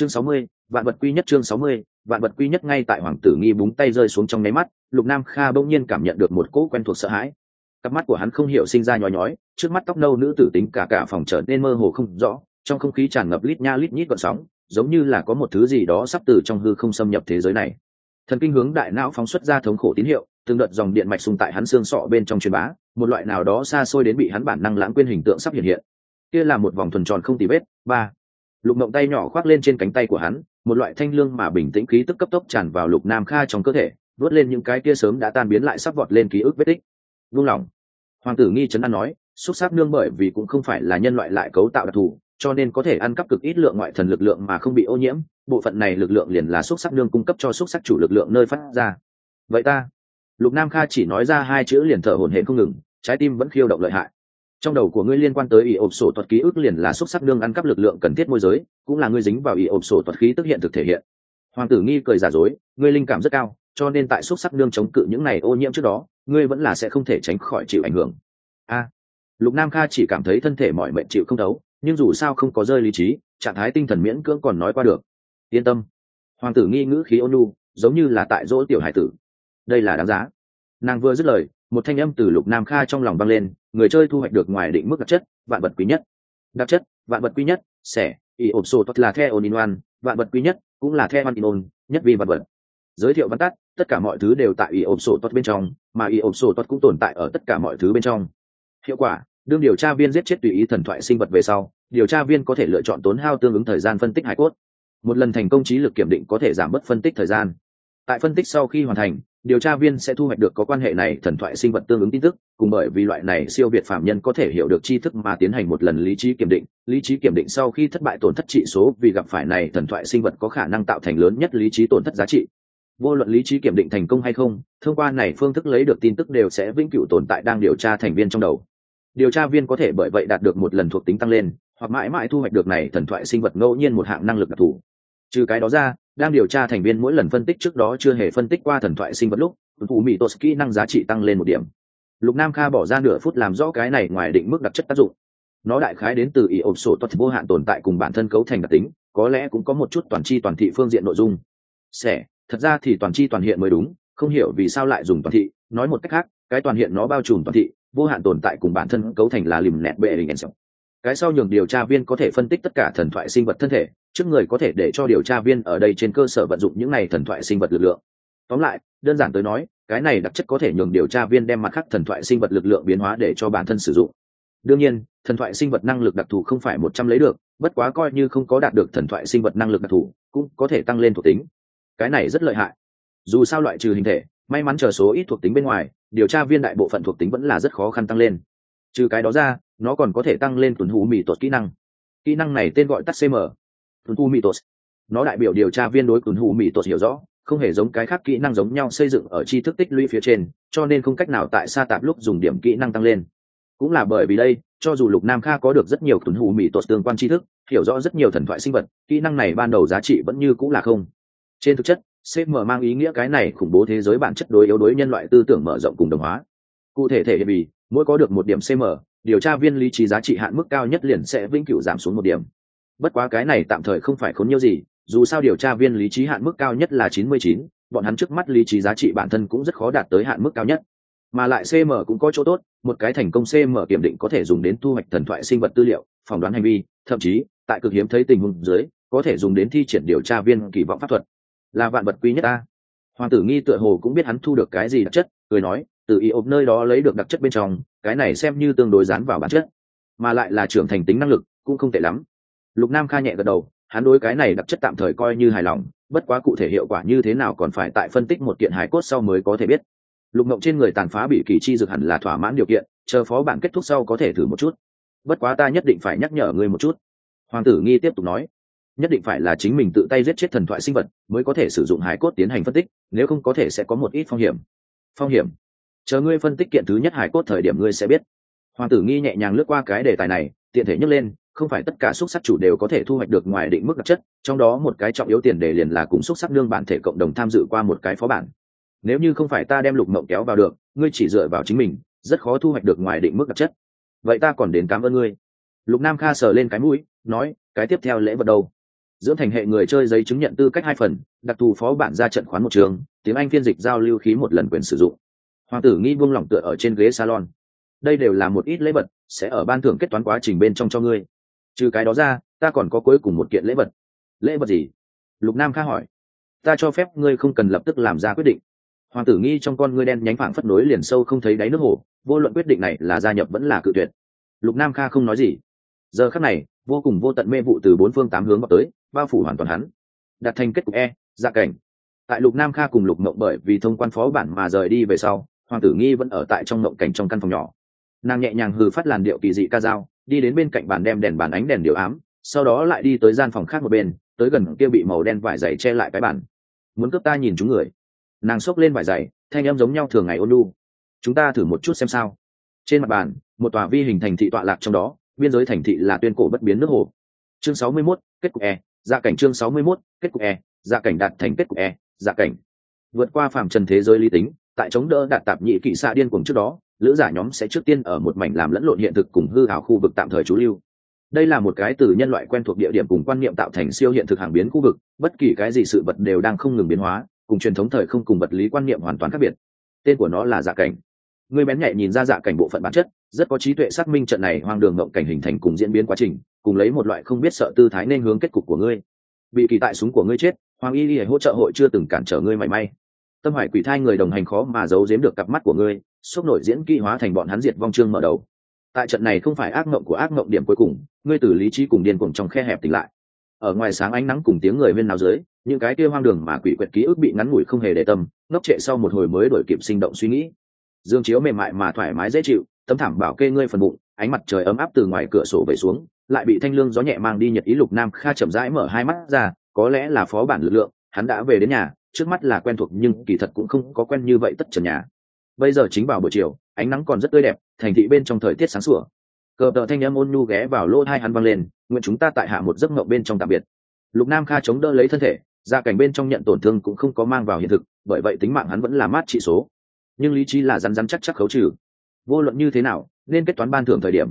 chương sáu mươi, vạn vật quy nhất chương sáu mươi, vạn vật quy nhất ngay tại hoàng tử nghi búng tay rơi xuống trong nháy mắt, lục nam kha bỗng nhiên cảm nhận được một cỗ quen thuộc sợ hãi. Cặp mắt của hắn không hiểu sinh ra nhói nhói, trước mắt tóc nâu nữ tử tính cả cả phòng trở nên mơ hồ không rõ, trong không khí tràn ngập lít nha lít nhít gọn sóng, giống như là có một thứ gì đó sắp từ trong hư không xâm nhập thế giới này. Thần kinh hướng đại não phóng xuất ra thống khổ tín hiệu, từng đợt dòng điện mạch xung tại hắn xương sọ bên trong truyền bá, một loại nào đó xa xôi đến bị hắn bản năng lãng quên hình tượng sắp hiện hiện. Kia là một vòng thuần tròn không tì vết, ba lục mộng tay nhỏ khoác lên trên cánh tay của hắn, một loại thanh lương mà bình tĩnh khí tức cấp tốc tràn vào lục nam kha trong cơ thể, vớt lên những cái kia sớm đã tan biến lại sắp vọt lên ký ức vết tích. Vung lòng hoàng tử nghi trấn an nói, xúc sắc nương bởi vì cũng không phải là nhân loại lại cấu tạo đặc thù, cho nên có thể ăn cắp cực ít lượng ngoại thần lực lượng mà không bị ô nhiễm, bộ phận này lực lượng liền là xúc sắc nương cung cấp cho xúc sắc chủ lực lượng nơi phát ra. Vậy ta? Lục nam kha chỉ nói ra hai chữ liền thở hổn hển không ngừng, trái tim vẫn khiêu động lợi hại trong đầu của ngươi liên quan tới ỷ ộp sổ thuật ký ức liền là xúc sắc đương ăn cắp lực lượng cần thiết môi giới, cũng là ngươi dính vào ỷ ộp sổ thuật khí tức hiện thực thể hiện. Hoàng tử nghi cười giả dối, ngươi linh cảm rất cao, cho nên tại xúc sắc đương chống cự những này ô nhiễm trước đó, ngươi vẫn là sẽ không thể tránh khỏi chịu ảnh hưởng. A. Lục nam kha chỉ cảm thấy thân thể mọi mệnh chịu không đấu, nhưng dù sao không có rơi lý trí, trạng thái tinh thần miễn cưỡng còn nói qua được. Yên tâm. Hoàng tử nghi ngữ khí ôn lu giống như là tại dỗ tiểu hải tử. Đây là đáng giá. Nàng vừa dứt lời một thanh âm từ lục nam kha trong lòng vang lên, người chơi thu hoạch được ngoài định mức đặc chất, vạn vật quý nhất. Đặc chất, vạn vật quý nhất, sẻ, ý ổn sổ tốt là the ôn in oan vạn vật quý nhất cũng là the văn in nhất vì vật vật. Giới thiệu văn tắt, tất cả mọi thứ đều tại ý ổn sổ tốt bên trong, mà ý ổn sổ tốt cũng tồn tại ở tất cả mọi thứ bên trong. Hiệu quả, đương điều tra viên giết chết tùy ý thần thoại sinh vật về sau, điều tra viên có thể lựa chọn tốn hao tương ứng thời gian phân tích hải cốt. Một lần thành công trí lực kiểm định có thể giảm bớt phân tích thời gian. Tại phân tích sau khi hoàn thành điều tra viên sẽ thu hoạch được có quan hệ này thần thoại sinh vật tương ứng tin tức, cùng bởi vì loại này siêu việt phạm nhân có thể hiểu được tri thức mà tiến hành một lần lý trí kiểm định. Lý trí kiểm định sau khi thất bại tổn thất trị số, vì gặp phải này thần thoại sinh vật có khả năng tạo thành lớn nhất lý trí tổn thất giá trị. Vô luận lý trí kiểm định thành công hay không, thông qua này phương thức lấy được tin tức đều sẽ vĩnh cửu tồn tại đang điều tra thành viên trong đầu. Điều tra viên có thể bởi vậy đạt được một lần thuộc tính tăng lên, hoặc mãi mãi thu hoạch được này thần thoại sinh vật ngẫu nhiên một hạng năng lực đặc thù. Trừ cái đó ra đang điều tra thành viên mỗi lần phân tích trước đó chưa hề phân tích qua thần thoại sinh vật lúc phụ mỹ tốt kỹ năng giá trị tăng lên một điểm. Lục nam kha bỏ ra nửa phút làm rõ cái này ngoài định mức đặc chất tác dụng. Nó đại khái đến từ ý ộp sổ toát vô hạn tồn tại cùng bản thân cấu thành đặc tính, có lẽ cũng có một chút toàn c h i toàn thị phương diện nội dung. Sẻ, thật ra thì toàn c h i toàn hiện mới đúng, không hiểu vì sao lại dùng toàn thị, nói một cách khác, cái toàn hiện nó bao trùm toàn thị, vô hạn tồn tại cùng bản thân cấu thành là lìm nẹt bệ hình ảnh cái sau nhường điều tra viên có thể phân tích tất cả thần thoại sinh vật thân thể, trước người có thể để cho điều tra viên ở đây trên cơ sở vận dụng những này thần thoại sinh vật lực lượng. Tóm lại, đơn giản tới nói, cái này đặc chất có thể nhường điều tra viên đem mặt khác thần thoại sinh vật lực lượng biến hóa để cho bản thân sử dụng. Đương nhiên, thần thoại sinh vật năng lực đặc thù không phải một trăm lấy được, bất quá coi như không có đạt được thần thoại sinh vật năng lực đặc thù, cũng có thể tăng lên thuộc tính. Cái này rất lợi hại. Dù sao loại trừ hình thể, may mắn chờ số ít thuộc tính bên ngoài, điều tra viên đại bộ phận thuộc tính vẫn là rất khó khăn tăng lên. Trừ cái đó ra nó còn có thể tăng lên tuần hú mỹ tột kỹ năng. Kỹ năng này tên gọi tắt cm tuần hú mỹ tột. nó đại biểu điều tra viên đối tuần hú mỹ tột hiểu rõ, không hề giống cái khác kỹ năng giống nhau xây dựng ở tri thức tích lũy phía trên, cho nên không cách nào tại sa tạp lúc dùng điểm kỹ năng tăng lên. Cũng là bởi vì đây, cho dù lục nam kha có được rất nhiều tuần hù mỹ tột tương quan tri thức, hiểu rõ rất nhiều thần thoại sinh vật, kỹ năng này ban đầu giá trị vẫn như cũng là không. Trên thực chất cm mang ý nghĩa cái này khủng bố thế giới bản chất đối yếu đối nhân loại tư tưởng mở rộng cùng đồng hóa. Cụ thể thể hiện vì, mỗi có được một điểm cm điều tra viên lý trí giá trị hạn mức cao nhất liền sẽ vĩnh cửu giảm xuống một điểm. Bất quá cái này tạm thời không phải khốn nhiều gì, dù sao điều tra viên lý trí hạn mức cao nhất là chín mươi chín, bọn hắn trước mắt lý trí giá trị bản thân cũng rất khó đạt tới hạn mức cao nhất. Mà lại cm cũng có chỗ tốt, một cái thành công cm kiểm định có thể dùng đến thu hoạch thần thoại sinh vật tư liệu, phỏng đoán hành vi, thậm chí, tại cực hiếm thấy tình huống dưới, có thể dùng đến thi triển điều tra viên kỳ vọng pháp thuật. Là vạn vật quý nhất ta. Hoàng tử nghi tựa hồ cũng biết hắn thu được cái gì đặc chất, cười nói từ ý ộp nơi đó lấy được đặc chất bên trong, cái này xem như tương đối dán vào bản chất, mà lại là trưởng thành tính năng lực, cũng không tệ lắm. Lục nam kha nhẹ gật đầu, hắn đối cái này đặc chất tạm thời coi như hài lòng, bất quá cụ thể hiệu quả như thế nào còn phải tại phân tích một kiện hài cốt sau mới có thể biết. Lục mộng trên người tàn phá bị kỳ chi dược hẳn là thỏa mãn điều kiện, chờ phó bản kết thúc sau có thể thử một chút. Bất quá ta nhất định phải nhắc nhở ngươi một chút. Hoàng tử nghi tiếp tục nói, nhất định phải là chính mình tự tay giết chết thần thoại sinh vật mới có thể sử dụng hải cốt tiến hành phân tích, nếu không có thể sẽ có một ít phong hiểm. Phong hiểm? Chờ ngươi phân tích kiện thứ nhất hải cốt thời điểm ngươi sẽ biết. Hoàng tử nghi nhẹ nhàng lướt qua cái đề tài này, tiện thể nhấc lên, không phải tất cả xúc sắc chủ đều có thể thu hoạch được ngoài định mức đặc chất, trong đó một cái trọng yếu tiền đề liền là cùng xúc sắc đương bản thể cộng đồng tham dự qua một cái phó bản. Nếu như không phải ta đem lục mộng kéo vào được, ngươi chỉ dựa vào chính mình, rất khó thu hoạch được ngoài định mức đặc chất. Vậy ta còn đến cảm ơn ngươi. Lục nam kha sờ lên cái mũi, nói, cái tiếp theo lễ vật đâu? Dưỡng thành hệ người chơi giấy chứng nhận tư cách hai phần, đặc thù phó bản ra trận khoán một trường, tiếng anh phiên dịch giao lưu khí một lần quyền sử dụng hoàng tử nghi buông lỏng tựa ở trên ghế salon. Đây đều là một ít lễ vật, sẽ ở ban thưởng kết toán quá trình bên trong cho ngươi. Trừ cái đó ra, ta còn có cuối cùng một kiện lễ vật. Lễ vật gì? Lục nam kha hỏi. Ta cho phép ngươi không cần lập tức làm ra quyết định. Hoàng tử nghi trong con ngươi đen nhánh phảng phất nối liền sâu không thấy đáy nước hồ, vô luận quyết định này là gia nhập vẫn là cự tuyệt. Lục nam kha không nói gì. Giờ khắc này, vô cùng vô tận mê vụ từ bốn phương tám hướng vào tới, bao phủ hoàn toàn hắn. Đặt thành kết cục e gia cảnh. Tại lục nam kha cùng lục mộng bởi vì thông quan phó bản mà rời đi về sau hoàng tử nghi vẫn ở tại trong mộng cảnh trong căn phòng nhỏ. Nàng nhẹ nhàng hừ phát làn điệu kỳ dị ca dao đi đến bên cạnh bàn đem đèn bàn ánh đèn điệu ám sau đó lại đi tới gian phòng khác một bên tới gần kia bị màu đen vải dày che lại cái bàn. Muốn cướp ta nhìn chúng người. Nàng xốc lên vải dày thanh em giống nhau thường ngày ôn lu chúng ta thử một chút xem sao. Trên mặt bàn một tòa vi hình thành thị tọa lạc trong đó biên giới thành thị là tuyên cổ bất biến nước hồ. Chương sáu mươi 61, kết cục e dạ cảnh chương sáu mươi 61, kết cục e dạ cảnh đạt thành kết cục e dạ cảnh. Vượt qua phàm trần thế giới lý tính tại chống đỡ đạt tạp nhị kỵ xạ điên cuồng trước đó, lữ giả nhóm sẽ trước tiên ở một mảnh làm lẫn lộn hiện thực cùng hư hào khu vực tạm thời trú lưu. Đây là một cái từ nhân loại quen thuộc địa điểm cùng quan niệm tạo thành siêu hiện thực hàng biến khu vực, bất kỳ cái gì sự vật đều đang không ngừng biến hóa, cùng truyền thống thời không cùng vật lý quan niệm hoàn toàn khác biệt. Tên của nó là dạ cảnh. Người bén nhạy nhìn ra dạ cảnh bộ phận bản chất, rất có trí tuệ xác minh trận này hoang đường ngộng cảnh hình thành cùng diễn biến quá trình, cùng lấy một loại không biết sợ tư thái nên hướng kết cục của ngươi. Bị kỳ tại súng của ngươi chết, hoàng y y hỗ trợ hội chưa từng cản trở ngươi mảy may tâm hoài quỷ thai người đồng hành khó mà giấu giếm được cặp mắt của ngươi, sốc nổi diễn kỹ hóa thành bọn hắn diệt vong trương mở đầu. Tại trận này không phải ác mộng của ác mộng điểm cuối cùng, ngươi từ lý trí cùng điên cuồng trong khe hẹp tỉnh lại. Ở ngoài sáng ánh nắng cùng tiếng người bên nào dưới, những cái kia hoang đường mà quỷ quyệt ký ức bị ngắn ngủi không hề để tâm, ngốc trệ sau một hồi mới đổi kịp sinh động suy nghĩ. Dương chiếu mềm mại mà thoải mái dễ chịu, tấm thảm bảo kê ngươi phần bụng, ánh mặt trời ấm áp từ ngoài cửa sổ về xuống, lại bị thanh lương gió nhẹ mang đi nhật ý lục nam kha chậm rãi mở hai mắt ra, có lẽ là phó bản lực lượng, hắn đã về đến nhà trước mắt là quen thuộc nhưng kỳ thật cũng không có quen như vậy tất trần nhà. Bây giờ chính vào buổi chiều, ánh nắng còn rất tươi đẹp, thành thị bên trong thời tiết sáng sủa. Cờ tờ thanh âm ôn nhu ghé vào lỗ hai hắn văng lên, nguyện chúng ta tại hạ một giấc mộng bên trong tạm biệt. Lục nam kha chống đỡ lấy thân thể, gia cảnh bên trong nhận tổn thương cũng không có mang vào hiện thực, bởi vậy tính mạng hắn vẫn là mát trị số. Nhưng lý trí là rắn rắn chắc chắc khấu trừ. Vô luận như thế nào, nên kết toán ban thưởng thời điểm,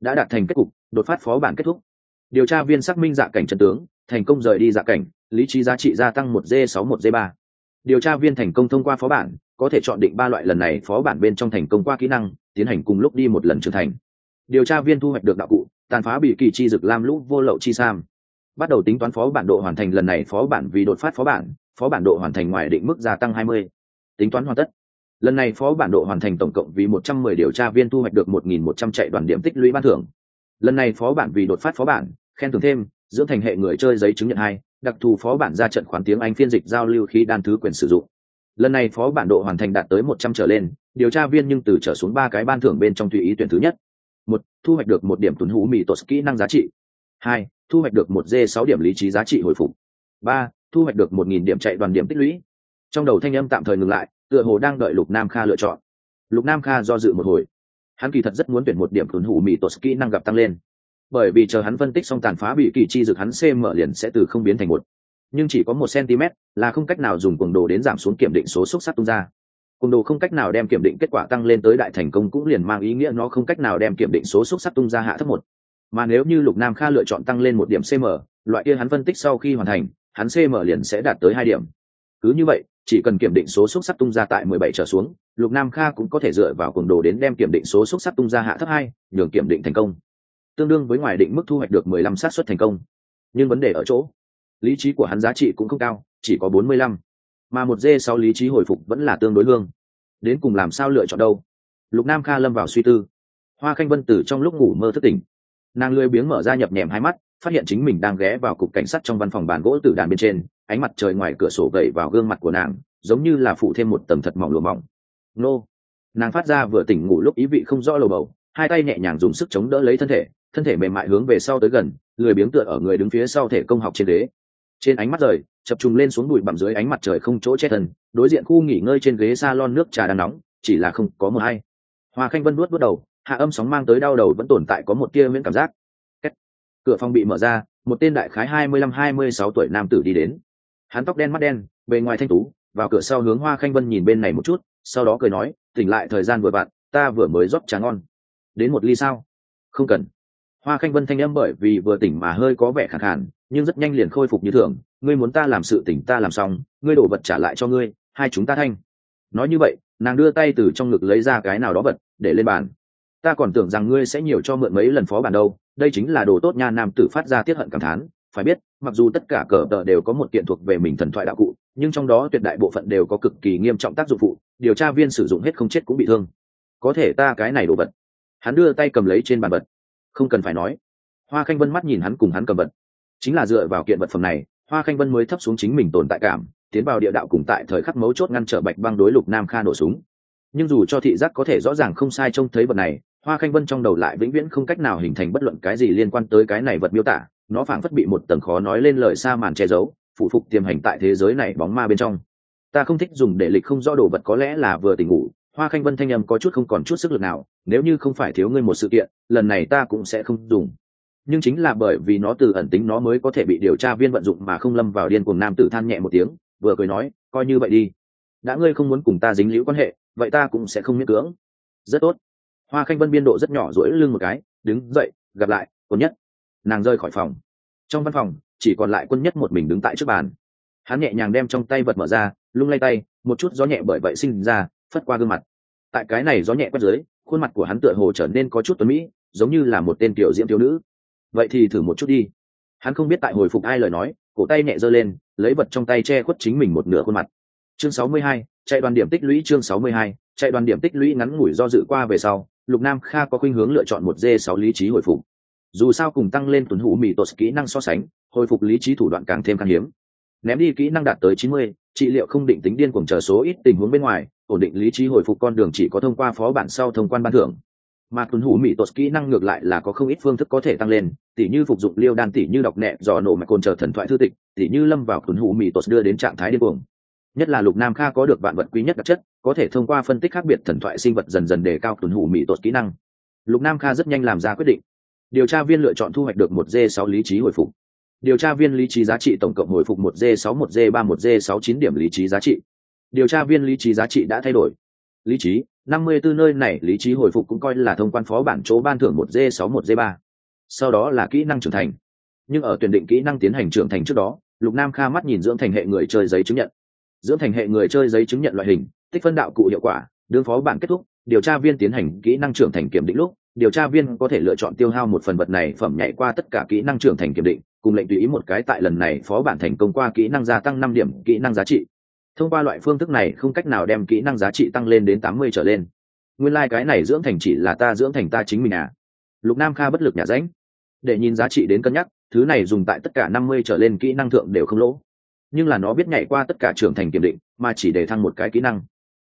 đã đạt thành kết cục, đột phát phó bản kết thúc. Điều tra viên xác minh dạ cảnh trận tướng thành công rời đi dạ cảnh, lý trí giá trị gia tăng một d sáu một d ba. Điều tra viên thành công thông qua phó bản, có thể chọn định ba loại lần này phó bản bên trong thành công qua kỹ năng, tiến hành cùng lúc đi một lần trưởng thành. Điều tra viên thu hoạch được đạo cụ, tàn phá bị kỳ chi dực lam lũ vô lậu chi sam. Bắt đầu tính toán phó bản độ hoàn thành lần này phó bản vì đột phát phó bản phó bản độ hoàn thành ngoài định mức gia tăng 20. tính toán hoàn tất. Lần này phó bản độ hoàn thành tổng cộng vì 110 điều tra viên thu hoạch được 1.100 chạy đoàn điểm tích lũy ban thưởng. Lần này phó bản vì đột phát phó bản, khen thưởng thêm dưỡng thành hệ người chơi giấy chứng nhận hai, đặc thù phó bản ra trận khoán tiếng anh phiên dịch giao lưu khi đan thứ quyền sử dụng. Lần này phó bản độ hoàn thành đạt tới 100 trở lên, điều tra viên nhưng từ trở xuống ba cái ban thưởng bên trong tùy ý tuyển thứ nhất. Một, thu hoạch được một điểm tuấn hú mỹ tột kỹ năng giá trị. Hai, thu hoạch được một d sáu điểm lý trí giá trị hồi phục. Ba, thu hoạch được một nghìn điểm chạy đoàn điểm tích lũy. Trong đầu thanh âm tạm thời ngừng lại, tựa hồ đang đợi lục nam kha lựa chọn. Lục nam kha do dự một hồi. Hắn kỳ thật rất muốn tuyển một điểm tuấn hủ mỹ tột kỹ năng gặp tăng lên bởi vì chờ hắn phân tích xong tàn phá bị kỳ chi dược hắn cm liền sẽ từ không biến thành một. Nhưng chỉ có một cm là không cách nào dùng cuồng đồ đến giảm xuống kiểm định số xúc sắc tung ra. Cùng đồ không cách nào đem kiểm định kết quả tăng lên tới đại thành công cũng liền mang ý nghĩa nó không cách nào đem kiểm định số xúc sắc tung ra hạ thấp một. Mà nếu như lục nam kha lựa chọn tăng lên một điểm cm loại kia hắn phân tích sau khi hoàn thành, hắn cm liền sẽ đạt tới hai điểm. Cứ như vậy, chỉ cần kiểm định số xúc sắc tung ra tại mười bảy trở xuống, lục nam kha cũng có thể dựa vào cuồng đồ đến đem kiểm định số xúc sắc tung ra hạ thấp hai, nhường kiểm định thành công tương đương với ngoài định mức thu hoạch được mười lăm sát suất thành công. Nhưng vấn đề ở chỗ, lý trí của hắn giá trị cũng không cao, chỉ có bốn mươi lăm. Mà một dê sau lý trí hồi phục vẫn là tương đối lương. Đến cùng làm sao lựa chọn đâu? Lục nam kha lâm vào suy tư. Hoa khanh vân tử trong lúc ngủ mơ thất tỉnh. Nàng lười biếng mở ra nhập nhèm hai mắt, phát hiện chính mình đang ghé vào cục cảnh sát trong văn phòng bàn gỗ tử đàn bên trên, ánh mặt trời ngoài cửa sổ gậy vào gương mặt của nàng, giống như là phụ thêm một tầng thật mỏng lùa mỏng. Nô! Nàng phát ra vừa tỉnh ngủ lúc ý vị không rõ lầu bầu, hai tay nhẹ nhàng dùng sức chống đỡ lấy thân thể thân thể mềm mại hướng về sau tới gần, lười biếng tựa ở người đứng phía sau thể công học trên ghế. Trên ánh mắt rời, chập trùng lên xuống bụi bặm dưới ánh mặt trời không chỗ che thân, đối diện khu nghỉ ngơi trên ghế s a lon nước trà đang nóng, chỉ là không có một hay. Hoa khanh vân nuốt bước đầu, hạ âm sóng mang tới đau đầu vẫn tồn tại có một tia miễn cảm giác. Kết. cửa phòng bị mở ra, một tên đại khái hai mươi lăm, hai mươi sáu tuổi nam tử đi đến. Hắn tóc đen mắt đen, bề ngoài thanh tú, vào cửa sau hướng hoa khanh vân nhìn bên này một chút, sau đó cười nói, tỉnh lại thời gian vừa vặn, ta vừa mới rót trà ngon. Đến một ly sao? Không cần hoa khanh vân thanh âm bởi vì vừa tỉnh mà hơi có vẻ khẳng khản nhưng rất nhanh liền khôi phục như thường. Ngươi muốn ta làm sự tỉnh, ta làm xong, ngươi đổ vật trả lại cho ngươi, hai chúng ta thanh. Nói như vậy, nàng đưa tay từ trong ngực lấy ra cái nào đó vật, để lên bàn. Ta còn tưởng rằng ngươi sẽ nhiều cho mượn mấy lần phó bản đâu, đây chính là đồ tốt nha, nam tử phát ra tiết hận cảm thán. Phải biết, mặc dù tất cả cờ tờ đều có một kiện thuộc về mình thần thoại đạo cụ, nhưng trong đó tuyệt đại bộ phận đều có cực kỳ nghiêm trọng tác dụng phụ, điều tra viên sử dụng hết không chết cũng bị thương. Có thể ta cái này đồ vật. Hắn đưa tay cầm lấy trên bàn vật không cần phải nói. Hoa khanh vân mắt nhìn hắn cùng hắn cầm vật. Chính là dựa vào kiện vật phẩm này, hoa khanh vân mới thấp xuống chính mình tồn tại cảm, tiến vào địa đạo cùng tại thời khắc mấu chốt ngăn trở bạch băng đối lục nam kha nổ súng. Nhưng dù cho thị giác có thể rõ ràng không sai trông thấy vật này, hoa khanh vân trong đầu lại vĩnh viễn không cách nào hình thành bất luận cái gì liên quan tới cái này vật miêu tả, nó phảng phất bị một tầng khó nói lên lời xa màn che giấu, phụ phục tiềm hành tại thế giới này bóng ma bên trong. Ta không thích dùng để lịch không rõ đồ vật có lẽ là vừa tỉnh ngủ hoa khanh vân thanh âm có chút không còn chút sức lực nào, nếu như không phải thiếu ngươi một sự kiện, lần này ta cũng sẽ không dùng. Nhưng chính là bởi vì nó từ ẩn tính nó mới có thể bị điều tra viên vận dụng mà không lâm vào điên cuồng nam tử than nhẹ một tiếng, vừa cười nói, coi như vậy đi. Đã ngươi không muốn cùng ta dính liễu quan hệ, vậy ta cũng sẽ không miễn cưỡng. Rất tốt. Hoa khanh vân biên độ rất nhỏ rỗi lưng một cái, đứng dậy, gặp lại, quân nhất. Nàng rơi khỏi phòng. Trong văn phòng, chỉ còn lại quân nhất một mình đứng tại trước bàn. Hắn nhẹ nhàng đem trong tay vật mở ra, lung lay tay, một chút gió nhẹ bởi vậy sinh ra, phất qua gương mặt tại cái này gió nhẹ quét dưới khuôn mặt của hắn tựa hồ trở nên có chút tuấn mỹ giống như là một tên tiểu diễm thiếu nữ. Vậy thì thử một chút đi. Hắn không biết tại hồi phục ai lời nói cổ tay nhẹ giơ lên lấy vật trong tay che khuất chính mình một nửa khuôn mặt. Chương 62, chạy đoàn điểm tích lũy chương 62, chạy đoàn điểm tích lũy ngắn ngủi do dự qua về sau lục nam kha có khuynh hướng lựa chọn một d sáu lý trí hồi phục. Dù sao cùng tăng lên tuấn hữu mỹ tột kỹ năng so sánh hồi phục lý trí thủ đoạn càng thêm khan hiếm. Ném đi kỹ năng đạt tới chín mươi trị liệu không định tính điên cuồng chờ số ít tình huống bên ngoài ổn định lý trí hồi phục con đường chỉ có thông qua phó bản sau thông quan ban thưởng. Mà tuần hủ mỹ tột kỹ năng ngược lại là có không ít phương thức có thể tăng lên, tỉ như phục dụng liêu đan, tỉ như đọc nẹ, dò nổ mạch cồn chờ thần thoại thư tịch, tỉ như lâm vào tuần hủ mỹ tột đưa đến trạng thái điên cuồng. Nhất là lục nam kha có được vạn vật quý nhất đặc chất, có thể thông qua phân tích khác biệt thần thoại sinh vật dần dần đề cao tuần hủ mỹ tột kỹ năng. Lục nam kha rất nhanh làm ra quyết định. Điều tra viên lựa chọn thu hoạch được một d sáu lý trí hồi phục. Điều tra viên lý trí giá trị tổng cộng hồi phục một d sáu, một d ba, một d sáu chín điểm lý trí giá trị điều tra viên lý trí giá trị đã thay đổi. Lý trí, năm mươi 54 nơi này lý trí hồi phục cũng coi là thông quan phó bản chỗ ban thưởng một d sáu, một d ba. Sau đó là kỹ năng trưởng thành. Nhưng ở tuyển định kỹ năng tiến hành trưởng thành trước đó, lục nam kha mắt nhìn dưỡng thành hệ người chơi giấy chứng nhận. Dưỡng thành hệ người chơi giấy chứng nhận loại hình, tích phân đạo cụ hiệu quả, đương phó bản kết thúc, điều tra viên tiến hành kỹ năng trưởng thành kiểm định lúc, điều tra viên có thể lựa chọn tiêu hao một phần vật này phẩm nhảy qua tất cả kỹ năng trưởng thành kiểm định, cùng lệnh tùy ý một cái tại lần này phó bản thành công qua kỹ năng gia tăng năm điểm kỹ năng giá trị thông qua loại phương thức này, không cách nào đem kỹ năng giá trị tăng lên đến tám mươi trở lên. Nguyên lai、like、cái này dưỡng thành chỉ là ta dưỡng thành ta chính mình à? Lục nam kha bất lực nhà ránh. Để nhìn giá trị đến cân nhắc, thứ này dùng tại tất cả năm mươi trở lên kỹ năng thượng đều không lỗ. Nhưng là nó biết nhảy qua tất cả trưởng thành kiểm định, mà chỉ để thăng một cái kỹ năng.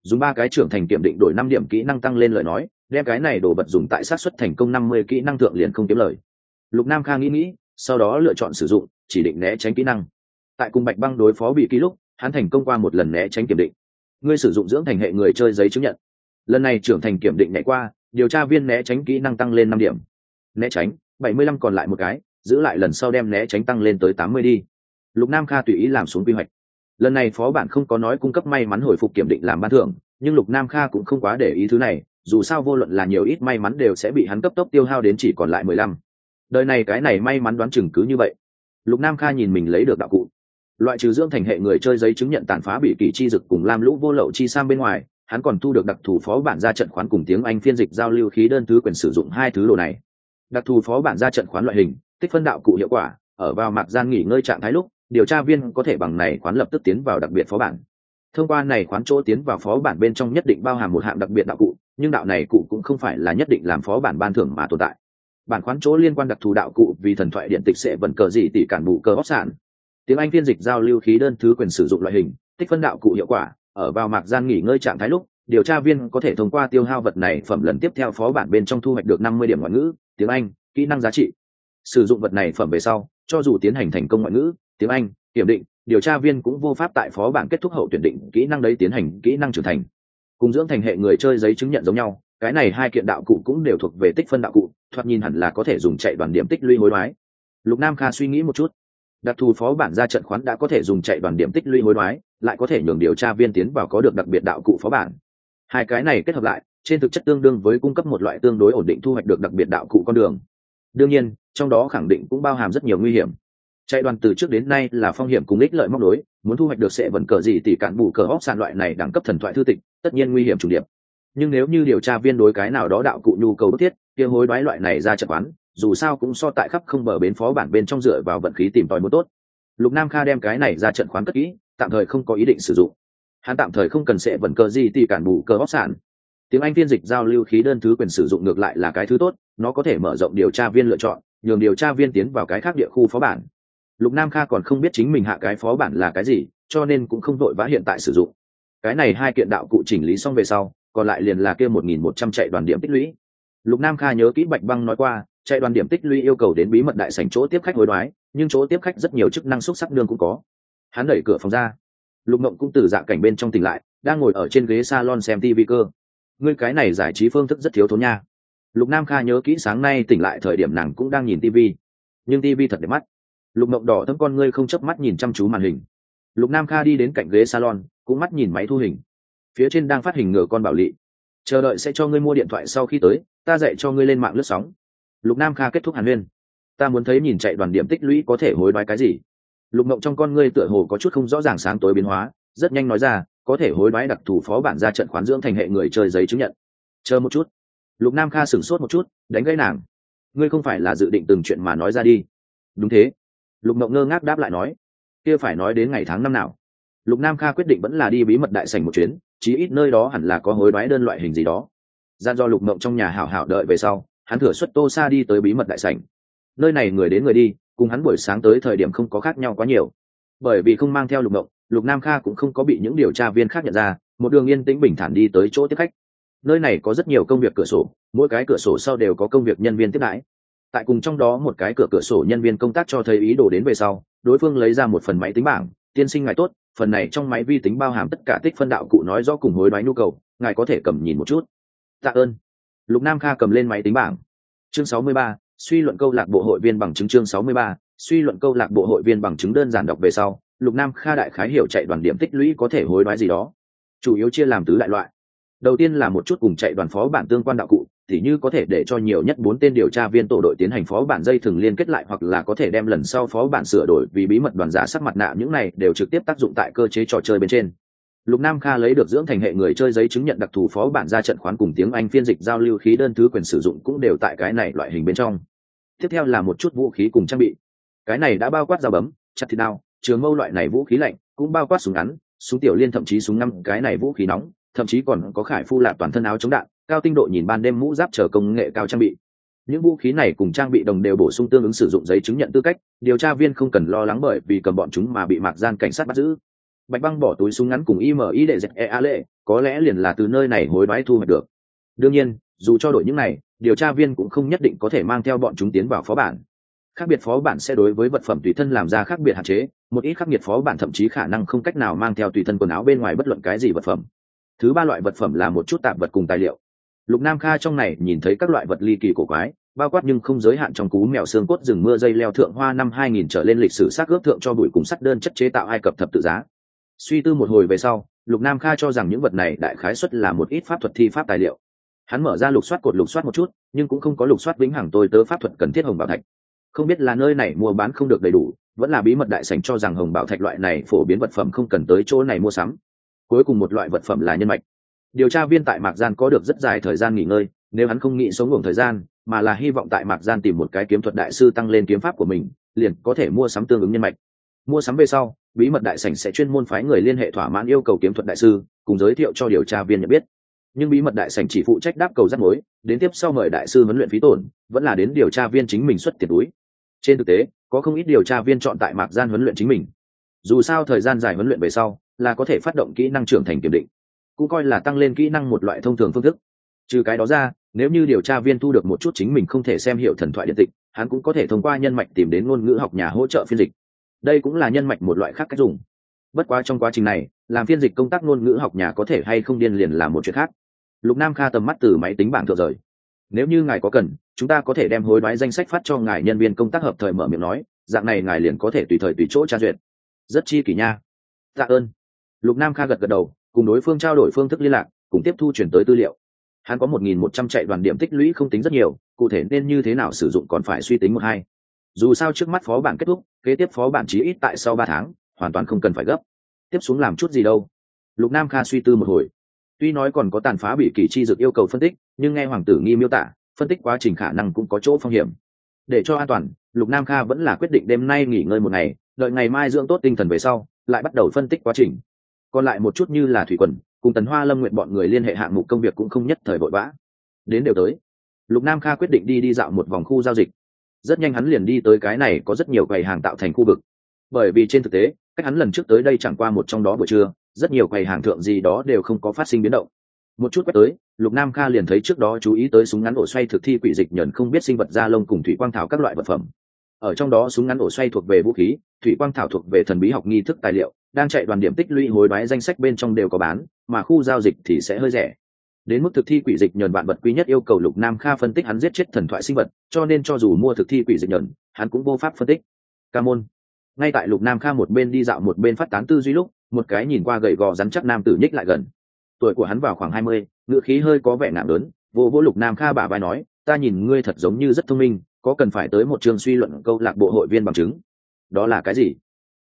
Dùng ba cái trưởng thành kiểm định đổi năm điểm kỹ năng tăng lên lời nói, đem cái này đổ vật dùng tại sát xuất thành công năm mươi kỹ năng thượng liền không kiếm lời. Lục nam kha nghĩ nghĩ, sau đó lựa chọn sử dụng, chỉ định né tránh kỹ năng. Tại cùng bạch băng đối phó bị ký lúc hắn thành công qua một lần né tránh kiểm định. Ngươi sử dụng dưỡng thành hệ người chơi giấy chứng nhận. Lần này trưởng thành kiểm định nhảy qua, điều tra viên né tránh kỹ năng tăng lên năm điểm. Né tránh, bảy mươi lăm còn lại một cái, giữ lại lần sau đem né tránh tăng lên tới tám mươi đi. Lục nam kha tùy ý làm xuống quy hoạch. Lần này phó bản không có nói cung cấp may mắn hồi phục kiểm định làm ban thưởng, nhưng lục nam kha cũng không quá để ý thứ này, dù sao vô luận là nhiều ít may mắn đều sẽ bị hắn cấp tốc tiêu hao đến chỉ còn lại mười lăm. Đời này cái này may mắn đoán chừng cứ như vậy. Lục nam kha nhìn mình lấy được đạo cụ loại trừ dưỡng thành hệ người chơi giấy chứng nhận tàn phá bị kỳ chi dực cùng lam lũ vô lậu chi sang bên ngoài, hắn còn thu được đặc thù phó bản ra trận khoán cùng tiếng anh phiên dịch giao lưu khí đơn thứ quyền sử dụng hai thứ đồ này. Đặc thù phó bản ra trận khoán loại hình, tích phân đạo cụ hiệu quả, ở vào mạc gian nghỉ ngơi trạng thái lúc, điều tra viên có thể bằng này khoán lập tức tiến vào đặc biệt phó bản. Thông qua này khoán chỗ tiến vào phó bản bên trong nhất định bao hàm một hạng đặc biệt đạo cụ, nhưng đạo này cụ cũng không phải là nhất định làm phó bản ban thưởng mà tồn tại. Bản khoán chỗ liên quan đặc thù đạo cụ vì thần thoại điện tịch sẽ vận cờ gì tỷ cản bù cờ bóc sản tiếng anh phiên dịch giao lưu khí đơn thứ quyền sử dụng loại hình, tích phân đạo cụ hiệu quả, ở vào mạc gian nghỉ ngơi trạng thái lúc, điều tra viên có thể thông qua tiêu hao vật này phẩm lần tiếp theo phó bản bên trong thu hoạch được năm mươi điểm ngoại ngữ, tiếng anh, kỹ năng giá trị. Sử dụng vật này phẩm về sau, cho dù tiến hành thành công ngoại ngữ, tiếng anh, kiểm định, điều tra viên cũng vô pháp tại phó bản kết thúc hậu tuyển định kỹ năng đấy tiến hành kỹ năng trưởng thành. Cùng dưỡng thành hệ người chơi giấy chứng nhận giống nhau, cái này hai kiện đạo cụ cũng đều thuộc về tích phân đạo cụ, thoạt nhìn hẳn là có thể dùng chạy đoàn điểm tích lũy hối đoái. Lục nam kha suy nghĩ một chút đặc thù phó bản ra trận khoán đã có thể dùng chạy đoàn điểm tích lũy hối đoái, lại có thể nhường điều tra viên tiến vào có được đặc biệt đạo cụ phó bản. Hai cái này kết hợp lại, trên thực chất tương đương với cung cấp một loại tương đối ổn định thu hoạch được đặc biệt đạo cụ con đường. Đương nhiên, trong đó khẳng định cũng bao hàm rất nhiều nguy hiểm. Chạy đoàn từ trước đến nay là phong hiểm cùng ích lợi móc đối muốn thu hoạch được sẽ vẫn cờ gì thì cản bù cờ hóc sàn loại này đẳng cấp thần thoại thư tịch, tất nhiên nguy hiểm chủ điệp. Nhưng nếu như điều tra viên đối cái nào đó đạo cụ nhu cầu bức thiết, kia hối đoái loại này ra trận quán dù sao cũng so tại khắp không bờ bến phó bản bên trong dựa vào vận khí tìm tòi muốn tốt. Lục nam kha đem cái này ra trận khoán cất kỹ, tạm thời không có ý định sử dụng. Hắn tạm thời không cần sẽ vận cơ gì thì cản bù cơ bóc sản. Tiếng anh phiên dịch giao lưu khí đơn thứ quyền sử dụng ngược lại là cái thứ tốt, nó có thể mở rộng điều tra viên lựa chọn, nhường điều tra viên tiến vào cái khác địa khu phó bản. Lục nam kha còn không biết chính mình hạ cái phó bản là cái gì, cho nên cũng không vội vã hiện tại sử dụng. Cái này hai kiện đạo cụ chỉnh lý xong về sau, còn lại liền là kia một nghìn một trăm chạy đoàn điểm tích lũy. Lục nam kha nhớ kỹ bạch băng nói qua chạy đoàn điểm tích lũy yêu cầu đến bí mật đại sảnh chỗ tiếp khách hối đoái, nhưng chỗ tiếp khách rất nhiều chức năng xúc sắc nương cũng có. Hắn đẩy cửa phòng ra. Lục mộng cũng từ dạ cảnh bên trong tỉnh lại, đang ngồi ở trên ghế salon xem tv cơ. Ngươi cái này giải trí phương thức rất thiếu thốn nha. Lục nam kha nhớ kỹ sáng nay tỉnh lại thời điểm nàng cũng đang nhìn tv nhưng tv thật đẹp mắt. Lục mộng đỏ thâm con ngươi không chớp mắt nhìn chăm chú màn hình. Lục nam kha đi đến cạnh ghế salon, cũng mắt nhìn máy thu hình. Phía trên đang phát hình ngựa con bảo lị. Chờ đợi sẽ cho ngươi mua điện thoại sau khi tới, ta dạy cho ngươi lên mạng lướt sóng lục nam kha kết thúc hàn huyên ta muốn thấy nhìn chạy đoàn điểm tích lũy có thể hối đoái cái gì? Lục mộng trong con ngươi tựa hồ có chút không rõ ràng sáng tối biến hóa, rất nhanh nói ra, có thể hối đoái đặc thù phó bản ra trận khoán dưỡng thành hệ người chơi giấy chứng nhận. Chờ một chút. Lục nam kha sửng sốt một chút, đánh gãy nàng. Ngươi không phải là dự định từng chuyện mà nói ra đi. Đúng thế. Lục mộng ngơ ngác đáp lại nói, kia phải nói đến ngày tháng năm nào. Lục nam kha quyết định vẫn là đi bí mật đại sành một chuyến, chí ít nơi đó hẳn là có hối đoái đơn loại hình gì đó. Gian do lục mộng trong nhà hảo hảo đợi về sau hắn thửa xuất tô xa đi tới bí mật đại sảnh. Nơi này người đến người đi, cùng hắn buổi sáng tới thời điểm không có khác nhau quá nhiều. Bởi vì không mang theo lục mộng lục nam kha cũng không có bị những điều tra viên khác nhận ra, một đường yên tĩnh bình thản đi tới chỗ tiếp khách. Nơi này có rất nhiều công việc cửa sổ, mỗi cái cửa sổ sau đều có công việc nhân viên tiếp đãi. Tại cùng trong đó một cái cửa cửa sổ nhân viên công tác cho thấy ý đồ đến về sau, đối phương lấy ra một phần máy tính bảng, tiên sinh ngài tốt, phần này trong máy vi tính bao hàm tất cả tích phân đạo cụ nói rõ cùng hối đoái nhu cầu, ngài có thể cầm nhìn một chút. Tạ ơn. Lục nam kha cầm lên máy tính bảng chương 63, suy luận câu lạc bộ hội viên bằng chứng chương 63, suy luận câu lạc bộ hội viên bằng chứng đơn giản đọc về sau lục nam kha đại khái hiểu chạy đoàn điểm tích lũy có thể hối đoái gì đó. Chủ yếu chia làm tứ đại loại. Đầu tiên là một chút cùng chạy đoàn phó bản tương quan đạo cụ thì như có thể để cho nhiều nhất bốn tên điều tra viên tổ đội tiến hành phó bản dây thường liên kết lại hoặc là có thể đem lần sau phó bản sửa đổi vì bí mật đoàn giả sắc mặt nạ những này đều trực tiếp tác dụng tại cơ chế trò chơi bên trên lục nam kha lấy được dưỡng thành hệ người chơi giấy chứng nhận đặc thù phó bản ra trận khoán cùng tiếng anh phiên dịch giao lưu khí đơn thứ quyền sử dụng cũng đều tại cái này loại hình bên trong. Tiếp theo là một chút vũ khí cùng trang bị. Cái này đã bao quát dao bấm, chặt thịt đao, trường mâu loại này vũ khí lạnh, cũng bao quát súng ngắn, súng tiểu liên thậm chí súng năm cái này vũ khí nóng, thậm chí còn có khải phu lạ toàn thân áo chống đạn, cao tinh độ nhìn ban đêm mũ giáp chờ công nghệ cao trang bị. Những vũ khí này cùng trang bị đồng đều bổ sung tương ứng sử dụng giấy chứng nhận tư cách, điều tra viên không cần lo lắng bởi vì cầm bọn chúng mà bị mạc gian cảnh sát bắt giữ bạch băng bỏ túi súng ngắn cùng imi để dẹp e a lệ, có lẽ liền là từ nơi này hối đoái thu hoạch được. Đương nhiên, dù cho đội những này, điều tra viên cũng không nhất định có thể mang theo bọn chúng tiến vào phó bản. Khác biệt phó bản sẽ đối với vật phẩm tùy thân làm ra khác biệt hạn chế, một ít khác biệt phó bản thậm chí khả năng không cách nào mang theo tùy thân quần áo bên ngoài bất luận cái gì vật phẩm. Thứ ba loại vật phẩm là một chút tạp vật cùng tài liệu. Lục nam kha trong này nhìn thấy các loại vật ly kỳ cổ quái, bao quát nhưng không giới hạn trong cú mèo xương cốt rừng mưa dây leo thượng hoa năm 2000 trở lên lịch sử xác ước thượng cho bụi cùng sắt đơn chất chế tạo ai cập thập tự giá suy tư một hồi về sau, lục nam kha cho rằng những vật này đại khái xuất là một ít pháp thuật thi pháp tài liệu. Hắn mở ra lục soát cột lục soát một chút, nhưng cũng không có lục soát vĩnh hằng tôi tớ pháp thuật cần thiết hồng bảo thạch. Không biết là nơi này mua bán không được đầy đủ, vẫn là bí mật đại sành cho rằng hồng bảo thạch loại này phổ biến vật phẩm không cần tới chỗ này mua sắm. Cuối cùng một loại vật phẩm là nhân mạch. Điều tra viên tại mạc gian có được rất dài thời gian nghỉ ngơi, nếu hắn không nghĩ sống ngủ thời gian, mà là hy vọng tại mạc gian tìm một cái kiếm thuật đại sư tăng lên kiếm pháp của mình, liền có thể mua sắm tương ứng nhân mạch mua sắm về sau, bí mật đại sảnh sẽ chuyên môn phái người liên hệ thỏa mãn yêu cầu kiếm thuật đại sư, cùng giới thiệu cho điều tra viên nhận biết. Nhưng bí mật đại sảnh chỉ phụ trách đáp cầu rắc mối, đến tiếp sau mời đại sư huấn luyện phí tổn, vẫn là đến điều tra viên chính mình xuất tiền túi. Trên thực tế, có không ít điều tra viên chọn tại mạc gian huấn luyện chính mình. Dù sao thời gian dài huấn luyện về sau, là có thể phát động kỹ năng trưởng thành kiểm định, cũng coi là tăng lên kỹ năng một loại thông thường phương thức. Trừ cái đó ra, nếu như điều tra viên thu được một chút chính mình không thể xem hiểu thần thoại điện tịch, hắn cũng có thể thông qua nhân mạch tìm đến ngôn ngữ học nhà hỗ trợ phiên dịch đây cũng là nhân mạch một loại khác cách dùng. Bất quá trong quá trình này, làm phiên dịch công tác ngôn ngữ học nhà có thể hay không điên liền là một chuyện khác. Lục nam kha tầm mắt từ máy tính bảng thượng rời. Nếu như ngài có cần, chúng ta có thể đem hối đoái danh sách phát cho ngài nhân viên công tác hợp thời mở miệng nói, dạng này ngài liền có thể tùy thời tùy chỗ tra duyệt. Rất chi kỷ nha. Tạ ơn. Lục nam kha gật gật đầu, cùng đối phương trao đổi phương thức liên lạc, cùng tiếp thu chuyển tới tư liệu. Hắn có một nghìn một trăm chạy đoàn điểm tích lũy không tính rất nhiều, cụ thể nên như thế nào sử dụng còn phải suy tính một hai dù sao trước mắt phó bản kết thúc, kế tiếp phó bản chí ít tại sau ba tháng, hoàn toàn không cần phải gấp. Tiếp xuống làm chút gì đâu? Lục nam kha suy tư một hồi. Tuy nói còn có tàn phá bị kỳ chi dược yêu cầu phân tích, nhưng nghe hoàng tử nghi miêu tả, phân tích quá trình khả năng cũng có chỗ phong hiểm. Để cho an toàn, lục nam kha vẫn là quyết định đêm nay nghỉ ngơi một ngày, đợi ngày mai dưỡng tốt tinh thần về sau, lại bắt đầu phân tích quá trình. Còn lại một chút như là thủy quần, cùng tần hoa lâm nguyện bọn người liên hệ hạng mục công việc cũng không nhất thời vội vã. Đến đều tới. Lục nam kha quyết định đi đi dạo một vòng khu giao dịch rất nhanh hắn liền đi tới cái này có rất nhiều quầy hàng tạo thành khu vực. Bởi vì trên thực tế, cách hắn lần trước tới đây chẳng qua một trong đó buổi trưa, rất nhiều quầy hàng thượng gì đó đều không có phát sinh biến động. Một chút quét tới, lục nam kha liền thấy trước đó chú ý tới súng ngắn ổ xoay thực thi quỷ dịch nhẫn không biết sinh vật da lông cùng thủy quang thảo các loại vật phẩm. Ở trong đó súng ngắn ổ xoay thuộc về vũ khí, thủy quang thảo thuộc về thần bí học nghi thức tài liệu, đang chạy đoàn điểm tích lũy hối đoái danh sách bên trong đều có bán, mà khu giao dịch thì sẽ hơi rẻ đến mức thực thi quỷ dịch nhờn bạn vật quý nhất yêu cầu lục nam kha phân tích hắn giết chết thần thoại sinh vật, cho nên cho dù mua thực thi quỷ dịch nhờn, hắn cũng vô pháp phân tích. Ca môn. Ngay tại lục nam kha một bên đi dạo một bên phát tán tư duy lúc, một cái nhìn qua gầy gò rắn chắc nam tử nhích lại gần. Tuổi của hắn vào khoảng hai mươi ngựa khí hơi có vẻ nặng lớn, vô vô lục nam kha bả vai nói, ta nhìn ngươi thật giống như rất thông minh, có cần phải tới một trường suy luận câu lạc bộ hội viên bằng chứng? Đó là cái gì?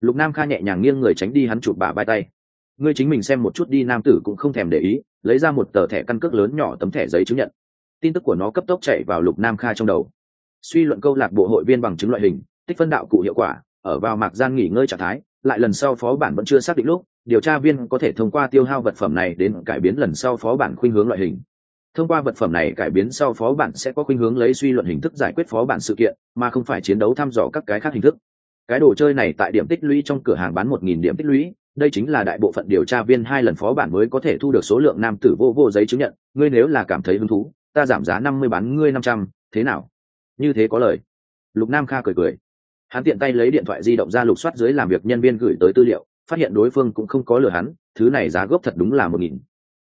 Lục nam kha nhẹ nhàng nghiêng người tránh đi hắn chụp bả vai tay. Ngươi chính mình xem một chút đi, nam tử cũng không thèm để ý lấy ra một tờ thẻ căn cước lớn nhỏ tấm thẻ giấy chứng nhận. Tin tức của nó cấp tốc chạy vào lục nam kha trong đầu. Suy luận câu lạc bộ hội viên bằng chứng loại hình, tích phân đạo cụ hiệu quả, ở vào mạc gian nghỉ ngơi trạng thái, lại lần sau phó bản vẫn chưa xác định lúc, điều tra viên có thể thông qua tiêu hao vật phẩm này đến cải biến lần sau phó bản khuynh hướng loại hình. Thông qua vật phẩm này cải biến sau phó bản sẽ có khuynh hướng lấy suy luận hình thức giải quyết phó bản sự kiện, mà không phải chiến đấu thăm dò các cái khác hình thức. Cái đồ chơi này tại điểm tích lũy trong cửa hàng bán một nghìn điểm tích lũy đây chính là đại bộ phận điều tra viên hai lần phó bản mới có thể thu được số lượng nam tử vô vô giấy chứng nhận, ngươi nếu là cảm thấy hứng thú, ta giảm giá năm mươi bán ngươi năm trăm, thế nào? Như thế có lời. Lục nam kha cười cười. Hắn tiện tay lấy điện thoại di động ra lục soát dưới làm việc nhân viên gửi tới tư liệu, phát hiện đối phương cũng không có lừa hắn, thứ này giá gốc thật đúng là một nghìn.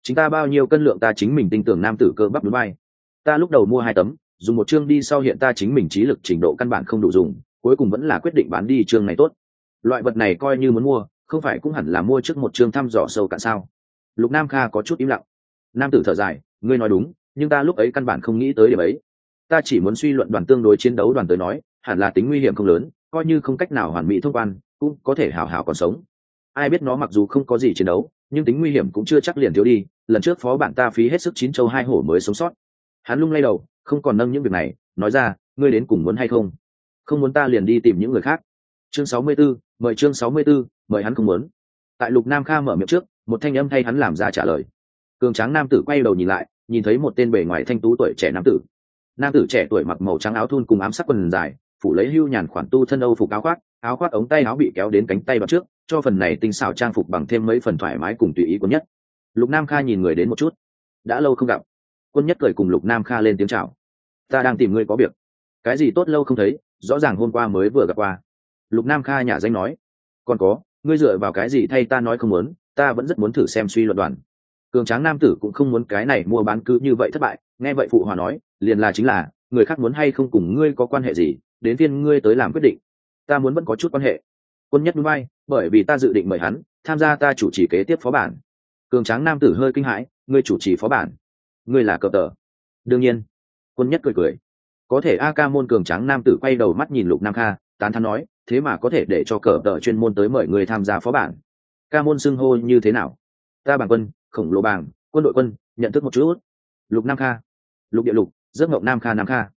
Chính ta bao nhiêu cân lượng ta chính mình tin tưởng nam tử cơ bắp núi bay. Ta lúc đầu mua hai tấm, dùng một chương đi sau hiện ta chính mình trí lực trình độ căn bản không đủ dùng, cuối cùng vẫn là quyết định bán đi chương này tốt. Loại vật này coi như muốn mua không phải cũng hẳn là mua trước một chương thăm dò sâu cạn sao? Lục nam kha có chút im lặng. Nam tử thở dài ngươi nói đúng nhưng ta lúc ấy căn bản không nghĩ tới điểm ấy. Ta chỉ muốn suy luận đoàn tương đối chiến đấu đoàn tới nói hẳn là tính nguy hiểm không lớn coi như không cách nào hoàn mỹ thông quan cũng có thể hào hào còn sống. Ai biết nó mặc dù không có gì chiến đấu nhưng tính nguy hiểm cũng chưa chắc liền thiếu đi lần trước phó bạn ta phí hết sức chín châu hai hổ mới sống sót. Hắn lung lay đầu không còn nâng những việc này nói ra ngươi đến cùng muốn hay không? Không muốn ta liền đi tìm những người khác. Chương sáu mươi 64, mời chương sáu mươi 64, mời hắn không muốn. Tại lục nam kha mở miệng trước, một thanh âm thay hắn làm ra trả lời. Cường tráng nam tử quay đầu nhìn lại, nhìn thấy một tên bề ngoài thanh tú tuổi trẻ nam tử. Nam tử trẻ tuổi mặc màu trắng áo thun cùng ám sắc quần dài, phủ lấy hưu nhàn khoản tu thân âu phục áo khoác áo khoác ống tay áo bị kéo đến cánh tay vào trước, cho phần này tinh xảo trang phục bằng thêm mấy phần thoải mái cùng tùy ý của nhất. Lục nam kha nhìn người đến một chút. Đã lâu không gặp. Quân nhất cười cùng lục nam kha lên tiếng chào. Ta đang tìm ngươi có việc. Cái gì tốt lâu không thấy, rõ ràng hôm qua mới vừa gặp qua. Lục nam kha nhà danh nói. Còn có ngươi dựa vào cái gì thay ta nói không muốn, ta vẫn rất muốn thử xem suy luận đoàn. Cường tráng nam tử cũng không muốn cái này mua bán cứ như vậy thất bại, nghe vậy phụ hòa nói, liền là chính là, người khác muốn hay không cùng ngươi có quan hệ gì, đến phiên ngươi tới làm quyết định. Ta muốn vẫn có chút quan hệ. Quân nhất núi bay, bởi vì ta dự định mời hắn, tham gia ta chủ trì kế tiếp phó bản. Cường tráng nam tử hơi kinh hãi, ngươi chủ trì phó bản? Ngươi là cờ tờ. Đương nhiên. Quân nhất cười cười. Có thể a ca môn cường tráng nam tử quay đầu mắt nhìn lục nam kha, tán thắn nói thế mà có thể để cho cờ tờ chuyên môn tới mời người tham gia phó bản. Ca môn xưng hô như thế nào? Ta bảng quân, khổng lồ bảng, quân đội quân, nhận thức một chút. Lục nam kha. Lục địa lục, giấc mộng nam kha nam kha.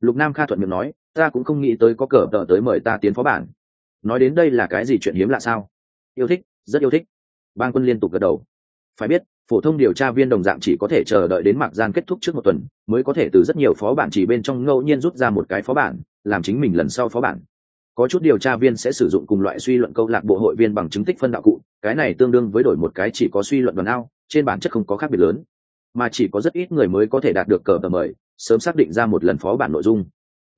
Lục nam kha thuận miệng nói, ta cũng không nghĩ tới có cờ tờ tới mời ta tiến phó bản. Nói đến đây là cái gì chuyện hiếm lạ sao? Yêu thích, rất yêu thích. Bang quân liên tục gật đầu. Phải biết, phổ thông điều tra viên đồng dạng chỉ có thể chờ đợi đến mạc gian kết thúc trước một tuần, mới có thể từ rất nhiều phó bản chỉ bên trong ngẫu nhiên rút ra một cái phó bản, làm chính mình lần sau phó bản có chút điều tra viên sẽ sử dụng cùng loại suy luận câu lạc bộ hội viên bằng chứng tích phân đạo cụ, cái này tương đương với đổi một cái chỉ có suy luận đoàn ao, trên bản chất không có khác biệt lớn. Mà chỉ có rất ít người mới có thể đạt được cờ tờ mời, sớm xác định ra một lần phó bản nội dung.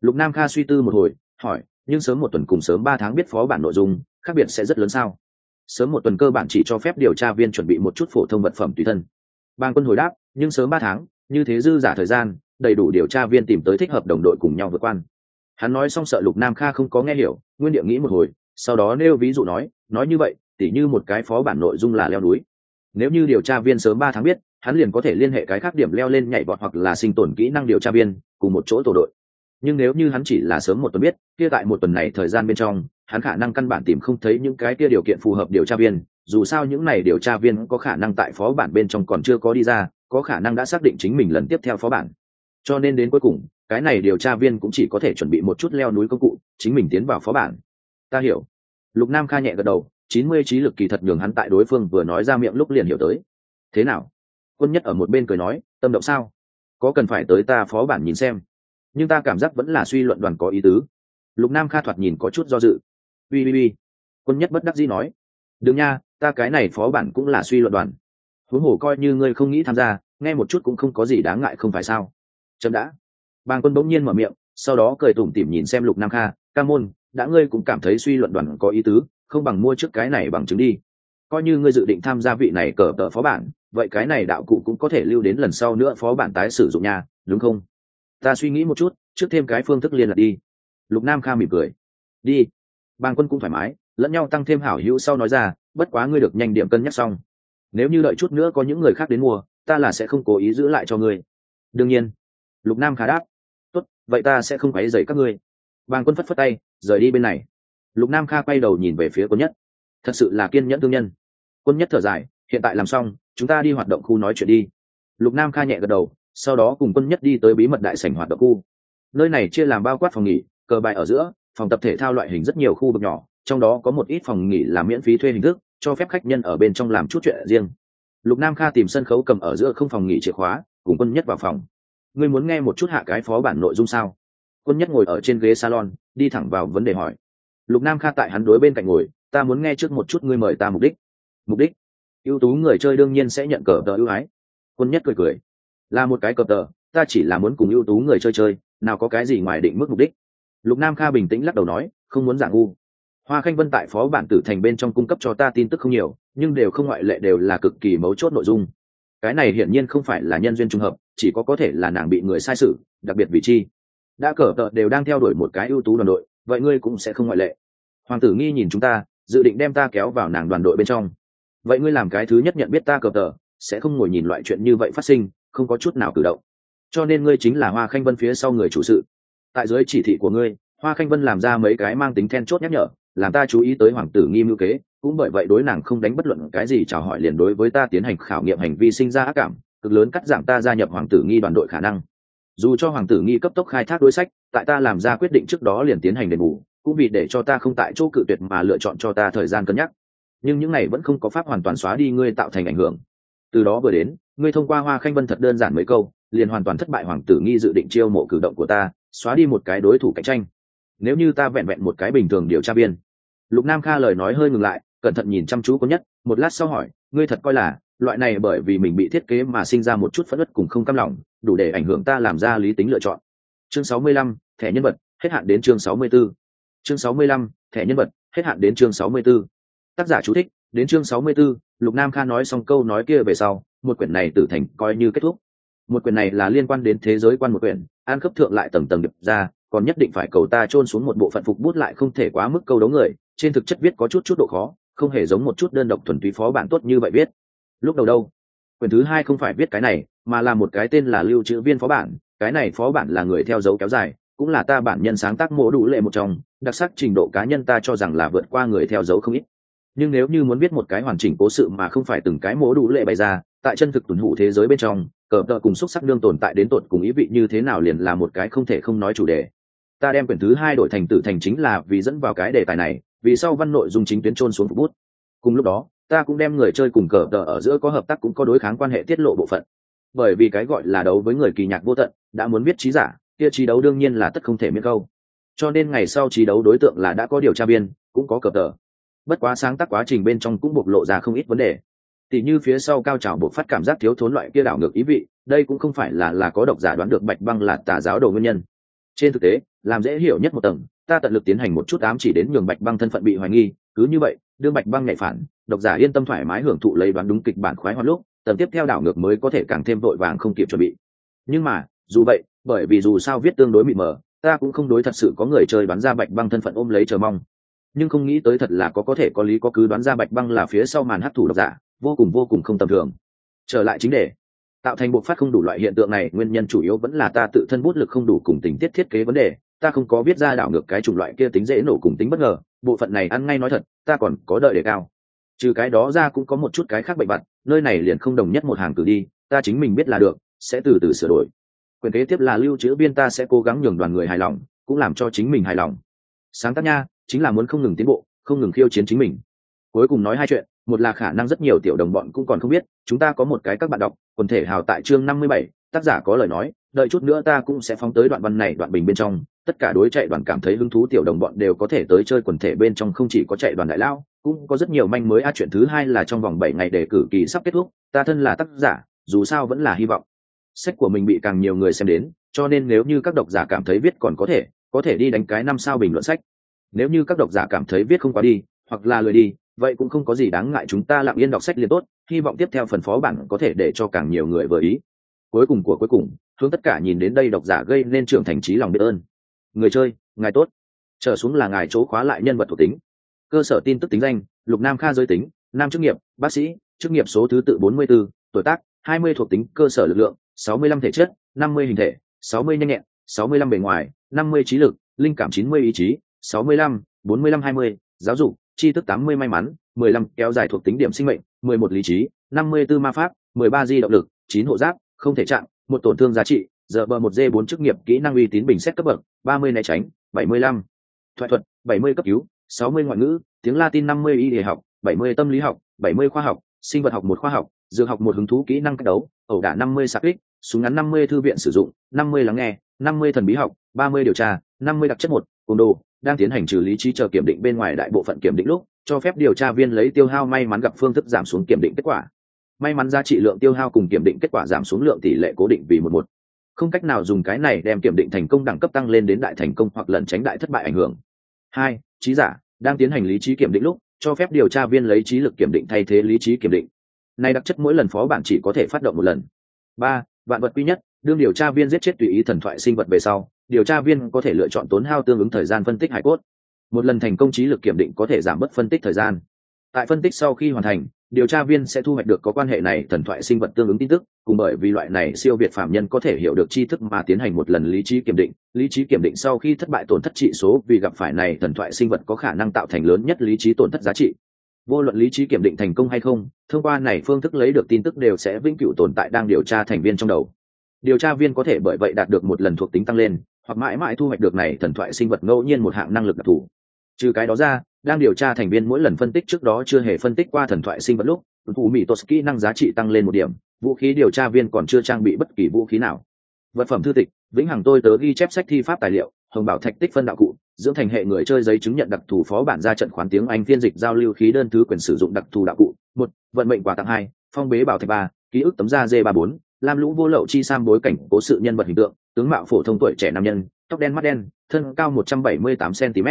Lục nam kha suy tư một hồi, hỏi, nhưng sớm một tuần cùng sớm ba tháng biết phó bản nội dung, khác biệt sẽ rất lớn sao? Sớm một tuần cơ bản chỉ cho phép điều tra viên chuẩn bị một chút phổ thông vật phẩm tùy thân. Bang quân hồi đáp, nhưng sớm ba tháng, như thế dư giả thời gian, đầy đủ điều tra viên tìm tới thích hợp đồng đội cùng nhau vượt quan hắn nói xong sợ lục nam kha không có nghe hiểu, nguyên điệu nghĩ một hồi, sau đó nêu ví dụ nói nói như vậy, tỉ như một cái phó bản nội dung là leo núi. Nếu như điều tra viên sớm ba tháng biết, hắn liền có thể liên hệ cái khác điểm leo lên nhảy vọt hoặc là sinh tồn kỹ năng điều tra viên, cùng một chỗ tổ đội. Nhưng nếu như hắn chỉ là sớm một tuần biết, kia tại một tuần này thời gian bên trong, hắn khả năng căn bản tìm không thấy những cái kia điều kiện phù hợp điều tra viên, dù sao những này điều tra viên có khả năng tại phó bản bên trong còn chưa có đi ra, có khả năng đã xác định chính mình lần tiếp theo phó bản cho nên đến cuối cùng, cái này điều tra viên cũng chỉ có thể chuẩn bị một chút leo núi công cụ, chính mình tiến vào phó bản. Ta hiểu. Lục nam kha nhẹ gật đầu, chín mươi trí lực kỳ thật nhường hắn tại đối phương vừa nói ra miệng lúc liền hiểu tới. Thế nào? Quân nhất ở một bên cười nói, tâm động sao? Có cần phải tới ta phó bản nhìn xem? Nhưng ta cảm giác vẫn là suy luận đoàn có ý tứ. Lục nam kha thoạt nhìn có chút do dự. Ui ui ui quân nhất bất đắc dĩ nói đừng nha, ta cái này phó bản cũng là suy luận đoàn. Huống hồ coi như ngươi không nghĩ tham gia, nghe một chút cũng không có gì đáng ngại không phải sao? Chậm đã. Bàng quân bỗng nhiên mở miệng, sau đó cười tủm tỉm nhìn xem lục nam kha, ca môn, đã ngươi cũng cảm thấy suy luận đoàn có ý tứ, không bằng mua trước cái này bằng chứng đi. Coi như ngươi dự định tham gia vị này cờ tờ phó bản, vậy cái này đạo cụ cũng có thể lưu đến lần sau nữa phó bản tái sử dụng nha, đúng không? Ta suy nghĩ một chút, trước thêm cái phương thức liên lạc đi. Lục nam kha mỉm cười. Đi. Bàng quân cũng thoải mái, lẫn nhau tăng thêm hảo hữu sau nói ra, bất quá ngươi được nhanh điểm cân nhắc xong. Nếu như đợi chút nữa có những người khác đến mua, ta là sẽ không cố ý giữ lại cho ngươi. Đương nhiên lục nam khá đáp. Tốt, vậy ta sẽ không quấy dày các ngươi. Bàng quân phất phất tay, rời đi bên này. Lục nam kha quay đầu nhìn về phía quân nhất. Thật sự là kiên nhẫn thương nhân. Quân nhất thở dài, hiện tại làm xong, chúng ta đi hoạt động khu nói chuyện đi. Lục nam kha nhẹ gật đầu, sau đó cùng quân nhất đi tới bí mật đại sảnh hoạt động khu. Nơi này chia làm bao quát phòng nghỉ, cờ bài ở giữa, phòng tập thể thao loại hình rất nhiều khu vực nhỏ, trong đó có một ít phòng nghỉ làm miễn phí thuê hình thức, cho phép khách nhân ở bên trong làm chút chuyện riêng. Lục nam kha tìm sân khấu cầm ở giữa không phòng nghỉ chìa khóa, cùng quân nhất vào phòng ngươi muốn nghe một chút hạ cái phó bản nội dung sao? Quân nhất ngồi ở trên ghế salon, đi thẳng vào vấn đề hỏi. Lục nam kha tại hắn đối bên cạnh ngồi, ta muốn nghe trước một chút ngươi mời ta mục đích. Mục đích? Ưu tú người chơi đương nhiên sẽ nhận cờ tờ ưu ái. Quân nhất cười cười. Là một cái cờ tờ, ta chỉ là muốn cùng ưu tú người chơi chơi, nào có cái gì ngoài định mức mục đích. Lục nam kha bình tĩnh lắc đầu nói, không muốn giả ngu. Hoa khanh vân tại phó bản tử thành bên trong cung cấp cho ta tin tức không nhiều, nhưng đều không ngoại lệ đều là cực kỳ mấu chốt nội dung. Cái này hiển nhiên không phải là nhân duyên trùng hợp chỉ có có thể là nàng bị người sai sự đặc biệt vì chi. Đã cờ tợ đều đang theo đuổi một cái ưu tú đoàn đội, vậy ngươi cũng sẽ không ngoại lệ. Hoàng tử nghi nhìn chúng ta, dự định đem ta kéo vào nàng đoàn đội bên trong. Vậy ngươi làm cái thứ nhất nhận biết ta cờ tờ sẽ không ngồi nhìn loại chuyện như vậy phát sinh, không có chút nào cử động. Cho nên ngươi chính là hoa khanh vân phía sau người chủ sự. Tại dưới chỉ thị của ngươi, hoa khanh vân làm ra mấy cái mang tính then chốt nhắc nhở, làm ta chú ý tới hoàng tử nghi mưu kế, cũng bởi vậy đối nàng không đánh bất luận cái gì chào hỏi liền đối với ta tiến hành khảo nghiệm hành vi sinh ra ác cảm cực lớn cắt giảm ta gia nhập hoàng tử nghi đoàn đội khả năng. Dù cho hoàng tử nghi cấp tốc khai thác đối sách, tại ta làm ra quyết định trước đó liền tiến hành đền bù, cũng vì để cho ta không tại chỗ cự tuyệt mà lựa chọn cho ta thời gian cân nhắc. Nhưng những này vẫn không có pháp hoàn toàn xóa đi ngươi tạo thành ảnh hưởng. Từ đó vừa đến, ngươi thông qua hoa khanh vân thật đơn giản mấy câu, liền hoàn toàn thất bại hoàng tử nghi dự định chiêu mộ cử động của ta, xóa đi một cái đối thủ cạnh tranh. Nếu như ta vẹn vẹn một cái bình thường điều tra viên. Lục nam kha lời nói hơi ngừng lại, cẩn thận nhìn chăm chú có nhất, một lát sau hỏi, ngươi thật coi là loại này bởi vì mình bị thiết kế mà sinh ra một chút phẫn ất cùng không cam lòng đủ để ảnh hưởng ta làm ra lý tính lựa chọn chương 65, thẻ nhân vật hết hạn đến chương 64. chương 65, thẻ nhân vật hết hạn đến chương 64. tác giả chú thích đến chương 64, lục nam kha nói xong câu nói kia về sau một quyển này tử thành coi như kết thúc một quyển này là liên quan đến thế giới quan một quyển an cấp thượng lại tầng tầng điệp ra còn nhất định phải cầu ta chôn xuống một bộ phận phục bút lại không thể quá mức câu đấu người trên thực chất viết có chút chút độ khó không hề giống một chút đơn độc thuần túy phó bản tốt như vậy viết lúc đầu đâu? Quyển thứ hai không phải viết cái này, mà là một cái tên là lưu trữ viên phó bản. Cái này phó bản là người theo dấu kéo dài, cũng là ta bản nhân sáng tác mô đủ lệ một trong, đặc sắc trình độ cá nhân ta cho rằng là vượt qua người theo dấu không ít. Nhưng nếu như muốn viết một cái hoàn chỉnh cố sự mà không phải từng cái mô đủ lệ bày ra, tại chân thực tuần hụ thế giới bên trong, cờ tợ cùng xúc sắc đương tồn tại đến tột cùng ý vị như thế nào liền là một cái không thể không nói chủ đề. Ta đem quyển thứ hai đổi thành tử thành chính là vì dẫn vào cái đề tài này, vì sau văn nội dung chính tuyến trôn xuống phục bút. Cùng lúc đó ta cũng đem người chơi cùng cờ tờ ở giữa có hợp tác cũng có đối kháng quan hệ tiết lộ bộ phận. Bởi vì cái gọi là đấu với người kỳ nhạc vô tận, đã muốn biết trí giả, kia trí đấu đương nhiên là tất không thể miễn câu. Cho nên ngày sau trí đấu đối tượng là đã có điều tra viên, cũng có cờ tờ. Bất quá sáng tác quá trình bên trong cũng bộc lộ ra không ít vấn đề. Tỉ như phía sau cao trào bộc phát cảm giác thiếu thốn loại kia đảo ngược ý vị, đây cũng không phải là là có độc giả đoán được bạch băng là tà giáo đồ nguyên nhân. Trên thực tế, làm dễ hiểu nhất một tầng, ta tận lực tiến hành một chút ám chỉ đến nhường bạch băng thân phận bị hoài nghi cứ như vậy đưa bạch băng nhạy phản, độc giả yên tâm thoải mái hưởng thụ lấy đoán đúng kịch bản khoái hoa lúc, Tầm tiếp theo đảo ngược mới có thể càng thêm vội vàng không kịp chuẩn bị. Nhưng mà, dù vậy, bởi vì dù sao viết tương đối mịt mờ, ta cũng không đối thật sự có người chơi đoán ra bạch băng thân phận ôm lấy chờ mong. Nhưng không nghĩ tới thật là có có thể có lý có cứ đoán ra bạch băng là phía sau màn hấp thủ độc giả, vô cùng vô cùng không tầm thường. Trở lại chính đề. Tạo thành bộ phát không đủ loại hiện tượng này, nguyên nhân chủ yếu vẫn là ta tự thân bút lực không đủ cùng tính tiết thiết kế vấn đề, ta không có viết ra đảo ngược cái chủng loại kia tính dễ nổ cùng tính bất ngờ bộ phận này ăn ngay nói thật, ta còn có đợi để cao. Trừ cái đó ra cũng có một chút cái khác bệnh vặt, nơi này liền không đồng nhất một hàng cử đi, ta chính mình biết là được, sẽ từ từ sửa đổi. Quyền kế tiếp là lưu trữ viên ta sẽ cố gắng nhường đoàn người hài lòng, cũng làm cho chính mình hài lòng. Sáng tác nha, chính là muốn không ngừng tiến bộ, không ngừng khiêu chiến chính mình. Cuối cùng nói hai chuyện, một là khả năng rất nhiều tiểu đồng bọn cũng còn không biết, chúng ta có một cái các bạn đọc, quần thể hào tại chương năm mươi bảy tác giả có lời nói, đợi chút nữa ta cũng sẽ phóng tới đoạn văn này đoạn bình bên trong. Tất cả đối chạy đoàn cảm thấy hứng thú tiểu đồng bọn đều có thể tới chơi quần thể bên trong không chỉ có chạy đoàn đại lao, cũng có rất nhiều manh mới. A, chuyện thứ hai là trong vòng bảy ngày để cử kỳ sắp kết thúc, ta thân là tác giả, dù sao vẫn là hy vọng. Sách của mình bị càng nhiều người xem đến, cho nên nếu như các độc giả cảm thấy viết còn có thể có thể đi đánh cái năm sao bình luận sách. Nếu như các độc giả cảm thấy viết không quá đi, hoặc là lười đi, vậy cũng không có gì đáng ngại chúng ta lặng yên đọc sách liền tốt. Hy vọng tiếp theo phần phó bản có thể để cho càng nhiều người vừa ý cuối cùng của cuối cùng hướng tất cả nhìn đến đây độc giả gây nên trưởng thành trí lòng biết ơn. Người chơi ngài tốt. Trở xuống là ngài chỗ khóa lại nhân vật thuộc tính. Cơ sở tin tức tính danh lục nam kha giới tính nam chức nghiệp bác sĩ chức nghiệp số thứ tự 44, tuổi tác 20 thuộc tính cơ sở lực lượng 65 thể chất 50 hình thể 60 nhanh nhẹn 65 bề ngoài 50 trí lực linh cảm 90 ý chí 65, 45 20, giáo dục tri thức 80 may mắn 15 kéo dài thuộc tính điểm sinh mệnh 11 lý trí 54 ma pháp 13 di động lực chín hộ giáp không thể chạm, một tổn thương giá trị, giờ bờ một d bốn chức nghiệp kỹ năng uy tín bình xét cấp bậc 30 né tránh 75. thoại thuật 70 cấp cứu 60 ngoại ngữ, tiếng latin 50 y y học 70 tâm lý học 70 khoa học, sinh vật học một khoa học, dược học một hứng thú kỹ năng cách đấu, ẩu đả 50 sạc kích, súng ngắn 50 thư viện sử dụng 50 lắng nghe 50 thần bí học 30 điều tra 50 đặc chất một côn đồ, đang tiến hành trừ lý trí chờ kiểm định bên ngoài đại bộ phận kiểm định lúc, cho phép điều tra viên lấy tiêu hao may mắn gặp phương thức giảm xuống kiểm định kết quả may mắn giá trị lượng tiêu hao cùng kiểm định kết quả giảm xuống lượng tỷ lệ cố định vì một một. Không cách nào dùng cái này đem kiểm định thành công đẳng cấp tăng lên đến đại thành công hoặc lẩn tránh đại thất bại ảnh hưởng. Hai, trí giả, đang tiến hành lý trí kiểm định lúc, cho phép điều tra viên lấy trí lực kiểm định thay thế lý trí kiểm định. Này đặc chất mỗi lần phó bản chỉ có thể phát động một lần. Ba, vạn vật quy nhất, đương điều tra viên giết chết tùy ý thần thoại sinh vật về sau, điều tra viên có thể lựa chọn tốn hao tương ứng thời gian phân tích hải cốt. Một lần thành công trí lực kiểm định có thể giảm bớt phân tích thời gian tại phân tích sau khi hoàn thành, điều tra viên sẽ thu hoạch được có quan hệ này thần thoại sinh vật tương ứng tin tức, cùng bởi vì loại này siêu việt phạm nhân có thể hiểu được tri thức mà tiến hành một lần lý trí kiểm định. Lý trí kiểm định sau khi thất bại tổn thất trị số vì gặp phải này thần thoại sinh vật có khả năng tạo thành lớn nhất lý trí tổn thất giá trị. Vô luận lý trí kiểm định thành công hay không, thông qua này phương thức lấy được tin tức đều sẽ vĩnh cửu tồn tại đang điều tra thành viên trong đầu. Điều tra viên có thể bởi vậy đạt được một lần thuộc tính tăng lên, hoặc mãi mãi thu hoạch được này thần thoại sinh vật ngẫu nhiên một hạng năng lực đặc thù. Trừ cái đó ra đang điều tra thành viên mỗi lần phân tích trước đó chưa hề phân tích qua thần thoại sinh vật lúc thủ mỹ tốt kỹ năng giá trị tăng lên một điểm, vũ khí điều tra viên còn chưa trang bị bất kỳ vũ khí nào. Vật phẩm thư tịch, vĩnh hằng tôi tớ ghi chép sách thi pháp tài liệu, hồng bảo thạch tích phân đạo cụ, dưỡng thành hệ người chơi giấy chứng nhận đặc thù phó bản ra trận khoán tiếng anh phiên dịch giao lưu khí đơn thứ quyền sử dụng đặc thù đạo cụ. Một, vận mệnh quà tặng hai, phong bế bảo thạch ba, ký ức tấm da d ba bốn, lam lũ vô lậu chi sam bối cảnh cố sự nhân vật hình tượng, tướng mạo phổ thông tuổi trẻ nam nhân, tóc đen mắt đen, thân cao một trăm bảy mươi tám cm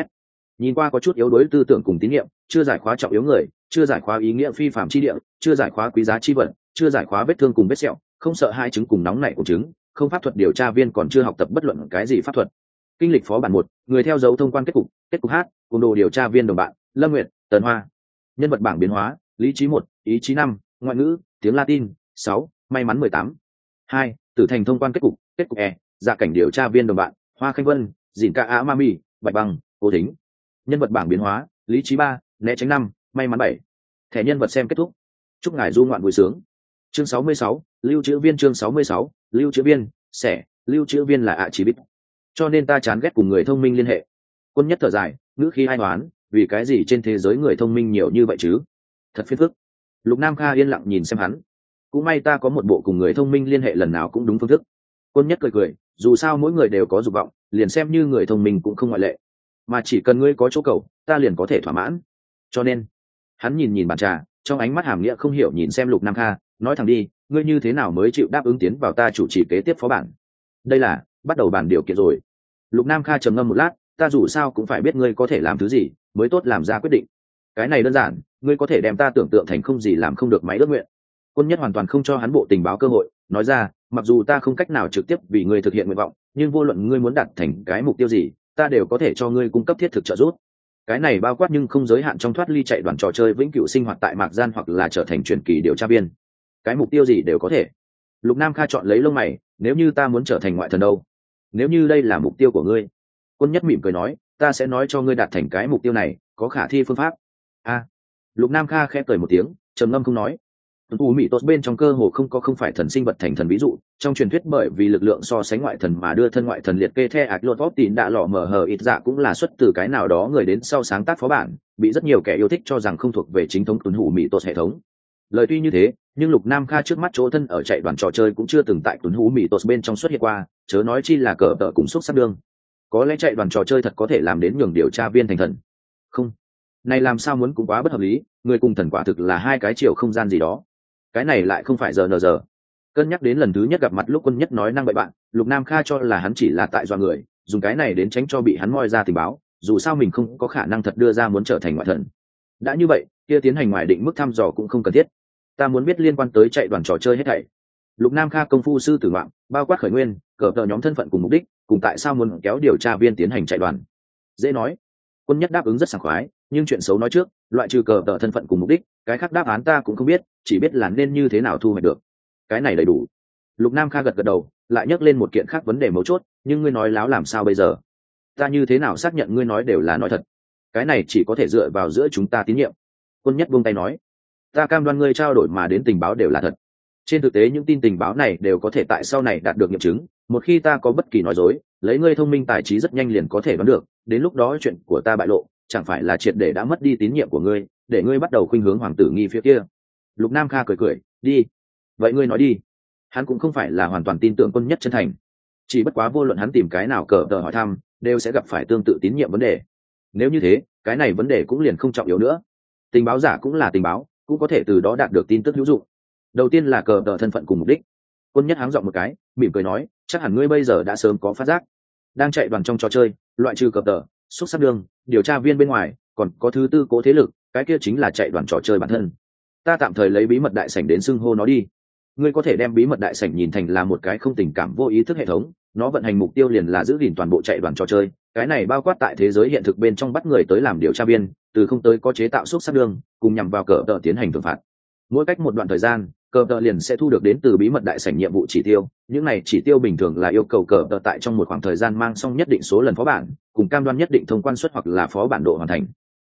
nhìn qua có chút yếu đuối tư tưởng cùng tín nhiệm, chưa giải khóa trọng yếu người, chưa giải khóa ý nghĩa phi phạm chi địa, chưa giải khóa quý giá chi vật, chưa giải khóa vết thương cùng vết sẹo, không sợ hai chứng cùng nóng nảy của chứng, không pháp thuật điều tra viên còn chưa học tập bất luận cái gì pháp thuật. Kinh lịch phó bản một, người theo dấu thông quan kết cục kết cục hát, cùng đồ điều tra viên đồng bạn, lâm nguyệt, tần hoa. Nhân vật bảng biến hóa, lý trí một, ý chí năm, ngoại ngữ, tiếng latin, sáu, may mắn mười tám. Hai, tử thành thông quan kết cục kết cục e gia cảnh điều tra viên đồng bạn, hoa khanh vân, dìn ca á ma mi, bạch bằng cố thính nhân vật bảng biến hóa, lý trí ba, né tránh năm, may mắn bảy. Thẻ nhân vật xem kết thúc. Chúc ngài du ngoạn vui sướng. Chương sáu mươi sáu, lưu trữ viên chương sáu mươi sáu, lưu trữ viên, sẻ, lưu trữ viên là ạ chỉ bít cho nên ta chán ghét cùng người thông minh liên hệ. Quân nhất thở dài, ngữ khi ai đoán vì cái gì trên thế giới người thông minh nhiều như vậy chứ? Thật phiền phức. Lục nam kha yên lặng nhìn xem hắn. Cũng may ta có một bộ cùng người thông minh liên hệ lần nào cũng đúng phương thức. Quân nhất cười cười, dù sao mỗi người đều có dục vọng, liền xem như người thông minh cũng không ngoại lệ mà chỉ cần ngươi có chỗ cầu, ta liền có thể thỏa mãn. Cho nên, hắn nhìn nhìn bàn trà, trong ánh mắt hàm nghĩa không hiểu nhìn xem lục nam kha, nói thẳng đi, ngươi như thế nào mới chịu đáp ứng tiến vào ta chủ trì kế tiếp phó bản? Đây là, bắt đầu bản điều kiện rồi. Lục nam kha trầm ngâm một lát, ta dù sao cũng phải biết ngươi có thể làm thứ gì, mới tốt làm ra quyết định. Cái này đơn giản, ngươi có thể đem ta tưởng tượng thành không gì làm không được máy ước nguyện. Quân nhất hoàn toàn không cho hắn bộ tình báo cơ hội, nói ra, mặc dù ta không cách nào trực tiếp vì ngươi thực hiện nguyện vọng, nhưng vô luận ngươi muốn đạt thành cái mục tiêu gì ta đều có thể cho ngươi cung cấp thiết thực trợ giúp. Cái này bao quát nhưng không giới hạn trong thoát ly chạy đoàn trò chơi vĩnh cửu sinh hoạt tại mạc gian hoặc là trở thành truyền kỳ điều tra viên. Cái mục tiêu gì đều có thể. Lục nam kha chọn lấy lông mày, nếu như ta muốn trở thành ngoại thần đâu? Nếu như đây là mục tiêu của ngươi? Quân nhất mỉm cười nói, ta sẽ nói cho ngươi đạt thành cái mục tiêu này, có khả thi phương pháp. A. Lục nam kha khẽ cười một tiếng, trầm ngâm không nói u mỹ tốt bên trong cơ hồ không có, không phải thần sinh vật thành thần ví dụ. Trong truyền thuyết bởi vì lực lượng so sánh ngoại thần mà đưa thân ngoại thần liệt kê the ạc lột vóc tín đã lọ mở hờ ít dạ cũng là xuất từ cái nào đó người đến sau sáng tác phó bản, bị rất nhiều kẻ yêu thích cho rằng không thuộc về chính thống tuấn hủ mỹ tốt hệ thống. Lời tuy như thế, nhưng lục nam kha trước mắt chỗ thân ở chạy đoàn trò chơi cũng chưa từng tại tuấn hủ mỹ tốt bên trong xuất hiện qua, chớ nói chi là cờ tợ cùng xúc sắc đương. Có lẽ chạy đoàn trò chơi thật có thể làm đến nhường điều tra viên thành thần. Không. Này làm sao muốn cũng quá bất hợp lý, người cùng thần quả thực là hai cái chiều không gian gì đó cái này lại không phải giờ nờ giờ. Cân nhắc đến lần thứ nhất gặp mặt lúc quân nhất nói năng bậy bạn, lục nam kha cho là hắn chỉ là tại do người, dùng cái này đến tránh cho bị hắn moi ra tình báo, dù sao mình không có khả năng thật đưa ra muốn trở thành ngoại thần. Đã như vậy, kia tiến hành ngoài định mức thăm dò cũng không cần thiết. Ta muốn biết liên quan tới chạy đoàn trò chơi hết thảy. Lục nam kha công phu sư tử ngoạn, bao quát khởi nguyên, cờ tờ nhóm thân phận cùng mục đích, cùng tại sao muốn kéo điều tra viên tiến hành chạy đoàn. Dễ nói. Quân nhất đáp ứng rất sảng khoái nhưng chuyện xấu nói trước, loại trừ cờ tờ thân phận cùng mục đích, cái khác đáp án ta cũng không biết, chỉ biết là nên như thế nào thu hoạch được. Cái này đầy đủ. Lục nam kha gật gật đầu, lại nhắc lên một kiện khác vấn đề mấu chốt, nhưng ngươi nói láo làm sao bây giờ? Ta như thế nào xác nhận ngươi nói đều là nói thật? Cái này chỉ có thể dựa vào giữa chúng ta tín nhiệm. Quân nhất buông tay nói, ta cam đoan ngươi trao đổi mà đến tình báo đều là thật. Trên thực tế những tin tình báo này đều có thể tại sau này đạt được nghiệm chứng, một khi ta có bất kỳ nói dối, lấy ngươi thông minh tài trí rất nhanh liền có thể đoán được, đến lúc đó chuyện của ta bại lộ chẳng phải là triệt để đã mất đi tín nhiệm của ngươi, để ngươi bắt đầu khuynh hướng hoàng tử nghi phía kia. Lục nam kha cười cười, đi. Vậy ngươi nói đi. Hắn cũng không phải là hoàn toàn tin tưởng quân nhất chân thành. Chỉ bất quá vô luận hắn tìm cái nào cờ tờ hỏi thăm, đều sẽ gặp phải tương tự tín nhiệm vấn đề. Nếu như thế, cái này vấn đề cũng liền không trọng yếu nữa. Tình báo giả cũng là tình báo, cũng có thể từ đó đạt được tin tức hữu dụng. Đầu tiên là cờ tờ thân phận cùng mục đích. Quân nhất háng dọn một cái, mỉm cười nói, chắc hẳn ngươi bây giờ đã sớm có phát giác. Đang chạy đoàn trong trò chơi, loại trừ cờ tờ xúc sắc đường, điều tra viên bên ngoài, còn có thứ tư cố thế lực, cái kia chính là chạy đoàn trò chơi bản thân. Ta tạm thời lấy bí mật đại sảnh đến xưng hô nó đi. Ngươi có thể đem bí mật đại sảnh nhìn thành là một cái không tình cảm vô ý thức hệ thống, nó vận hành mục tiêu liền là giữ gìn toàn bộ chạy đoàn trò chơi. Cái này bao quát tại thế giới hiện thực bên trong bắt người tới làm điều tra viên, từ không tới có chế tạo xúc sắc đường, cùng nhằm vào cờ tờ tiến hành thưởng phạt. Mỗi cách một đoạn thời gian cờ tờ liền sẽ thu được đến từ bí mật đại sảnh nhiệm vụ chỉ tiêu. Những này chỉ tiêu bình thường là yêu cầu cờ tờ tại trong một khoảng thời gian mang xong nhất định số lần phó bản, cùng cam đoan nhất định thông quan suất hoặc là phó bản độ hoàn thành.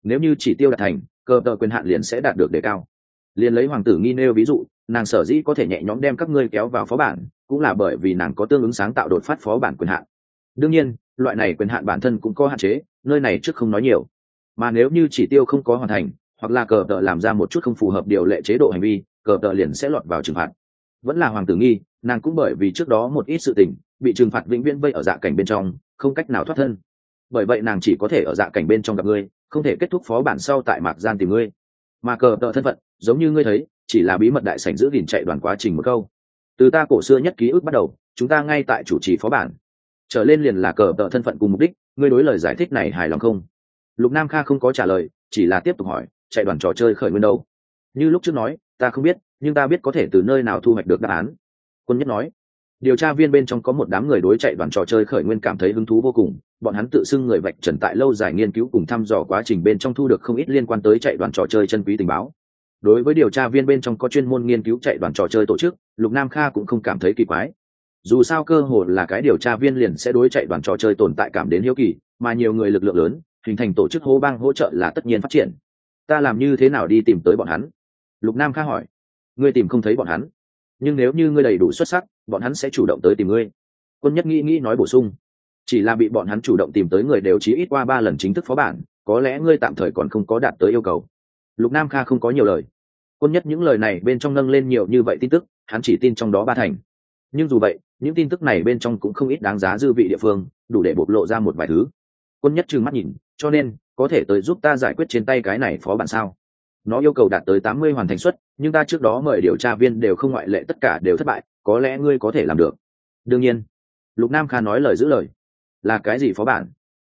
Nếu như chỉ tiêu đạt thành, cờ tờ quyền hạn liền sẽ đạt được đề cao. Liền lấy hoàng tử nghi nêu ví dụ, nàng sở dĩ có thể nhẹ nhõm đem các ngươi kéo vào phó bản, cũng là bởi vì nàng có tương ứng sáng tạo đột phát phó bản quyền hạn. Đương nhiên, loại này quyền hạn bản thân cũng có hạn chế, nơi này trước không nói nhiều. Mà nếu như chỉ tiêu không có hoàn thành, hoặc là cờ tờ làm ra một chút không phù hợp điều lệ chế độ hành vi cờ tợ liền sẽ lọt vào trừng phạt. Vẫn là hoàng tử nghi, nàng cũng bởi vì trước đó một ít sự tình, bị trừng phạt vĩnh viễn vây ở dạ cảnh bên trong, không cách nào thoát thân. Bởi vậy nàng chỉ có thể ở dạ cảnh bên trong gặp ngươi, không thể kết thúc phó bản sau tại mạc gian tìm ngươi. Mà cờ tợ thân phận, giống như ngươi thấy, chỉ là bí mật đại sảnh giữ gìn chạy đoàn quá trình một câu. Từ ta cổ xưa nhất ký ức bắt đầu, chúng ta ngay tại chủ trì phó bản. Trở lên liền là cờ tợ thân phận cùng mục đích, ngươi đối lời giải thích này hài lòng không? Lục nam kha không có trả lời, chỉ là tiếp tục hỏi, chạy đoàn trò chơi khởi nguyên đâu? Như lúc trước nói ta không biết, nhưng ta biết có thể từ nơi nào thu hoạch được đáp án. Quân nhất nói. Điều tra viên bên trong có một đám người đối chạy đoàn trò chơi khởi nguyên cảm thấy hứng thú vô cùng, bọn hắn tự xưng người vạch trần tại lâu dài nghiên cứu cùng thăm dò quá trình bên trong thu được không ít liên quan tới chạy đoàn trò chơi chân quý tình báo. Đối với điều tra viên bên trong có chuyên môn nghiên cứu chạy đoàn trò chơi tổ chức, lục nam kha cũng không cảm thấy kỳ quái. Dù sao cơ hội là cái điều tra viên liền sẽ đối chạy đoàn trò chơi tồn tại cảm đến hiếu kỳ, mà nhiều người lực lượng lớn, hình thành tổ chức hô bang hỗ trợ là tất nhiên phát triển. Ta làm như thế nào đi tìm tới bọn hắn? Lục nam kha hỏi, ngươi tìm không thấy bọn hắn? Nhưng nếu như ngươi đầy đủ xuất sắc, bọn hắn sẽ chủ động tới tìm ngươi. Quân nhất nghĩ nghĩ nói bổ sung, chỉ là bị bọn hắn chủ động tìm tới người đều chỉ ít qua ba lần chính thức phó bản, có lẽ ngươi tạm thời còn không có đạt tới yêu cầu. Lục nam kha không có nhiều lời. Quân nhất những lời này bên trong nâng lên nhiều như vậy tin tức, hắn chỉ tin trong đó ba thành. Nhưng dù vậy, những tin tức này bên trong cũng không ít đáng giá dư vị địa phương, đủ để bộc lộ ra một vài thứ. Quân nhất trừng mắt nhìn, cho nên, có thể tới giúp ta giải quyết trên tay cái này phó bản sao? Nó yêu cầu đạt tới tám mươi hoàn thành suất nhưng ta trước đó mời điều tra viên đều không ngoại lệ tất cả đều thất bại có lẽ ngươi có thể làm được. Đương nhiên lục nam kha nói lời giữ lời. Là cái gì phó bản?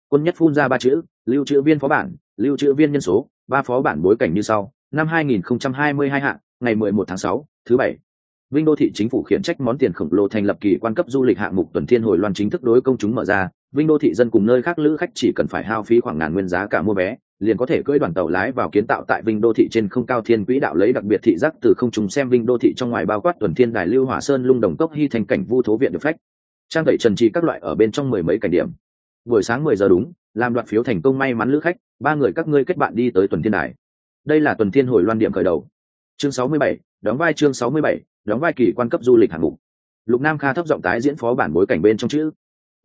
Quân nhất phun ra ba chữ lưu trữ viên phó bản lưu trữ viên nhân số ba phó bản bối cảnh như sau. Năm 2022 hạ, ngày 11 tháng 6, thứ bảy. Vinh đô thị chính phủ khiển trách món tiền khổng lồ thành lập kỳ quan cấp du lịch hạng mục tuần thiên hồi loan chính thức đối công chúng mở ra, vinh đô thị dân cùng nơi khác lữ khách chỉ cần phải hao phí khoảng ngàn nguyên giá cả mua vé, liền có thể cưỡi đoàn tàu lái vào kiến tạo tại vinh đô thị trên không cao thiên quỹ đạo lấy đặc biệt thị giác từ không trùng xem vinh đô thị trong ngoài bao quát tuần thiên đài lưu hỏa sơn lung đồng cốc hy thành cảnh vu thố viện được phách. Trang tẩy trần trì các loại ở bên trong mười mấy cảnh điểm. Buổi sáng mười giờ đúng, làm đoạt phiếu thành công may mắn lữ khách, ba người các ngươi kết bạn đi tới tuần thiên đài. Đây là tuần thiên hồi loan điểm khởi đầu. Chương sáu mươi bảy, đóng vai chương sáu mươi bảy, đóng vai kỳ quan cấp du lịch hạng mục. Lục nam kha thấp giọng tái diễn phó bản bối cảnh bên trong chữ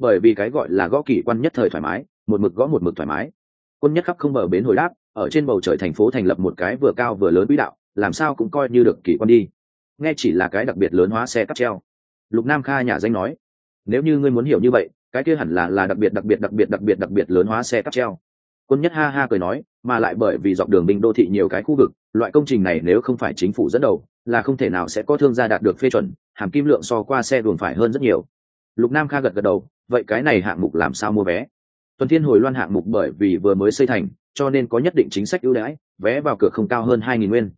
bởi vì cái gọi là gõ kỳ quan nhất thời thoải mái, một mực gõ một mực thoải mái. Quân nhất khắp không bờ bến hồi đáp, ở trên bầu trời thành phố thành lập một cái vừa cao vừa lớn quỹ đạo, làm sao cũng coi như được kỳ quan đi. Nghe chỉ là cái đặc biệt lớn hóa xe cắp treo. Lục nam kha nhà danh nói, nếu như ngươi muốn hiểu như vậy, cái kia hẳn là là đặc biệt đặc biệt đặc biệt đặc biệt đặc biệt lớn hóa xe cắp treo. Quân nhất ha ha cười nói, mà lại bởi vì dọc đường binh đô thị nhiều cái khu vực, loại công trình này nếu không phải chính phủ dẫn đầu, là không thể nào sẽ có thương gia đạt được phê chuẩn, hàm kim lượng so qua xe đường phải hơn rất nhiều. Lục nam kha gật gật đầu vậy cái này hạng mục làm sao mua vé? Tuần thiên hồi loan hạng mục bởi vì vừa mới xây thành, cho nên có nhất định chính sách ưu đãi, vé vào cửa không cao hơn hai nghìn nguyên.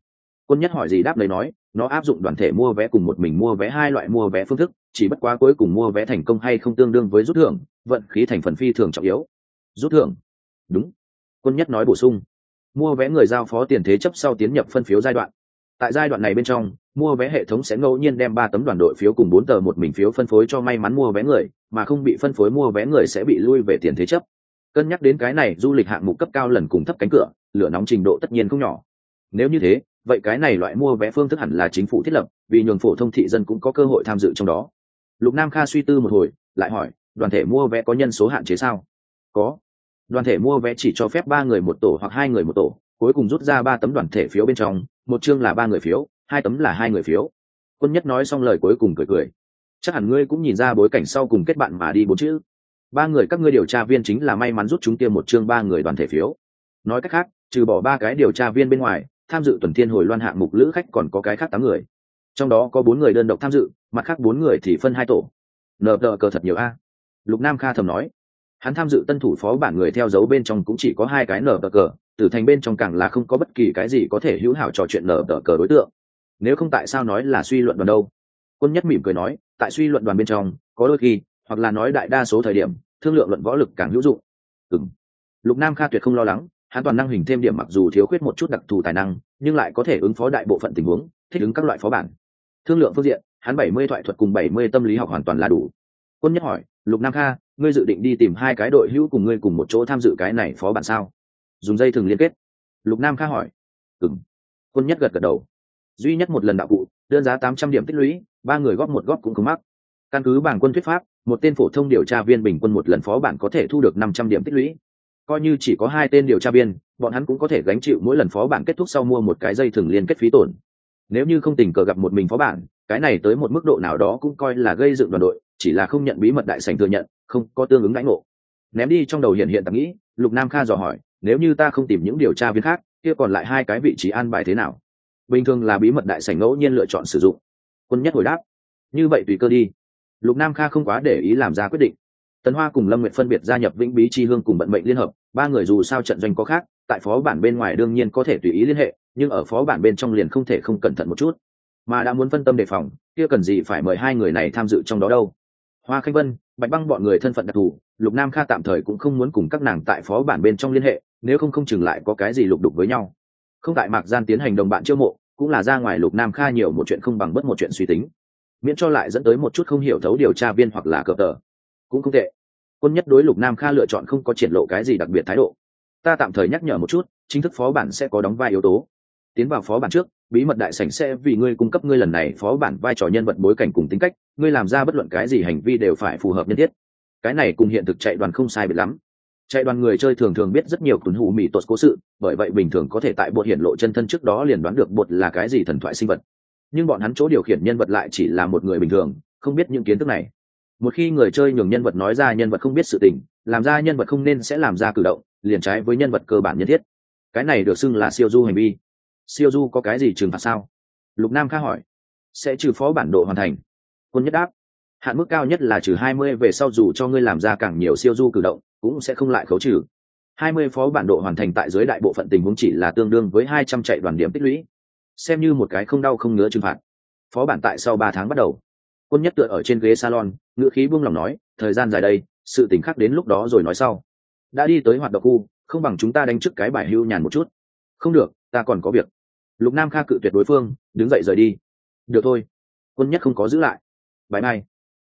Quân nhất hỏi gì đáp lấy nói, nó áp dụng đoàn thể mua vé cùng một mình mua vé hai loại mua vé phương thức, chỉ bất quá cuối cùng mua vé thành công hay không tương đương với rút thưởng, vận khí thành phần phi thường trọng yếu. Rút thưởng? Đúng. Quân nhất nói bổ sung. Mua vé người giao phó tiền thế chấp sau tiến nhập phân phiếu giai đoạn. Tại giai đoạn này bên trong, mua vé hệ thống sẽ ngẫu nhiên đem ba tấm đoàn đội phiếu cùng bốn tờ một mình phiếu phân phối cho may mắn mua vé người mà không bị phân phối mua vé người sẽ bị lui về tiền thế chấp. Cân nhắc đến cái này, du lịch hạng mục cấp cao lần cùng thấp cánh cửa, lửa nóng trình độ tất nhiên không nhỏ. Nếu như thế, vậy cái này loại mua vé phương thức hẳn là chính phủ thiết lập, vì nhường phổ thông thị dân cũng có cơ hội tham dự trong đó. Lục nam kha suy tư một hồi, lại hỏi, đoàn thể mua vé có nhân số hạn chế sao? Có. Đoàn thể mua vé chỉ cho phép ba người một tổ hoặc hai người một tổ, cuối cùng rút ra ba tấm đoàn thể phiếu bên trong, một chương là ba người phiếu, hai tấm là hai người phiếu. Quân nhất nói xong lời cuối cùng cười cười chắc hẳn ngươi cũng nhìn ra bối cảnh sau cùng kết bạn mà đi bốn chữ. Ba người các ngươi điều tra viên chính là may mắn rút chúng kia một chương ba người đoàn thể phiếu. Nói cách khác, trừ bỏ ba cái điều tra viên bên ngoài, tham dự tuần thiên hồi loan hạng mục lữ khách còn có cái khác tám người. Trong đó có bốn người đơn độc tham dự, mặt khác bốn người thì phân hai tổ. Nợ tờ cờ thật nhiều a. Lục nam kha thầm nói. Hắn tham dự tân thủ phó bản người theo dấu bên trong cũng chỉ có hai cái nở tờ cờ, tử thành bên trong càng là không có bất kỳ cái gì có thể hữu hảo trò chuyện nở tờ cờ đối tượng. Nếu không tại sao nói là suy luận đoàn đâu? Quân nhất mỉm cười nói, tại suy luận đoàn bên trong, có đôi khi, hoặc là nói đại đa số thời điểm, thương lượng luận võ lực càng hữu dụng. Ừng lục nam kha tuyệt không lo lắng, hắn toàn năng hình thêm điểm mặc dù thiếu khuyết một chút đặc thù tài năng, nhưng lại có thể ứng phó đại bộ phận tình huống, thích ứng các loại phó bản. Thương lượng phương diện, hắn bảy mươi thoại thuật cùng bảy mươi tâm lý học hoàn toàn là đủ. Quân nhất hỏi, lục nam kha, ngươi dự định đi tìm hai cái đội hữu cùng ngươi cùng một chỗ tham dự cái này phó bản sao? Dùng dây thừng liên kết. Lục nam kha hỏi ừng quân nhất gật gật đầu. Duy nhất một lần đạo cụ, đơn giá tám trăm điểm tích lũy ba người góp một góp cũng không mắc. Căn cứ bảng quân thuyết pháp, một tên phổ thông điều tra viên bình quân một lần phó bản có thể thu được năm trăm điểm tích lũy. Coi như chỉ có hai tên điều tra viên, bọn hắn cũng có thể gánh chịu mỗi lần phó bản kết thúc sau mua một cái dây thừng liên kết phí tổn. Nếu như không tình cờ gặp một mình phó bản, cái này tới một mức độ nào đó cũng coi là gây dựng đoàn đội, chỉ là không nhận bí mật đại sành thừa nhận, không có tương ứng đãi ngộ. Ném đi trong đầu hiện hiện tạm nghĩ, lục nam kha dò hỏi, nếu như ta không tìm những điều tra viên khác, kia còn lại hai cái vị trí an bài thế nào? Bình thường là bí mật đại sảnh ngẫu nhiên lựa chọn sử dụng quân nhất hồi đáp. Như vậy tùy cơ đi. Lục nam kha không quá để ý làm ra quyết định. Tấn hoa cùng lâm nguyệt phân biệt gia nhập vĩnh bí chi hương cùng vận mệnh liên hợp, ba người dù sao trận doanh có khác, tại phó bản bên ngoài đương nhiên có thể tùy ý liên hệ, nhưng ở phó bản bên trong liền không thể không cẩn thận một chút. Mà đã muốn phân tâm đề phòng, kia cần gì phải mời hai người này tham dự trong đó đâu? Hoa khanh vân, bạch băng bọn người thân phận đặc thù, lục nam kha tạm thời cũng không muốn cùng các nàng tại phó bản bên trong liên hệ, nếu không không chừng lại có cái gì lục đục với nhau. Không tại mạc gian tiến hành đồng bạn chiêu mộ cũng là ra ngoài lục nam kha nhiều một chuyện không bằng bất một chuyện suy tính. Miễn cho lại dẫn tới một chút không hiểu thấu điều tra viên hoặc là cờ tờ. Cũng không tệ. Quân nhất đối lục nam kha lựa chọn không có triển lộ cái gì đặc biệt thái độ. Ta tạm thời nhắc nhở một chút, chính thức phó bản sẽ có đóng vai yếu tố. Tiến vào phó bản trước, bí mật đại sảnh sẽ vì ngươi cung cấp ngươi lần này phó bản vai trò nhân vật bối cảnh cùng tính cách, ngươi làm ra bất luận cái gì hành vi đều phải phù hợp nhân thiết. Cái này cùng hiện thực chạy đoàn không sai biệt lắm chạy đoàn người chơi thường thường biết rất nhiều tuấn hủ mỹ tuột cố sự, bởi vậy bình thường có thể tại bột hiện lộ chân thân trước đó liền đoán được bột là cái gì thần thoại sinh vật. Nhưng bọn hắn chỗ điều khiển nhân vật lại chỉ là một người bình thường, không biết những kiến thức này. Một khi người chơi nhường nhân vật nói ra nhân vật không biết sự tình, làm ra nhân vật không nên sẽ làm ra cử động, liền trái với nhân vật cơ bản nhân thiết. Cái này được xưng là siêu du hành vi. Siêu du có cái gì trừng phạt sao? Lục nam kha hỏi. Sẽ trừ phó bản độ hoàn thành. Quân nhất đáp hạn mức cao nhất là trừ hai mươi về sau dù cho ngươi làm ra càng nhiều siêu du cử động, cũng sẽ không lại khấu trừ. Hai mươi phó bản độ hoàn thành tại dưới đại bộ phận tình huống chỉ là tương đương với hai trăm chạy đoàn điểm tích lũy. Xem như một cái không đau không ngứa trừng phạt. Phó bản tại sau ba tháng bắt đầu. Quân nhất tựa ở trên ghế salon, ngữ khí buông lòng nói, thời gian dài đây, sự tình khác đến lúc đó rồi nói sau. Đã đi tới hoạt động khu, không bằng chúng ta đánh trước cái bài hưu nhàn một chút. Không được, ta còn có việc. Lục nam kha cự tuyệt đối phương, đứng dậy rời đi. Được thôi. Quân nhất không có giữ lại. Bãi mai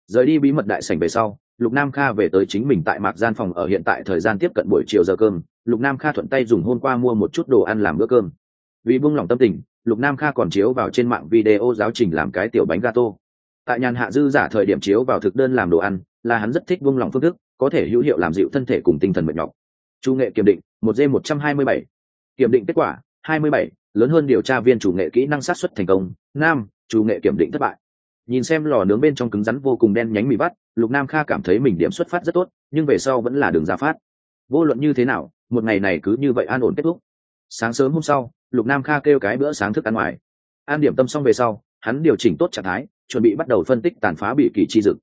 rời đi bí mật đại sảnh về sau, lục nam kha về tới chính mình tại mạc gian phòng ở hiện tại thời gian tiếp cận buổi chiều giờ cơm. Lục nam kha thuận tay dùng hôm qua mua một chút đồ ăn làm bữa cơm. Vì buông lỏng tâm tình, lục nam kha còn chiếu vào trên mạng video giáo trình làm cái tiểu bánh gato. Tại nhàn hạ dư giả thời điểm chiếu vào thực đơn làm đồ ăn, là hắn rất thích buông lỏng phương thức, có thể hữu hiệu làm dịu thân thể cùng tinh thần mệt nhọc. Chủ nghệ kiểm định, một d một trăm hai mươi bảy. Kiểm định kết quả, hai mươi bảy, lớn hơn điều tra viên chủ nghệ kỹ năng sát xuất thành công. Nam, chủ nghệ kiểm định thất bại nhìn xem lò nướng bên trong cứng rắn vô cùng đen nhánh mì vắt lục nam kha cảm thấy mình điểm xuất phát rất tốt nhưng về sau vẫn là đường ra phát. Vô luận như thế nào một ngày này cứ như vậy an ổn kết thúc. Sáng sớm hôm sau lục nam kha kêu cái bữa sáng thức ăn ngoài. An điểm tâm xong về sau hắn điều chỉnh tốt trạng thái chuẩn bị bắt đầu phân tích tàn phá bị kỳ chi dực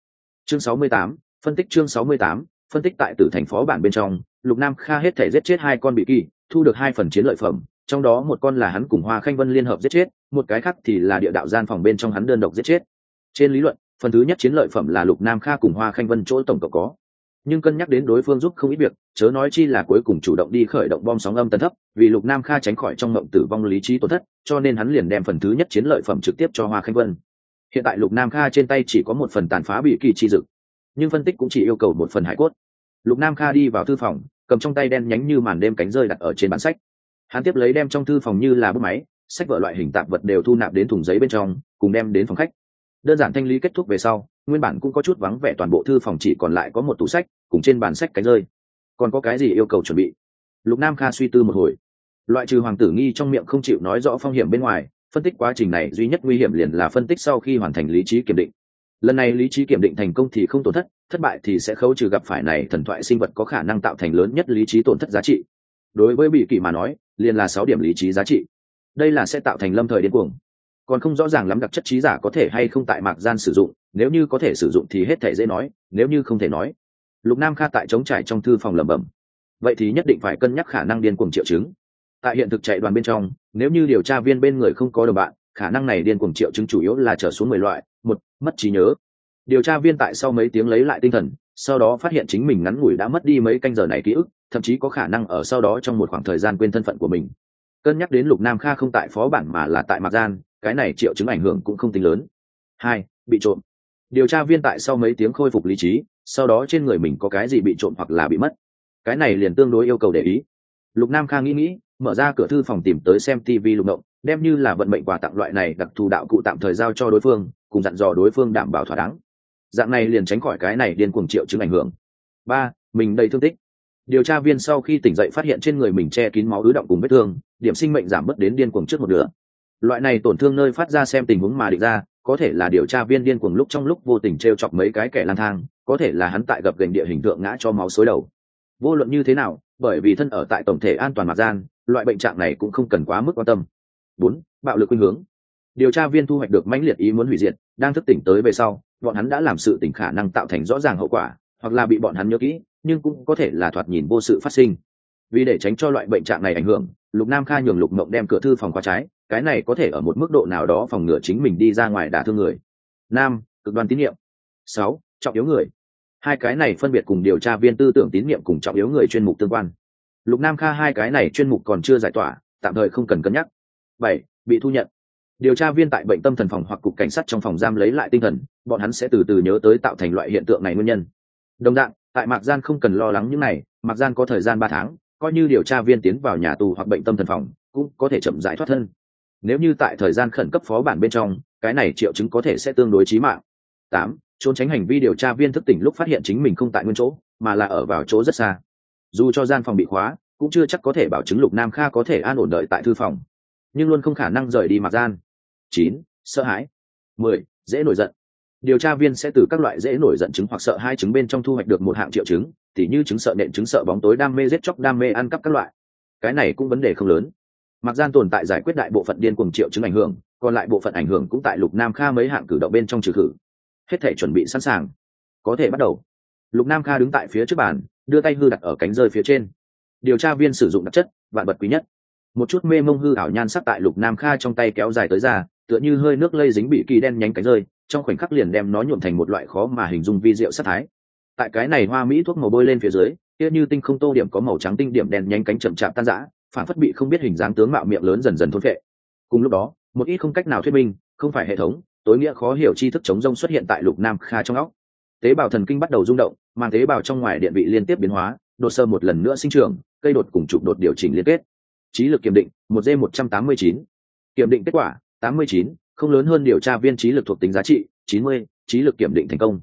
chương 68, phân tích chương 68, phân tích tại tử thành phó bản bên trong lục nam kha hết thể giết chết hai con bị kỳ thu được hai phần chiến lợi phẩm trong đó một con là hắn cùng hoa khanh vân liên hợp giết chết một cái khác thì là địa đạo gian phòng bên trong hắn đơn độc giết chết trên lý luận, phần thứ nhất chiến lợi phẩm là lục nam kha cùng hoa khanh vân chỗ tổng cộng có. Nhưng cân nhắc đến đối phương giúp không ít việc, chớ nói chi là cuối cùng chủ động đi khởi động bom sóng âm tần thấp, vì lục nam kha tránh khỏi trong mộng tử vong lý trí tổn thất, cho nên hắn liền đem phần thứ nhất chiến lợi phẩm trực tiếp cho hoa khanh vân. Hiện tại lục nam kha trên tay chỉ có một phần tàn phá bị kỳ chi dực nhưng phân tích cũng chỉ yêu cầu một phần hải cốt. Lục nam kha đi vào thư phòng, cầm trong tay đen nhánh như màn đêm cánh rơi đặt ở trên bản sách. Hắn tiếp lấy đem trong thư phòng như là bút máy, sách vở loại hình tạp vật đều thu nạp đến thùng giấy bên trong, cùng đem đến phòng khách đơn giản thanh lý kết thúc về sau, nguyên bản cũng có chút vắng vẻ toàn bộ thư phòng chỉ còn lại có một tủ sách, cùng trên bàn sách cánh rơi. Còn có cái gì yêu cầu chuẩn bị? Lục nam kha suy tư một hồi. Loại trừ hoàng tử nghi trong miệng không chịu nói rõ phong hiểm bên ngoài, phân tích quá trình này duy nhất nguy hiểm liền là phân tích sau khi hoàn thành lý trí kiểm định. Lần này lý trí kiểm định thành công thì không tổn thất thất bại thì sẽ khấu trừ gặp phải này thần thoại sinh vật có khả năng tạo thành lớn nhất lý trí tổn thất giá trị. Đối với bị kỳ mà nói, liền là sáu điểm lý trí giá trị. Đây là sẽ tạo thành lâm thời điên cuồng còn không rõ ràng lắm đặc chất trí giả có thể hay không tại mạc gian sử dụng, nếu như có thể sử dụng thì hết thể dễ nói, nếu như không thể nói. Lục nam kha tại chống trải trong thư phòng lẩm bẩm. Vậy thì nhất định phải cân nhắc khả năng điên cuồng triệu chứng. Tại hiện thực chạy đoàn bên trong, nếu như điều tra viên bên người không có đồng bạn, khả năng này điên cuồng triệu chứng chủ yếu là trở xuống mười loại, một, mất trí nhớ. Điều tra viên tại sau mấy tiếng lấy lại tinh thần, sau đó phát hiện chính mình ngắn ngủi đã mất đi mấy canh giờ này ký ức, thậm chí có khả năng ở sau đó trong một khoảng thời gian quên thân phận của mình. Cân nhắc đến lục nam kha không tại phó bản mà là tại mạc gian cái này triệu chứng ảnh hưởng cũng không tính lớn. Hai, bị trộm. Điều tra viên tại sau mấy tiếng khôi phục lý trí, sau đó trên người mình có cái gì bị trộm hoặc là bị mất. Cái này liền tương đối yêu cầu để ý. Lục nam kha nghĩ nghĩ, mở ra cửa thư phòng tìm tới xem tv lục động đem như là vận mệnh quà tặng loại này đặc thù đạo cụ tạm thời giao cho đối phương, cùng dặn dò đối phương đảm bảo thỏa đáng. Dạng này liền tránh khỏi cái này điên cuồng triệu chứng ảnh hưởng. Ba, mình đầy thương tích. Điều tra viên sau khi tỉnh dậy phát hiện trên người mình che kín máu ứ động cùng vết thương, điểm sinh mệnh giảm mất đến điên cuồng trước một nửa loại này tổn thương nơi phát ra xem tình huống mà định ra, có thể là điều tra viên điên cuồng lúc trong lúc vô tình t r e o chọc mấy cái kẻ lang thang, có thể là hắn tại gập gành địa hình tượng ngã cho máu xối đầu. Vô luận như thế nào, bởi vì thân ở tại tổng thể an toàn mặt gian, loại bệnh trạng này cũng không cần quá mức quan tâm. Bốn, bạo lực khuynh hướng. Điều tra viên thu hoạch được mãnh liệt ý muốn hủy diệt, đang thức tỉnh tới về sau, bọn hắn đã làm sự tỉnh khả năng tạo thành rõ ràng hậu quả, hoặc là bị bọn hắn nhớ kỹ, nhưng cũng có thể là thoạt nhìn vô sự phát sinh. Vì để tránh cho loại bệnh trạng này ảnh hưởng, lục nam kha nhường lục mộng đem cửa thư phòng khóa trái cái này có thể ở một mức độ nào đó phòng ngừa chính mình đi ra ngoài đả thương người. Nam, cực đoan tín nhiệm. Sáu, trọng yếu người. Hai cái này phân biệt cùng điều tra viên tư tưởng tín nhiệm cùng trọng yếu người chuyên mục tương quan. Lục nam kha hai cái này chuyên mục còn chưa giải tỏa, tạm thời không cần cân nhắc. Bảy, bị thu nhận. Điều tra viên tại bệnh tâm thần phòng hoặc cục cảnh sát trong phòng giam lấy lại tinh thần, bọn hắn sẽ từ từ nhớ tới tạo thành loại hiện tượng này nguyên nhân. Đồng dạng, tại mạc gian không cần lo lắng những này, mạc gian có thời gian ba tháng, coi như điều tra viên tiến vào nhà tù hoặc bệnh tâm thần phòng, cũng có thể chậm giải thoát thân nếu như tại thời gian khẩn cấp phó bản bên trong, cái này triệu chứng có thể sẽ tương đối trí mạng. Tám, trốn tránh hành vi điều tra viên thức tỉnh lúc phát hiện chính mình không tại nguyên chỗ, mà là ở vào chỗ rất xa. Dù cho gian phòng bị khóa, cũng chưa chắc có thể bảo chứng lục nam kha có thể an ổn đợi tại thư phòng. Nhưng luôn không khả năng rời đi mặc gian. Chín, sợ hãi. Mười, dễ nổi giận. Điều tra viên sẽ từ các loại dễ nổi giận chứng hoặc sợ hai chứng bên trong thu hoạch được một hạng triệu chứng, tỉ như chứng sợ nện chứng sợ bóng tối đam mê giết chóc đam mê ăn cắp các loại. Cái này cũng vấn đề không lớn mặc gian tồn tại giải quyết đại bộ phận điên cuồng triệu chứng ảnh hưởng, còn lại bộ phận ảnh hưởng cũng tại lục nam kha mấy hạng cử động bên trong trừ khử. Hết thể chuẩn bị sẵn sàng. Có thể bắt đầu. Lục nam kha đứng tại phía trước bàn, đưa tay hư đặt ở cánh rơi phía trên. Điều tra viên sử dụng đặc chất, vạn bật quý nhất. Một chút mê mông hư ảo nhan sắc tại lục nam kha trong tay kéo dài tới ra, tựa như hơi nước lây dính bị kỳ đen nhánh cánh rơi, trong khoảnh khắc liền đem nó nhuộm thành một loại khó mà hình dung vi diệu sắc thái. Tại cái này hoa mỹ thuốc màu bôi lên phía dưới, kia như tinh không tô điểm có màu trắng tinh điểm đen nhánh cánh chậm chạp tan rã phản phất bị không biết hình dáng tướng mạo miệng lớn dần dần thôn vệ cùng lúc đó, một ít không cách nào thuyết minh, không phải hệ thống, tối nghĩa khó hiểu tri thức chống rông xuất hiện tại lục nam kha trong óc. Tế bào thần kinh bắt đầu rung động mang tế bào trong ngoài điện vị liên tiếp biến hóa, đột sơ một lần nữa sinh trưởng, cây đột cùng trục đột điều chỉnh liên kết. Trí lực kiểm định, một d một trăm tám mươi chín. Kiểm định kết quả, tám mươi chín, không lớn hơn điều tra viên trí lực thuộc tính giá trị, chín mươi, trí lực kiểm định thành công.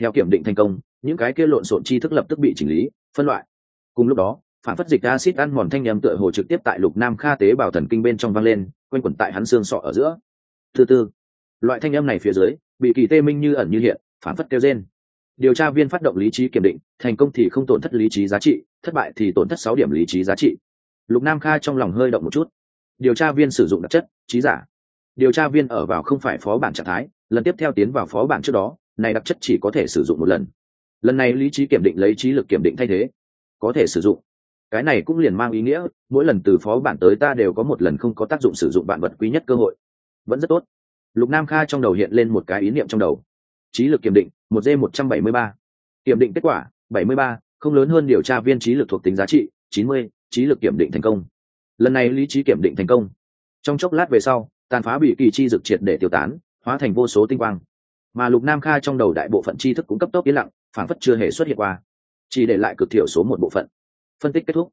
Theo kiểm định thành công, những cái kia lộn xộn tri thức lập tức bị chỉnh lý, phân loại. Cùng lúc đó phản phất dịch acid ăn mòn thanh nhầm tựa hồ trực tiếp tại lục nam kha tế bào thần kinh bên trong vang lên, quanh quẩn tại hắn xương sọ ở giữa. Thứ tư loại thanh âm này phía dưới, bị kỳ tê minh như ẩn như hiện, phản phất kêu trên điều tra viên phát động lý trí kiểm định, thành công thì không tổn thất lý trí giá trị, thất bại thì tổn thất sáu điểm lý trí giá trị. Lục nam kha trong lòng hơi động một chút. Điều tra viên sử dụng đặc chất, trí giả. Điều tra viên ở vào không phải phó bản trạng thái, lần tiếp theo tiến vào phó bản trước đó, này đặc chất chỉ có thể sử dụng một lần. Lần này lý trí kiểm định lấy trí lực kiểm định thay thế, có thể sử dụng cái này cũng liền mang ý nghĩa, mỗi lần từ phó bản tới ta đều có một lần không có tác dụng sử dụng bạn vật quý nhất cơ hội. Vẫn rất tốt. Lục nam kha trong đầu hiện lên một cái ý niệm trong đầu. Trí lực kiểm định, một d một trăm bảy mươi ba. Kiểm định kết quả, bảy mươi ba, không lớn hơn điều tra viên trí lực thuộc tính giá trị, chín mươi, trí lực kiểm định thành công. Lần này lý trí kiểm định thành công. Trong chốc lát về sau, tàn phá bị kỳ chi dực triệt để tiêu tán, hóa thành vô số tinh quang. Mà lục nam kha trong đầu đại bộ phận tri thức cũng cấp tốc yên lặng phản phất chưa hề xuất hiện qua. Chỉ để lại cực thiểu số một bộ phận phân tích kết thúc.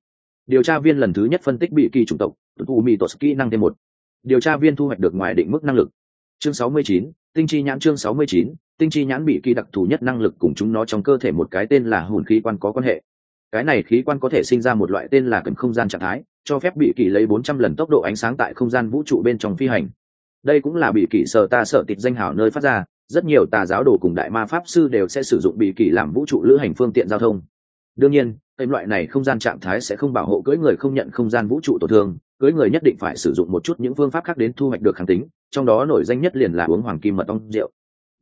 Điều tra viên lần thứ nhất phân tích bị kỳ chủng tộc u mi tổ kỹ năng thêm một. Điều tra viên thu hoạch được ngoài định mức năng lực. Chương 69, tinh chi nhãn chương 69, tinh chi nhãn bị kỳ đặc thù nhất năng lực cùng chúng nó trong cơ thể một cái tên là hồn khí quan có quan hệ. Cái này khí quan có thể sinh ra một loại tên là cần không gian trạng thái cho phép bị kỳ lấy 400 lần tốc độ ánh sáng tại không gian vũ trụ bên trong phi hành. Đây cũng là bị kỳ sở ta sợ tịch danh hảo nơi phát ra rất nhiều tà giáo đồ cùng đại ma pháp sư đều sẽ sử dụng bị kỳ làm vũ trụ lữ hành phương tiện giao thông. Đương nhiên tên loại này không gian trạng thái sẽ không bảo hộ cưỡi người không nhận không gian vũ trụ tổn thương, cưỡi người nhất định phải sử dụng một chút những phương pháp khác đến thu hoạch được kháng tính, trong đó nổi danh nhất liền là uống hoàng kim mật ong rượu.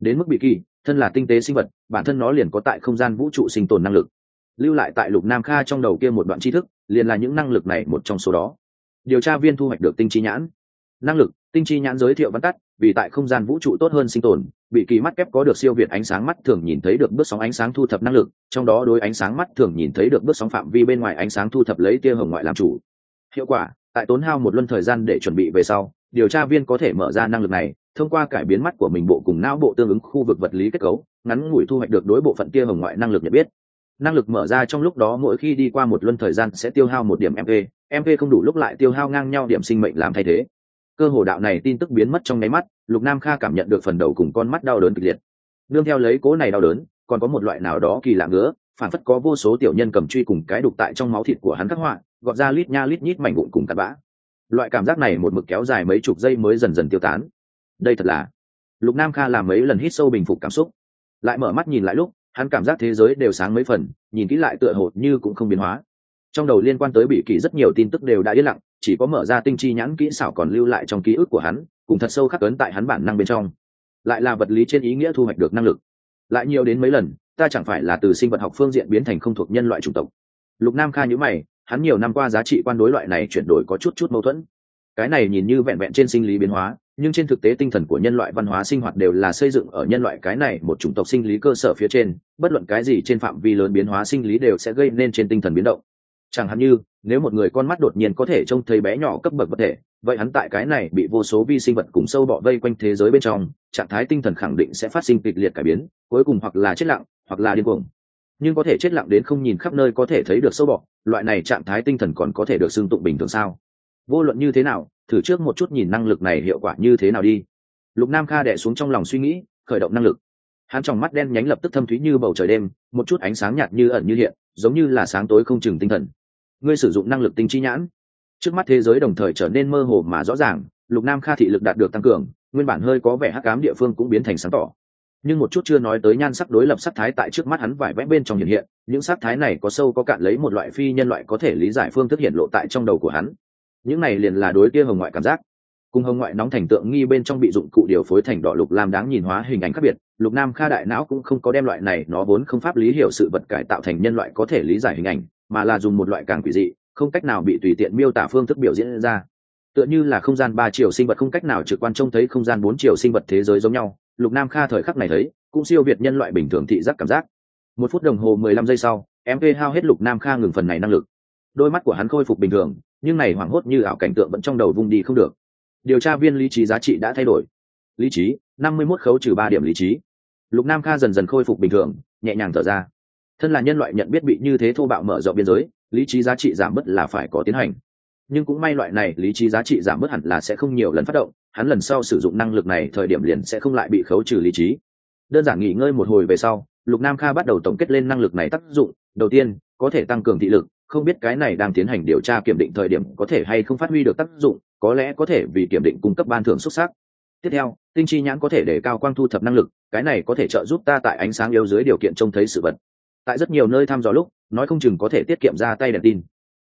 Đến mức bị kỳ, thân là tinh tế sinh vật, bản thân nó liền có tại không gian vũ trụ sinh tồn năng lực. Lưu lại tại lục nam kha trong đầu kia một đoạn tri thức, liền là những năng lực này một trong số đó. Điều tra viên thu hoạch được tinh chi nhãn năng lực, tinh chi nhãn giới thiệu văn tắt, vì tại không gian vũ trụ tốt hơn sinh tồn, bị kỳ mắt kép có được siêu việt ánh sáng mắt thường nhìn thấy được bước sóng ánh sáng thu thập năng lực, trong đó đối ánh sáng mắt thường nhìn thấy được bước sóng phạm vi bên ngoài ánh sáng thu thập lấy tia hồng ngoại làm chủ. Hiệu quả, tại tốn hao một luân thời gian để chuẩn bị về sau, điều tra viên có thể mở ra năng lực này, thông qua cải biến mắt của mình bộ cùng não bộ tương ứng khu vực vật lý kết cấu, ngắn ngủi thu hoạch được đối bộ phận tia hồng ngoại năng lực nhận biết. Năng lực mở ra trong lúc đó mỗi khi đi qua một luân thời gian sẽ tiêu hao một điểm mp mp không đủ lúc lại tiêu hao ngang nhau điểm sinh mệnh làm thay thế cơ hồ đạo này tin tức biến mất trong nháy mắt, lục nam kha cảm nhận được phần đầu cùng con mắt đau đớn kịch liệt. Nương theo lấy cố này đau đớn, còn có một loại nào đó kỳ lạ ngứa phản phất có vô số tiểu nhân cầm truy cùng cái đục tại trong máu thịt của hắn khắc họa, gọt ra lít nha lít nhít mảnh vụn cùng cặn bã. Loại cảm giác này một mực kéo dài mấy chục giây mới dần dần tiêu tán. Đây thật là lục nam kha làm mấy lần hít sâu bình phục cảm xúc. Lại mở mắt nhìn lại lúc, hắn cảm giác thế giới đều sáng mấy phần, nhìn kỹ lại tựa hồ như cũng không biến hóa. Trong đầu liên quan tới bị kỳ rất nhiều tin tức đều đã yên lặng chỉ có mở ra tinh chi nhãn kỹ xảo còn lưu lại trong ký ức của hắn, cùng thật sâu khắc ấn tại hắn bản năng bên trong. Lại là vật lý trên ý nghĩa thu hoạch được năng lực. Lại nhiều đến mấy lần, ta chẳng phải là từ sinh vật học phương diện biến thành không thuộc nhân loại chủng tộc. Lục nam kha nhữ mày, hắn nhiều năm qua giá trị quan đối loại này chuyển đổi có chút chút mâu thuẫn. Cái này nhìn như vẹn vẹn trên sinh lý biến hóa, nhưng trên thực tế tinh thần của nhân loại văn hóa sinh hoạt đều là xây dựng ở nhân loại cái này một chủng tộc sinh lý cơ sở phía trên, bất luận cái gì trên phạm vi lớn biến hóa sinh lý đều sẽ gây nên trên tinh thần biến động chẳng hạn như, nếu một người con mắt đột nhiên có thể trông thấy bé nhỏ cấp bậc vật thể, vậy hắn tại cái này bị vô số vi sinh vật cùng sâu bọ vây quanh thế giới bên trong, trạng thái tinh thần khẳng định sẽ phát sinh kịch liệt cải biến, cuối cùng hoặc là chết lặng, hoặc là điên cuồng. Nhưng có thể chết lặng đến không nhìn khắp nơi có thể thấy được sâu bọ, loại này trạng thái tinh thần còn có thể được xưng tụng bình thường sao? Vô luận như thế nào, thử trước một chút nhìn năng lực này hiệu quả như thế nào đi. Lục nam kha đẻ xuống trong lòng suy nghĩ, khởi động năng lực. Hắn trong mắt đen nhánh lập tức thâm thúy như bầu trời đêm, một chút ánh sáng nhạt như ẩn như hiện, giống như là sáng tối không chừng tinh thần ngươi sử dụng năng lực tinh chi nhãn. Trước mắt thế giới đồng thời trở nên mơ hồ mà rõ ràng, lục nam kha thị lực đạt được tăng cường, nguyên bản hơi có vẻ hắc cám địa phương cũng biến thành sáng tỏ. Nhưng một chút chưa nói tới nhan sắc đối lập sắc thái tại trước mắt hắn vải vẽ bên trong hiện hiện, những sắc thái này có sâu có cạn lấy một loại phi nhân loại có thể lý giải phương thức hiện lộ tại trong đầu của hắn. Những này liền là đối kia hồng ngoại cảm giác. Cùng hồng ngoại nóng thành tượng nghi bên trong bị dụng cụ điều phối thành đỏ lục lam đáng nhìn hóa hình ảnh khác biệt, lục nam kha đại não cũng không có đem loại này nó vốn không pháp lý hiểu sự vật cải tạo thành nhân loại có thể lý giải hình ảnh mà là dùng một loại càng quỷ dị, không cách nào bị tùy tiện miêu tả phương thức biểu diễn ra. Tựa như là không gian ba chiều sinh vật không cách nào trực quan trông thấy không gian bốn chiều sinh vật thế giới giống nhau, lục nam kha thời khắc này thấy, cũng siêu việt nhân loại bình thường thị giác cảm giác. Một phút đồng hồ mười lăm giây sau mp hao hết lục nam kha ngừng phần này năng lực. Đôi mắt của hắn khôi phục bình thường, nhưng này hoảng hốt như ảo cảnh tượng vẫn trong đầu vung đi không được. Điều tra viên lý trí giá trị đã thay đổi. Lý trí, năm mươi mốt khấu trừ ba điểm lý trí. Lục nam kha dần dần khôi phục bình thường, nhẹ nhàng thở ra thân là nhân loại nhận biết bị như thế thô bạo mở rộng biên giới, lý trí giá trị giảm bớt là phải có tiến hành. Nhưng cũng may loại này, lý trí giá trị giảm bớt hẳn là sẽ không nhiều lần phát động, hắn lần sau sử dụng năng lực này thời điểm liền sẽ không lại bị khấu trừ lý trí. Đơn giản nghỉ ngơi một hồi về sau, lục nam kha bắt đầu tổng kết lên năng lực này tác dụng. Đầu tiên, có thể tăng cường thị lực, không biết cái này đang tiến hành điều tra kiểm định thời điểm có thể hay không phát huy được tác dụng, có lẽ có thể vì kiểm định cung cấp ban thưởng xuất sắc. Tiếp theo, tinh chi nhãn có thể để cao quang thu thập năng lực, cái này có thể trợ giúp ta tại ánh sáng yếu dưới điều kiện trông thấy sự vật tại rất nhiều nơi thăm dò lúc, nói không chừng có thể tiết kiệm ra tay đèn tin.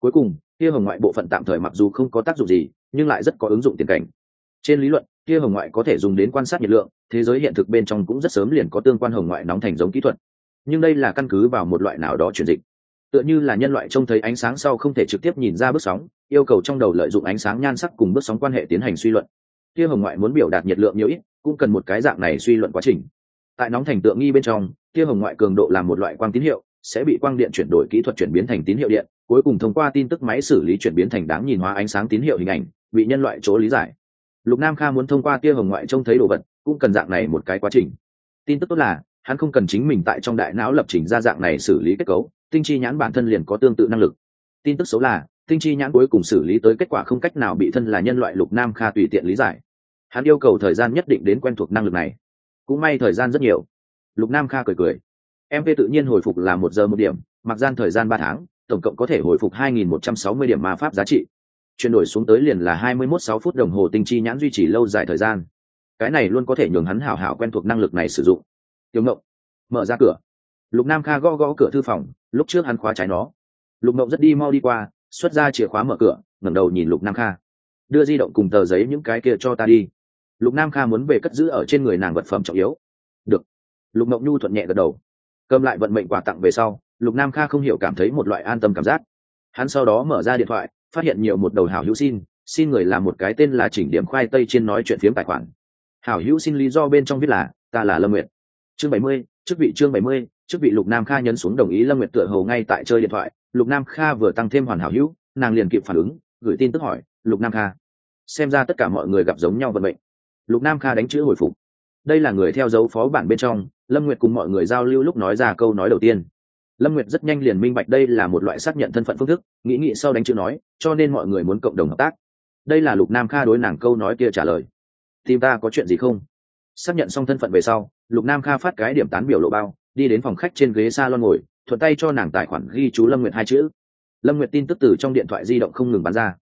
Cuối cùng tia hồng ngoại bộ phận tạm thời mặc dù không có tác dụng gì, nhưng lại rất có ứng dụng tiền cảnh. Trên lý luận tia hồng ngoại có thể dùng đến quan sát nhiệt lượng, thế giới hiện thực bên trong cũng rất sớm liền có tương quan hồng ngoại nóng thành giống kỹ thuật. Nhưng đây là căn cứ vào một loại nào đó chuyển dịch. Tựa như là nhân loại trông thấy ánh sáng sau không thể trực tiếp nhìn ra bước sóng, yêu cầu trong đầu lợi dụng ánh sáng nhan sắc cùng bước sóng quan hệ tiến hành suy luận. Tia hồng ngoại muốn biểu đạt nhiệt lượng nhiều ít, cũng cần một cái dạng này suy luận quá trình tại nóng thành tượng nghi bên trong, tia hồng ngoại cường độ là một loại quang tín hiệu, sẽ bị quang điện chuyển đổi kỹ thuật chuyển biến thành tín hiệu điện, cuối cùng thông qua tin tức máy xử lý chuyển biến thành đáng nhìn hóa ánh sáng tín hiệu hình ảnh, bị nhân loại chỗ lý giải. Lục nam kha muốn thông qua tia hồng ngoại trông thấy đồ vật, cũng cần dạng này một cái quá trình. Tin tức tốt là, hắn không cần chính mình tại trong đại não lập trình ra dạng này xử lý kết cấu, tinh chi nhãn bản thân liền có tương tự năng lực. Tin tức xấu là, tinh chi nhãn cuối cùng xử lý tới kết quả không cách nào bị thân là nhân loại lục nam kha tùy tiện lý giải. Hắn yêu cầu thời gian nhất định đến quen thuộc năng lực này cũng may thời gian rất nhiều. Lục nam kha cười cười. Mv tự nhiên hồi phục là một giờ một điểm, mặc gian thời gian ba tháng, tổng cộng có thể hồi phục 2.160 điểm ma pháp giá trị. Chuyển đổi xuống tới liền là 21 6 phút đồng hồ tinh chi nhãn duy trì lâu dài thời gian. Cái này luôn có thể nhường hắn hảo hảo quen thuộc năng lực này sử dụng. Tiểu ngộng, mở ra cửa. Lục nam kha gõ gõ cửa thư phòng, lúc trước hắn khóa trái nó. Lục ngộng rất đi mau đi qua, xuất ra chìa khóa mở cửa, ngẩng đầu nhìn lục nam kha. Đưa di động cùng tờ giấy những cái kia cho ta đi lục nam kha muốn về cất giữ ở trên người nàng vật phẩm trọng yếu. Được. Lục Mộng nhu thuận nhẹ gật đầu. Cầm lại vận mệnh quà tặng về sau, lục nam kha không hiểu cảm thấy một loại an tâm cảm giác. Hắn sau đó mở ra điện thoại, phát hiện nhiều một đầu hảo hữu xin xin người làm một cái tên là chỉnh điểm khoai tây trên nói chuyện phiếm tài khoản. Hảo hữu xin lý do bên trong viết là, ta là lâm nguyệt. Chương bảy mươi, chức vị chương bảy mươi, chức vị lục nam kha nhấn xuống đồng ý lâm nguyệt tựa hầu ngay tại chơi điện thoại. Lục nam kha vừa tăng thêm hoàn hảo hữu, nàng liền kịp phản ứng, gửi tin tức hỏi, lục nam kha, xem ra tất cả mọi người gặp giống nhau vận mệnh lục nam kha đánh chữ hồi phục. Đây là người theo dấu phó bản bên trong, lâm nguyệt cùng mọi người giao lưu lúc nói ra câu nói đầu tiên. Lâm nguyệt rất nhanh liền minh bạch đây là một loại xác nhận thân phận phương thức, nghĩ nghĩ sau đánh chữ nói, cho nên mọi người muốn cộng đồng hợp tác. Đây là lục nam kha đối nàng câu nói kia trả lời. Tìm ta có chuyện gì không? Xác nhận xong thân phận về sau, lục nam kha phát cái điểm tán biểu lộ bao, đi đến phòng khách trên ghế s a lon ngồi, thuận tay cho nàng tài khoản ghi chú lâm nguyệt hai chữ. Lâm nguyệt tin tức từ trong điện thoại di động không ngừng bắn ra.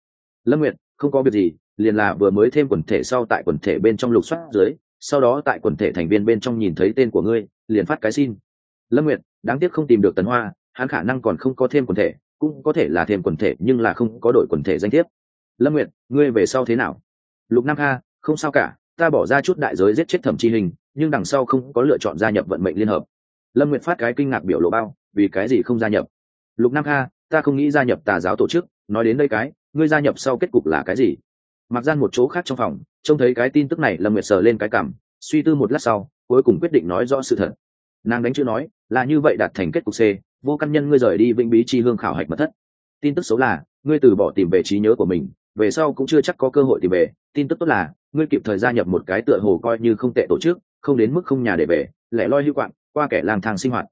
Lâm nguyệt không có việc gì, liền là vừa mới thêm quần thể sau tại quần thể bên trong lục soát dưới, sau đó tại quần thể thành viên bên trong nhìn thấy tên của ngươi, liền phát cái xin. Lâm nguyệt, đáng tiếc không tìm được tần hoa, hắn khả năng còn không có thêm quần thể, cũng có thể là thêm quần thể, nhưng là không có đội quần thể danh thiếp. Lâm nguyệt, ngươi về sau thế nào? Lục nam kha, không sao cả, ta bỏ ra chút đại giới giết chết thẩm chi hình, nhưng đằng sau không có lựa chọn gia nhập vận mệnh liên hợp. Lâm nguyệt phát cái kinh ngạc biểu lộ bao, vì cái gì không gia nhập? Lục nam kha, ta không nghĩ gia nhập tà giáo tổ chức, nói đến đây cái ngươi gia nhập sau kết cục là cái gì? Mặc gian một chỗ khác trong phòng, trông thấy cái tin tức này, lâm nguyệt sờ lên cái cảm, suy tư một lát sau, cuối cùng quyết định nói rõ sự thật. Nàng đánh chữ nói, là như vậy đạt thành kết cục c, vô căn nhân ngươi rời đi vĩnh bí chi hương khảo hạch mật thất. Tin tức xấu là, ngươi từ bỏ tìm về trí nhớ của mình, về sau cũng chưa chắc có cơ hội tìm về. Tin tức tốt là, ngươi kịp thời gia nhập một cái tựa hồ coi như không tệ tổ chức, không đến mức không nhà để về, lẻ loi hữu quạng, qua kẻ lang thang sinh hoạt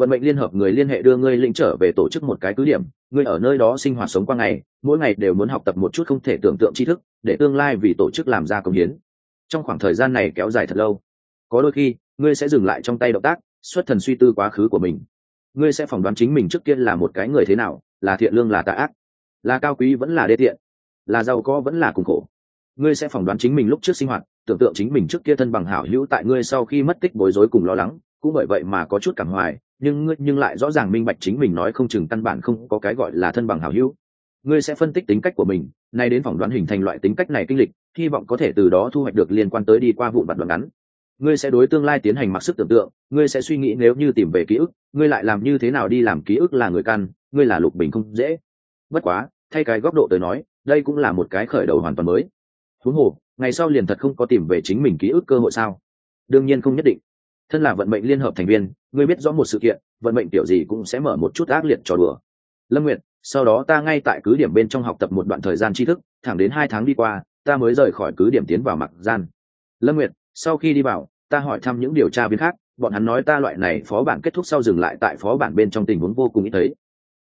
vận mệnh liên hợp người liên hệ đưa ngươi lĩnh trở về tổ chức một cái cứ điểm, ngươi ở nơi đó sinh hoạt sống qua ngày, mỗi ngày đều muốn học tập một chút không thể tưởng tượng tri thức, để tương lai vì tổ chức làm ra công hiến. Trong khoảng thời gian này kéo dài thật lâu. Có đôi khi, ngươi sẽ dừng lại trong tay động tác, xuất thần suy tư quá khứ của mình. Ngươi sẽ phỏng đoán chính mình trước kia là một cái người thế nào, là thiện lương, là tà ác, là cao quý vẫn là đê tiện, là giàu có vẫn là cùng khổ. Ngươi sẽ phỏng đoán chính mình lúc trước sinh hoạt, tưởng tượng chính mình trước kia thân bằng hảo hữu tại ngươi sau khi mất tích bối rối cùng lo lắng, cũng bởi vậy mà có chút cảm hoài nhưng ngươi nhưng lại rõ ràng minh bạch chính mình nói không chừng căn bản không có cái gọi là thân bằng hảo hữu. Ngươi sẽ phân tích tính cách của mình, nay đến phỏng đoán hình thành loại tính cách này kinh lịch, hy vọng có thể từ đó thu hoạch được liên quan tới đi qua vụ vặt đoạn ngắn. Ngươi sẽ đối tương lai tiến hành mặc sức tưởng tượng, ngươi sẽ suy nghĩ nếu như tìm về ký ức, ngươi lại làm như thế nào đi làm ký ức là người căn, ngươi là lục bình không dễ. Bất quá, thay cái góc độ tới nói, đây cũng là một cái khởi đầu hoàn toàn mới. Huống hồ, ngày sau liền thật không có tìm về chính mình ký ức cơ hội sao? Đương nhiên không nhất định thân là vận mệnh liên hợp thành viên, ngươi biết rõ một sự kiện, vận mệnh kiểu gì cũng sẽ mở một chút ác liệt trò đùa. Lâm nguyệt, sau đó ta ngay tại cứ điểm bên trong học tập một đoạn thời gian tri thức, thẳng đến hai tháng đi qua, ta mới rời khỏi cứ điểm tiến vào mặc gian. Lâm nguyệt, sau khi đi vào, ta hỏi thăm những điều tra viên khác, bọn hắn nói ta loại này phó bản kết thúc sau dừng lại tại phó bản bên trong tình huống vô cùng ít thấy.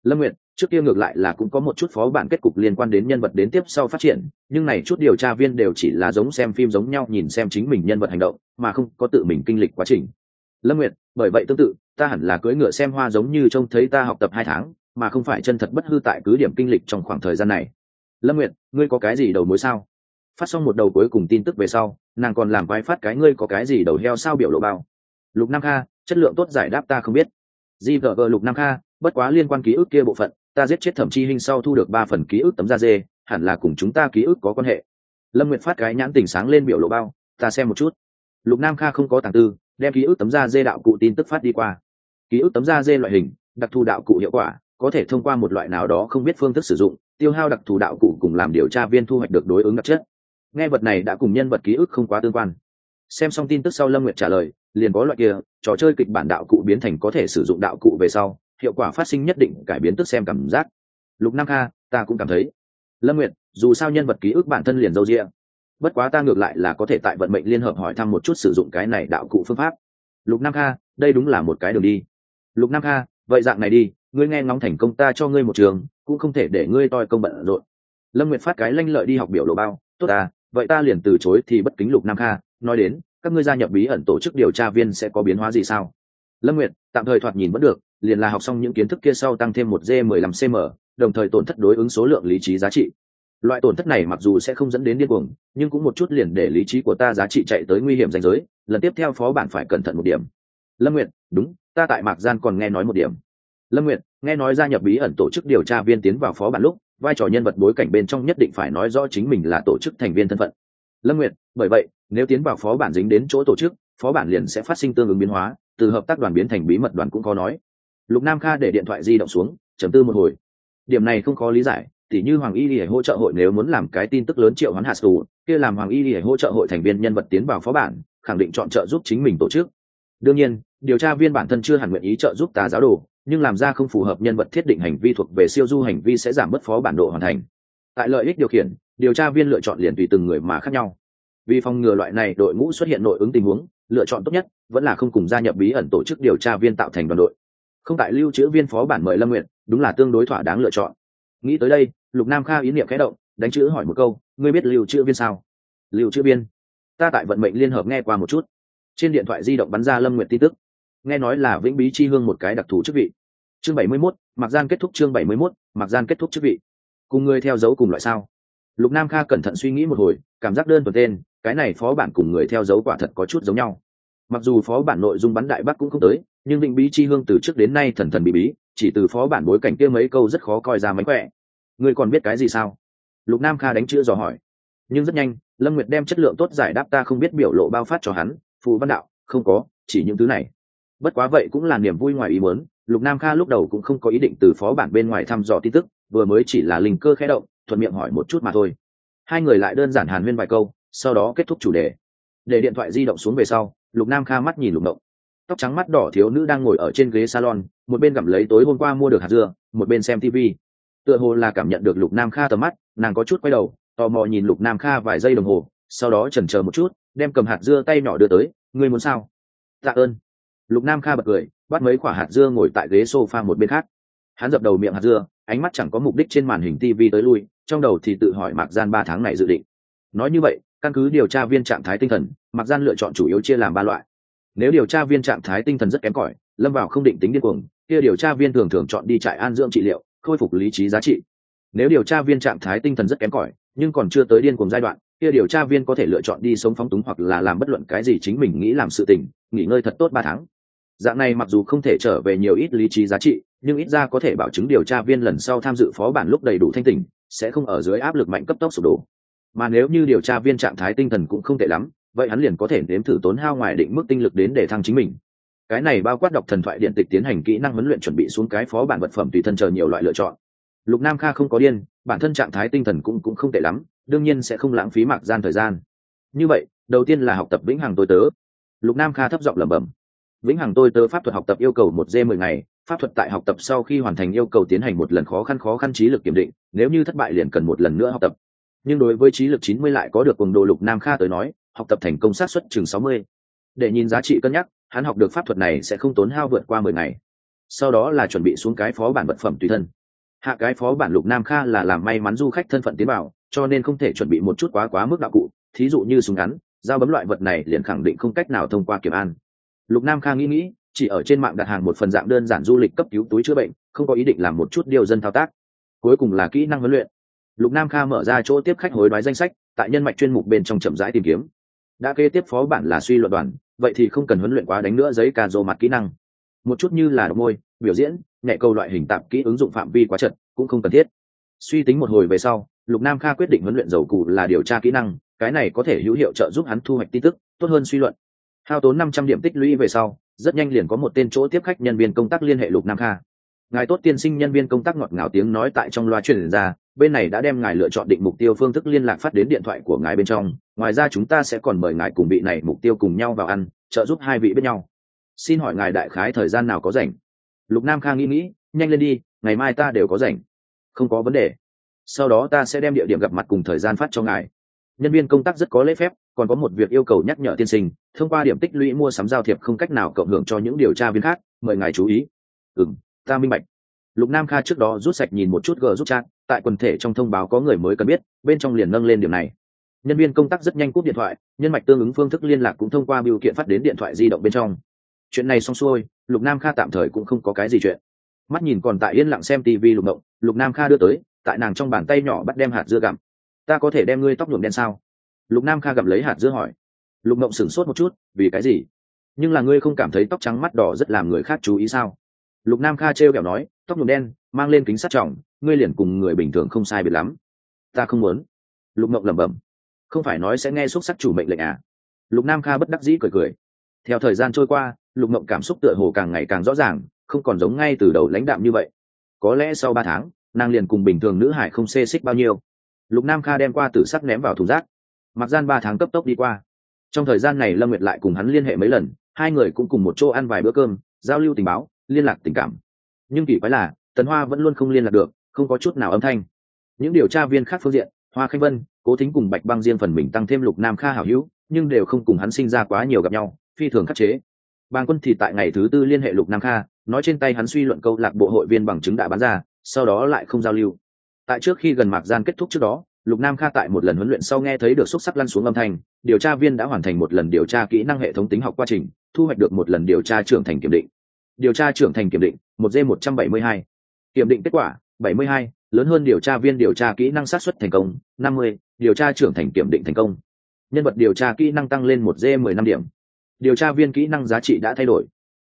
Lâm nguyệt, trước kia ngược lại là cũng có một chút phó bản kết cục liên quan đến nhân vật đến tiếp sau phát triển, nhưng này chút điều tra viên đều chỉ là giống xem phim giống nhau nhìn xem chính mình nhân vật hành động, mà không có tự mình kinh lịch quá trình lâm nguyệt, bởi vậy tương tự, ta hẳn là cưỡi ngựa xem hoa giống như trông thấy ta học tập hai tháng, mà không phải chân thật bất hư tại cứ điểm kinh lịch trong khoảng thời gian này. Lâm nguyệt, ngươi có cái gì đầu mối sao? Phát xong một đầu cuối cùng tin tức về sau, nàng còn làm vai phát cái ngươi có cái gì đầu heo sao biểu lộ bao? Lục nam kha, chất lượng tốt giải đáp ta không biết. Di vợ vợ lục nam kha, bất quá liên quan ký ức kia bộ phận, ta giết chết thẩm chi hình sau thu được ba phần ký ức tấm da dê, hẳn là cùng chúng ta ký ức có quan hệ. Lâm nguyệt phát cái nhãn tình sáng lên biểu lộ bao, ta xem một chút. Lục nam kha không có tàng tư đem ký ức tấm da dê đạo cụ tin tức phát đi qua. Ký ức tấm da dê loại hình, đặc thù đạo cụ hiệu quả, có thể thông qua một loại nào đó không biết phương thức sử dụng, tiêu hao đặc thù đạo cụ cùng làm điều tra viên thu hoạch được đối ứng đặc chất. Nghe vật này đã cùng nhân vật ký ức không quá tương quan. Xem xong tin tức sau lâm nguyệt trả lời, liền có loại kia, trò chơi kịch bản đạo cụ biến thành có thể sử dụng đạo cụ về sau, hiệu quả phát sinh nhất định cải biến tức xem cảm giác. Lục nam kha, ta cũng cảm thấy. Lâm nguyệt, dù sao nhân vật ký ức bản thân liền dâu rịa bất quá ta ngược lại là có thể tại vận mệnh liên hợp hỏi thăm một chút sử dụng cái này đạo cụ phương pháp. Lục nam kha, đây đúng là một cái đường đi. Lục nam kha, vậy dạng này đi, ngươi nghe ngóng thành công ta cho ngươi một trường, cũng không thể để ngươi toi công bận rộn. Lâm nguyệt phát cái lanh lợi đi học biểu lộ bao. Tốt à vậy ta liền từ chối thì bất kính lục nam kha, nói đến, các ngươi gia nhập bí ẩn tổ chức điều tra viên sẽ có biến hóa gì sao? Lâm nguyệt, tạm thời thoạt nhìn vẫn được, liền là học xong những kiến thức kia sau tăng thêm một g 15 cm đồng thời tổn thất đối ứng số lượng lý trí giá trị loại tổn thất này mặc dù sẽ không dẫn đến điên cuồng, nhưng cũng một chút liền để lý trí của ta giá trị chạy tới nguy hiểm danh giới, lần tiếp theo phó bản phải cẩn thận một điểm. Lâm nguyệt, đúng, ta tại mạc gian còn nghe nói một điểm. Lâm nguyệt, nghe nói gia nhập bí ẩn tổ chức điều tra viên tiến vào phó bản lúc, vai trò nhân vật bối cảnh bên trong nhất định phải nói rõ chính mình là tổ chức thành viên thân phận. Lâm nguyệt, bởi vậy, nếu tiến vào phó bản dính đến chỗ tổ chức, phó bản liền sẽ phát sinh tương ứng biến hóa, từ hợp tác đoàn biến thành bí mật đoàn cũng có nói. Lục nam kha để điện thoại di động xuống chấm tư một hồi. Điểm này không khó lý giải tỉ như hoàng y lìa hỗ trợ hội nếu muốn làm cái tin tức lớn triệu hoán hạt tù, kia làm hoàng y lìa hỗ trợ hội thành viên nhân vật tiến vào phó bản, khẳng định chọn trợ giúp chính mình tổ chức. Đương nhiên, điều tra viên bản thân chưa hẳn nguyện ý trợ giúp tà giáo đồ, nhưng làm ra không phù hợp nhân vật thiết định hành vi thuộc về siêu du hành vi sẽ giảm bớt phó bản độ hoàn thành. Tại lợi ích điều khiển, điều tra viên lựa chọn liền tùy từng người mà khác nhau. Vì phòng ngừa loại này đội ngũ xuất hiện nội ứng tình huống, lựa chọn tốt nhất vẫn là không cùng gia nhập bí ẩn tổ chức điều tra viên tạo thành đoàn đội. Không tại lưu trữ viên phó bản mời lâm nguyện đúng là tương đối thỏa đáng lựa chọn. Nghĩ tới đây lục nam kha ý niệm khẽ động đánh chữ hỏi một câu ngươi biết lưu chữ viên sao? Lưu chữ viên ta tại vận mệnh liên hợp nghe qua một chút. Trên điện thoại di động bắn ra lâm nguyện tin tức. Nghe nói là vĩnh bí chi hương một cái đặc thù chức vị. Chương bảy mươi 71, mặc gian kết thúc chương bảy mươi 71, mặc gian kết thúc chức vị. Cùng người theo dấu cùng loại sao? Lục nam kha cẩn thận suy nghĩ một hồi cảm giác đơn tuần tên cái này phó bản cùng người theo dấu quả thật có chút giống nhau. Mặc dù phó bản nội dung bắn đại bắc cũng không tới nhưng định bí chi hương từ trước đến nay thần thần bị bí chỉ từ phó bản bối cảnh kia mấy câu rất khó coi ra mánh khỏe. Ngươi còn biết cái gì sao? Lục nam kha đánh chữ dò hỏi. Nhưng rất nhanh, lâm nguyệt đem chất lượng tốt giải đáp ta không biết biểu lộ bao phát cho hắn, phù văn đạo, không có, chỉ những thứ này. Bất quá vậy cũng là niềm vui ngoài ý muốn, lục nam kha lúc đầu cũng không có ý định từ phó bản bên ngoài thăm dò tin tức, vừa mới chỉ là linh cơ khẽ động, thuận miệng hỏi một chút mà thôi. Hai người lại đơn giản hàn huyên vài câu, sau đó kết thúc chủ đề. Để điện thoại di động xuống về sau, lục nam kha mắt nhìn lục động tóc trắng mắt đỏ thiếu nữ đang ngồi ở trên ghế salon, một bên gặm lấy tối hôm qua mua được hạt dưa, một bên xem tv tựa hồ là cảm nhận được lục nam kha tầm mắt, nàng có chút quay đầu, tò mò nhìn lục nam kha vài giây đồng hồ, sau đó chần chờ một chút, đem cầm hạt dưa tay nhỏ đưa tới, ngươi muốn sao? Tạ ơn. Lục nam kha bật cười, bắt mấy quả hạt dưa ngồi tại ghế sofa một bên khác. Hắn dập đầu miệng hạt dưa, ánh mắt chẳng có mục đích trên màn hình tv tới lui, trong đầu thì tự hỏi mạc gian ba tháng này dự định. Nói như vậy, căn cứ điều tra viên trạng thái tinh thần, mạc gian lựa chọn chủ yếu chia làm ba loại. Nếu điều tra viên trạng thái tinh thần rất kém cỏi, lâm vào không định tính điên cuồng, kia điều tra viên thường thường chọn đi trại an dưỡng trị liệu khôi phục lý trí giá trị. Nếu điều tra viên trạng thái tinh thần rất kém cỏi, nhưng còn chưa tới điên cuồng giai đoạn, kia điều tra viên có thể lựa chọn đi sống phóng túng hoặc là làm bất luận cái gì chính mình nghĩ làm sự tình, nghỉ ngơi thật tốt ba tháng. Dạng này mặc dù không thể trở về nhiều ít lý trí giá trị, nhưng ít ra có thể bảo chứng điều tra viên lần sau tham dự phó bản lúc đầy đủ thanh tỉnh, sẽ không ở dưới áp lực mạnh cấp tốc sụp đổ. Mà nếu như điều tra viên trạng thái tinh thần cũng không tệ lắm, vậy hắn liền có thể nếm thử tốn hao ngoài định mức tinh lực đến để thăng chính mình cái này bao quát đọc thần thoại điện tịch tiến hành kỹ năng huấn luyện chuẩn bị xuống cái phó bản vật phẩm tùy thân chờ nhiều loại lựa chọn. Lục nam kha không có điên, bản thân trạng thái tinh thần cũng cũng không tệ lắm, đương nhiên sẽ không lãng phí mạc gian thời gian. Như vậy, đầu tiên là học tập vĩnh hằng tôi tớ. Lục nam kha thấp giọng lẩm bẩm. Vĩnh hằng tôi tớ pháp thuật học tập yêu cầu một d mười ngày, pháp thuật tại học tập sau khi hoàn thành yêu cầu tiến hành một lần khó khăn khó khăn trí lực kiểm định, nếu như thất bại liền cần một lần nữa học tập. Nhưng đối với trí lực chín mươi lại có được cùng đồ lục nam kha tới nói, học tập thành công sát xuất chừng sáu mươi. Để nhìn giá trị cân nhắc hắn học được pháp thuật này sẽ không tốn hao vượt qua mười ngày. Sau đó là chuẩn bị xuống cái phó bản vật phẩm tùy thân. Hạ cái phó bản lục nam kha là làm may mắn du khách thân phận tiến vào, cho nên không thể chuẩn bị một chút quá quá mức đạo cụ. Thí dụ như súng ngắn, dao bấm loại vật này liền khẳng định không cách nào thông qua kiểm an. Lục nam kha nghĩ nghĩ, chỉ ở trên mạng đặt hàng một phần dạng đơn giản du lịch cấp cứu túi chữa bệnh, không có ý định làm một chút điều dân thao tác. Cuối cùng là kỹ năng huấn luyện. Lục nam kha mở ra chỗ tiếp khách hối đoái danh sách, tại nhân mạch chuyên mục bên trong chậm rãi tìm kiếm đã kế tiếp phó bản là suy luận đoàn, vậy thì không cần huấn luyện quá đánh nữa giấy ca dô mặt kỹ năng. Một chút như là đọc môi, biểu diễn nhẹ câu loại hình tạp kỹ ứng dụng phạm vi quá chật, cũng không cần thiết. Suy tính một hồi về sau, lục nam kha quyết định huấn luyện dầu cụ là điều tra kỹ năng, cái này có thể hữu hiệu trợ giúp hắn thu hoạch tin tức, tốt hơn suy luận. Hao tốn năm trăm điểm tích lũy về sau, rất nhanh liền có một tên chỗ tiếp khách nhân viên công tác liên hệ lục nam kha. Ngài tốt tiên sinh nhân viên công tác ngọt ngào tiếng nói tại trong loa truyền ra, bên này đã đem ngài lựa chọn định mục tiêu phương thức liên lạc phát đến điện thoại của ngài bên trong ngoài ra chúng ta sẽ còn mời ngài cùng vị này mục tiêu cùng nhau vào ăn, trợ giúp hai vị bên nhau. Xin hỏi ngài đại khái thời gian nào có rảnh? Lục nam khang nghĩ nghĩ, nhanh lên đi, ngày mai ta đều có rảnh. Không có vấn đề. Sau đó ta sẽ đem địa điểm gặp mặt cùng thời gian phát cho ngài. Nhân viên công tác rất có lễ phép, còn có một việc yêu cầu nhắc nhở tiên sinh, thông qua điểm tích lũy mua sắm giao thiệp không cách nào cộng hưởng cho những điều tra viên khác, mời ngài chú ý. Ừ m ta minh bạch. Lục nam kha trước đó rút sạch nhìn một chút g rút chat, tại quần thể trong thông báo có người mới cần biết, bên trong liền nâng lên điểm này nhân viên công tác rất nhanh cúp điện thoại, nhân mạch tương ứng phương thức liên lạc cũng thông qua biểu kiện phát đến điện thoại di động bên trong. Chuyện này xong xuôi, lục nam kha tạm thời cũng không có cái gì chuyện. Mắt nhìn còn tại yên lặng xem tv lục động lục nam kha đưa tới, tại nàng trong bàn tay nhỏ bắt đem hạt dưa gặm. Ta có thể đem ngươi tóc nhuộm đen sao? Lục nam kha gặm lấy hạt dưa hỏi. Lục động sửng sốt một chút, vì cái gì? Nhưng là ngươi không cảm thấy tóc trắng mắt đỏ rất làm người khác chú ý sao? Lục nam kha trêu kẹo nói, tóc nhuộm đen, mang lên kính sắt trọng, ngươi liền cùng người bình thường không sai biệt lắm. Ta không muốn. Lục mộng lẩm bẩm không phải nói sẽ nghe xúc sắc chủ mệnh lệnh à? Lục nam kha bất đắc dĩ cười cười. Theo thời gian trôi qua, lục mộng cảm xúc tựa hồ càng ngày càng rõ ràng, không còn giống ngay từ đầu lãnh đạm như vậy. Có lẽ sau ba tháng, nàng liền cùng bình thường nữ hải không xê xích bao nhiêu. Lục nam kha đem qua tử sắc ném vào thùng rác. Mặc gian ba tháng cấp tốc đi qua. Trong thời gian này lâm nguyệt lại cùng hắn liên hệ mấy lần, hai người cũng cùng một chỗ ăn vài bữa cơm, giao lưu tình báo, liên lạc tình cảm. Nhưng kỳ quái là, tần hoa vẫn luôn không liên lạc được, không có chút nào âm thanh. Những điều tra viên khác phương diện hoa khanh vân, cố thính cùng bạch băng riêng phần mình tăng thêm lục nam kha hảo hữu, nhưng đều không cùng hắn sinh ra quá nhiều gặp nhau, phi thường khắc chế. Bang quân thì tại ngày thứ tư liên hệ lục nam kha, nói trên tay hắn suy luận câu lạc bộ hội viên bằng chứng đã bán ra, sau đó lại không giao lưu. Tại trước khi gần mạc gian kết thúc trước đó, lục nam kha tại một lần huấn luyện sau nghe thấy được xúc sắc lăn xuống âm thanh, điều tra viên đã hoàn thành một lần điều tra kỹ năng hệ thống tính học quá trình, thu hoạch được một lần điều tra trưởng thành kiểm định. Điều tra trưởng thành kiểm định, một d một trăm bảy mươi hai. Kiểm định kết quả, bảy mươi hai lớn hơn điều tra viên điều tra kỹ năng sát xuất thành công, năm mươi, điều tra trưởng thành kiểm định thành công. Nhân vật điều tra kỹ năng tăng lên một d mười năm điểm. Điều tra viên kỹ năng giá trị đã thay đổi.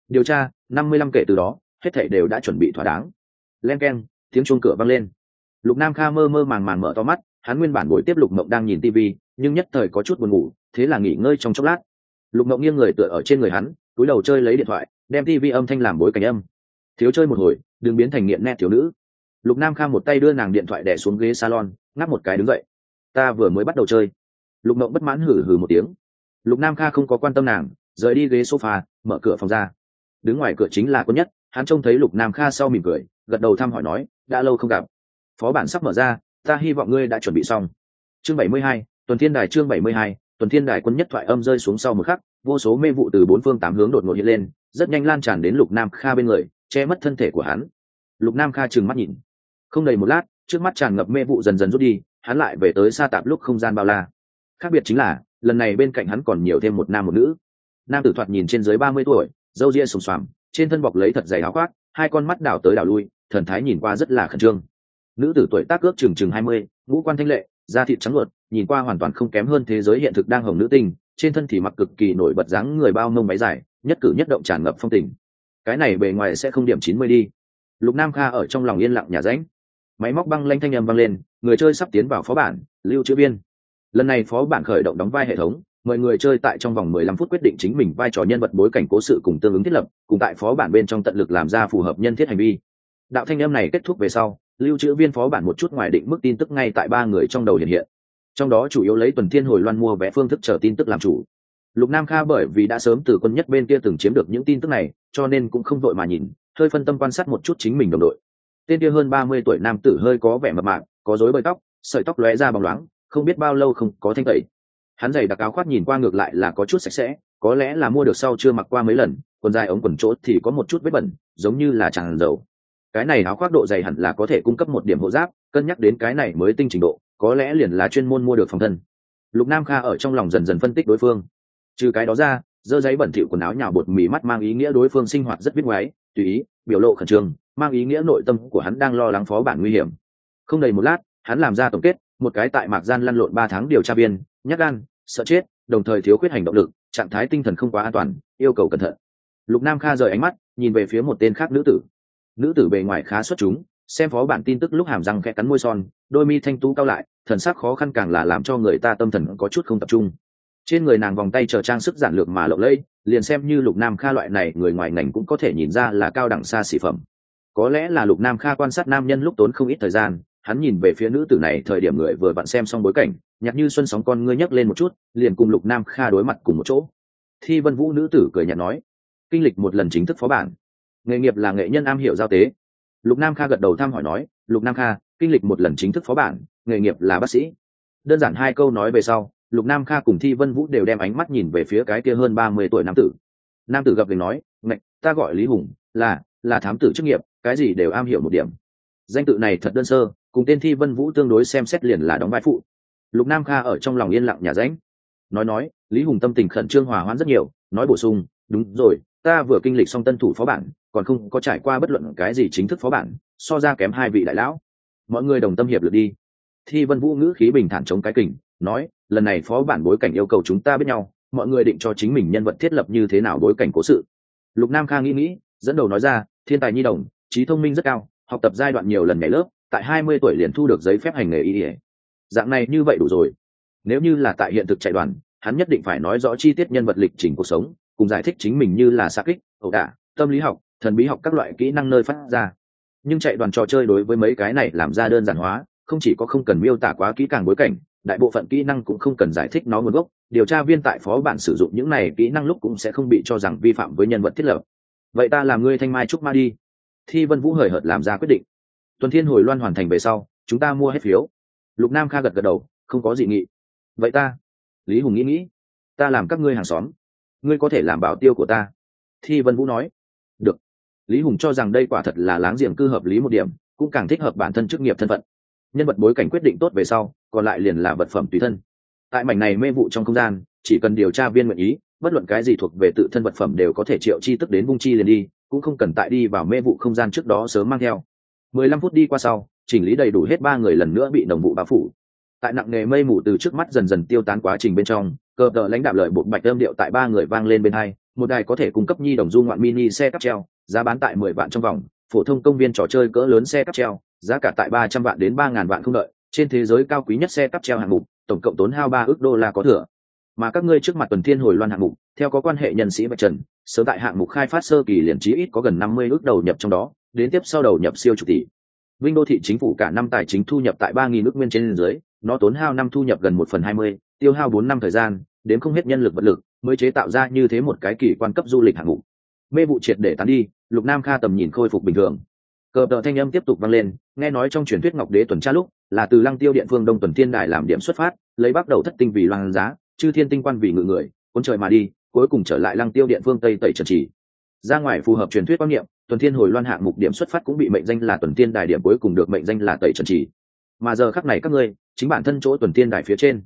Điều tra, năm mươi lăm kể từ đó, hết thảy đều đã chuẩn bị thỏa đáng. Len k e n tiếng chuông cửa vang lên. Lục nam kha mơ mơ màng màng mở to mắt, hắn nguyên bản buổi tiếp lục mộng đang nhìn tv nhưng nhất thời có chút buồn ngủ, thế là nghỉ ngơi trong chốc lát. Lục mộng nghiêng người tựa ở trên người hắn, túi đầu chơi lấy điện thoại, đem tv âm thanh làm bối cảnh âm. Thiếu chơi một hồi, đừng biến thành nghiện nét thiếu nữ lục nam kha một tay đưa nàng điện thoại đẻ xuống ghế salon, ngáp một cái đứng dậy. Ta vừa mới bắt đầu chơi. Lục mộng bất mãn hử hử một tiếng. Lục nam kha không có quan tâm nàng, rời đi ghế sofa, mở cửa phòng ra. Đứng ngoài cửa chính là quân nhất, hắn trông thấy lục nam kha sau mỉm cười, gật đầu thăm hỏi nói, đã lâu không gặp. Phó bản sắp mở ra, ta hy vọng ngươi đã chuẩn bị xong. Chương bảy mươi hai, tuần thiên đài chương bảy mươi hai, tuần thiên đài quân nhất thoại âm rơi xuống sau một khắc, vô số mê vụ từ bốn phương tám hướng đột ngột hiện lên, rất nhanh lan tràn đến lục nam kha bên người, che mất thân thể của hắn. Lục nam kha trừng mắt nhìn không đầy một lát, trước mắt tràn ngập mê vụ dần dần rút đi, hắn lại về tới xa tạp lúc không gian bao la. Khác biệt chính là, lần này bên cạnh hắn còn nhiều thêm một nam một nữ. Nam tử thoạt nhìn trên dưới ba mươi tuổi, râu ria sùng xoàm, trên thân bọc lấy thật dày áo khoác, hai con mắt đảo tới đảo lui, thần thái nhìn qua rất là khẩn trương. Nữ tử tuổi tác ước chừng chừng hai mươi, ngũ quan thanh lệ, da thịt trắng luột nhìn qua hoàn toàn không kém hơn thế giới hiện thực đang hồng nữ tinh, trên thân thì mặc cực kỳ nổi bật dáng người bao mông máy dài, nhất cử nhất động tràn ngập phong tình. Cái này bề ngoài sẽ không điểm chín mươi đi. Lục nam kha ở trong lòng yên lặng nhà ránh máy móc băng lanh thanh âm vang lên, người chơi sắp tiến vào phó bản, lưu trữ viên. Lần này phó bản khởi động đóng vai hệ thống mời người chơi tại trong vòng 15 phút quyết định chính mình vai trò nhân vật bối cảnh cố sự cùng tương ứng thiết lập, cùng tại phó bản bên trong tận lực làm ra phù hợp nhân thiết hành vi. Đạo thanh âm này kết thúc về sau, lưu trữ viên phó bản một chút ngoài định mức tin tức ngay tại ba người trong đầu hiện hiện. Trong đó chủ yếu lấy tuần thiên hồi loan mua vé phương thức chờ tin tức làm chủ. Lục nam kha bởi vì đã sớm từ quân nhất bên kia từng chiếm được những tin tức này, cho nên cũng không vội mà nhìn, hơi phân tâm quan sát một chút chính mình đồng đội tên kia hơn ba mươi tuổi nam tử hơi có vẻ mập mạp, có rối bời tóc, sợi tóc lóe ra bóng loáng, không biết bao lâu không có thanh tẩy. Hắn giày đặc áo khoác nhìn qua ngược lại là có chút sạch sẽ, có lẽ là mua được sau chưa mặc qua mấy lần, quần dài ống quần chỗ thì có một chút vết bẩn, giống như là tràn dầu. Cái này áo khoác độ dày hẳn là có thể cung cấp một điểm hộ giáp, cân nhắc đến cái này mới tinh trình độ, có lẽ liền là chuyên môn mua được phòng thân. Lục nam kha ở trong lòng dần dần phân tích đối phương. Trừ cái đó ra, dơ giấy bẩn thỉu quần áo nhào bột mì mắt mang ý nghĩa đối phương sinh hoạt rất biết ngoái tùy ý, biểu lộ khẩn trương mang ý nghĩa nội tâm của hắn đang lo lắng phó bản nguy hiểm. Không đầy một lát, hắn làm ra tổng kết, một cái tại mạc gian lăn lộn ba tháng điều tra viên, nhắc gan, sợ chết, đồng thời thiếu khuyết hành động lực, trạng thái tinh thần không quá an toàn, yêu cầu cẩn thận. Lục nam kha rời ánh mắt, nhìn về phía một tên khác nữ tử. Nữ tử bề ngoài khá xuất chúng, xem phó bản tin tức lúc hàm răng khẽ cắn môi son, đôi mi thanh tú cao lại, thần sắc khó khăn càng là làm cho người ta tâm thần có chút không tập trung. Trên người nàng vòng tay chờ trang sức giản lược mà lộng lẫy, liền xem như lục nam kha loại này người ngoài ngành cũng có thể nhìn ra là cao đẳng xa xỉ phẩm có lẽ là lục nam kha quan sát nam nhân lúc tốn không ít thời gian, hắn nhìn về phía nữ tử này thời điểm người vừa vặn xem xong bối cảnh, nhạc như xuân sóng con ngươi nhấc lên một chút, liền cùng lục nam kha đối mặt cùng một chỗ. Thi vân vũ nữ tử cười nhạt nói, kinh lịch một lần chính thức phó bản. Nghề nghiệp là nghệ nhân am hiểu giao tế. Lục nam kha gật đầu thăm hỏi nói, lục nam kha, kinh lịch một lần chính thức phó bản, nghề nghiệp là bác sĩ. Đơn giản hai câu nói về sau, lục nam kha cùng thi vân vũ đều đem ánh mắt nhìn về phía cái kia hơn ba mươi tuổi nam tử. Nam tử gặp liền nói, ngạch, ta gọi lý hùng, là là thám tử chức nghiệp cái gì đều am hiểu một điểm. Danh tự này thật đơn sơ, cùng tên thi vân vũ tương đối xem xét liền là đóng vai phụ. Lục nam kha ở trong lòng yên lặng nhà ránh. Nói nói, lý hùng tâm tình khẩn trương hòa hoãn rất nhiều, nói bổ sung, đúng rồi, ta vừa kinh lịch xong tân thủ phó bản, còn không có trải qua bất luận cái gì chính thức phó bản, so ra kém hai vị đại lão. Mọi người đồng tâm hiệp lực đi. Thi vân vũ ngữ khí bình thản chống cái kình, nói, lần này phó bản bối cảnh yêu cầu chúng ta biết nhau, mọi người định cho chính mình nhân vật thiết lập như thế nào bối cảnh cố sự. Lục nam kha nghĩ nghĩ, dẫn đầu nói ra, thiên tài nhi đồng trí thông minh rất cao, học tập giai đoạn nhiều lần nhảy lớp, tại hai mươi tuổi liền thu được giấy phép hành nghề y ỉa dạng này như vậy đủ rồi. Nếu như là tại hiện thực chạy đoàn, hắn nhất định phải nói rõ chi tiết nhân vật lịch trình cuộc sống, cùng giải thích chính mình như là xa kích, ẩu đả, tâm lý học, thần bí học các loại kỹ năng nơi phát ra. Nhưng chạy đoàn trò chơi đối với mấy cái này làm ra đơn giản hóa, không chỉ có không cần miêu tả quá kỹ càng bối cảnh, đại bộ phận kỹ năng cũng không cần giải thích nó nguồn gốc. Điều tra viên tại phó bản sử dụng những này kỹ năng lúc cũng sẽ không bị cho rằng vi phạm với nhân vật thiết lập. Vậy ta làm ngươi thanh mai trúc ma đi thi vân vũ hời hợt làm ra quyết định. Tuần thiên hồi loan hoàn thành về sau, chúng ta mua hết phiếu. Lục nam kha gật gật đầu, không có gì nghị. Vậy ta? Lý hùng nghĩ nghĩ. Ta làm các ngươi hàng xóm. Ngươi có thể làm bảo tiêu của ta. Thi vân vũ nói. Được. Lý hùng cho rằng đây quả thật là láng giềng cư hợp lý một điểm, cũng càng thích hợp bản thân chức nghiệp thân phận. Nhân vật bối cảnh quyết định tốt về sau, còn lại liền là vật phẩm tùy thân. Tại mảnh này mê vụ trong không gian, chỉ cần điều tra viên nguyện ý, bất luận cái gì thuộc về tự thân vật phẩm đều có thể triệu chi tức đến vung chi liền đi cũng không cần tại đi vào mê vụ không gian trước đó sớm mang theo. Mười lăm phút đi qua sau, chỉnh lý đầy đủ hết ba người lần nữa bị đồng vụ bao phủ. Tại nặng nghề mây mù từ trước mắt dần dần tiêu tán quá trình bên trong, cờ tờ lãnh đạo lợi bộ bạch âm điệu tại ba người vang lên bên hai, một đài có thể cung cấp nhi đồng du ngoạn mini xe cắp treo, giá bán tại mười vạn trong vòng, phổ thông công viên trò chơi cỡ lớn xe cắp treo, giá cả tại ba trăm vạn đến ba ngàn vạn không đợi, trên thế giới cao quý nhất xe cắp treo hạng mục, tổng cộng tốn hao ba ước đô la có thừa. Mà các ngươi trước mặt tuần thiên hồi loan hạng mục, theo có quan hệ nhân sĩ bạch trần sớm tại hạng mục khai phát sơ kỳ liền chí ít có gần năm mươi ước đầu nhập trong đó, đến tiếp sau đầu nhập siêu chục tỷ. Vinh đô thị chính phủ cả năm tài chính thu nhập tại ba nghìn nước nguyên trên dưới, nó tốn hao năm thu nhập gần một phần hai mươi, tiêu hao bốn năm thời gian đến không hết nhân lực vật lực, mới chế tạo ra như thế một cái kỳ quan cấp du lịch hạng mục. Mê vụ triệt để tán đi, lục nam kha tầm nhìn khôi phục bình thường. Cờ tờ thanh âm tiếp tục vang lên, nghe nói trong truyền thuyết ngọc đế tuần tra lúc, là từ lăng tiêu điện phương đông tuần thiên đài làm điểm xuất phát, lấy bắt đầu thất tinh vì loan giá, chư thiên tinh quan vì ngự người, cuốn trời mà đi cuối cùng trở lại lăng tiêu điện phương tây tẩy trần trì. Ra ngoài phù hợp truyền thuyết quan niệm, tuần thiên hồi loan hạng mục điểm xuất phát cũng bị mệnh danh là tuần thiên đài điểm cuối cùng được mệnh danh là tẩy trần trì. Mà giờ khắc này các ngươi, chính bản thân chỗ tuần thiên đài phía trên.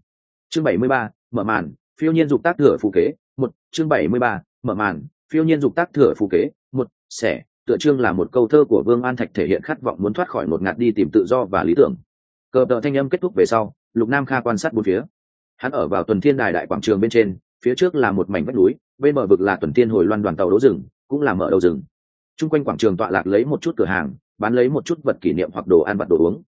Chương bảy mươi ba, mở màn, phiêu nhiên dục tác thừa phù kế, một, chương bảy mươi ba, mở màn, phiêu nhiên dục tác thừa phù kế, một, sẻ, tựa chương là một câu thơ của vương an thạch thể hiện khát vọng muốn thoát khỏi một ngạt đi tìm tự do và lý tưởng. Cờ tờ thanh âm kết thúc về sau, lục nam kha quan sát bốn phía. Hắn ở vào tuần thiên đài đại quảng trường bên trên phía trước là một mảnh vách núi bên bờ vực là tuần tiên hồi loan đoàn tàu đỗ rừng cũng là mở đầu rừng. Chung quanh quảng trường tọa lạc lấy một chút cửa hàng bán lấy một chút vật kỷ niệm hoặc đồ ăn vật đồ uống.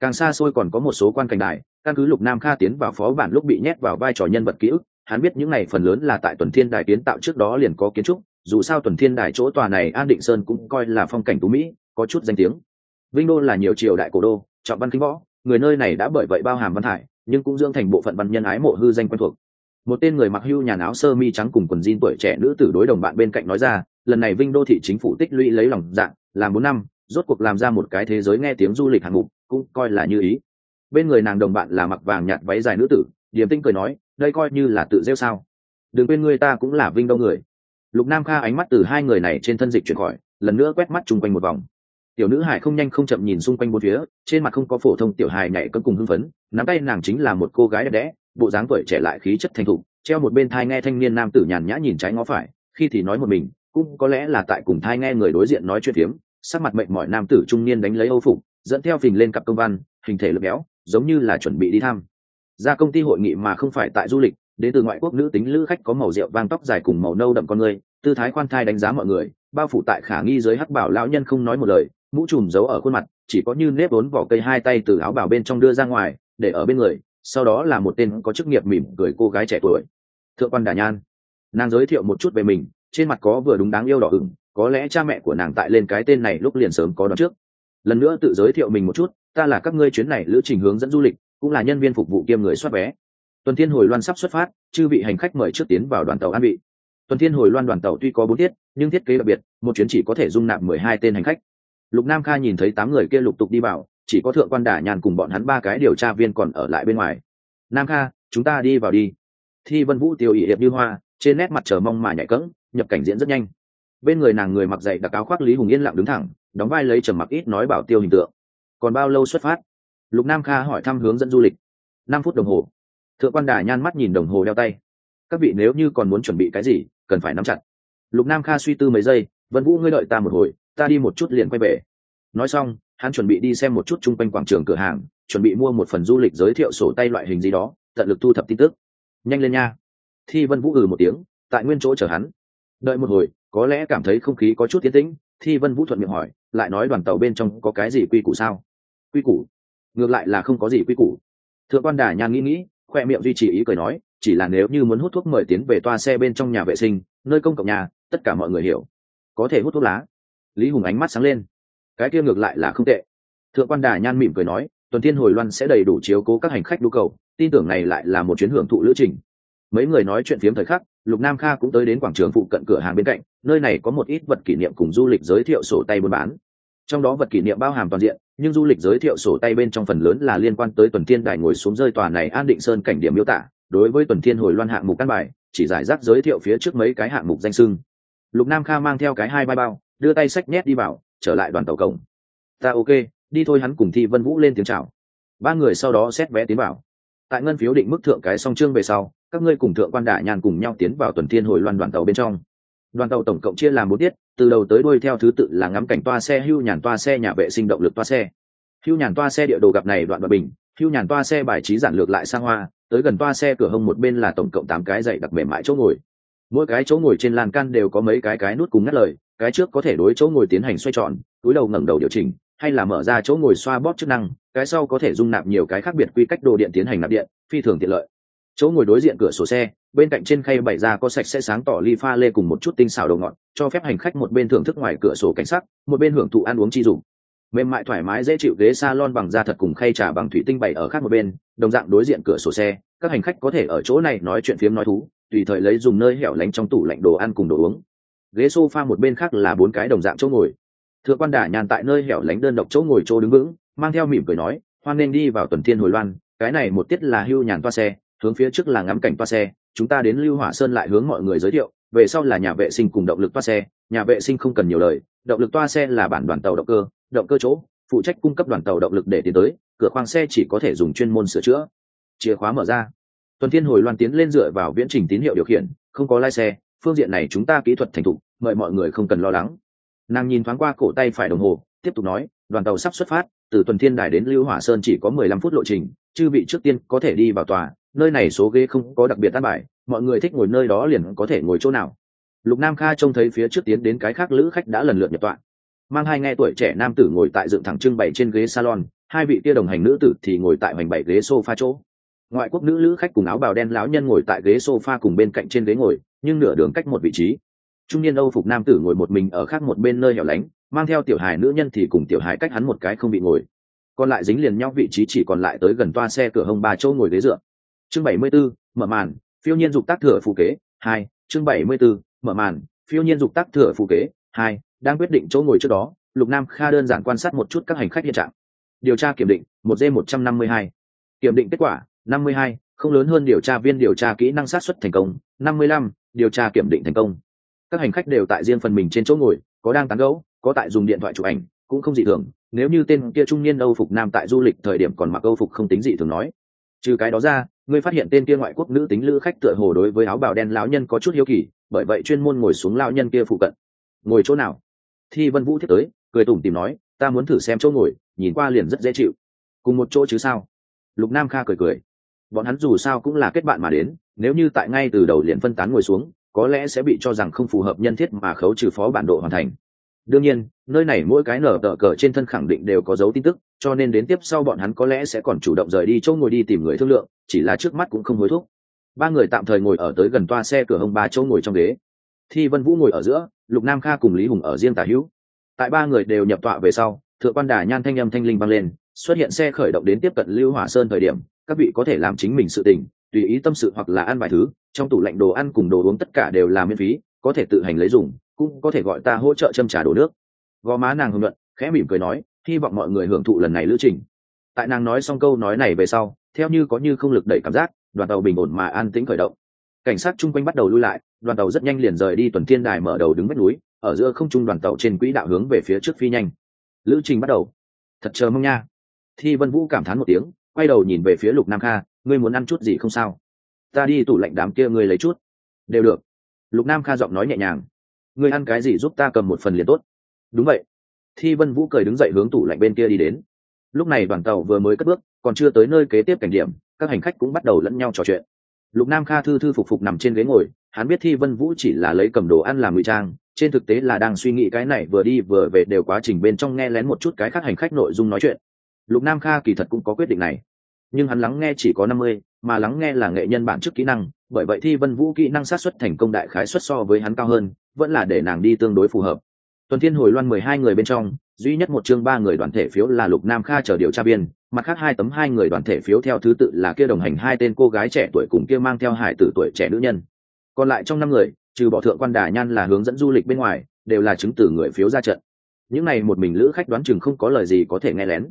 Càng xa xôi còn có một số quan cảnh đài căn cứ lục nam kha tiến vào phó bản lúc bị nhét vào vai trò nhân vật ký ức hắn biết những này phần lớn là tại tuần thiên đài kiến tạo trước đó liền có kiến trúc dù sao tuần thiên đài chỗ tòa này an định sơn cũng coi là phong cảnh tú mỹ có chút danh tiếng. Vinh đô là nhiều triều đại cổ đô trọng văn kinh võ người nơi này đã bởi vậy bao hàm văn hải, nhưng cũng dưỡng thành bộ phận văn nhân ái mộ hư danh quen thuộc một tên người mặc hưu nhà áo sơ mi trắng cùng quần jean tuổi trẻ nữ tử đối đồng bạn bên cạnh nói ra, lần này vinh đô thị chính phủ tích lũy lấy lòng dạng làm bốn năm, rốt cuộc làm ra một cái thế giới nghe tiếng du lịch hạng mục, cũng coi là như ý. Bên người nàng đồng bạn là mặc vàng nhạt váy dài nữ tử, điềm tinh cười nói, đây coi như là tự rêu sao? Đừng quên người ta cũng là vinh đô người. Lục nam kha ánh mắt từ hai người này trên thân dịch chuyển khỏi, lần nữa quét mắt chung quanh một vòng. Tiểu nữ hải không nhanh không chậm nhìn xung quanh bốn phía, trên mặt không có phổ thông tiểu hài nhảy cấm cùng hưng phấn, nắm tay nàng chính là một cô gái đẹp đẽ bộ dáng tuổi trẻ lại khí chất thành thục, treo một bên thai nghe thanh niên nam tử nhàn nhã nhìn trái ngó phải, khi thì nói một mình, cũng có lẽ là tại cùng thai nghe người đối diện nói chuyện phiếm, sắc mặt mệnh mọi nam tử trung niên đánh lấy âu phục, dẫn theo phình lên cặp công văn, hình thể lập béo, giống như là chuẩn bị đi thăm. Ra công ty hội nghị mà không phải tại du lịch, đến từ ngoại quốc nữ tính lữ khách có màu rượu vang tóc dài cùng màu nâu đậm con người, tư thái khoan thai đánh giá mọi người, bao phủ tại khả nghi giới hắc bảo lão nhân không nói một lời, mũ trùm giấu ở khuôn mặt, chỉ có như nếp vốn vỏ cây hai tay từ áo bảo bên trong đưa ra ngoài, để ở bên người sau đó là một tên có chức nghiệp mỉm cười cô gái trẻ tuổi. Thượng quan đà nhan. Nàng giới thiệu một chút về mình, trên mặt có vừa đúng đáng yêu đỏ ửng, có lẽ cha mẹ của nàng tại lên cái tên này lúc liền sớm có đón trước. Lần nữa tự giới thiệu mình một chút, ta là các ngươi chuyến này lữ trình hướng dẫn du lịch, cũng là nhân viên phục vụ kiêm người soát vé. Tuần thiên hồi loan sắp xuất phát, chư vị hành khách mời trước tiến vào đoàn tàu an vị. Tuần thiên hồi loan đoàn tàu tuy có bốn tiết, nhưng thiết kế đặc biệt, một chuyến chỉ có thể dung nạp mười hai tên hành khách. Lục nam kha nhìn thấy tám người kia lục tục đi vào chỉ có thượng quan đả nhàn cùng bọn hắn ba cái điều tra viên còn ở lại bên ngoài. Nam kha, chúng ta đi vào đi. Thi vân vũ tiêu ỵ hiệp như hoa, trên nét mặt chờ mong mà nhạy cẫng, nhập cảnh diễn rất nhanh. Bên người nàng người mặc dậy đặc áo khoác lý hùng yên lặng đứng thẳng, đóng vai lấy trầm mặc ít nói bảo tiêu hình tượng. Còn bao lâu xuất phát? Lục nam kha hỏi thăm hướng dẫn du lịch. Năm phút đồng hồ. Thượng quan đà nhan mắt nhìn đồng hồ đeo tay. Các vị nếu như còn muốn chuẩn bị cái gì, cần phải nắm chặt. Lục nam kha suy tư mấy giây, vân vũ, ngươi đợi ta một hồi, ta đi một chút liền quay về. Nói xong hắn chuẩn bị đi xem một chút chung quanh quảng trường cửa hàng, chuẩn bị mua một phần du lịch giới thiệu sổ tay loại hình gì đó, tận lực thu thập tin tức. Nhanh lên nha. Thi vân vũ ừ một tiếng, tại nguyên chỗ chờ hắn. Đợi một hồi, có lẽ cảm thấy không khí có chút tiến tĩnh, thi vân vũ thuận miệng hỏi, lại nói đoàn tàu bên trong có cái gì quy củ sao? Quy củ? Ngược lại là không có gì quy củ. Thượng quan đà nhàn nghĩ nghĩ, khoe miệng duy trì ý cười nói, chỉ là nếu như muốn hút thuốc mời tiến về toa xe bên trong nhà vệ sinh, nơi công cộng nhà, tất cả mọi người hiểu. Có thể hút thuốc lá. Lý hùng ánh mắt sáng lên cái kia ngược lại là không tệ. Thượng quan đà nhan mỉm cười nói, tuần thiên hồi loan sẽ đầy đủ chiếu cố các hành khách nhu cầu, tin tưởng này lại là một chuyến hưởng thụ lữ trình. Mấy người nói chuyện phiếm thời khắc, lục nam kha cũng tới đến quảng trường phụ cận cửa hàng bên cạnh, nơi này có một ít vật kỷ niệm cùng du lịch giới thiệu sổ tay buôn bán. Trong đó vật kỷ niệm bao hàm toàn diện, nhưng du lịch giới thiệu sổ tay bên trong phần lớn là liên quan tới tuần thiên đài ngồi xuống rơi tòa này an định sơn cảnh điểm miêu tả, đối với tuần thiên hồi loan hạng mục căn bài, chỉ giải rác giới thiệu phía trước mấy cái hạng mục danh sưng. Lục nam kha mang theo cái hai ba bao, đưa tay sách nhét đi vào trở lại đoàn tàu cổng. Ta ok, đi thôi, hắn cùng thi vân vũ lên tiếng chào. Ba người sau đó xét vé tiến vào. Tại ngân phiếu định mức thượng cái song trương về sau, các ngươi cùng thượng quan đại nhàn cùng nhau tiến vào tuần thiên hồi loan đoàn tàu bên trong. Đoàn tàu tổng cộng chia làm bốn tiết, từ đầu tới đuôi theo thứ tự là ngắm cảnh toa xe, hưu nhàn toa xe, nhà vệ sinh động lực toa xe. Hưu nhàn toa xe địa đồ gặp này đoạn bờ bình, hưu nhàn toa xe bài trí giản lược lại sang hoa, tới gần toa xe cửa hông một bên là tổng cộng tám cái dậy đặc mềm mại chỗ ngồi. Mỗi cái chỗ ngồi trên lan can đều có mấy cái cái nút cùng ngắt lời cái trước có thể đối chỗ ngồi tiến hành xoay tròn, túi đầu ngẩng đầu điều chỉnh, hay là mở ra chỗ ngồi xoa bóp chức năng, cái sau có thể dung nạp nhiều cái khác biệt quy cách đồ điện tiến hành nạp điện, phi thường tiện lợi. Chỗ ngồi đối diện cửa sổ xe, bên cạnh trên khay bày ra có sạch sẽ sáng tỏ ly pha lê cùng một chút tinh xào đầu ngọt, cho phép hành khách một bên thưởng thức ngoài cửa sổ cảnh sắc, một bên hưởng thụ ăn uống chi dụng mềm mại thoải mái dễ chịu ghế salon bằng da thật cùng khay trà bằng thủy tinh bày ở khác một bên, đồng dạng đối diện cửa sổ xe, các hành khách có thể ở chỗ này nói chuyện phiếm nói thú, tùy thời lấy dùng nơi hẻo lánh trong tủ lạnh đồ ăn cùng đồ uống ghế sofa một bên khác là bốn cái đồng dạng chỗ ngồi. Thượng quan đả nhàn tại nơi hẻo lánh đơn độc chỗ ngồi chỗ đứng vững, mang theo mỉm cười nói, hoan nên đi vào tuần thiên hồi loan, cái này một tiết là hưu nhàn toa xe, hướng phía trước là ngắm cảnh toa xe, chúng ta đến lưu hỏa sơn lại hướng mọi người giới thiệu, về sau là nhà vệ sinh cùng động lực toa xe, nhà vệ sinh không cần nhiều lời, động lực toa xe là bản đoàn tàu động cơ động cơ chỗ, phụ trách cung cấp đoàn tàu động lực để tiến tới, cửa khoang xe chỉ có thể dùng chuyên môn sửa chữa. Chìa khóa mở ra. Tuần thiên hồi loan tiến lên dựa vào viễn trình tín hiệu điều khiển, không có lái xe phương diện này chúng ta kỹ thuật thành thục, mời mọi người không cần lo lắng. Nàng nhìn thoáng qua cổ tay phải đồng hồ, tiếp tục nói, đoàn tàu sắp xuất phát, từ tuần thiên đài đến lưu hỏa sơn chỉ có mười lăm phút lộ trình, chư vị trước tiên có thể đi vào tòa, nơi này số ghế không có đặc biệt tan bài, mọi người thích ngồi nơi đó liền có thể ngồi chỗ nào. Lục nam kha trông thấy phía trước tiến đến cái khác lữ khách đã lần lượt nhập tọa. Mang hai nghe tuổi trẻ nam tử ngồi tại dựng thẳng trưng bày trên ghế salon, hai vị kia đồng hành nữ tử thì ngồi tại hoành bảy ghế sofa chỗ. Ngoại quốc nữ lữ khách cùng áo bào đen lão nhân ngồi tại ghế sofa cùng bên cạnh trên ghế ngồi nhưng nửa đường cách một vị trí. Trung niên âu phục nam tử ngồi một mình ở khác một bên nơi hẻo lánh mang theo tiểu hài nữ nhân thì cùng tiểu hài cách hắn một cái không bị ngồi. Còn lại dính liền nhau vị trí chỉ còn lại tới gần toa xe cửa hông ba chỗ ngồi ghế dựa. Chương bảy mươi 74, mở màn phiêu nhiên dục tác thừa phù kế hai chương bảy mươi 74, mở màn phiêu nhiên dục tác thừa phù kế hai đang quyết định chỗ ngồi trước đó lục nam kha đơn giản quan sát một chút các hành khách hiện trạng. Điều tra kiểm định một d một trăm năm mươi hai. Kiểm định kết quả năm mươi hai không lớn hơn điều tra viên điều tra kỹ năng sát xuất thành công năm mươi lăm điều tra kiểm định thành công. Các hành khách đều tại riêng phần mình trên chỗ ngồi, có đang tán gẫu, có tại dùng điện thoại chụp ảnh, cũng không dị thường. Nếu như tên kia trung niên âu phục nam tại du lịch thời điểm còn mặc âu phục không tính dị thường nói. Trừ cái đó ra, ngươi phát hiện tên kia ngoại quốc nữ tính lữ khách tựa hồ đối với áo bào đen lão nhân có chút hiếu kỳ, bởi vậy chuyên môn ngồi xuống lão nhân kia phụ cận. Ngồi chỗ nào? Thi vân vũ thiết tới, cười tủm tìm nói, ta muốn thử xem chỗ ngồi, nhìn qua liền rất dễ chịu. Cùng một chỗ chứ sao? Lục nam kha cười cười bọn hắn dù sao cũng là kết bạn mà đến, nếu như tại ngay từ đầu liền phân tán ngồi xuống, có lẽ sẽ bị cho rằng không phù hợp nhân thiết mà khấu trừ phó bản độ hoàn thành. Đương nhiên, nơi này mỗi cái nở tờ cờ trên thân khẳng định đều có dấu tin tức, cho nên đến tiếp sau bọn hắn có lẽ sẽ còn chủ động rời đi chỗ ngồi đi tìm người thương lượng, chỉ là trước mắt cũng không hối thúc. Ba người tạm thời ngồi ở tới gần toa xe cửa hông ba chỗ ngồi trong ghế. Thi vân vũ ngồi ở giữa, lục nam kha cùng lý hùng ở riêng tả hữu. Tại ba người đều nhập tọa về sau, thượng quan đà nhan thanh âm thanh linh vang lên, xuất hiện xe khởi động đến tiếp cận lưu hỏa sơn thời điểm các vị có thể làm chính mình sự tình, tùy ý tâm sự hoặc là ăn vài thứ, trong tủ lạnh đồ ăn cùng đồ uống tất cả đều là miễn phí, có thể tự hành lấy dùng, cũng có thể gọi ta hỗ trợ châm trả đổ nước. Gò má nàng hưng luận, khẽ mỉm cười nói, hy vọng mọi người hưởng thụ lần này lữ trình. Tại nàng nói xong câu nói này về sau, theo như có như không lực đẩy cảm giác, đoàn tàu bình ổn mà an tĩnh khởi động. Cảnh sát chung quanh bắt đầu lui lại, đoàn tàu rất nhanh liền rời đi tuần thiên đài mở đầu đứng vách núi, ở giữa không trung đoàn tàu trên quỹ đạo hướng về phía trước phi nhanh. Lữ trình bắt đầu. Thật chờ mong nha. Thi vân vũ cảm thán một tiếng quay đầu nhìn về phía lục nam kha, ngươi muốn ăn chút gì không sao? Ta đi tủ lạnh đám kia ngươi lấy chút. Đều được. Lục nam kha giọng nói nhẹ nhàng. Ngươi ăn cái gì giúp ta cầm một phần liền tốt. Đúng vậy. Thi vân vũ cười đứng dậy hướng tủ lạnh bên kia đi đến. Lúc này đoàn tàu vừa mới cất bước, còn chưa tới nơi kế tiếp cảnh điểm, các hành khách cũng bắt đầu lẫn nhau trò chuyện. Lục nam kha thư thư phục phục nằm trên ghế ngồi, hắn biết thi vân vũ chỉ là lấy cầm đồ ăn làm ngụy trang, trên thực tế là đang suy nghĩ cái này vừa đi vừa về đều quá trình bên trong nghe lén một chút cái khác hành khách nội dung nói chuyện lục nam kha kỳ thật cũng có quyết định này. Nhưng hắn lắng nghe chỉ có năm mươi, mà lắng nghe là nghệ nhân bản chức kỹ năng, bởi vậy thi vân vũ kỹ năng sát xuất thành công đại khái xuất so với hắn cao hơn, vẫn là để nàng đi tương đối phù hợp. Tuần thiên hồi loan mười hai người bên trong, duy nhất một chương ba người đoàn thể phiếu là lục nam kha chờ điều tra viên, mặt khác hai tấm hai người đoàn thể phiếu theo thứ tự là kia đồng hành hai tên cô gái trẻ tuổi cùng kia mang theo hải tử tuổi trẻ nữ nhân. Còn lại trong năm người, trừ bỏ thượng quan đà nhan là hướng dẫn du lịch bên ngoài, đều là chứng tử người phiếu ra trận. Những này một mình lữ khách đoán chừng không có lời gì có thể nghe lén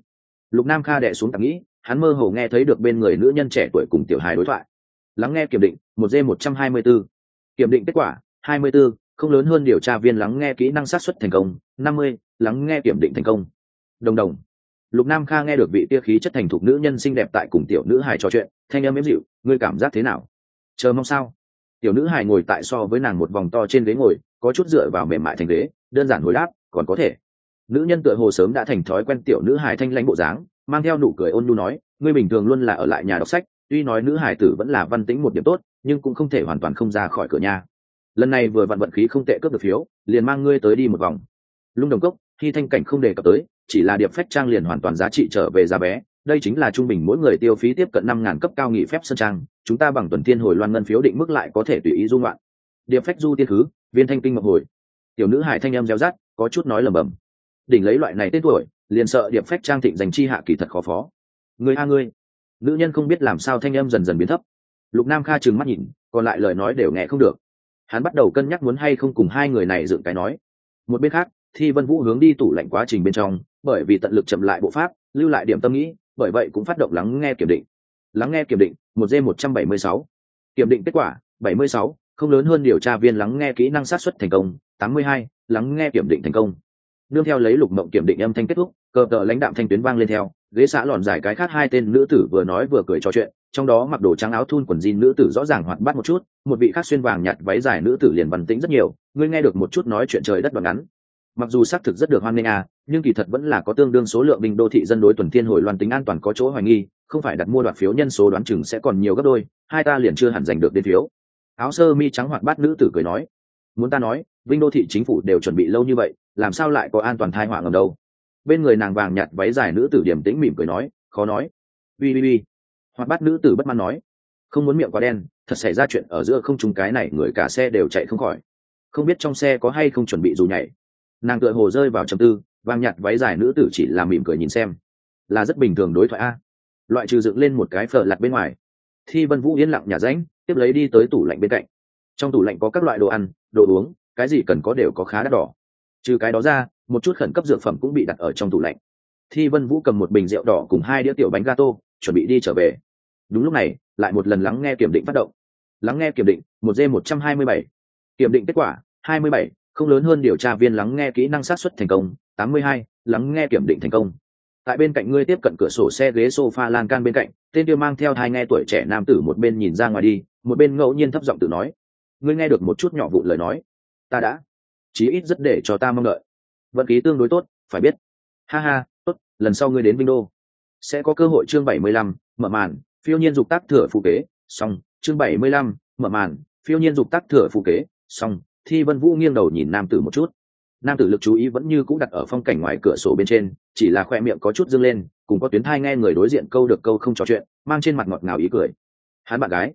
lục nam kha đệ xuống tạm nghĩ, hắn mơ hồ nghe thấy được bên người nữ nhân trẻ tuổi cùng tiểu hài đối thoại. Lắng nghe kiểm định, một d một trăm hai mươi b ố kiểm định kết quả, hai mươi b ố không lớn hơn điều tra viên lắng nghe kỹ năng sát xuất thành công, năm mươi, lắng nghe kiểm định thành công. Đồng đồng. Lục nam kha nghe được vị tia khí chất thành thục nữ nhân xinh đẹp tại cùng tiểu nữ hài trò chuyện, thanh em ếm dịu, ngươi cảm giác thế nào? Chờ mong sao? Tiểu nữ hài ngồi tại so với nàng một vòng to trên ghế ngồi, có chút dựa vào mềm mại thành ghế, đơn giản hồi đáp, còn có thể nữ nhân tựa hồ sớm đã thành thói quen tiểu nữ hài thanh lãnh bộ dáng, mang theo nụ cười ôn nhu nói, ngươi bình thường luôn là ở lại nhà đọc sách, tuy nói nữ hài tử vẫn là văn tính một điểm tốt, nhưng cũng không thể hoàn toàn không ra khỏi cửa nhà. Lần này vừa vặn vận khí không tệ cướp được phiếu, liền mang ngươi tới đi một vòng. Lung đồng cốc, khi thanh cảnh không đề cập tới, chỉ là điệp phách trang liền hoàn toàn giá trị trở về giá bé, đây chính là trung bình mỗi người tiêu phí tiếp cận năm ngàn cấp cao nghị phép sân trang, chúng ta bằng tuần thiên hồi loan ngân phiếu định mức lại có thể tùy ý dung loạn. Điệp phách du tiên khứ viên thanh kinh ngọc hồi. Tiểu nữ hải thanh em gieo rát có chút nói lầm bầm đỉnh lấy loại này tên tuổi, liền sợ điệp phách trang thịnh dành chi hạ kỳ thật khó phó. Người a ngươi. Nữ nhân không biết làm sao thanh em dần dần biến thấp. Lục nam kha trừng mắt nhìn, còn lại lời nói đều nghe không được. Hắn bắt đầu cân nhắc muốn hay không cùng hai người này dựng cái nói. Một bên khác, thi vân vũ hướng đi tủ lạnh quá trình bên trong, bởi vì tận lực chậm lại bộ pháp, lưu lại điểm tâm nghĩ, bởi vậy cũng phát động lắng nghe kiểm định. Lắng nghe kiểm định, một d một trăm bảy mươi sáu. Kiểm định kết quả, bảy mươi sáu, không lớn hơn điều tra viên lắng nghe kỹ năng sát xuất thành công, tám mươi hai, lắng nghe kiểm định thành công nương theo lấy lục mộng kiểm định âm thanh kết thúc, cờ tờ lãnh đạm thanh tuyến vang lên theo, ghế xã lòn giải cái khác hai tên nữ tử vừa nói vừa cười trò chuyện, trong đó mặc đồ trắng áo thun quần jean nữ tử rõ ràng hoạt bát một chút, một vị khác xuyên vàng nhạt váy dài nữ tử liền văn tĩnh rất nhiều, ngươi nghe được một chút nói chuyện trời đất đoạn ngắn. Mặc dù xác thực rất được hoan nghênh à nhưng kỳ thật vẫn là có tương đương số lượng binh đô thị dân đối tuần thiên hồi loan tính an toàn có chỗ hoài nghi, không phải đặt mua đoạt phiếu nhân số đoán chừng sẽ còn nhiều gấp đôi, hai ta liền chưa hẳn giành được đến phiếu. Áo sơ mi trắng hoạt bát nữ tử cười nói, muốn ta nói vinh đô thị chính phủ đều chuẩn bị lâu như vậy làm sao lại có an toàn thai họa ngầm đâu? Bên người nàng vàng nhạt váy dài nữ tử điểm tĩnh mỉm cười nói, khó nói. Ui ui ui hoặc bắt nữ tử bất mãn nói, không muốn miệng quá đen, thật xảy ra chuyện ở giữa không trùng cái này người cả xe đều chạy không khỏi. Không biết trong xe có hay không chuẩn bị dù nhảy. Nàng tựa hồ rơi vào trầm tư, vàng nhạt váy dài nữ tử chỉ là mỉm cười nhìn xem. Là rất bình thường đối thoại a. Loại trừ dựng lên một cái phở lặt bên ngoài, thi vân vũ yên lặng nhà ránh, tiếp lấy đi tới tủ lạnh bên cạnh. Trong tủ lạnh có các loại đồ ăn, đồ uống, cái gì cần có đều có khá đắt đỏ trừ cái đó ra, một chút khẩn cấp dược phẩm cũng bị đặt ở trong tủ lạnh. Thi vân vũ cầm một bình rượu đỏ cùng hai đĩa tiểu bánh gato, chuẩn bị đi trở về. Đúng lúc này, lại một lần lắng nghe kiểm định phát động. Lắng nghe kiểm định, một d một trăm hai mươi bảy. Kiểm định kết quả, hai mươi bảy, không lớn hơn điều tra viên lắng nghe kỹ năng sát xuất thành công, tám mươi hai, lắng nghe kiểm định thành công. Tại bên cạnh ngươi tiếp cận cửa sổ xe ghế sofa lan can bên cạnh, tên tiêu mang theo hai nghe tuổi trẻ nam tử một bên nhìn ra ngoài đi, một bên ngẫu nhiên thấp giọng tự nói. Ngươi nghe được một chút nhỏ vụ lời nói. Ta đã chí ít rất để cho ta mong đợi. Vận khí tương đối tốt, phải biết. Ha ha, tốt, lần sau ngươi đến vinh đô. Sẽ có cơ hội chương bảy mươi lăm, mở màn, phiêu nhiên dục tác thừa phụ kế, xong, chương bảy mươi lăm, mở màn, phiêu nhiên dục tác thừa phụ kế, xong, thi vân vũ nghiêng đầu nhìn nam tử một chút. Nam tử lực chú ý vẫn như cũng đặt ở phong cảnh ngoài cửa sổ bên trên, chỉ là khoe miệng có chút dâng lên, cùng có tuyến thai nghe người đối diện câu được câu không trò chuyện, mang trên mặt ngọt ngào ý cười. Hắn bạn gái.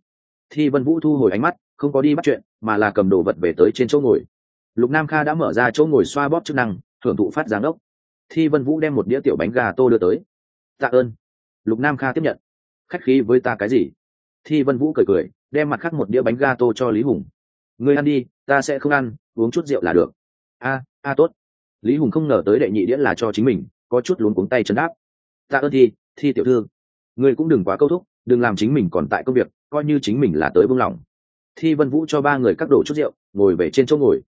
Thi vân vũ thu hồi ánh mắt, không có đi bắt chuyện, mà là cầm đồ vật về tới trên chỗ ngồi lục nam kha đã mở ra chỗ ngồi xoa bóp chức năng hưởng thụ phát giáng ốc. Thi vân vũ đem một đĩa tiểu bánh gà tô đưa tới. Tạ ơn. Lục nam kha tiếp nhận. Khách khí với ta cái gì? Thi vân vũ cười cười, đem mặt khác một đĩa bánh ga tô cho lý hùng. Ngươi ăn đi, ta sẽ không ăn, uống chút rượu là được. A a tốt. Lý hùng không ngờ tới đệ nhị đĩa là cho chính mình, có chút luống cuống tay chân áp. tạ ơn thi thi tiểu thư. Ngươi cũng đừng quá câu thúc, đừng làm chính mình còn tại công việc, coi như chính mình là tới buông lòng. thi vân vũ cho ba người cắt đổ chút rượu, ngồi về trên chỗ ngồi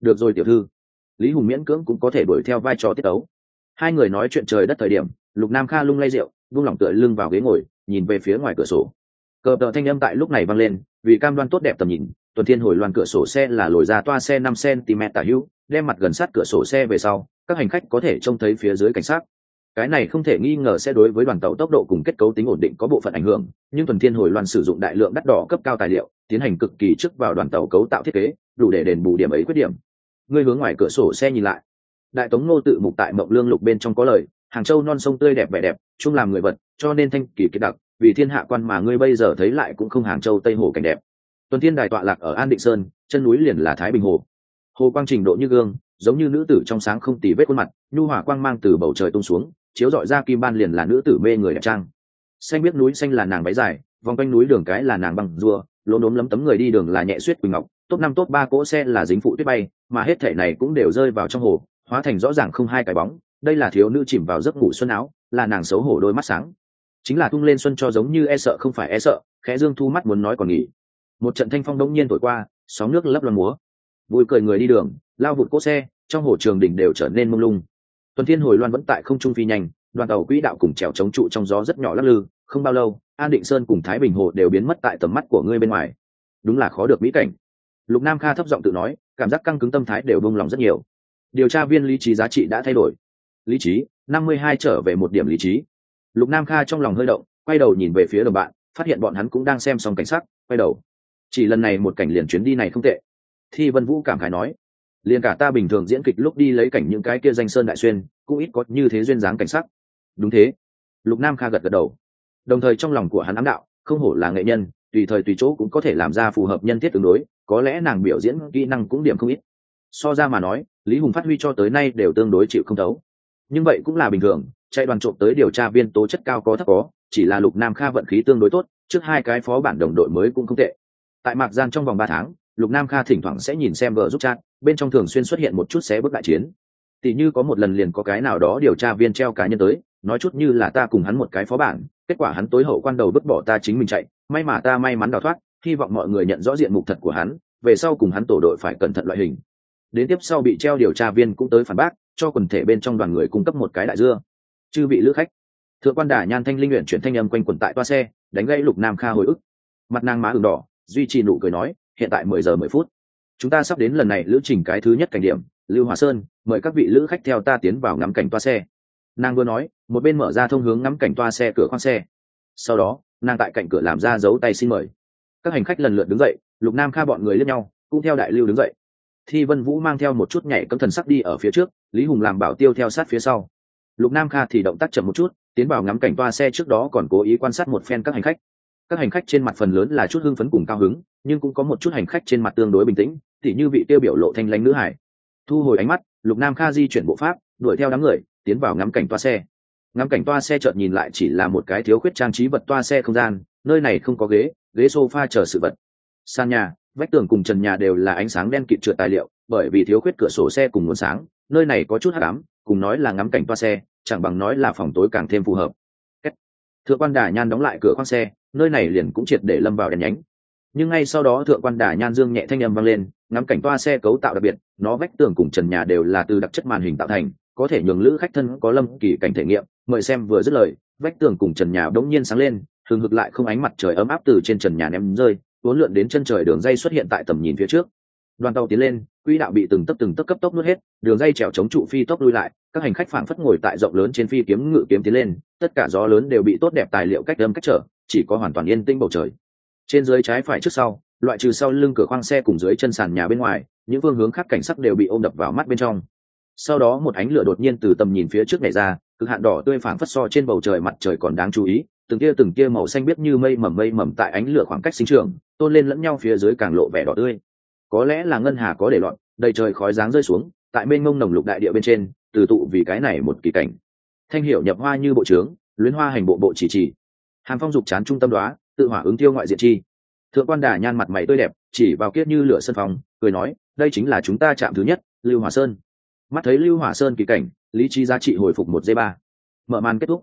được rồi tiểu thư. Lý hùng miễn cưỡng cũng có thể đuổi theo vai trò tiết tấu. hai người nói chuyện trời đất thời điểm, lục nam kha lung lay rượu vung lỏng tựa lưng vào ghế ngồi, nhìn về phía ngoài cửa sổ. Cờ tờ thanh âm tại lúc này vang lên, vì cam đoan tốt đẹp tầm nhìn, tuần thiên hồi loan cửa sổ xe là lồi ra toa xe năm cm tả hữu, đem mặt gần sát cửa sổ xe về sau, các hành khách có thể trông thấy phía dưới cảnh sát. Cái này không thể nghi ngờ sẽ đối với đoàn tàu tốc độ cùng kết cấu tính ổn định có bộ phận ảnh hưởng, nhưng tuần thiên hồi loan sử dụng đại lượng đắt đỏ cấp cao tài liệu, tiến hành cực kỳ trước vào đoàn tàu cấu tạo thiết kế, đủ để đền bù điểm ấy khuyết điểm ngươi hướng ngoài cửa sổ xe nhìn lại. Đại tống ngô tự mục tại mộng lương lục bên trong có lời, hàng châu non sông tươi đẹp vẻ đẹp, chung làm người vật, cho nên thanh kỳ kiệt đặc, vì thiên hạ quan mà ngươi bây giờ thấy lại cũng không hàng châu tây hồ cảnh đẹp. Tuần thiên đài tọa lạc ở an định sơn, chân núi liền là thái bình hồ. Hồ quang trình độ như gương, giống như nữ tử trong sáng không tì vết khuôn mặt, nhu hỏa quang mang từ bầu trời tung xuống, chiếu dọi ra kim ban liền là nữ tử mê người đẹp trang. Xanh biết núi xanh là nàng váy dài, vòng quanh núi đường cái là nàng bằng rùa lỗ đốm lấm tấm người đi đường là nhẹ suýt quỳnh ngọc top năm, top ba cỗ xe là dính phụ tuyết bay, mà hết thể này cũng đều rơi vào trong hồ, hóa thành rõ ràng không hai cái bóng. Đây là thiếu nữ chìm vào giấc ngủ xuân áo, là nàng xấu hổ đôi mắt sáng. Chính là tung lên xuân cho giống như e sợ không phải e sợ, khẽ dương thu mắt muốn nói còn nghỉ. Một trận thanh phong đông nhiên thổi qua, sóng nước lấp loàn múa. Vui cười người đi đường, lao vụt cỗ xe, trong hồ trường đỉnh đều trở nên mông lung. Tuần thiên hồi loan vẫn tại không trung phi nhanh, đoàn tàu quỹ đạo cùng trèo chống trụ trong gió rất nhỏ lắc lư, không bao lâu, an định sơn cùng thái bình hồ đều biến mất tại tầm mắt của ngươi bên ngoài. Đúng là khó được mỹ cảnh lục nam kha thấp giọng tự nói cảm giác căng cứng tâm thái đều bông lòng rất nhiều. Điều tra viên lý trí giá trị đã thay đổi. Lý trí năm mươi hai trở về một điểm lý trí. Lục nam kha trong lòng hơi động quay đầu nhìn về phía đồng bạn phát hiện bọn hắn cũng đang xem xong cảnh sắc, quay đầu. Chỉ lần này một cảnh liền chuyến đi này không tệ. Thi vân vũ cảm khái nói liền cả ta bình thường diễn kịch lúc đi lấy cảnh những cái kia danh sơn đại xuyên cũng ít có như thế duyên dáng cảnh sắc. Đúng thế. Lục nam kha gật gật đầu. Đồng thời trong lòng của hắn ám đạo không hổ là nghệ nhân tùy thời tùy chỗ cũng có thể làm ra phù hợp nhân thiết tương đối có lẽ nàng biểu diễn kỹ năng cũng điểm không ít. So ra mà nói, lý hùng phát huy cho tới nay đều tương đối chịu không thấu. Nhưng vậy cũng là bình thường, chạy đoàn trộm tới điều tra viên tố chất cao có thấp có, chỉ là lục nam kha vận khí tương đối tốt, trước hai cái phó bản đồng đội mới cũng không tệ. Tại mạc gian trong vòng ba tháng, lục nam kha thỉnh thoảng sẽ nhìn xem vợ giúp chat, bên trong thường xuyên xuất hiện một chút xé bước đại chiến. Tỷ như có một lần liền có cái nào đó điều tra viên treo cá nhân tới, nói chút như là ta cùng hắn một cái phó bản, kết quả hắn tối hậu quan đầu vứt bỏ ta chính mình chạy, may mà ta may mắn đào thoát hy vọng mọi người nhận rõ diện mục thật của hắn, về sau cùng hắn tổ đội phải cẩn thận loại hình. Đến tiếp sau bị treo điều tra viên cũng tới phản bác, cho quần thể bên trong đoàn người cung cấp một cái đại dưa. Chư vị lữ khách, thượng quan đà nhan thanh linh luyện chuyển thanh âm quanh quần tại toa xe, đánh gây lục nam kha hồi ức. Mặt nàng má ửng đỏ, duy trì nụ cười nói, hiện tại mười giờ mười phút. Chúng ta sắp đến lần này lữ trình cái thứ nhất cảnh điểm, lưu hòa sơn, mời các vị lữ khách theo ta tiến vào ngắm cảnh toa xe. Nàng vừa nói, một bên mở ra thông hướng ngắm cảnh toa xe, cửa khoang xe. Sau đó, nàng tại cạnh cửa làm ra dấu tay xin mời các hành khách lần lượt đứng dậy, lục nam kha bọn người lên nhau, cũng theo đại lưu đứng dậy. Thi vân vũ mang theo một chút nhảy cấm thần sắc đi ở phía trước, lý hùng làm bảo tiêu theo sát phía sau. Lục nam kha thì động tác chậm một chút, tiến vào ngắm cảnh toa xe trước đó còn cố ý quan sát một phen các hành khách. Các hành khách trên mặt phần lớn là chút hưng phấn cùng cao hứng, nhưng cũng có một chút hành khách trên mặt tương đối bình tĩnh, tỉ như vị tiêu biểu lộ thanh lãnh nữ hải. Thu hồi ánh mắt, lục nam kha di chuyển bộ pháp, đuổi theo đám người, tiến vào ngắm cảnh toa xe. Ngắm cảnh toa xe chợt nhìn lại chỉ là một cái thiếu khuyết trang trí vật toa xe không gian, nơi này không có ghế ghế sofa chờ sự vật. Sàn nhà, vách tường cùng trần nhà đều là ánh sáng đen kịt trượt tài liệu, bởi vì thiếu khuyết cửa sổ xe cùng nguồn sáng, nơi này có chút hắc ám, cùng nói là ngắm cảnh toa xe, chẳng bằng nói là phòng tối càng thêm phù hợp. Thượng quan đà nhan đóng lại cửa khoang xe, nơi này liền cũng triệt để lâm vào đèn nhánh. Nhưng ngay sau đó thượng quan đà nhan dương nhẹ thanh âm vang lên, ngắm cảnh toa xe cấu tạo đặc biệt, nó vách tường cùng trần nhà đều là từ đặc chất màn hình tạo thành, có thể nhường lữ khách thân có lâm kỳ cảnh thể nghiệm, mời xem vừa dứt lời, vách tường cùng trần nhà đống nhiên sáng lên thường ngược lại không ánh mặt trời ấm áp từ trên trần nhà ném rơi, uốn lượn đến chân trời đường dây xuất hiện tại tầm nhìn phía trước. Đoàn tàu tiến lên, quỹ đạo bị từng tấc từng tấc cấp tốc nuốt hết, đường dây trèo chống trụ phi tốc lui lại, các hành khách phảng phất ngồi tại rộng lớn trên phi kiếm ngự kiếm tiến lên, tất cả gió lớn đều bị tốt đẹp tài liệu cách đâm cách trở, chỉ có hoàn toàn yên tĩnh bầu trời. Trên dưới trái phải trước sau, loại trừ sau lưng cửa khoang xe cùng dưới chân sàn nhà bên ngoài, những phương hướng khác cảnh sắc đều bị ôm đập vào mắt bên trong. Sau đó một ánh lửa đột nhiên từ tầm nhìn phía trước này ra, cực hạn đỏ tươi phảng phất so trên bầu trời mặt trời còn đáng chú ý từng tia từng tia màu xanh biết như mây mầm mây mầm tại ánh lửa khoảng cách sinh trường tôn lên lẫn nhau phía dưới càng lộ vẻ đỏ tươi. Có lẽ là ngân hà có để loạn đầy trời khói dáng rơi xuống, tại mênh mông nồng lục đại địa bên trên, từ tụ vì cái này một kỳ cảnh. Thanh hiệu nhập hoa như bộ trướng, luyến hoa hành bộ bộ chỉ chỉ. Hàm phong dục chán trung tâm đoá tự hỏa ứng tiêu ngoại diện chi. Thượng quan đà nhan mặt mày tươi đẹp, chỉ vào kiết như lửa sân phòng, cười nói, đây chính là chúng ta chạm thứ nhất, lưu hỏa sơn. Mắt thấy lưu hỏa sơn kỳ cảnh, lý trí giá trị hồi phục một d ba. Mở màn kết thúc.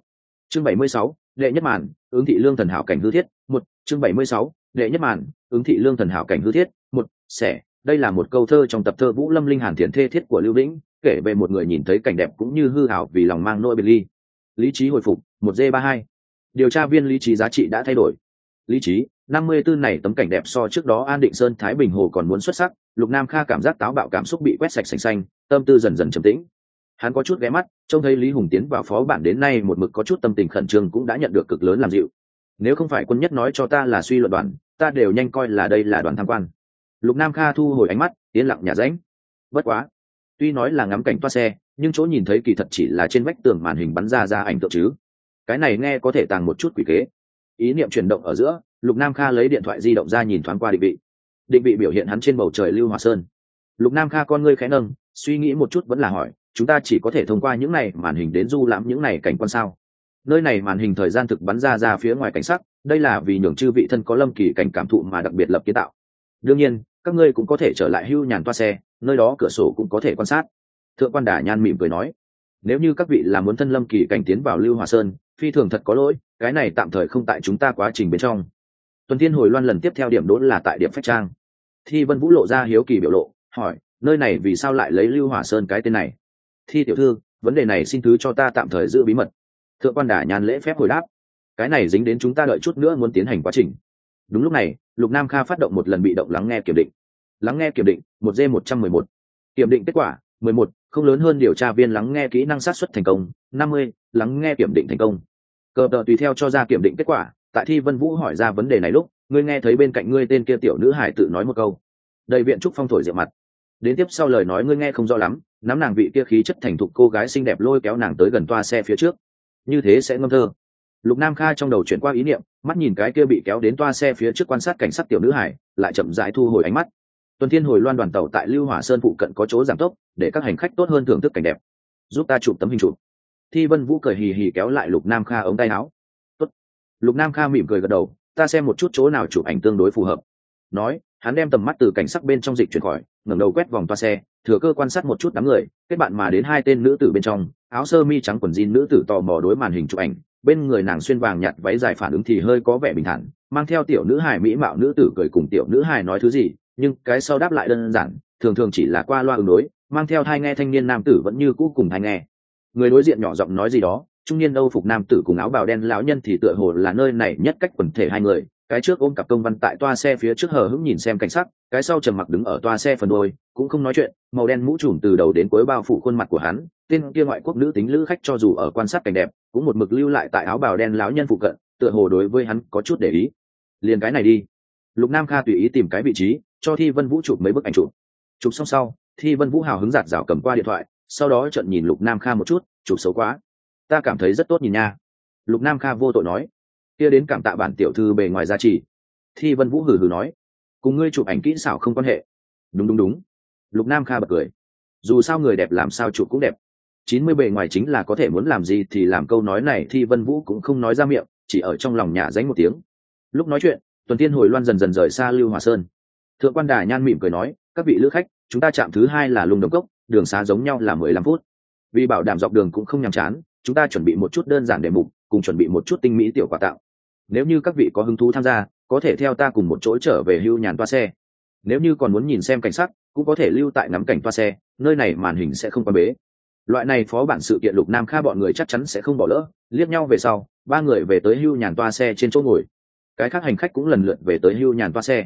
Chương bảy mươi sáu đệ nhất màn, ứng thị lương thần hảo cảnh hư thiết, một, chương bảy mươi sáu, đệ nhất màn, ứng thị lương thần hảo cảnh hư thiết, một, sẻ. Đây là một câu thơ trong tập thơ vũ lâm linh hàn thiền thê thiết của lưu vĩnh, kể về một người nhìn thấy cảnh đẹp cũng như hư hảo vì lòng mang nỗi biệt ly. Lý trí hồi phục, một d ba hai. Điều tra viên lý trí giá trị đã thay đổi. Lý trí, năm mươi tư này tấm cảnh đẹp so trước đó an định sơn, thái bình hồ còn muốn xuất sắc, lục nam kha cảm giác táo bạo cảm xúc bị quét sạch sành xanh, tâm tư dần dần trầm tĩnh hắn có chút ghé mắt, trông thấy lý hùng tiến vào phó bản đến nay một mực có chút tâm tình khẩn trương cũng đã nhận được cực lớn làm dịu. Nếu không phải quân nhất nói cho ta là suy luận đoàn, ta đều nhanh coi là đây là đoàn tham quan. Lục nam kha thu hồi ánh mắt, yên lặng nhà ránh bất quá, tuy nói là ngắm cảnh toa xe, nhưng chỗ nhìn thấy kỳ thật chỉ là trên vách tường màn hình bắn ra ra ảnh tượng chứ. Cái này nghe có thể tàng một chút quỷ kế. Ý niệm chuyển động ở giữa, lục nam kha lấy điện thoại di động ra nhìn thoáng qua định vị. Định vị biểu hiện hắn trên bầu trời lưu hòa sơn. Lục nam kha con ngươi khẽ nâng, suy nghĩ một chút vẫn là hỏi chúng ta chỉ có thể thông qua những này màn hình đến du lãm những này cảnh quan sao? Nơi này màn hình thời gian thực bắn ra ra phía ngoài cảnh sắc, đây là vì nhường chư vị thân có lâm kỳ cảnh cảm thụ mà đặc biệt lập kiến tạo. Đương nhiên, các ngươi cũng có thể trở lại hưu nhàn toa xe, nơi đó cửa sổ cũng có thể quan sát. Thượng quan đà nhan mỉm cười nói, nếu như các vị làm muốn thân lâm kỳ cảnh tiến vào lưu hòa sơn, phi thường thật có lỗi, cái này tạm thời không tại chúng ta quá trình bên trong. Tuần tiên hồi loan lần tiếp theo điểm đốn là tại điểm phách trang. Thi vân vũ lộ ra hiếu kỳ biểu lộ, hỏi, nơi này vì sao lại lấy lưu hòa sơn cái tên này? Thi tiểu thư, vấn đề này xin thứ cho ta tạm thời giữ bí mật. Thượng quan đả nhàn lễ phép hồi đáp. Cái này dính đến chúng ta đợi chút nữa muốn tiến hành quá trình. Đúng lúc này, lục nam kha phát động một lần bị động lắng nghe kiểm định. Lắng nghe kiểm định, một d một trăm mười một. Kiểm định kết quả, mười một, không lớn hơn điều tra viên lắng nghe kỹ năng sát xuất thành công, năm mươi, lắng nghe kiểm định thành công. Cờ tờ tùy theo cho ra kiểm định kết quả, tại thi vân vũ hỏi ra vấn đề này lúc, ngươi nghe thấy bên cạnh ngươi tên kia tiểu nữ hải tự nói một câu. Đầy viện trúc phong thổi rượu mặt đến tiếp sau lời nói ngươi nghe không rõ lắm, nắm nàng vị kia khí chất thành thục cô gái xinh đẹp lôi kéo nàng tới gần toa xe phía trước. Như thế sẽ ngâm thơ. Lục nam kha trong đầu chuyển qua ý niệm, mắt nhìn cái kia bị kéo đến toa xe phía trước quan sát cảnh sát tiểu nữ hải, lại chậm rãi thu hồi ánh mắt. Tuần thiên hồi loan đoàn tàu tại lưu hỏa sơn phụ cận có chỗ giảm tốc, để các hành khách tốt hơn thưởng thức cảnh đẹp. Giúp ta chụp tấm hình chụp. Thi vân vũ cười hì hì kéo lại lục nam kha ống tay áo. Tốt. lục nam kha mỉm cười gật đầu, ta xem một chút chỗ nào chụp ảnh tương đối phù hợp nói, hắn đem tầm mắt từ cảnh sắc bên trong dịch chuyển khỏi, ngẩng đầu quét vòng toa xe, thừa cơ quan sát một chút đám người, kết bạn mà đến hai tên nữ tử bên trong, áo sơ mi trắng quần jean nữ tử tò mò đối màn hình chụp ảnh, bên người nàng xuyên vàng nhạt váy dài phản ứng thì hơi có vẻ bình thản, mang theo tiểu nữ hài mỹ mạo nữ tử cười cùng tiểu nữ hài nói thứ gì, nhưng cái sau đáp lại đơn giản, thường thường chỉ là qua loa ứng đối, mang theo thai nghe thanh niên nam tử vẫn như cũ cùng thai nghe. Người đối diện nhỏ giọng nói gì đó, trung niên âu phục nam tử cùng áo bào đen lão nhân thì tựa hồ là nơi này nhất cách quần thể hai người cái trước ôm cặp công văn tại toa xe phía trước hờ hững nhìn xem cảnh sắc, cái sau trầm mặc đứng ở toa xe phần đôi cũng không nói chuyện, màu đen mũ trùm từ đầu đến cuối bao phủ khuôn mặt của hắn, tên kia ngoại quốc nữ tính lữ khách cho dù ở quan sát cảnh đẹp, cũng một mực lưu lại tại áo bào đen láo nhân phụ cận, tựa hồ đối với hắn có chút để ý. Liền cái này đi. Lục nam kha tùy ý tìm cái vị trí, cho thi vân vũ chụp mấy bức ảnh chụp. Chụp xong sau, thi vân vũ hào hứng giạt rào cầm qua điện thoại, sau đó trận nhìn lục nam kha một chút, chụp xấu quá. Ta cảm thấy rất tốt nhìn nha. Lục nam kha vô tội nói kia đến cảm tạ bản tiểu thư bề ngoài giá trị thi vân vũ hừ hừ nói, cùng ngươi chụp ảnh kỹ xảo không quan hệ. Đúng đúng đúng. Lục nam kha bật cười. Dù sao người đẹp làm sao chụp cũng đẹp. Chín mươi bề ngoài chính là có thể muốn làm gì thì làm câu nói này thi vân vũ cũng không nói ra miệng, chỉ ở trong lòng nhà dánh một tiếng. Lúc nói chuyện, tuần tiên hồi loan dần dần rời xa lưu hòa sơn. Thượng quan đà nhan mỉm cười nói, các vị lữ khách, chúng ta chạm thứ hai là lùng đồng cốc, đường xá giống nhau là mười lăm phút. Vì bảo đảm dọc đường cũng không nhàm chán, chúng ta chuẩn bị một chút đơn giản đề mục, cùng chuẩn bị một chút tinh mỹ tiểu quà tạo nếu như các vị có hứng thú tham gia có thể theo ta cùng một chỗ trở về hưu nhàn toa xe. Nếu như còn muốn nhìn xem cảnh sắc, cũng có thể lưu tại ngắm cảnh toa xe nơi này màn hình sẽ không quá bế. Loại này phó bản sự kiện lục nam kha bọn người chắc chắn sẽ không bỏ lỡ liếc nhau về sau ba người về tới hưu nhàn toa xe trên chỗ ngồi. Cái khác hành khách cũng lần lượt về tới hưu nhàn toa xe.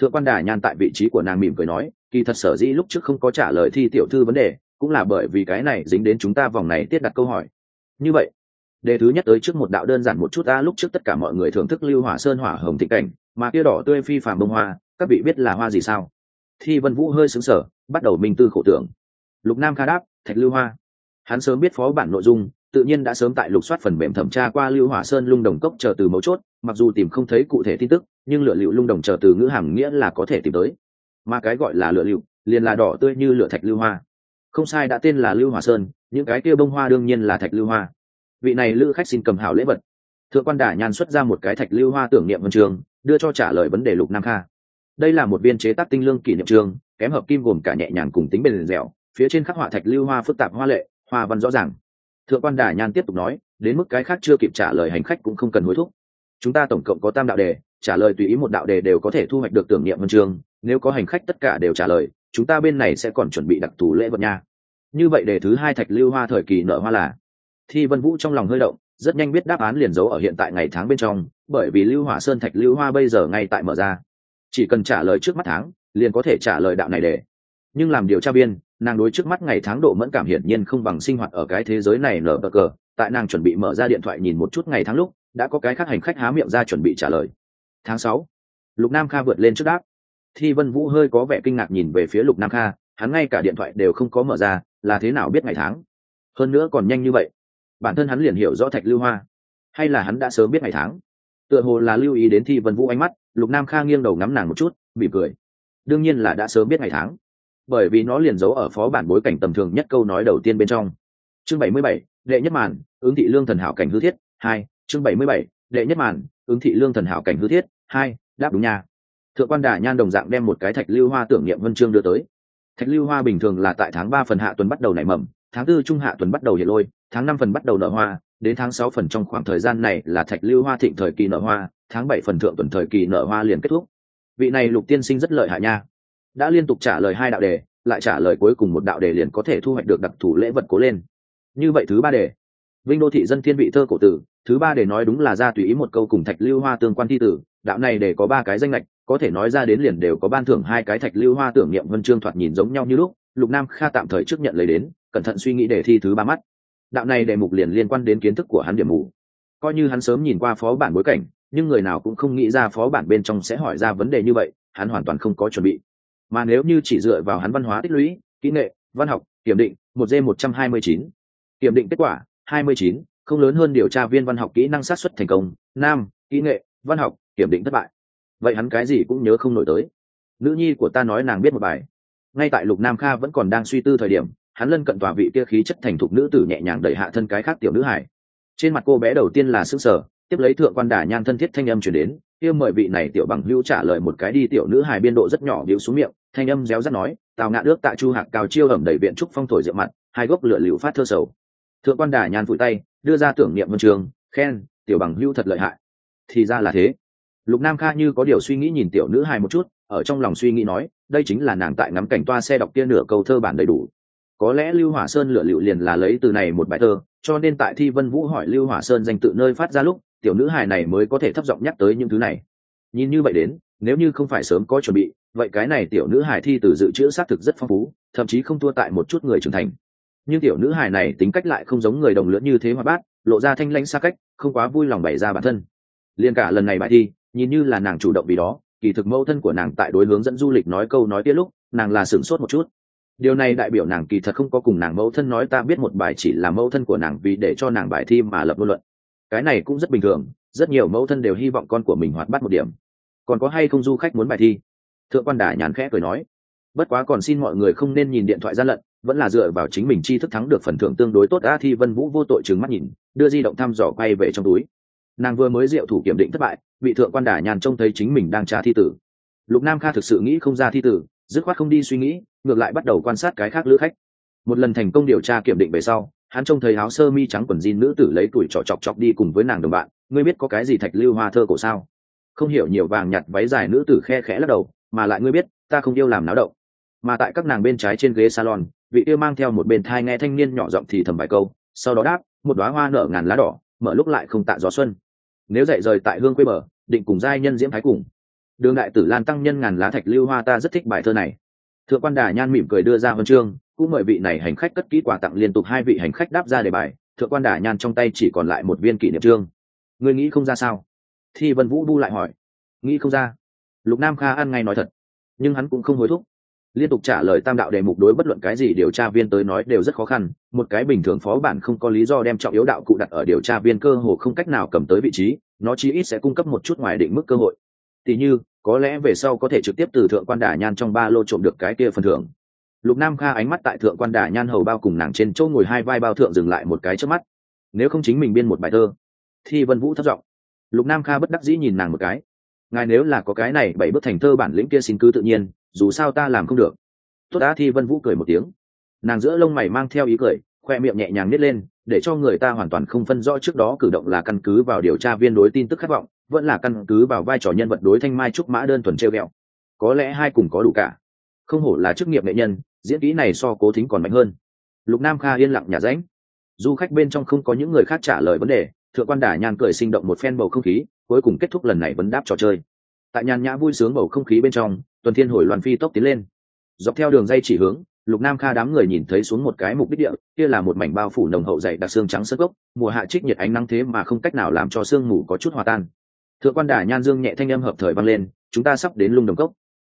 Thượng quan đà nhàn tại vị trí của nàng mỉm cười nói kỳ thật sở dĩ lúc trước không có trả lời thi tiểu thư vấn đề cũng là bởi vì cái này dính đến chúng ta vòng này tiết đặt câu hỏi. Như vậy đề thứ nhất tới trước một đạo đơn giản một chút ta lúc trước tất cả mọi người thưởng thức lưu hỏa sơn hỏa hồng thịnh cảnh, mà kia đỏ tươi phi phàm bông hoa, các vị biết là hoa gì sao? Thi vân vũ hơi xứng sở bắt đầu minh tư khổ tưởng. Lục nam kha đáp, thạch lưu hoa. Hắn sớm biết phó bản nội dung, tự nhiên đã sớm tại lục soát phần mềm thẩm tra qua lưu hỏa sơn lung đồng cốc chờ từ mấu chốt, mặc dù tìm không thấy cụ thể tin tức, nhưng lựa liệu lung đồng chờ từ ngữ hàm nghĩa là có thể tìm tới. Mà cái gọi là lựa liệu, liền là đỏ tươi như lựa thạch lưu hoa. Không sai, đã tên là lưu hỏa sơn, những cái kia bông hoa đương nhiên là thạch lưu hoa vị này lữ khách xin cầm hảo lễ vật. Thượng quan đả nhàn xuất ra một cái thạch lưu hoa tưởng niệm huân trường, đưa cho trả lời vấn đề lục nam kha. Đây là một viên chế tác tinh lương kỷ niệm trường, kém hợp kim gồm cả nhẹ nhàng cùng tính bền dẻo, phía trên khắc họa thạch lưu hoa phức tạp hoa lệ, hoa văn rõ ràng. Thượng quan đả nhàn tiếp tục nói, đến mức cái khác chưa kịp trả lời hành khách cũng không cần hối thúc. Chúng ta tổng cộng có tam đạo đề, trả lời tùy ý một đạo đề đều có thể thu hoạch được tưởng niệm huân trường, nếu có hành khách tất cả đều trả lời, chúng ta bên này sẽ còn chuẩn bị đặc thù lễ vật nha. Như vậy đề thứ hai thạch lưu hoa thời kỳ nở hoa là thi vân vũ trong lòng hơi động, rất nhanh biết đáp án liền giấu ở hiện tại ngày tháng bên trong, bởi vì lưu hỏa sơn thạch lưu hoa bây giờ ngay tại mở ra. Chỉ cần trả lời trước mắt tháng, liền có thể trả lời đạo này để. Nhưng làm điều tra viên, nàng đối trước mắt ngày tháng độ mẫn cảm hiển nhiên không bằng sinh hoạt ở cái thế giới này nở bờ cờ. Tại nàng chuẩn bị mở ra điện thoại nhìn một chút ngày tháng lúc, đã có cái khác hành khách há miệng ra chuẩn bị trả lời. Tháng sáu, lục nam kha vượt lên trước đáp. Thi vân vũ hơi có vẻ kinh ngạc nhìn về phía lục nam kha, hắn ngay cả điện thoại đều không có mở ra, là thế nào biết ngày tháng? Hơn nữa còn nhanh như vậy bản thân hắn liền hiểu rõ thạch lưu hoa. Hay là hắn đã sớm biết ngày tháng. Tựa hồ là lưu ý đến thi vân vũ ánh mắt, lục nam kha nghiêng đầu ngắm nàng một chút, mỉm cười. Đương nhiên là đã sớm biết ngày tháng. Bởi vì nó liền giấu ở phó bản bối cảnh tầm thường nhất câu nói đầu tiên bên trong. Chương bảy mươi bảy, đệ nhất màn, ứng thị lương thần hảo cảnh hư thiết, hai. Chương bảy mươi bảy, đệ nhất màn, ứng thị lương thần hảo cảnh hư thiết, hai. Đáp đúng nha. Thượng quan đà nhan đồng dạng đem một cái thạch lưu hoa tưởng niệm vân chương đưa tới. Thạch lưu hoa bình thường là tại tháng ba phần hạ tuần bắt đầu nảy mầm, tháng tư trung hạ tuần bắt đầu hiện lôi tháng năm phần bắt đầu nở hoa, đến tháng sáu phần trong khoảng thời gian này là thạch lưu hoa thịnh thời kỳ nở hoa, tháng bảy phần thượng tuần thời kỳ nở hoa liền kết thúc. Vị này lục tiên sinh rất lợi hại nha. Đã liên tục trả lời hai đạo đề, lại trả lời cuối cùng một đạo đề liền có thể thu hoạch được đặc thủ lễ vật cố lên. Như vậy thứ ba đề. Vinh đô thị dân thiên vị thơ cổ tử, thứ ba đề nói đúng là ra tùy ý một câu cùng thạch lưu hoa tương quan thi tử, đạo này để có ba cái danh lệch có thể nói ra đến liền đều có ban thưởng hai cái thạch lưu hoa tưởng niệm vân chương thoạt nhìn giống nhau như lúc, lục nam kha tạm thời trước nhận lấy đến, cẩn thận suy nghĩ đề thi thứ ba mắt đạo này đề mục liền liên quan đến kiến thức của hắn điểm mù. Coi như hắn sớm nhìn qua phó bản bối cảnh, nhưng người nào cũng không nghĩ ra phó bản bên trong sẽ hỏi ra vấn đề như vậy, hắn hoàn toàn không có chuẩn bị. Mà nếu như chỉ dựa vào hắn văn hóa tích lũy, kỹ nghệ, văn học, kiểm định, một d một trăm hai mươi chín, kiểm định kết quả, hai mươi chín, không lớn hơn điều tra viên văn học kỹ năng sát xuất thành công, nam, kỹ nghệ, văn học, kiểm định thất bại. Vậy hắn cái gì cũng nhớ không nổi tới. Nữ nhi của ta nói nàng biết một bài. Ngay tại lục nam kha vẫn còn đang suy tư thời điểm hắn lân cận tòa vị kia khí chất thành thục nữ tử nhẹ nhàng đẩy hạ thân cái khác tiểu nữ hải. Trên mặt cô bé đầu tiên là sức sở tiếp lấy thượng quan đà nhan thân thiết thanh âm chuyển đến kia mời vị này tiểu bằng hữu trả lời một cái đi tiểu nữ hài biên độ rất nhỏ điếu xuống miệng, thanh âm réo rắt nói, tào ngạn ước tạ chu hạc cao chiêu ẩm đầy viện trúc phong thổi rượu mặt, hai gốc lửa liễu phát thơ sầu. Thượng quan đà nhan vùi tay, đưa ra tưởng niệm văn trường, khen, tiểu bằng hữu thật lợi hại. Thì ra là thế. Lục nam kha như có điều suy nghĩ nhìn tiểu nữ hài một chút, ở trong lòng suy nghĩ nói, đây chính là nàng tại ngắm cảnh toa xe đọc kia nửa câu thơ bản đầy đủ có lẽ lưu hỏa sơn lựa liệu liền là lấy từ này một bài thơ, cho nên tại thi vân vũ hỏi lưu hỏa sơn danh tự nơi phát ra lúc, tiểu nữ hài này mới có thể thấp giọng nhắc tới những thứ này. Nhìn như vậy đến, nếu như không phải sớm có chuẩn bị, vậy cái này tiểu nữ hài thi từ dự trữ xác thực rất phong phú, thậm chí không thua tại một chút người trưởng thành. Nhưng tiểu nữ hài này tính cách lại không giống người đồng lứa như thế hoa bát lộ ra thanh lãnh xa cách, không quá vui lòng bày ra bản thân. Liền cả lần này bài thi, nhìn như là nàng chủ động vì đó, kỳ thực mẫu thân của nàng tại đối hướng dẫn du lịch nói câu nói kia lúc, nàng là sửng sốt một chút điều này đại biểu nàng kỳ thật không có cùng nàng mẫu thân nói ta biết một bài chỉ là mẫu thân của nàng vì để cho nàng bài thi mà lập ngôn luận. Cái này cũng rất bình thường, rất nhiều mẫu thân đều hy vọng con của mình hoạt bát một điểm. Còn có hay không du khách muốn bài thi? Thượng quan đà nhàn khẽ cười nói. Bất quá còn xin mọi người không nên nhìn điện thoại gian lận, vẫn là dựa vào chính mình chi thức thắng được phần thưởng tương đối tốt a thi vân vũ vô tội trừng mắt nhìn, đưa di động thăm dò quay về trong túi. Nàng vừa mới diệu thủ kiểm định thất bại, bị thượng quan đà nhàn trông thấy chính mình đang tra thi tử. Lục nam kha thực sự nghĩ không ra thi tử, dứt khoát không đi suy nghĩ ngược lại bắt đầu quan sát cái khác lữ khách. Một lần thành công điều tra kiểm định về sau, hắn trông thấy áo sơ mi trắng quần jean nữ tử lấy tuổi trọ chọc chọc đi cùng với nàng đồng bạn, ngươi biết có cái gì thạch lưu hoa thơ cổ sao? Không hiểu nhiều vàng nhặt váy dài nữ tử khe khẽ lắc đầu, mà lại ngươi biết, ta không yêu làm náo động. Mà tại các nàng bên trái trên ghế salon, vị yêu mang theo một bên thai nghe thanh niên nhỏ giọng thì thầm vài câu, sau đó đáp, một đoá hoa nở ngàn lá đỏ, mở lúc lại không tạ gió xuân. Nếu dậy rời tại hương quê bờ, định cùng giai nhân diễm thái cùng. Đường đại tử lan tăng nhân ngàn lá thạch lưu hoa ta rất thích bài thơ này thượng quan đà nhan mỉm cười đưa ra huân chương, cũng mời vị này hành khách cất kỹ quà tặng liên tục hai vị hành khách đáp ra đề bài, thượng quan đà nhan trong tay chỉ còn lại một viên kỷ niệm trương người nghĩ không ra sao? Thi vân vũ bu lại hỏi. Nghĩ không ra. Lục nam kha ăn ngay nói thật. Nhưng hắn cũng không hối thúc. Liên tục trả lời tam đạo đề mục đối bất luận cái gì điều tra viên tới nói đều rất khó khăn, một cái bình thường phó bản không có lý do đem trọng yếu đạo cụ đặt ở điều tra viên cơ hồ không cách nào cầm tới vị trí, nó chí ít sẽ cung cấp một chút ngoài định mức cơ hội. Tỉ như có lẽ về sau có thể trực tiếp từ thượng quan đà nhan trong ba lô trộm được cái kia phần thưởng. Lục nam kha ánh mắt tại thượng quan đà nhan hầu bao cùng nàng trên chỗ ngồi hai vai bao thượng dừng lại một cái trước mắt. Nếu không chính mình biên một bài thơ, thì vân vũ thất giọng. Lục nam kha bất đắc dĩ nhìn nàng một cái. Ngài nếu là có cái này bảy bước thành thơ bản lĩnh kia xin cứ tự nhiên, dù sao ta làm không được. Tốt đã thi vân vũ cười một tiếng. Nàng giữa lông mày mang theo ý cười, khoe miệng nhẹ nhàng nít lên, để cho người ta hoàn toàn không phân rõ trước đó cử động là căn cứ vào điều tra viên đối tin tức khát vọng vẫn là căn cứ vào vai trò nhân vật đối thanh mai trúc mã đơn thuần treo ghẹo. Có lẽ hai cùng có đủ cả. Không hổ là chức nghiệp nghệ nhân, diễn kỹ này so cố thính còn mạnh hơn. Lục nam kha yên lặng nhà ránh. Du khách bên trong không có những người khác trả lời vấn đề, thượng quan đà nhàn cười sinh động một phen bầu không khí, cuối cùng kết thúc lần này vấn đáp trò chơi. Tại nhàn nhã vui sướng bầu không khí bên trong, tuần thiên hồi loàn phi tốc tiến lên. Dọc theo đường dây chỉ hướng, lục nam kha đám người nhìn thấy xuống một cái mục đích địa, kia là một mảnh bao phủ nồng hậu dày đặc xương trắng sơ gốc, mùa hạ trích nhiệt ánh nắng thế mà không cách nào làm cho sương mù có chút hòa tan thượng quan đà nhan dương nhẹ thanh âm hợp thời vang lên, chúng ta sắp đến lung đồng cốc.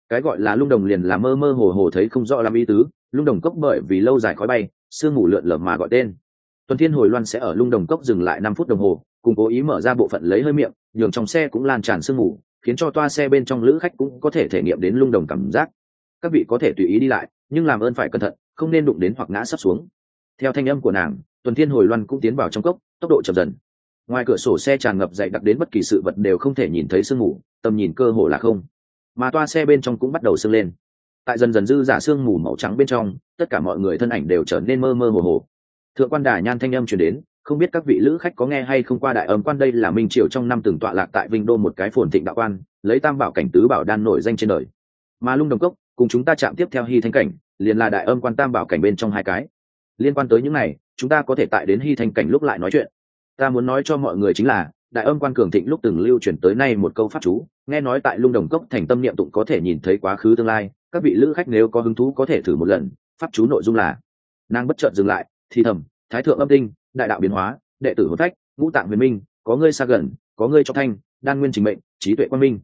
Cái gọi là lung đồng liền là mơ mơ hồ hồ thấy không rõ làm ý tứ, lung đồng cốc bởi vì lâu dài khói bay, sương mù lượn lờ mà gọi tên. Tuần thiên hồi loan sẽ ở lung đồng cốc dừng lại năm phút đồng hồ, cùng cố ý mở ra bộ phận lấy hơi miệng, nhường trong xe cũng lan tràn sương mù, khiến cho toa xe bên trong lữ khách cũng có thể thể nghiệm đến lung đồng cảm giác. Các vị có thể tùy ý đi lại, nhưng làm ơn phải cẩn thận, không nên đụng đến hoặc ngã sắp xuống. Theo thanh âm của nàng, tuần thiên hồi loan cũng tiến vào trong cốc, tốc độ chậm dần ngoài cửa sổ xe tràn ngập dậy đặc đến bất kỳ sự vật đều không thể nhìn thấy sương mù, tầm nhìn cơ hồ là không. Mà toa xe bên trong cũng bắt đầu sưng lên. Tại dần dần dư giả sương mù màu trắng bên trong, tất cả mọi người thân ảnh đều trở nên mơ mơ hồ hồ. Thượng quan đà nhan thanh âm chuyển đến, không biết các vị lữ khách có nghe hay không qua đại âm quan đây là minh triều trong năm từng tọa lạc tại vinh đô một cái phồn thịnh đạo quan, lấy tam bảo cảnh tứ bảo đan nổi danh trên đời. Mà lung đồng cốc, cùng chúng ta chạm tiếp theo hy thanh cảnh, liền là đại âm quan tam bảo cảnh bên trong hai cái. Liên quan tới những này, chúng ta có thể tại đến hy thanh cảnh lúc lại nói chuyện ta muốn nói cho mọi người chính là, đại âm quan cường thịnh lúc từng lưu truyền tới nay một câu pháp chú, nghe nói tại lung đồng cốc thành tâm niệm tụng có thể nhìn thấy quá khứ tương lai, các vị lữ khách nếu có hứng thú có thể thử một lần, pháp chú nội dung là, nàng bất chợt dừng lại, thì thầm, thái thượng âm tinh, đại đạo biến hóa, đệ tử hồn phách, ngũ tạng huyền minh, có ngươi xa gần, có ngươi cho thanh, đan nguyên trình mệnh, trí tuệ quan minh.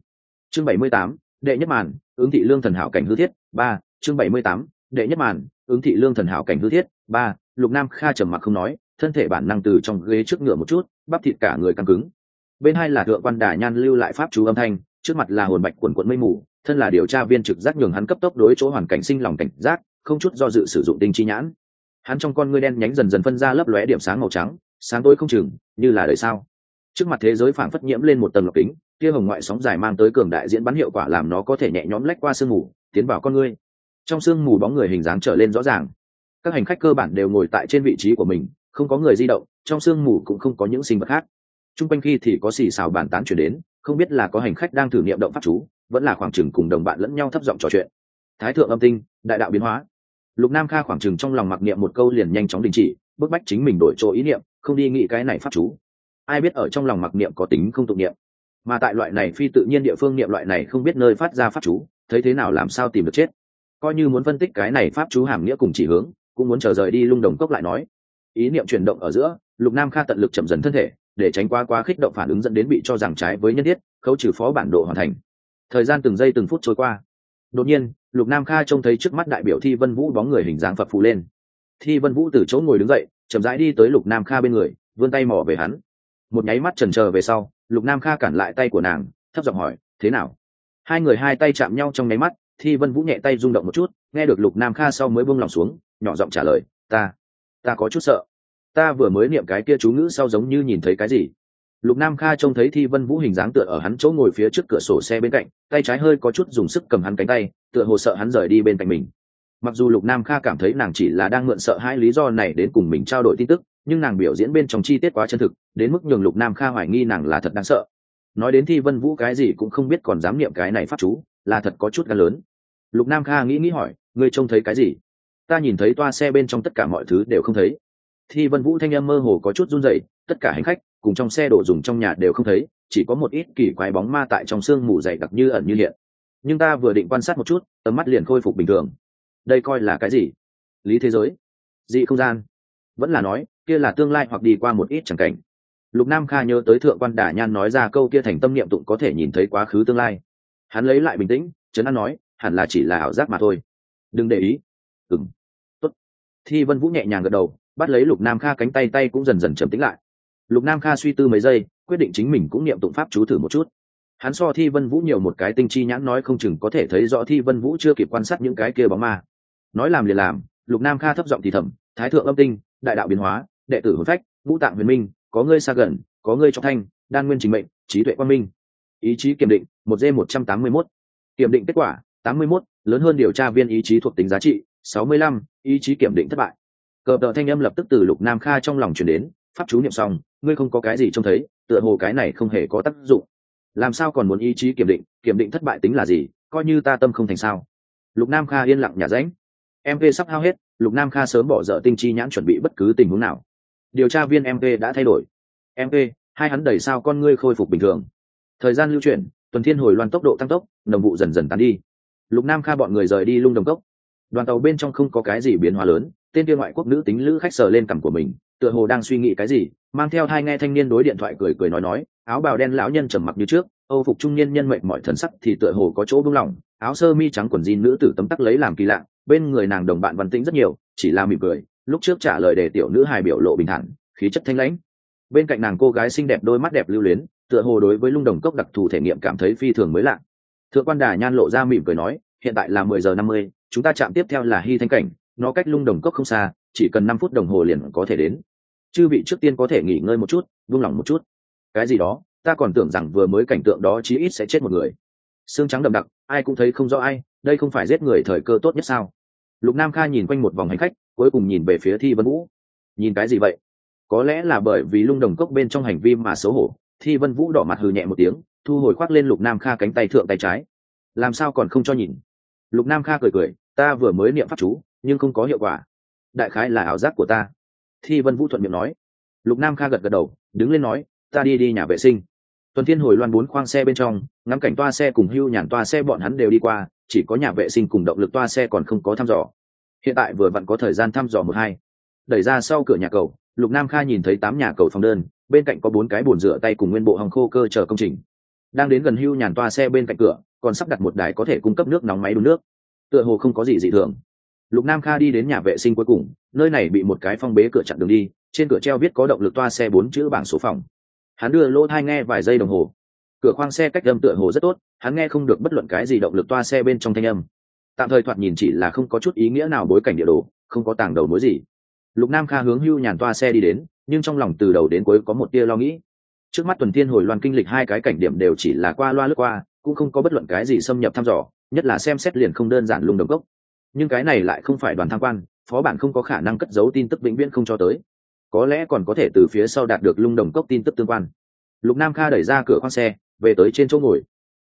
Chương bảy mươi tám, đệ nhất màn, ứng thị lương thần hảo cảnh hư thiết, ba, chương bảy mươi tám, đệ nhất màn, ứng thị lương thần hảo cảnh hư thiết, ba, lục nam kha trầm mặc không nói thân thể bản năng từ trong ghế trước ngựa một chút, bắp thịt cả người căng cứng. Bên hai là thượng quan đà nhan lưu lại pháp chú âm thanh, trước mặt là hồn bạch quần quận mây mù, thân là điều tra viên trực giác nhường hắn cấp tốc đối chỗ hoàn cảnh sinh lòng cảnh giác, không chút do dự sử dụng tinh chi nhãn. Hắn trong con ngươi đen nhánh dần dần phân ra lấp lóe điểm sáng màu trắng, sáng tối không chừng, như là đời sao trước mặt thế giới phảng phất nhiễm lên một tầng lọc kính kia hồng ngoại sóng dài mang tới cường đại diễn bắn hiệu quả làm nó có thể nhẹ nhõm lách qua sương mù, tiến vào con ngươi. Trong sương mù bóng người hình dáng trở lên rõ ràng. Các hành khách cơ bản đều ngồi tại trên vị trí của mình không có người di động, trong sương mù cũng không có những sinh vật khác. T r u n g quanh khi thì có xì xào bàn tán chuyển đến, không biết là có hành khách đang thử nghiệm động pháp chú, vẫn là khoảng chừng cùng đồng bạn lẫn nhau thấp giọng trò chuyện. Thái thượng âm tinh, đại đạo biến hóa. Lục nam kha khoảng chừng trong lòng mặc niệm một câu liền nhanh chóng đình chỉ, bức bách chính mình đổi chỗ ý niệm, không đi nghĩ cái này pháp chú. Ai biết ở trong lòng mặc niệm có tính không tụng niệm. Mà tại loại này phi tự nhiên địa phương niệm loại này không biết nơi phát ra pháp chú, thấy thế nào làm sao tìm được chết. Coi như muốn phân tích cái này pháp chú hàm nghĩa cùng chỉ hướng, cũng muốn chờ rời đi lung đồng cốc lại nói ý niệm chuyển động ở giữa, lục nam kha tận lực chậm dần thân thể, để tránh qua quá khích động phản ứng dẫn đến bị cho rằng trái với nhân thiết, khấu trừ phó bản độ hoàn thành. Thời gian từng giây từng phút trôi qua. Đột nhiên, lục nam kha trông thấy trước mắt đại biểu thi vân vũ bóng người hình dáng phập phù lên. Thi vân vũ từ chỗ ngồi đứng dậy, chậm rãi đi tới lục nam kha bên người, vươn tay mò về hắn. Một nháy mắt trần trờ về sau, lục nam kha cản lại tay của nàng, thấp giọng hỏi, thế nào? Hai người hai tay chạm nhau trong nháy mắt, thi vân vũ nhẹ tay rung động một chút, nghe được lục nam kha sau mới buông lòng xuống, nhỏ giọng trả lời, ta ta có chút sợ. Ta vừa mới niệm cái kia chú ngữ sau giống như nhìn thấy cái gì. Lục nam kha trông thấy thi vân vũ hình dáng tựa ở hắn chỗ ngồi phía trước cửa sổ xe bên cạnh, tay trái hơi có chút dùng sức cầm hắn cánh tay, tựa hồ sợ hắn rời đi bên cạnh mình. Mặc dù lục nam kha cảm thấy nàng chỉ là đang mượn sợ hai lý do này đến cùng mình trao đổi tin tức, nhưng nàng biểu diễn bên trong chi tiết quá chân thực, đến mức nhường lục nam kha hoài nghi nàng là thật đáng sợ. Nói đến thi vân vũ cái gì cũng không biết còn dám niệm cái này pháp chú, là thật có chút gan lớn. Lục nam kha nghĩ nghĩ hỏi, ngươi trông thấy cái gì? Ta nhìn thấy toa xe bên trong tất cả mọi thứ đều không thấy. Thi vân vũ thanh âm mơ hồ có chút run rẩy, tất cả hành khách cùng trong xe đồ dùng trong nhà đều không thấy, chỉ có một ít kỳ quái bóng ma tại trong sương mù dày đặc như ẩn như hiện. Nhưng ta vừa định quan sát một chút, tầm mắt liền khôi phục bình thường. Đây coi là cái gì? Lý thế giới? Dị không gian? Vẫn là nói, kia là tương lai hoặc đi qua một ít chẳng cảnh. Lục nam kha nhớ tới thượng quan đả nhan nói ra câu kia thành tâm niệm tụng có thể nhìn thấy quá khứ tương lai. Hắn lấy lại bình tĩnh trấn an nói, hẳn là chỉ là ảo giác mà thôi. Đừng để ý. Ừng thi vân vũ nhẹ nhàng gật đầu, bắt lấy lục nam kha cánh tay tay cũng dần dần trầm tĩnh lại. Lục nam kha suy tư mấy giây, quyết định chính mình cũng niệm tụng pháp chú thử một chút. Hắn so thi vân vũ nhiều một cái tinh chi nhãn nói không chừng có thể thấy rõ thi vân vũ chưa kịp quan sát những cái kia bóng ma. Nói làm liền làm, lục nam kha thấp giọng thì thầm, thái thượng âm tinh, đại đạo biến hóa, đệ tử hồn phách, ngũ tạng huyền minh, có ngươi xa gần, có ngươi trong thanh, đan nguyên trình mệnh, trí tuệ quang minh. Ý chí kiểm định, một d một trăm tám mươi mốt. Kiểm định kết quả, tám mươi mốt, lớn hơn điều tra viên ý chí thuộc tính giá trị sáu mươi lăm, ý chí kiểm định thất bại. Cờ tờ thanh âm lập tức từ lục nam kha trong lòng truyền đến, pháp chú niệm xong, ngươi không có cái gì trông thấy, tựa hồ cái này không hề có tác dụng. Làm sao còn muốn ý chí kiểm định kiểm định thất bại tính là gì, coi như ta tâm không thành sao. Lục nam kha yên lặng nhà ránh. Mv sắp hao hết, lục nam kha sớm bỏ dở tinh chi nhãn chuẩn bị bất cứ tình huống nào. Điều tra viên mv đã thay đổi. Mv hai hắn đẩy sao con ngươi khôi phục bình thường. Thời gian lưu chuyển, tuần thiên hồi loan tốc độ tăng tốc, nồng vụ dần dần tan đi. Lục nam kha bọn người rời đi lung đồng cốc đoàn tàu bên trong không có cái gì biến hóa lớn, tên kia ngoại quốc nữ tính lữ khách sờ lên cằm của mình, tựa hồ đang suy nghĩ cái gì, mang theo hai nghe thanh niên đối điện thoại cười cười nói nói, áo bào đen lão nhân trầm mặc như trước, âu phục trung niên nhân mệnh mọi thần sắc thì tựa hồ có chỗ buông lỏng, áo sơ mi trắng quần jean nữ tử tấm tắc lấy làm kỳ lạ, bên người nàng đồng bạn văn tĩnh rất nhiều, chỉ là mỉm cười, lúc trước trả lời để tiểu nữ hài biểu lộ bình thản, khí chất thanh lãnh. Bên cạnh nàng cô gái xinh đẹp đôi mắt đẹp lưu luyến, tựa hồ đối với lung đồng cốc đặc thù thể nghiệm cảm thấy phi thường mới lạ. Thượng quan đà nhan lộ ra mỉm cười nói hiện tại là mười giờ năm mươi, chúng ta chạm tiếp theo là hy thanh cảnh, nó cách lung đồng cốc không xa, chỉ cần năm phút đồng hồ liền có thể đến. Chư vị trước tiên có thể nghỉ ngơi một chút, buông lòng một chút. Cái gì đó, ta còn tưởng rằng vừa mới cảnh tượng đó chí ít sẽ chết một người. Xương trắng đậm đặc, ai cũng thấy không rõ ai, đây không phải giết người thời cơ tốt nhất sao? Lục nam kha nhìn quanh một vòng hành khách, cuối cùng nhìn về phía thi vân vũ. Nhìn cái gì vậy? Có lẽ là bởi vì lung đồng cốc bên trong hành vi mà xấu hổ, thi vân vũ đỏ mặt hừ nhẹ một tiếng, thu hồi khoác lên lục nam kha cánh tay thượng tay trái. Làm sao còn không cho nhìn? Lục nam kha cười cười, ta vừa mới niệm pháp chú, nhưng không có hiệu quả. Đại khái là ảo giác của ta. Thi vân vũ thuận miệng nói. Lục nam kha gật gật đầu, đứng lên nói, ta đi đi nhà vệ sinh. Tuần thiên hồi loan bốn khoang xe bên trong, ngắm cảnh toa xe cùng hưu nhàn toa xe bọn hắn đều đi qua, chỉ có nhà vệ sinh cùng động lực toa xe còn không có thăm dò. Hiện tại vừa vặn có thời gian thăm dò một hai. Đẩy ra sau cửa nhà cầu, lục nam kha nhìn thấy tám nhà cầu phòng đơn, bên cạnh có bốn cái bồn rửa tay cùng nguyên bộ hồng khô cơ chờ công trình. Đang đến gần hưu nhàn toa xe bên cạnh cửa còn sắp đặt một đài có thể cung cấp nước nóng máy đun nước. Tựa hồ không có gì dị thường. Lục nam kha đi đến nhà vệ sinh cuối cùng, nơi này bị một cái phong bế cửa chặn đường đi, trên cửa treo viết có động lực toa xe bốn chữ bảng số phòng. Hắn đưa lỗ thai nghe vài giây đồng hồ. Cửa khoang xe cách âm tựa hồ rất tốt, hắn nghe không được bất luận cái gì động lực toa xe bên trong thanh âm. Tạm thời thoạt nhìn chỉ là không có chút ý nghĩa nào bối cảnh địa đồ, không có tàng đầu mối gì. Lục nam kha hướng hưu nhàn toa xe đi đến, nhưng trong lòng từ đầu đến cuối có một tia lo nghĩ. Trước mắt tuần tiên hồi loan kinh lịch hai cái cảnh điểm đều chỉ là qua loa lướt qua cũng không có bất luận cái gì xâm nhập thăm dò, nhất là xem xét liền không đơn giản lung đồng gốc. Nhưng cái này lại không phải đoàn tham quan, phó bản không có khả năng cất giấu tin tức vĩnh viễn không cho tới. Có lẽ còn có thể từ phía sau đạt được lung đồng cốc tin tức tương quan. Lục nam kha đẩy ra cửa khoang xe, về tới trên chỗ ngồi.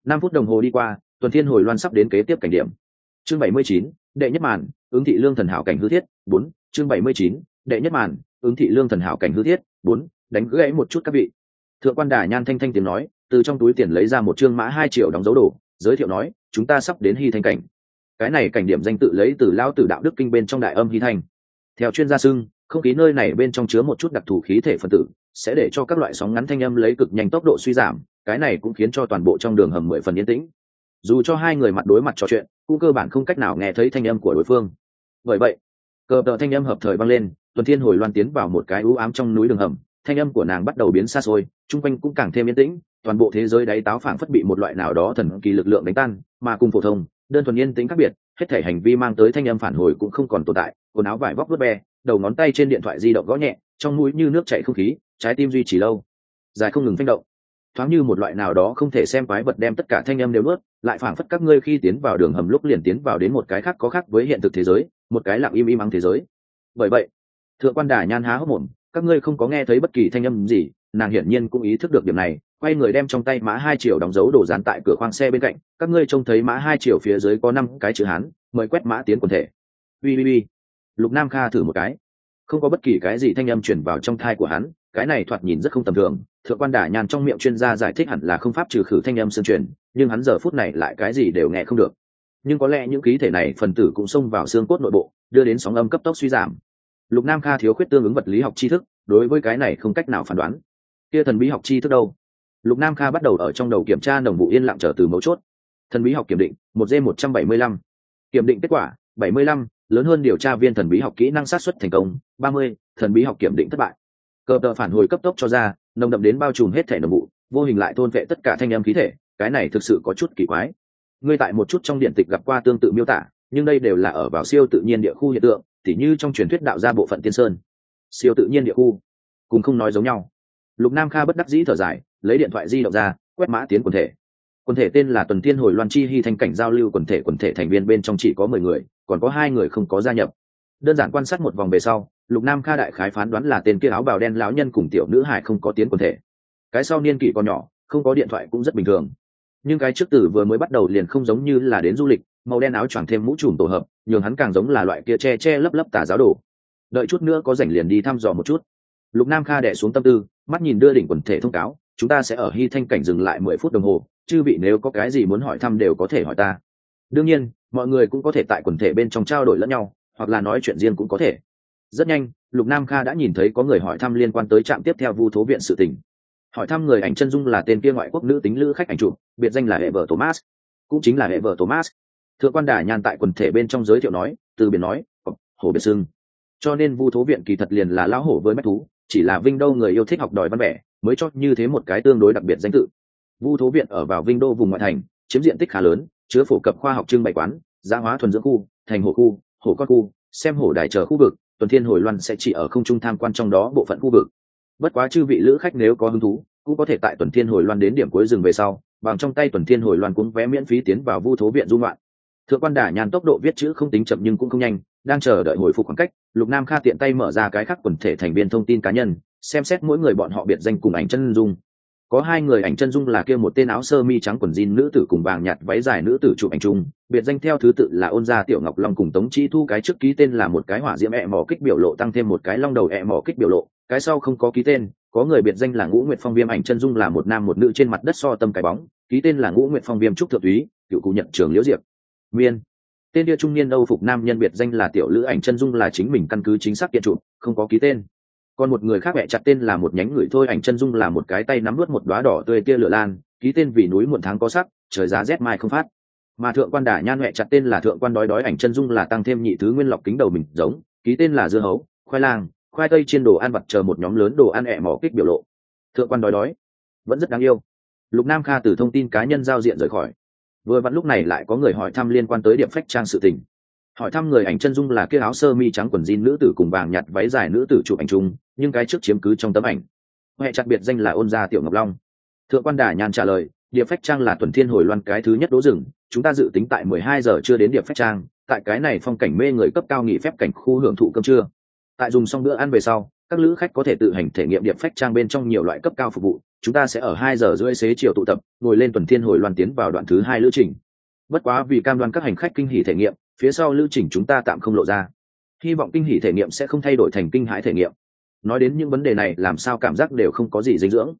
Năm phút đồng hồ đi qua, tuần thiên hồi loan sắp đến kế tiếp cảnh điểm. Chương bảy mươi chín, đệ nhất màn, ứng thị lương thần hảo cảnh hư thiết, bốn, chương bảy mươi chín, đệ nhất màn, ứng thị lương thần hảo cảnh hư thiết, bốn, đánh gãy một chút các vị. Thượng quan đà nhan thanh thanh tiếng nói từ trong túi tiền lấy ra một chương mã hai triệu đóng dấu đồ, giới thiệu nói, chúng ta sắp đến hy thanh cảnh. Cái này cảnh điểm danh tự lấy từ lao tử đạo đức kinh bên trong đại âm hy thanh. Theo chuyên gia xưng, không khí nơi này bên trong chứa một chút đặc thù khí thể phân tử, sẽ để cho các loại sóng ngắn thanh âm lấy cực nhanh tốc độ suy giảm, cái này cũng khiến cho toàn bộ trong đường hầm mười phần yên tĩnh. Dù cho hai người mặt đối mặt trò chuyện, cũng cơ bản không cách nào nghe thấy thanh âm của đối phương. Bởi vậy, cờ tờ thanh âm hợp thời vang lên, tuần thiên hồi loan tiến vào một cái ưu ám trong núi đường hầm, thanh âm của nàng bắt đầu biến xa xôi chung quanh cũng càng thêm yên tĩnh toàn bộ thế giới đáy táo phảng phất bị một loại nào đó thần kỳ lực lượng đánh tan, mà cùng phổ thông, đơn thuần yên tĩnh khác biệt, hết thể hành vi mang tới thanh âm phản hồi cũng không còn tồn tại, quần áo vải vóc vớt be đầu ngón tay trên điện thoại di động gõ nhẹ, trong mũi như nước chảy không khí, trái tim duy trì lâu. Dài không ngừng phanh động. Thoáng như một loại nào đó không thể xem quái vật đem tất cả thanh âm đều nuốt, lại phảng phất các ngươi khi tiến vào đường hầm lúc liền tiến vào đến một cái khác có khác với hiện thực thế giới, một cái lặng im im ắng thế giới. Bởi vậy, thượng quan đà nhan há hốc mồm, các ngươi không có nghe thấy bất kỳ thanh âm gì, nàng hiển nhiên cũng ý thức được điểm này quay người đem trong tay mã hai triệu đóng dấu đổ dán tại cửa khoang xe bên cạnh, các ngươi trông thấy mã hai triệu phía dưới có năm cái chữ hán, mời quét mã tiến quần thể. Ui ui ui lục nam kha thử một cái. Không có bất kỳ cái gì thanh âm chuyển vào trong thai của hắn, cái này thoạt nhìn rất không tầm thường. Thượng quan đả nhàn trong miệng chuyên gia giải thích hẳn là không pháp trừ khử thanh âm sơn truyền, nhưng hắn giờ phút này lại cái gì đều nghe không được. Nhưng có lẽ những ký thể này phần tử cũng xông vào xương cốt nội bộ, đưa đến sóng âm cấp tốc suy giảm. Lục nam kha thiếu khuyết tương ứng vật lý học tri thức, đối với cái này không cách nào phán đoán. Kia thần bí học tri thức đâu? Lục nam kha bắt đầu ở trong đầu kiểm tra nồng vụ yên lặng trở từ mấu chốt. Thần bí học kiểm định, một d một trăm bảy mươi lăm. Kiểm định kết quả, bảy mươi lăm, lớn hơn điều tra viên thần bí học kỹ năng sát xuất thành công, ba mươi, thần bí học kiểm định thất bại. Cờ tờ phản hồi cấp tốc cho ra, nồng đậm đến bao trùm hết thể nồng vụ, vô hình lại thôn vệ tất cả thanh âm khí thể, cái này thực sự có chút kỳ quái. Ngươi tại một chút trong điện tịch gặp qua tương tự miêu tả, nhưng đây đều là ở vào siêu tự nhiên địa khu hiện tượng, tỉ như trong truyền thuyết đạo ra bộ phận tiên sơn. Siêu tự nhiên địa khu, cùng không nói giống nhau. Lục nam kha bất đắc dĩ thở dài lấy điện thoại di động ra, quét mã tiến quần thể. Quần thể tên là tuần tiên hồi loan chi hy thanh cảnh giao lưu quần thể quần thể thành viên bên trong chỉ có mười người, còn có hai người không có gia nhập. Đơn giản quan sát một vòng về sau, lục nam kha đại khái phán đoán là tên kia áo bào đen lão nhân cùng tiểu nữ hải không có tiến quần thể. Cái sau niên kỷ còn nhỏ, không có điện thoại cũng rất bình thường. Nhưng cái trước tử vừa mới bắt đầu liền không giống như là đến du lịch, màu đen áo choàng thêm mũ trùm tổ hợp, nhường hắn càng giống là loại kia che che lấp lấp tà giáo đồ. Đợi chút nữa có rảnh liền đi thăm dò một chút. Lục nam kha đẻ xuống tâm tư, mắt nhìn đưa đỉnh quần thể thông cáo chúng ta sẽ ở hy thanh cảnh dừng lại mười phút đồng hồ, chư vị nếu có cái gì muốn hỏi thăm đều có thể hỏi ta. Đương nhiên, mọi người cũng có thể tại quần thể bên trong trao đổi lẫn nhau, hoặc là nói chuyện riêng cũng có thể. Rất nhanh, lục nam kha đã nhìn thấy có người hỏi thăm liên quan tới trạm tiếp theo vu thố viện sự tình. Hỏi thăm người ảnh chân dung là tên kia ngoại quốc nữ tính lữ khách ảnh chụp, biệt danh là hệ vợ thomas, cũng chính là hệ vợ thomas. Thượng quan đà nhàn tại quần thể bên trong giới thiệu nói, từ biển nói hồ biệt sưng. Cho nên vu thố viện kỳ thật liền là lão hổ với mách thú chỉ là vinh đô người yêu thích học đòi văn vẻ, mới cho như thế một cái tương đối đặc biệt danh tự. Vu thố viện ở vào vinh đô vùng ngoại thành, chiếm diện tích khá lớn, chứa phổ cập khoa học trưng bày quán gia hóa thuần dưỡng khu, thành hồ khu, hồ con khu, xem hồ đài chờ khu vực, tuần thiên hồi loan sẽ chỉ ở không trung tham quan trong đó bộ phận khu vực. Bất quá chư vị lữ khách nếu có hứng thú, cũng có thể tại tuần thiên hồi loan đến điểm cuối rừng về sau, bằng trong tay tuần thiên hồi loan cuốn vé miễn phí tiến vào vu thố viện dung loạn thượng quan đả nhàn tốc độ viết chữ không tính chậm nhưng cũng không nhanh đang chờ đợi hồi phục khoảng cách, lục nam kha tiện tay mở ra cái khác quần thể thành viên thông tin cá nhân, xem xét mỗi người bọn họ biệt danh cùng ảnh chân dung. Có hai người ảnh chân dung là kia một tên áo sơ mi trắng quần jean nữ tử cùng vàng nhạt váy dài nữ tử chụp ảnh chung, biệt danh theo thứ tự là ôn gia tiểu ngọc long cùng tống chi thu, cái trước ký tên là một cái hỏa diễm ẹ mỏ kích biểu lộ tăng thêm một cái long đầu ẹ mỏ kích biểu lộ, cái sau không có ký tên, có người biệt danh là ngũ nguyệt phong viêm, ảnh chân dung là một nam một nữ trên mặt đất so tâm cái bóng, ký tên là ngũ nguyệt phong viêm trúc thượng úy, cựu cụ nhận trường liễu diệp. Miên tên địa trung niên âu phục nam nhân biệt danh là tiểu lữ ảnh chân dung là chính mình căn cứ chính xác kiện chụp không có ký tên. Còn một người khác mẹ chặt tên là một nhánh người thôi, ảnh chân dung là một cái tay nắm nuốt một đoá đỏ tươi tia lửa lan, ký tên vì núi muộn tháng có sắc, trời giá rét mai không phát. Mà thượng quan đả nhan mẹ chặt tên là thượng quan đói đói, ảnh chân dung là tăng thêm nhị thứ nguyên lọc kính đầu mình giống, ký tên là dưa hấu, khoai lang, khoai tây chiên đồ ăn vặt chờ một nhóm lớn đồ ăn ẹ mỏ kích biểu lộ. Thượng quan đói đói, vẫn rất đáng yêu. Lục nam kha từ thông tin cá nhân giao diện rời khỏi vừa vặn lúc này lại có người hỏi thăm liên quan tới điểm phách trang sự tình. Hỏi thăm người ảnh chân dung là kia áo sơ mi trắng quần jean nữ tử cùng vàng nhặt váy dài nữ tử chụp ảnh chung, nhưng cái trước chiếm cứ trong tấm ảnh. Huệ chặt biệt danh là ôn gia tiểu ngọc long. Thượng quan đà nhàn trả lời, điệp phách trang là tuần thiên hồi loan cái thứ nhất đỗ rừng, chúng ta dự tính tại mười hai giờ chưa đến điệp phách trang, tại cái này phong cảnh mê người cấp cao nghỉ phép cảnh khu hưởng thụ cơm trưa. Tại dùng xong bữa ăn về sau, các lữ khách có thể tự hành thể nghiệm điệp phách trang bên trong nhiều loại cấp cao phục vụ chúng ta sẽ ở hai giờ rưỡi xế chiều tụ tập, ngồi lên tuần thiên hồi loan tiến vào đoạn thứ hai lữ trình. Bất quá vì cam đoan các hành khách kinh hỉ thể nghiệm, phía sau lữ trình chúng ta tạm không lộ ra. Hy vọng kinh hỉ thể nghiệm sẽ không thay đổi thành kinh hãi thể nghiệm. Nói đến những vấn đề này, làm sao cảm giác đều không có gì dinh dưỡng.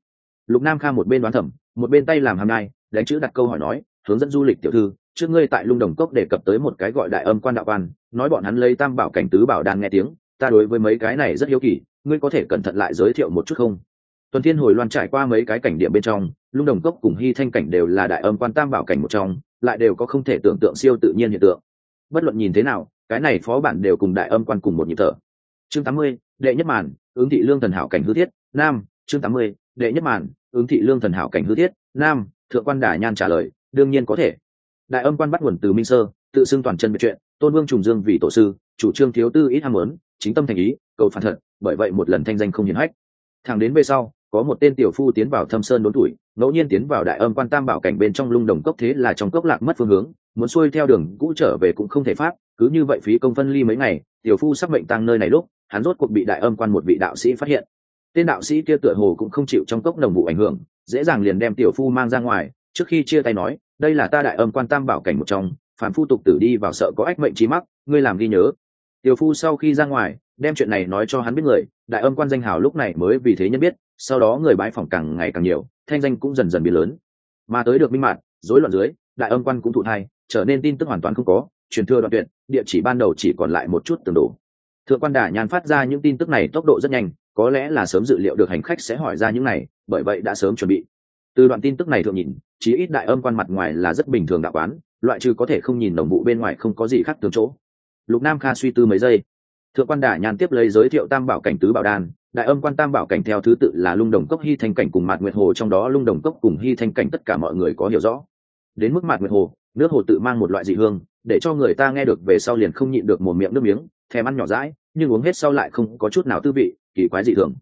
Lục nam kha một bên đoán thẩm, một bên tay làm hàm nai đánh chữ đặt câu hỏi nói, hướng dẫn du lịch tiểu thư, trước ngươi tại lung đồng cốc đề cập tới một cái gọi đại âm quan đạo quan, nói bọn hắn lấy tam bảo cảnh tứ bảo đàn nghe tiếng, ta đối với mấy cái này rất hiếu kỳ, ngươi có thể cẩn thận lại giới thiệu một chút không? Tuần thiên hồi loan trải qua mấy cái cảnh điểm bên trong, lung đồng cốc cùng hy thanh cảnh đều là đại âm quan tam bảo cảnh một trong, lại đều có không thể tưởng tượng siêu tự nhiên hiện tượng. Bất luận nhìn thế nào, cái này phó bản đều cùng đại âm quan cùng một nhịp thở. Chương tám mươi, đệ nhất màn, ứng thị lương thần hảo cảnh hư thiết, nam, chương tám mươi, đệ nhất màn, ứng thị lương thần hảo cảnh hư thiết, nam, thượng quan đả nhan trả lời, đương nhiên có thể. Đại âm quan bắt nguồn từ minh sơ, tự xưng toàn chân biệt chuyện, tôn vương trùng dương vì tổ sư, chủ trương thiếu tư ít ham muốn, chính tâm thành ý, cầu phản thật, bởi vậy một lần thanh danh không hiển hách. Thẳng đến về sau có một tên tiểu phu tiến vào thâm sơn đốn tuổi, ngẫu nhiên tiến vào đại âm quan tam bảo cảnh bên trong lung đồng cốc thế là trong cốc lạc mất phương hướng, muốn xuôi theo đường cũ trở về cũng không thể pháp, cứ như vậy phí công phân ly mấy ngày, tiểu phu sắp bệnh tăng nơi này lúc, hắn rốt cuộc bị đại âm quan một vị đạo sĩ phát hiện. Tên đạo sĩ kia tựa hồ cũng không chịu trong cốc đồng vụ ảnh hưởng, dễ dàng liền đem tiểu phu mang ra ngoài, trước khi chia tay nói, đây là ta đại âm quan tam bảo cảnh một trong phản phu tục tử đi vào sợ có ách mệnh trí mắc, ngươi làm ghi nhớ. Tiểu phu sau khi ra ngoài, đem chuyện này nói cho hắn biết người, đại âm quan danh hào lúc này mới vì thế nhân biết sau đó người bái phỏng càng ngày càng nhiều, thanh danh cũng dần dần biến lớn. Mà tới được minh mạng rối loạn dưới, đại âm quan cũng thụ thai, trở nên tin tức hoàn toàn không có, truyền thừa đoạn tuyệt, địa chỉ ban đầu chỉ còn lại một chút tường đổ thượng quan đà nhàn phát ra những tin tức này tốc độ rất nhanh, có lẽ là sớm dự liệu được hành khách sẽ hỏi ra những này, bởi vậy đã sớm chuẩn bị. Từ đoạn tin tức này thượng nhìn, chí ít đại âm quan mặt ngoài là rất bình thường đạo quán, loại trừ có thể không nhìn đồng vụ bên ngoài không có gì khác thường chỗ. Lục nam kha suy tư mấy giây. Thượng quan đà nhàn tiếp lấy giới thiệu tam bảo cảnh tứ bảo đan đại âm quan tam bảo cảnh theo thứ tự là lung đồng cốc hy thanh cảnh cùng mạt nguyệt hồ, trong đó lung đồng cốc cùng hy thanh cảnh tất cả mọi người có hiểu rõ. Đến mức mạt nguyệt hồ, nước hồ tự mang một loại dị hương, để cho người ta nghe được về sau liền không nhịn được một miệng nước miếng, thèm ăn nhỏ rãi nhưng uống hết sau lại không có chút nào tư vị, kỳ quái dị thường.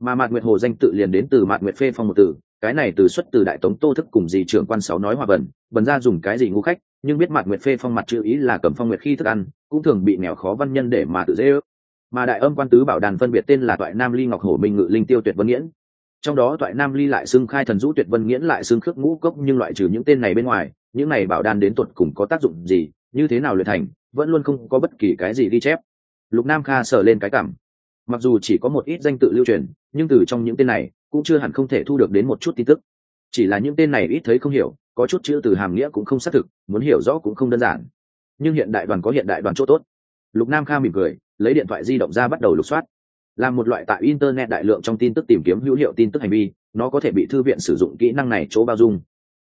Mà mạt nguyệt hồ danh tự liền đến từ mạt nguyệt phê phong một từ, cái này từ xuất từ đại tống tô thức cùng dì trưởng quan sáu nói hòa bẩn bần ra dùng cái gì ngu khách, nhưng biết mạt nguyệt phê phong mặt chữ ý là cầm phong nguyệt khi thức ăn, cũng thường bị nghèo khó văn nhân để mà tự dễ ước mà đại âm quan tứ bảo đàn phân biệt tên là toại nam ly ngọc hổ minh ngự linh tiêu tuyệt vân nghiễn. Trong đó toại nam ly lại xưng khai thần dũ tuyệt vân nghiễn lại xưng khước ngũ cốc, nhưng loại trừ những tên này bên ngoài, những này bảo đan đến tuột cùng có tác dụng gì, như thế nào luyện thành, vẫn luôn không có bất kỳ cái gì ghi chép. Lục nam kha sờ lên cái cảm. Mặc dù chỉ có một ít danh tự lưu truyền, nhưng từ trong những tên này, cũng chưa hẳn không thể thu được đến một chút tin tức. Chỉ là những tên này ít thấy không hiểu, có chút chữ từ hàm nghĩa cũng không xác thực, muốn hiểu rõ cũng không đơn giản. Nhưng hiện đại đoàn có hiện đại đoàn chỗ tốt. Lục nam kha mỉm cười lấy điện thoại di động ra bắt đầu lục soát. Là một loại tại internet đại lượng trong tin tức tìm kiếm hữu hiệu tin tức hành vi, nó có thể bị thư viện sử dụng kỹ năng này chỗ bao dung.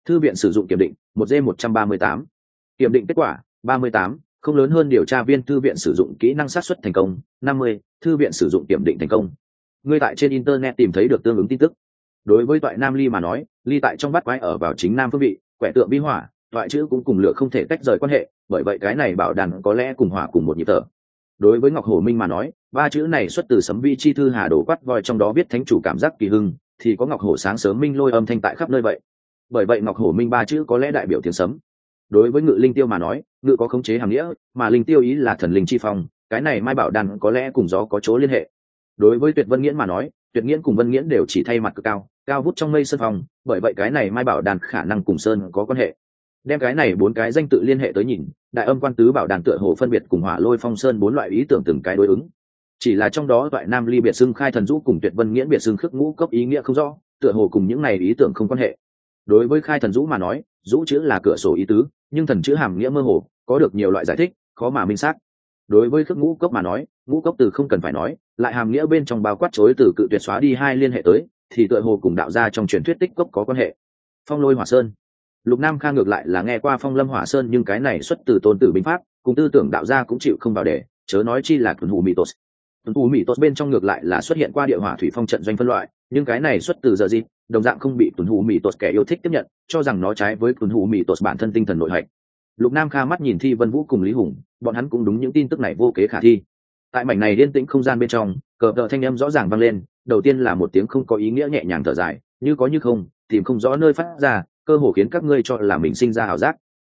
Thư viện sử dụng kiểm định, một d một trăm ba mươi tám. Kiểm định kết quả, ba mươi tám, không lớn hơn điều tra viên thư viện sử dụng kỹ năng sát xuất thành công, năm mươi, thư viện sử dụng kiểm định thành công. Ngươi tại trên internet tìm thấy được tương ứng tin tức. Đối với toại nam ly mà nói, ly tại trong bắt quái ở vào chính nam phương vị, quẻ tượng bi hỏa, toại chữ cũng cùng lửa không thể tách rời quan hệ, bởi vậy cái này bảo đàn có lẽ cùng hỏa cùng một nhịp thở đối với ngọc hổ minh mà nói, ba chữ này xuất từ sấm vi chi thư hà đổ quát voi trong đó biết thánh chủ cảm giác kỳ hưng, thì có ngọc hổ sáng sớm minh lôi âm thanh tại khắp nơi vậy. Bởi vậy ngọc hổ minh ba chữ có lẽ đại biểu tiếng sấm. Đối với ngự linh tiêu mà nói, ngự có khống chế hàm nghĩa, mà linh tiêu ý là thần linh chi phong, cái này mai bảo đàn có lẽ cùng gió có chỗ liên hệ. Đối với tuyệt vân nghiễn mà nói, tuyệt nghiễn cùng vân nghiễn đều chỉ thay mặt cực cao cao vút trong mây sơn phong, bởi vậy cái này mai bảo đàn khả năng cùng sơn có quan hệ đem cái này bốn cái danh tự liên hệ tới nhìn, đại âm quan tứ bảo đàn tựa hồ phân biệt cùng hỏa lôi phong sơn bốn loại ý tưởng từng cái đối ứng. Chỉ là trong đó toại nam ly biệt xưng khai thần dũ cùng tuyệt vân nghiễn biệt xưng khước ngũ cấp ý nghĩa không rõ, tựa hồ cùng những này ý tưởng không quan hệ. Đối với khai thần dũ mà nói, dũ chữ là cửa sổ ý tứ, nhưng thần chữ hàm nghĩa mơ hồ, có được nhiều loại giải thích, khó mà minh xác. Đối với khước ngũ cốc mà nói, ngũ cốc từ không cần phải nói, lại hàm nghĩa bên trong bao quát chối từ cự tuyệt xóa đi hai liên hệ tới, thì tựa hồ cùng đạo gia trong truyền thuyết tích cốc có quan hệ. Phong lôi hỏa sơn lục nam kha ngược lại là nghe qua phong lâm hỏa sơn nhưng cái này xuất từ tôn tử binh pháp, cùng tư tưởng đạo gia cũng chịu không vào để, chớ nói chi là tuần hù mỹ tốt tuần hù mỹ tốt bên trong ngược lại là xuất hiện qua địa hỏa thủy phong trận doanh phân loại, nhưng cái này xuất từ giờ gì, đồng dạng không bị tuần hù mỹ tốt kẻ yêu thích tiếp nhận, cho rằng nó trái với tuần hù mỹ tốt bản thân tinh thần nội hạch. Lục nam kha mắt nhìn thi vân vũ cùng lý hùng, bọn hắn cũng đúng những tin tức này vô kế khả thi. Tại mảnh này liên tĩnh không gian bên trong, cờ cờ thanh âm rõ ràng vang lên, đầu tiên là một tiếng không có ý nghĩa nhẹ nhàng thở dài, như có như không, tìm không rõ nơi phát ra cơ hồ khiến các ngươi cho là mình sinh ra ảo giác.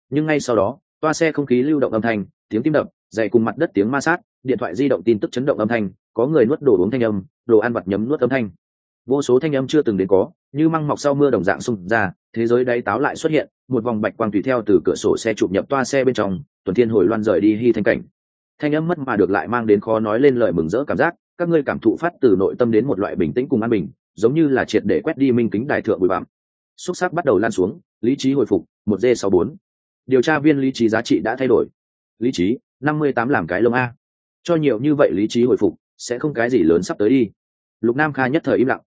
Nhưng ngay sau đó, toa xe không khí lưu động âm thanh, tiếng tim đập, dậy cùng mặt đất tiếng ma sát, điện thoại di động tin tức chấn động âm thanh, có người nuốt đồ uống thanh âm, đồ ăn vặt nhấm nuốt âm thanh. Vô số thanh âm chưa từng đến có, như măng mọc sau mưa đồng dạng xung ra, thế giới đáy táo lại xuất hiện, một vòng bạch quang tùy theo từ cửa sổ xe chụp nhập toa xe bên trong, tuần thiên hồi loan rời đi hy thanh cảnh. Thanh âm mất mà được lại mang đến khó nói lên lời mừng rỡ cảm giác, các ngươi cảm thụ phát từ nội tâm đến một loại bình tĩnh cùng an bình, giống như là triệt để quét đi minh kính đại thượng bụi bặm xúc sắc bắt đầu lan xuống, lý trí hồi phục, một d sáu bốn. Điều tra viên lý trí giá trị đã thay đổi. Lý trí, năm mươi tám làm cái lông a. Cho nhiều như vậy lý trí hồi phục, sẽ không cái gì lớn sắp tới đi. Lục nam kha nhất thời im lặng.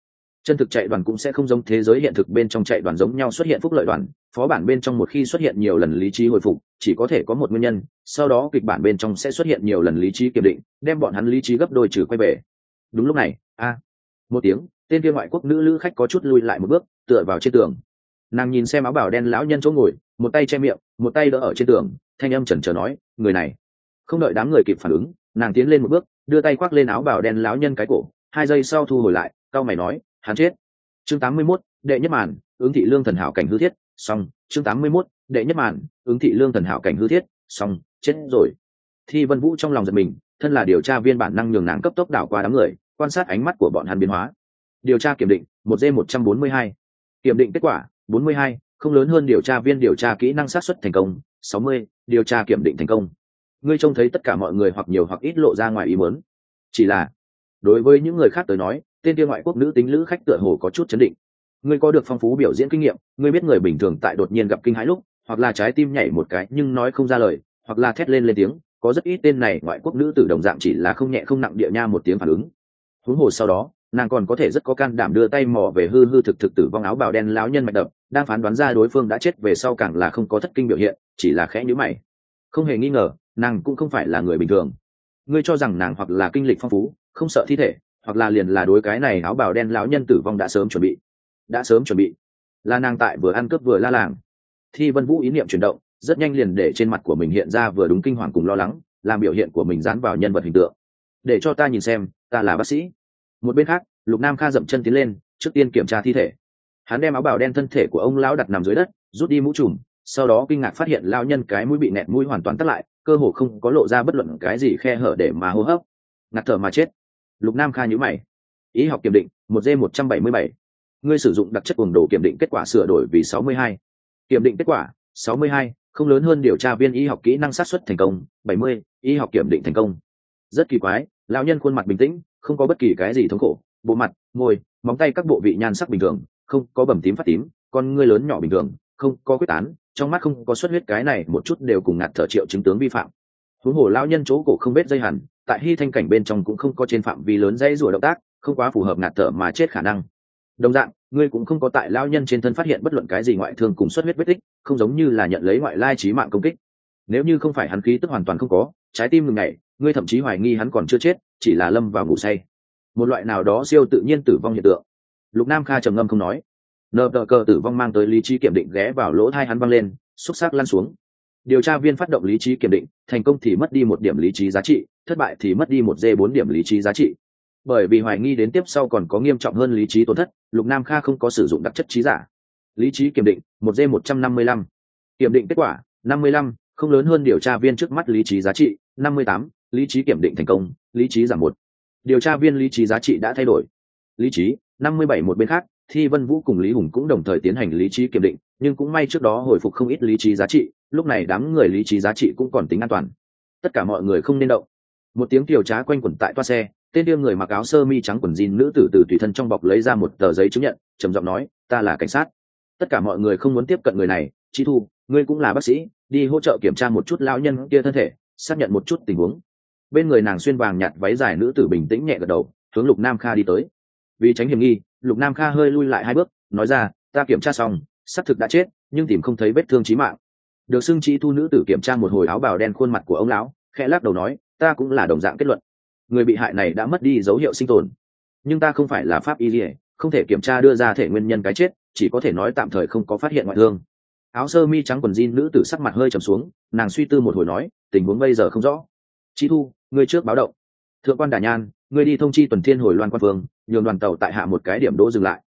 Chân thực chạy đoàn cũng sẽ không giống thế giới hiện thực bên trong chạy đoàn giống nhau xuất hiện phúc lợi đoàn. Phó bản bên trong một khi xuất hiện nhiều lần lý trí hồi phục, chỉ có thể có một nguyên nhân, sau đó kịch bản bên trong sẽ xuất hiện nhiều lần lý trí kiểm định, đem bọn hắn lý trí gấp đôi trừ quay về. Đúng lúc này, a, một tiếng tên kia ngoại quốc nữ lữ khách có chút lui lại một bước tựa vào trên tường. Nàng nhìn xem áo bảo đen lão nhân chỗ ngồi một tay che miệng một tay đỡ ở trên tường thanh âm chần chờ nói người này. Không đợi đám người kịp phản ứng nàng tiến lên một bước đưa tay khoác lên áo bảo đen lão nhân cái cổ hai giây sau thu hồi lại cao mày nói hắn chết. Chương tám mươi 81, đệ nhất màn ứng thị lương thần hảo cảnh hư thiết xong. Chương tám mươi 81, đệ nhất màn ứng thị lương thần hảo cảnh hư thiết xong. Chết rồi. Thi vân vũ trong lòng giật mình thân là điều tra viên bản năng nhường nàng cấp tốc đảo qua đám người quan sát ánh mắt của bọn hắn biến hóa điều tra kiểm định, một d một trăm bốn mươi hai. Kiểm định kết quả, bốn mươi hai, không lớn hơn điều tra viên điều tra kỹ năng sát xuất thành công, sáu mươi, điều tra kiểm định thành công. Ngươi trông thấy tất cả mọi người hoặc nhiều hoặc ít lộ ra ngoài ý muốn. Chỉ là, đối với những người khác tới nói, tên kia ngoại quốc nữ tính lữ khách tựa hồ có chút chấn định. Ngươi có được phong phú biểu diễn kinh nghiệm, ngươi biết người bình thường tại đột nhiên gặp kinh hãi lúc, hoặc là trái tim nhảy một cái nhưng nói không ra lời, hoặc là thét lên lên tiếng, có rất ít tên này ngoại quốc nữ tử đồng dạng chỉ là không nhẹ không nặng địa nha một tiếng phản ứng. Huống hồ sau đó nàng còn có thể rất có can đảm đưa tay mò về hư hư thực thực tử vong áo bào đen láo nhân mạch đập, đang phán đoán ra đối phương đã chết về sau càng là không có thất kinh biểu hiện, chỉ là khẽ nhữ mày. Không hề nghi ngờ, nàng cũng không phải là người bình thường. Ngươi cho rằng nàng hoặc là kinh lịch phong phú, không sợ thi thể, hoặc là liền là đối cái này áo bào đen lão nhân tử vong đã sớm chuẩn bị. Đã sớm chuẩn bị. Là nàng tại vừa ăn cướp vừa la làng. Thi vân vũ ý niệm chuyển động, rất nhanh liền để trên mặt của mình hiện ra vừa đúng kinh hoàng cùng lo lắng, làm biểu hiện của mình dán vào nhân vật hình tượng. Để cho ta nhìn xem, ta là bác sĩ một bên khác, lục nam kha dậm chân tiến lên, trước tiên kiểm tra thi thể. Hắn đem áo bào đen thân thể của ông lão đặt nằm dưới đất, rút đi mũ trùm, sau đó kinh ngạc phát hiện lao nhân cái mũi bị nẹt mũi hoàn toàn tắt lại, cơ hồ không có lộ ra bất luận cái gì khe hở để mà hô hấp. Ngạt thở mà chết. Lục nam kha nhữ mày. Ý học kiểm định, một d một trăm bảy mươi bảy. Ngươi sử dụng đặc chất cuồng đồ kiểm định kết quả sửa đổi vì sáu mươi hai. Kiểm định kết quả, sáu mươi hai, không lớn hơn điều tra viên y học kỹ năng sát xuất thành công, bảy mươi, y học kiểm định thành công. Rất kỳ quái, lão nhân khuôn mặt bình tĩnh không có bất kỳ cái gì thống khổ, bộ mặt, môi, móng tay các bộ vị nhan sắc bình thường, không có bầm tím phát tím, con ngươi lớn nhỏ bình thường, không có quyết tán, trong mắt không có xuất huyết, cái này một chút đều cùng ngạt thở triệu chứng tướng vi phạm. Huống hồ lão nhân chỗ cổ không biết dây hẳn, tại hy thanh cảnh bên trong cũng không có trên phạm vi lớn dây rủa động tác, không quá phù hợp ngạt thở mà chết khả năng. Đồng dạng, ngươi cũng không có tại lão nhân trên thân phát hiện bất luận cái gì ngoại thương cùng xuất huyết vết tích, không giống như là nhận lấy ngoại lai trí mạng công kích. Nếu như không phải hắn khí tức hoàn toàn không có, trái tim ngừng ngày ngươi thậm chí hoài nghi hắn còn chưa chết chỉ là lâm vào ngủ say. Một loại nào đó siêu tự nhiên tử vong hiện tượng. Lục nam kha trầm ngâm không nói. Nờ tờ cờ tử vong mang tới lý trí kiểm định ghé vào lỗ thai hắn văng lên, xúc xác lăn xuống. Điều tra viên phát động lý trí kiểm định, thành công thì mất đi một điểm lý trí giá trị, thất bại thì mất đi một d bốn điểm lý trí giá trị. Bởi vì hoài nghi đến tiếp sau còn có nghiêm trọng hơn lý trí tổn thất, lục nam kha không có sử dụng đặc chất trí giả. Lý trí kiểm định, một d một trăm năm mươi lăm. Kiểm định kết quả, năm mươi lăm, không lớn hơn điều tra viên trước mắt lý trí giá trị, năm mươi tám, lý trí kiểm định thành công lý trí giảm một. Điều tra viên lý trí giá trị đã thay đổi. Lý trí, năm mươi bảy một bên khác, thi vân vũ cùng lý hùng cũng đồng thời tiến hành lý trí kiểm định, nhưng cũng may trước đó hồi phục không ít lý trí giá trị, lúc này đám người lý trí giá trị cũng còn tính an toàn. Tất cả mọi người không nên động. Một tiếng điều trá quanh quẩn tại toa xe, tên điêm người mặc áo sơ mi trắng quần jean nữ tử từ tùy thân trong bọc lấy ra một tờ giấy chứng nhận, trầm giọng nói, ta là cảnh sát. Tất cả mọi người không muốn tiếp cận người này, chi thu, ngươi cũng là bác sĩ, đi hỗ trợ kiểm tra một chút lão nhân kia thân thể, xác nhận một chút tình huống bên người nàng xuyên vàng nhạt váy dài nữ tử bình tĩnh nhẹ gật đầu, hướng lục nam kha đi tới. Vì tránh hiểm nghi, lục nam kha hơi lui lại hai bước, nói ra, ta kiểm tra xong, xác thực đã chết, nhưng tìm không thấy vết thương trí mạng. Được xưng trí thu nữ tử kiểm tra một hồi áo bào đen khuôn mặt của ông lão, khẽ lắc đầu nói, ta cũng là đồng dạng kết luận. Người bị hại này đã mất đi dấu hiệu sinh tồn. Nhưng ta không phải là pháp y dỉa không thể kiểm tra đưa ra thể nguyên nhân cái chết, chỉ có thể nói tạm thời không có phát hiện ngoại thương. Áo sơ mi trắng quần jean nữ tử sắc mặt hơi trầm xuống, nàng suy tư một hồi nói, tình huống bây giờ không rõ chi thu, ngươi trước báo động. Thượng quan đà nhan, ngươi đi thông chi tuần thiên hồi loan quan phương nhường đoàn tàu tại hạ một cái điểm đỗ dừng lại.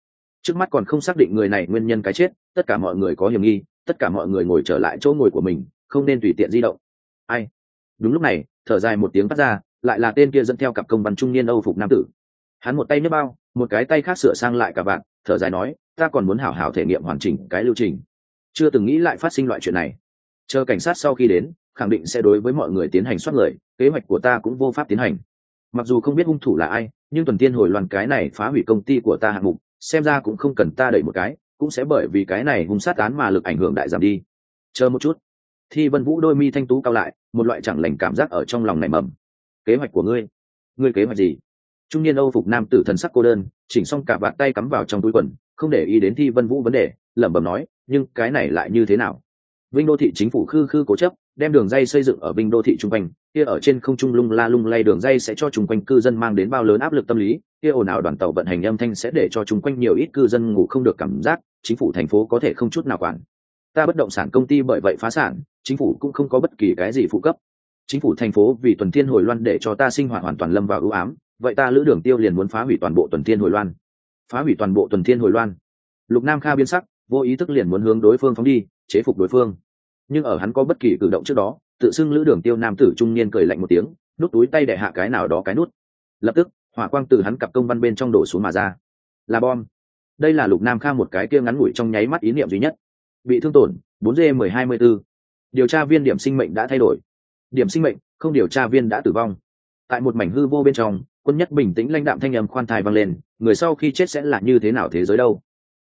Trước mắt còn không xác định người này nguyên nhân cái chết, tất cả mọi người có hiểm nghi, tất cả mọi người ngồi trở lại chỗ ngồi của mình, không nên tùy tiện di động. Ai? Đúng lúc này, thở dài một tiếng phát ra, lại là tên kia dẫn theo cặp công văn trung niên âu phục nam tử. Hắn một tay nhấc bao, một cái tay khác sửa sang lại cả bạn thở dài nói, ta còn muốn hảo hảo thể nghiệm hoàn chỉnh cái lưu trình. Chưa từng nghĩ lại phát sinh loại chuyện này. Chờ cảnh sát sau khi đến khẳng định sẽ đối với mọi người tiến hành soát người, kế hoạch của ta cũng vô pháp tiến hành. Mặc dù không biết hung thủ là ai, nhưng tuần tiên hồi loạn cái này phá hủy công ty của ta hạng mục, xem ra cũng không cần ta đẩy một cái, cũng sẽ bởi vì cái này hung sát án mà lực ảnh hưởng đại giảm đi. Chờ một chút. Thi vân vũ đôi mi thanh tú cao lại, một loại chẳng lành cảm giác ở trong lòng nảy mầm. Kế hoạch của ngươi? Ngươi kế hoạch gì? Trung niên âu phục nam tử thần sắc cô đơn, chỉnh xong cả vạt tay cắm vào trong túi quần, không để ý đến thi vân vũ vấn đề, lẩm bẩm nói, nhưng cái này lại như thế nào? Vinh đô thị chính phủ khư khư cố chấp đem đường dây xây dựng ở binh đô thị trung quanh, kia ở trên không trung lung la lung lay đường dây sẽ cho chung quanh cư dân mang đến bao lớn áp lực tâm lý, kia ồn ào đoàn tàu vận hành âm thanh sẽ để cho chung quanh nhiều ít cư dân ngủ không được cảm giác, chính phủ thành phố có thể không chút nào quản. Ta bất động sản công ty bởi vậy phá sản, chính phủ cũng không có bất kỳ cái gì phụ cấp. Chính phủ thành phố vì tuần thiên hồi loan để cho ta sinh hoạt hoàn toàn lâm vào ưu ám, vậy ta lữ đường tiêu liền muốn phá hủy toàn bộ tuần thiên hồi loan. Phá hủy toàn bộ tuần thiên hồi loan. Lục nam kha biến sắc, vô ý thức liền muốn hướng đối phương phóng đi, chế phục đối phương nhưng ở hắn có bất kỳ cử động trước đó, tự xưng lữ đường tiêu nam tử trung niên cười lạnh một tiếng, nút túi tay để hạ cái nào đó cái nút. Lập tức, hỏa quang từ hắn cặp công văn bên trong đổ xuống mà ra. Là bom. Đây là lục nam kha một cái kia ngắn ngủi trong nháy mắt ý niệm duy nhất. Bị thương tổn 4 g 10 24 điều tra viên điểm sinh mệnh đã thay đổi. Điểm sinh mệnh, không điều tra viên đã tử vong. Tại một mảnh hư vô bên trong, quân nhất bình tĩnh lãnh đạm thanh âm khoan thai vang lên, người sau khi chết sẽ là như thế nào thế giới đâu?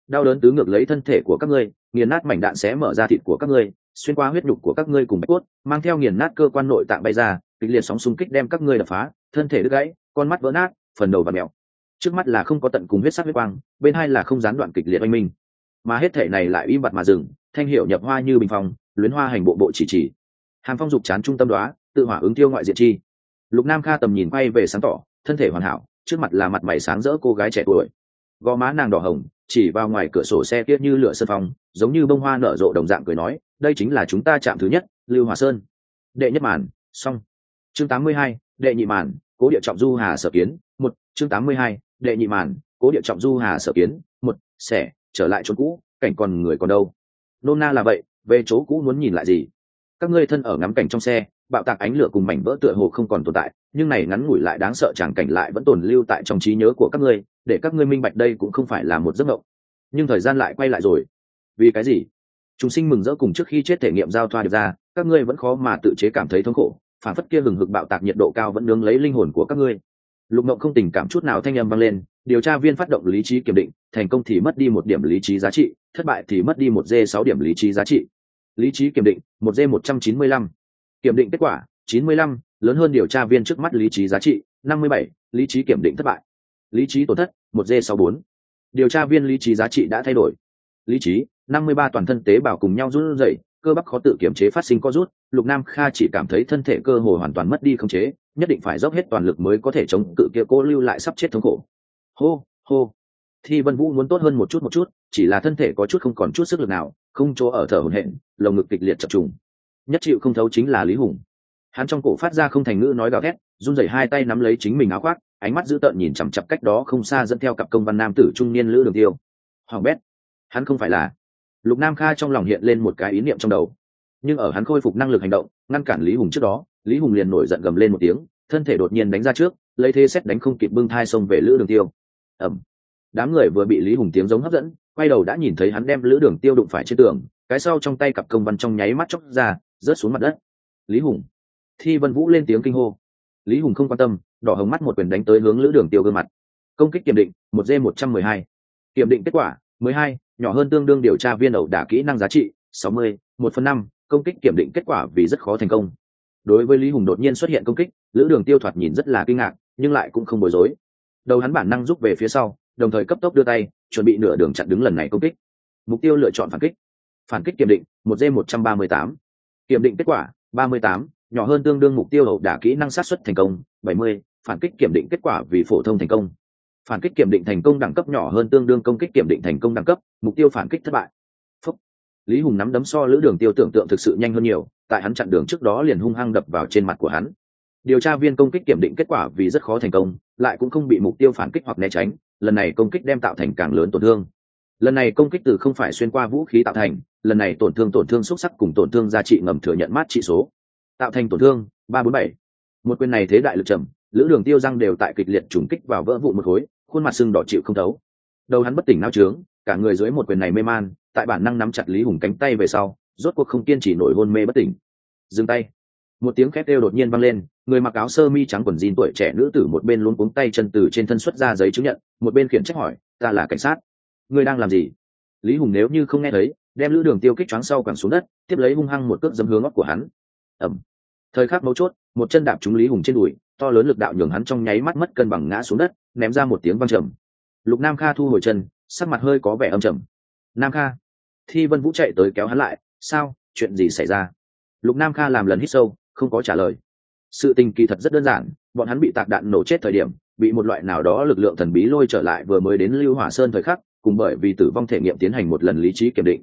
Đau đớn tứ ngược lấy thân thể của các ngươi, nghiền nát mảnh đạn sẽ mở ra thịt của các ngươi xuyên qua huyết nhục của các ngươi cùng bạch cốt, mang theo nghiền nát cơ quan nội tạng bay ra, kịch liệt sóng xung kích đem các ngươi đập phá, thân thể đứt gãy, con mắt vỡ nát, phần đầu và mèo trước mắt là không có tận cùng huyết sắc huyết quang, bên hai là không gián đoạn kịch liệt oanh minh. Mà hết thể này lại im bặt mà dừng, thanh hiệu nhập hoa như bình phong, luyến hoa hành bộ bộ chỉ chỉ. Hàm phong dục chán trung tâm đoá tự hỏa ứng tiêu ngoại diện chi. Lục nam kha tầm nhìn quay về sáng tỏ, thân thể hoàn hảo, trước mặt là mặt mày sáng rỡ cô gái trẻ tuổi. Gò má nàng đỏ hồng, chỉ vào ngoài cửa sổ xe tiết như lửa sân phong, giống như bông hoa nở rộ đồng dạng cười nói đây chính là chúng ta chạm thứ nhất, lưu hòa sơn. Đệ nhất màn, xong. Chương tám mươi hai, đệ nhị màn, cố địa trọng du hà sở kiến, một. Chương tám mươi hai, đệ nhị màn, cố địa trọng du hà sở kiến, một. Xẻ trở lại chỗ cũ, cảnh còn người còn đâu? Nôm na là vậy, về chỗ cũ muốn nhìn lại gì? Các ngươi thân ở ngắm cảnh trong xe, bạo tạc ánh lửa cùng mảnh vỡ tựa hồ không còn tồn tại, nhưng này ngắn ngủi lại đáng sợ chẳng cảnh lại vẫn tồn lưu tại trong trí nhớ của các ngươi, để các ngươi minh bạch đây cũng không phải là một giấc mộng. Nhưng thời gian lại quay lại rồi. Vì cái gì? Chúng sinh mừng rỡ cùng trước khi chết thể nghiệm giao thoa được ra, các ngươi vẫn khó mà tự chế cảm thấy thống khổ, phản phất kia hừng hực bạo tạc nhiệt độ cao vẫn nướng lấy linh hồn của các ngươi. Lục mộng không tình cảm chút nào thanh âm vang lên, điều tra viên phát động lý trí kiểm định, thành công thì mất đi một điểm lý trí giá trị, thất bại thì mất đi một d sáu điểm lý trí giá trị. Lý trí kiểm định, một d một trăm chín mươi lăm. Kiểm định kết quả, chín mươi lăm, lớn hơn điều tra viên trước mắt lý trí giá trị, năm mươi bảy, lý trí kiểm định thất bại. Lý trí tổn thất, một d sáu bốn. Điều tra viên lý trí giá trị đã thay đổi. Lý trí năm mươi ba toàn thân tế bào cùng nhau run rẩy, cơ bắp khó tự kiểm chế phát sinh co rút lục nam kha chỉ cảm thấy thân thể cơ hồ hoàn toàn mất đi khống chế nhất định phải dốc hết toàn lực mới có thể chống cự kia cô lưu lại sắp chết thống khổ. Hô hô. Thi vân vũ muốn tốt hơn một chút một chút chỉ là thân thể có chút không còn chút sức lực nào không chỗ ở thở hổn hển lồng ngực kịch liệt chập trùng. Nhất chịu không thấu chính là lý hùng. Hắn trong cổ phát ra không thành ngữ nói gào thét run rẩy hai tay nắm lấy chính mình áo khoác ánh mắt dữ tợn nhìn chằm chằm cách đó không xa dẫn theo cặp công văn nam tử trung niên lữ đường tiêu. Hoàng bét. Hắn không phải là lục nam kha trong lòng hiện lên một cái ý niệm trong đầu. Nhưng ở hắn khôi phục năng lực hành động, ngăn cản lý hùng trước đó, lý hùng liền nổi giận gầm lên một tiếng, thân thể đột nhiên đánh ra trước, lấy thế xét đánh không kịp bưng thai xông về lữ đường tiêu. Ẩm đám người vừa bị lý hùng tiếng giống hấp dẫn, quay đầu đã nhìn thấy hắn đem lữ đường tiêu đụng phải trên tường, cái sau trong tay cặp công văn trong nháy mắt chóc ra, rớt xuống mặt đất. Lý hùng. Thi vân vũ lên tiếng kinh hô. Lý hùng không quan tâm, đỏ hồng mắt một quyền đánh tới hướng lữ đường tiêu gương mặt. Công kích kiểm định, một d một trăm mười hai. Kiểm định kết quả mười hai, nhỏ hơn tương đương điều tra viên ẩu đả kỹ năng giá trị, sáu mươi, một phần năm, công kích kiểm định kết quả vì rất khó thành công. Đối với lý hùng đột nhiên xuất hiện công kích, lữ đường tiêu thoạt nhìn rất là kinh ngạc, nhưng lại cũng không bối rối. Đầu hắn bản năng rút về phía sau, đồng thời cấp tốc đưa tay, chuẩn bị nửa đường chặn đứng lần này công kích. Mục tiêu lựa chọn phản kích. Phản kích kiểm định, một g một trăm ba mươi tám. Kiểm định kết quả, ba mươi tám, nhỏ hơn tương đương mục tiêu hậu đả kỹ năng sát xuất thành công, bảy mươi, phản kích kiểm định kết quả vì phổ thông thành công phản kích kiểm định thành công đẳng cấp nhỏ hơn tương đương công kích kiểm định thành công đẳng cấp, mục tiêu phản kích thất bại. Phúc. lý hùng nắm đấm so lữ đường tiêu tưởng tượng thực sự nhanh hơn nhiều, tại hắn chặn đường trước đó liền hung hăng đập vào trên mặt của hắn. Điều tra viên công kích kiểm định kết quả vì rất khó thành công, lại cũng không bị mục tiêu phản kích hoặc né tránh, lần này công kích đem tạo thành càng lớn tổn thương. Lần này công kích từ không phải xuyên qua vũ khí tạo thành, lần này tổn thương tổn thương xúc sắc cùng tổn thương giá trị ngầm thừa nhận mát trị số. Tạo thành tổn thương, ba bốn bảy. Một quyền này thế đại lực trầm lữ đường tiêu răng đều tại kịch liệt trùng kích vào vỡ vụn một khối, khuôn mặt sưng đỏ chịu không thấu. Đầu hắn bất tỉnh nao trướng, cả người dưới một quyền này mê man, tại bản năng nắm chặt lý hùng cánh tay về sau, rốt cuộc không kiên trì nổi hôn mê bất tỉnh. Dừng tay. Một tiếng khét kêu đột nhiên vang lên, người mặc áo sơ mi trắng quần jean tuổi trẻ nữ tử một bên luôn cuống tay chân từ trên thân xuất ra giấy chứng nhận, một bên khiển trách hỏi, ta là cảnh sát. Ngươi đang làm gì? Lý hùng nếu như không nghe thấy, đem lữ đường tiêu kích choáng sau quẳng xuống đất, tiếp lấy hung hăng một cước dấm hướng óc của hắn. Ẩm thời khắc mấu chốt, một chân đạp trúng lý hùng trên đùi, to lớn lực đạo nhường hắn trong nháy mắt mất cân bằng ngã xuống đất, ném ra một tiếng văng trầm. Lục nam kha thu hồi chân, sắc mặt hơi có vẻ âm trầm. Nam kha. Thi vân vũ chạy tới kéo hắn lại, sao? Chuyện gì xảy ra? Lục nam kha làm lần hít sâu, không có trả lời. Sự tình kỳ thật rất đơn giản, bọn hắn bị tạc đạn nổ chết thời điểm, bị một loại nào đó lực lượng thần bí lôi trở lại vừa mới đến lưu hỏa sơn thời khắc, cùng bởi vì tử vong thể nghiệm tiến hành một lần lý trí kiểm định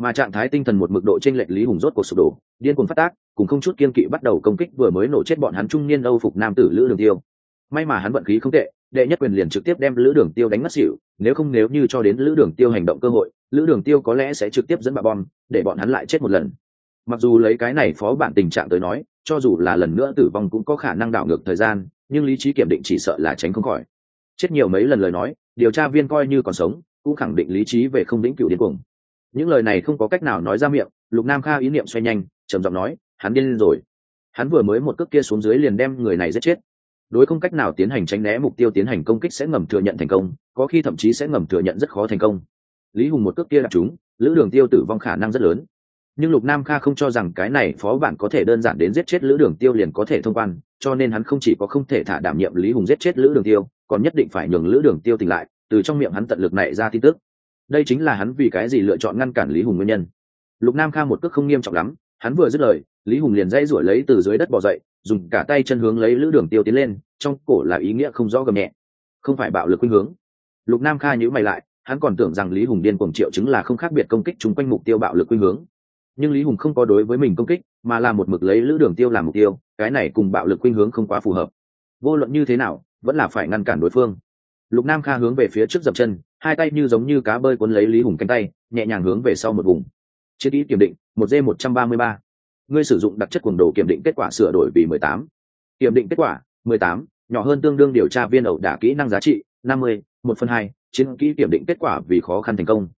mà trạng thái tinh thần một mực độ trên lệch lý hùng rốt cuộc sụp đổ, điên cuồng phát tác, cùng không chút kiên kỵ bắt đầu công kích vừa mới nổ chết bọn hắn trung niên âu phục nam tử lữ đường tiêu. May mà hắn vận khí không tệ, đệ nhất quyền liền trực tiếp đem lữ đường tiêu đánh mất xỉu, nếu không nếu như cho đến lữ đường tiêu hành động cơ hội, lữ đường tiêu có lẽ sẽ trực tiếp dẫn bà bom, để bọn hắn lại chết một lần. Mặc dù lấy cái này phó bản tình trạng tới nói, cho dù là lần nữa tử vong cũng có khả năng đảo ngược thời gian, nhưng lý trí kiểm định chỉ sợ là tránh không khỏi. Chết nhiều mấy lần lời nói, điều tra viên coi như còn sống, cũng khẳng định lý trí về không đĩnh cựu điên cuồng những lời này không có cách nào nói ra miệng, lục nam kha ý niệm xoay nhanh, trầm giọng nói, hắn điên rồi. Hắn vừa mới một cước kia xuống dưới liền đem người này giết chết. Đối không cách nào tiến hành tránh né mục tiêu tiến hành công kích sẽ ngầm thừa nhận thành công, có khi thậm chí sẽ ngầm thừa nhận rất khó thành công. Lý hùng một cước kia đặt chúng lữ đường tiêu tử vong khả năng rất lớn. Nhưng lục nam kha không cho rằng cái này phó bản có thể đơn giản đến giết chết lữ đường tiêu liền có thể thông quan, cho nên hắn không chỉ có không thể thả đảm nhiệm lý hùng giết chết lữ đường tiêu, còn nhất định phải nhường lữ đường tiêu tỉnh lại, từ trong miệng hắn tận lực này ra tin tức đây chính là hắn vì cái gì lựa chọn ngăn cản lý hùng nguyên nhân. Lục nam kha một cước không nghiêm trọng lắm, hắn vừa dứt lời, lý hùng liền dãy ruổi lấy từ dưới đất bỏ dậy, dùng cả tay chân hướng lấy lữ đường tiêu tiến lên, trong cổ là ý nghĩa không rõ gầm nhẹ. Không phải bạo lực khuynh hướng. Lục nam kha nhữ mày lại, hắn còn tưởng rằng lý hùng điên cuồng triệu chứng là không khác biệt công kích chung quanh mục tiêu bạo lực khuynh hướng. Nhưng lý hùng không có đối với mình công kích, mà là một mực lấy lữ đường tiêu làm mục tiêu, cái này cùng bạo lực khuynh hướng không quá phù hợp. Vô luận như thế nào, vẫn là phải ngăn cản đối phương. Lục nam kha hướng về phía trước dập chân hai tay như giống như cá bơi cuốn lấy lý hùng cánh tay, nhẹ nhàng hướng về sau một vùng. Chiến kỹ kiểm định, một d một trăm ba mươi ba. Ngươi sử dụng đặc chất cuồng đồ kiểm định kết quả sửa đổi vì mười tám. Kiểm định kết quả, mười tám, nhỏ hơn tương đương điều tra viên ẩu đả kỹ năng giá trị, năm mươi, một phần hai. Chiến kỹ kiểm định kết quả vì khó khăn thành công.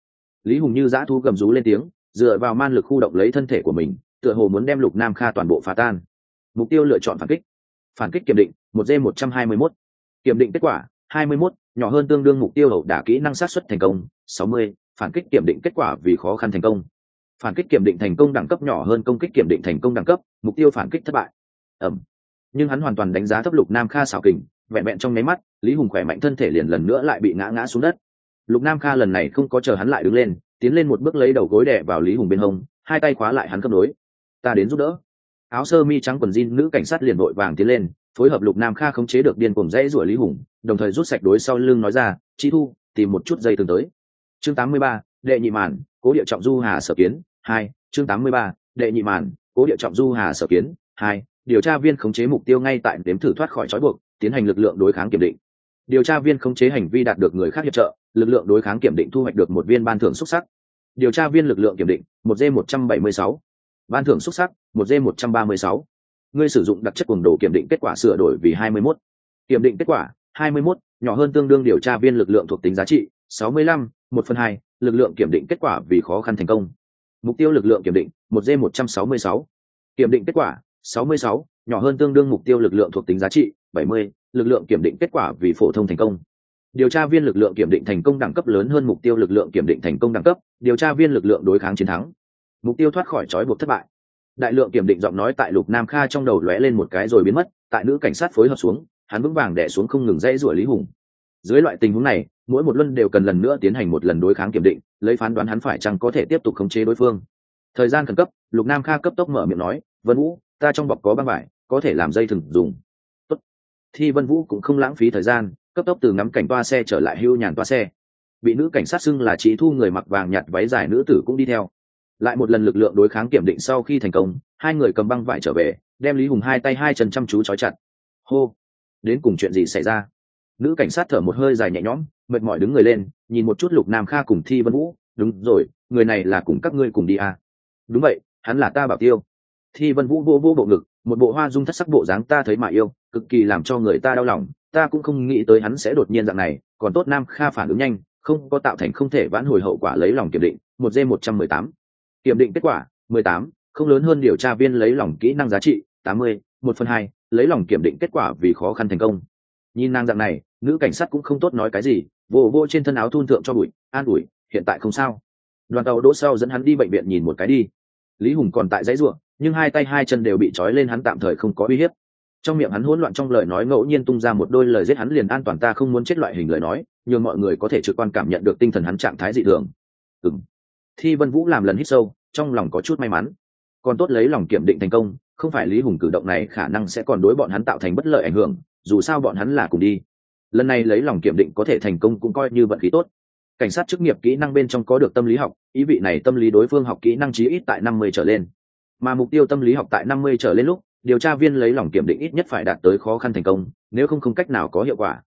Lý hùng như giã thu gầm rú lên tiếng, dựa vào man lực khu động lấy thân thể của mình, tựa hồ muốn đem lục nam kha toàn bộ phá tan. Mục tiêu lựa chọn phản kích. Phản kích kiểm định, một d một trăm hai mươi mốt. Kiểm định kết quả, hai mươi mốt nhỏ hơn tương đương mục tiêu hậu đả kỹ năng sát xuất thành công, sáu mươi, phản kích kiểm định kết quả vì khó khăn thành công. Phản kích kiểm định thành công đẳng cấp nhỏ hơn công kích kiểm định thành công đẳng cấp, mục tiêu phản kích thất bại. Ẩm. Nhưng hắn hoàn toàn đánh giá thấp lục nam kha xảo kình, vẹn vẹn trong nháy mắt, lý hùng khỏe mạnh thân thể liền lần nữa lại bị ngã ngã xuống đất. Lục nam kha lần này không có chờ hắn lại đứng lên, tiến lên một bước lấy đầu gối đè vào lý hùng bên hông, hai tay khóa lại hắn cấp đối. Ta đến giúp đỡ. Áo sơ mi trắng quần jean nữ cảnh sát liền vội vàng tiến lên phối hợp lục nam kha khống chế được điên cuồng dãy rủa lý hùng đồng thời rút sạch đối sau lưng nói ra chi thu tìm một chút dây từng tới. Chương 83, đệ nhị màn cố địa trọng du hà sở kiến hai chương 83, đệ nhị màn cố địa trọng du hà sở kiến hai điều tra viên khống chế mục tiêu ngay tại đếm thử thoát khỏi trói buộc tiến hành lực lượng đối kháng kiểm định. Điều tra viên khống chế hành vi đạt được người khác hiệp trợ lực lượng đối kháng kiểm định thu hoạch được một viên ban thưởng xuất sắc. Điều tra viên lực lượng kiểm định một d một trăm bảy mươi sáu. Ban thưởng xuất sắc một d một trăm ba mươi sáu ngươi sử dụng đặc chất cuồng đồ kiểm định kết quả sửa đổi vì hai mươi mốt. Kiểm định kết quả, hai mươi mốt, nhỏ hơn tương đương điều tra viên lực lượng thuộc tính giá trị, sáu mươi lăm, một phần hai, lực lượng kiểm định kết quả vì khó khăn thành công. Mục tiêu lực lượng kiểm định, một d một trăm sáu mươi sáu. Kiểm định kết quả, sáu mươi sáu, nhỏ hơn tương đương mục tiêu lực lượng thuộc tính giá trị, bảy mươi, lực lượng kiểm định kết quả vì phổ thông thành công. Điều tra viên lực lượng kiểm định thành công đẳng cấp lớn hơn mục tiêu lực lượng kiểm định thành công đẳng cấp, điều tra viên lực lượng đối kháng chiến thắng. Mục tiêu thoát khỏi trói buộc thất bại đại lượng kiểm định giọng nói tại lục nam kha trong đầu lóe lên một cái rồi biến mất, tại nữ cảnh sát phối hợp xuống, hắn vững vàng đẻ xuống không ngừng dãy rủa lý hùng. Dưới loại tình huống này, mỗi một luân đều cần lần nữa tiến hành một lần đối kháng kiểm định, lấy phán đoán hắn phải chăng có thể tiếp tục khống chế đối phương. Thời gian khẩn cấp, lục nam kha cấp tốc mở miệng nói, vân vũ, ta trong bọc có băng vải, có thể làm dây thừng dùng. Tốt. thi vân vũ cũng không lãng phí thời gian, cấp tốc từ ngắm cảnh toa xe trở lại hưu nhàn toa xe. Bị nữ cảnh sát xưng là chị thu người mặc vàng nhặt váy dài nữ tử cũng đi theo lại một lần lực lượng đối kháng kiểm định sau khi thành công, hai người cầm băng vải trở về, đem lý hùng hai tay hai chân chăm chú trói chặt. Hô! Đến cùng chuyện gì xảy ra? Nữ cảnh sát thở một hơi dài nhẹ nhõm, mệt mỏi đứng người lên, nhìn một chút lục nam kha cùng thi vân vũ. Đúng rồi, người này là cùng các ngươi cùng đi à. đúng vậy, hắn là ta bảo tiêu. Thi vân vũ vô vô bộ ngực, một bộ hoa dung thất sắc bộ dáng ta thấy mà yêu, cực kỳ làm cho người ta đau lòng, ta cũng không nghĩ tới hắn sẽ đột nhiên dạng này, còn tốt nam kha phản ứng nhanh, không có tạo thành không thể vãn hồi hậu quả lấy lòng kiểm định, một d một trăm mười tám kiểm định kết quả, mười tám, không lớn hơn điều tra viên lấy lòng kỹ năng giá trị, tám mươi, một phần hai, lấy lòng kiểm định kết quả vì khó khăn thành công. Nhìn nàng dạng này, nữ cảnh sát cũng không tốt nói cái gì, vô vô trên thân áo thun thượng cho bụi, an ủi, hiện tại không sao. Đoàn tàu đỗ sau dẫn hắn đi bệnh viện nhìn một cái đi. Lý hùng còn tại dãy ruộng, nhưng hai tay hai chân đều bị trói lên hắn tạm thời không có uy hiếp. Trong miệng hắn hỗn loạn trong lời nói ngẫu nhiên tung ra một đôi lời giết hắn liền an toàn ta không muốn chết loại hình lời nói nhưng mọi người có thể trực quan cảm nhận được tinh thần hắn trạng thái dị thường. Ừng thi vân vũ làm lần hít sâu, trong lòng có chút may mắn. Còn tốt lấy lòng kiểm định thành công, không phải lý hùng cử động này khả năng sẽ còn đối bọn hắn tạo thành bất lợi ảnh hưởng, dù sao bọn hắn là cùng đi. Lần này lấy lòng kiểm định có thể thành công cũng coi như vận khí tốt. Cảnh sát chức nghiệp kỹ năng bên trong có được tâm lý học, ý vị này tâm lý đối phương học kỹ năng chí ít tại năm mươi trở lên. Mà mục tiêu tâm lý học tại năm mươi trở lên lúc, điều tra viên lấy lòng kiểm định ít nhất phải đạt tới khó khăn thành công, nếu không không cách nào có hiệu quả.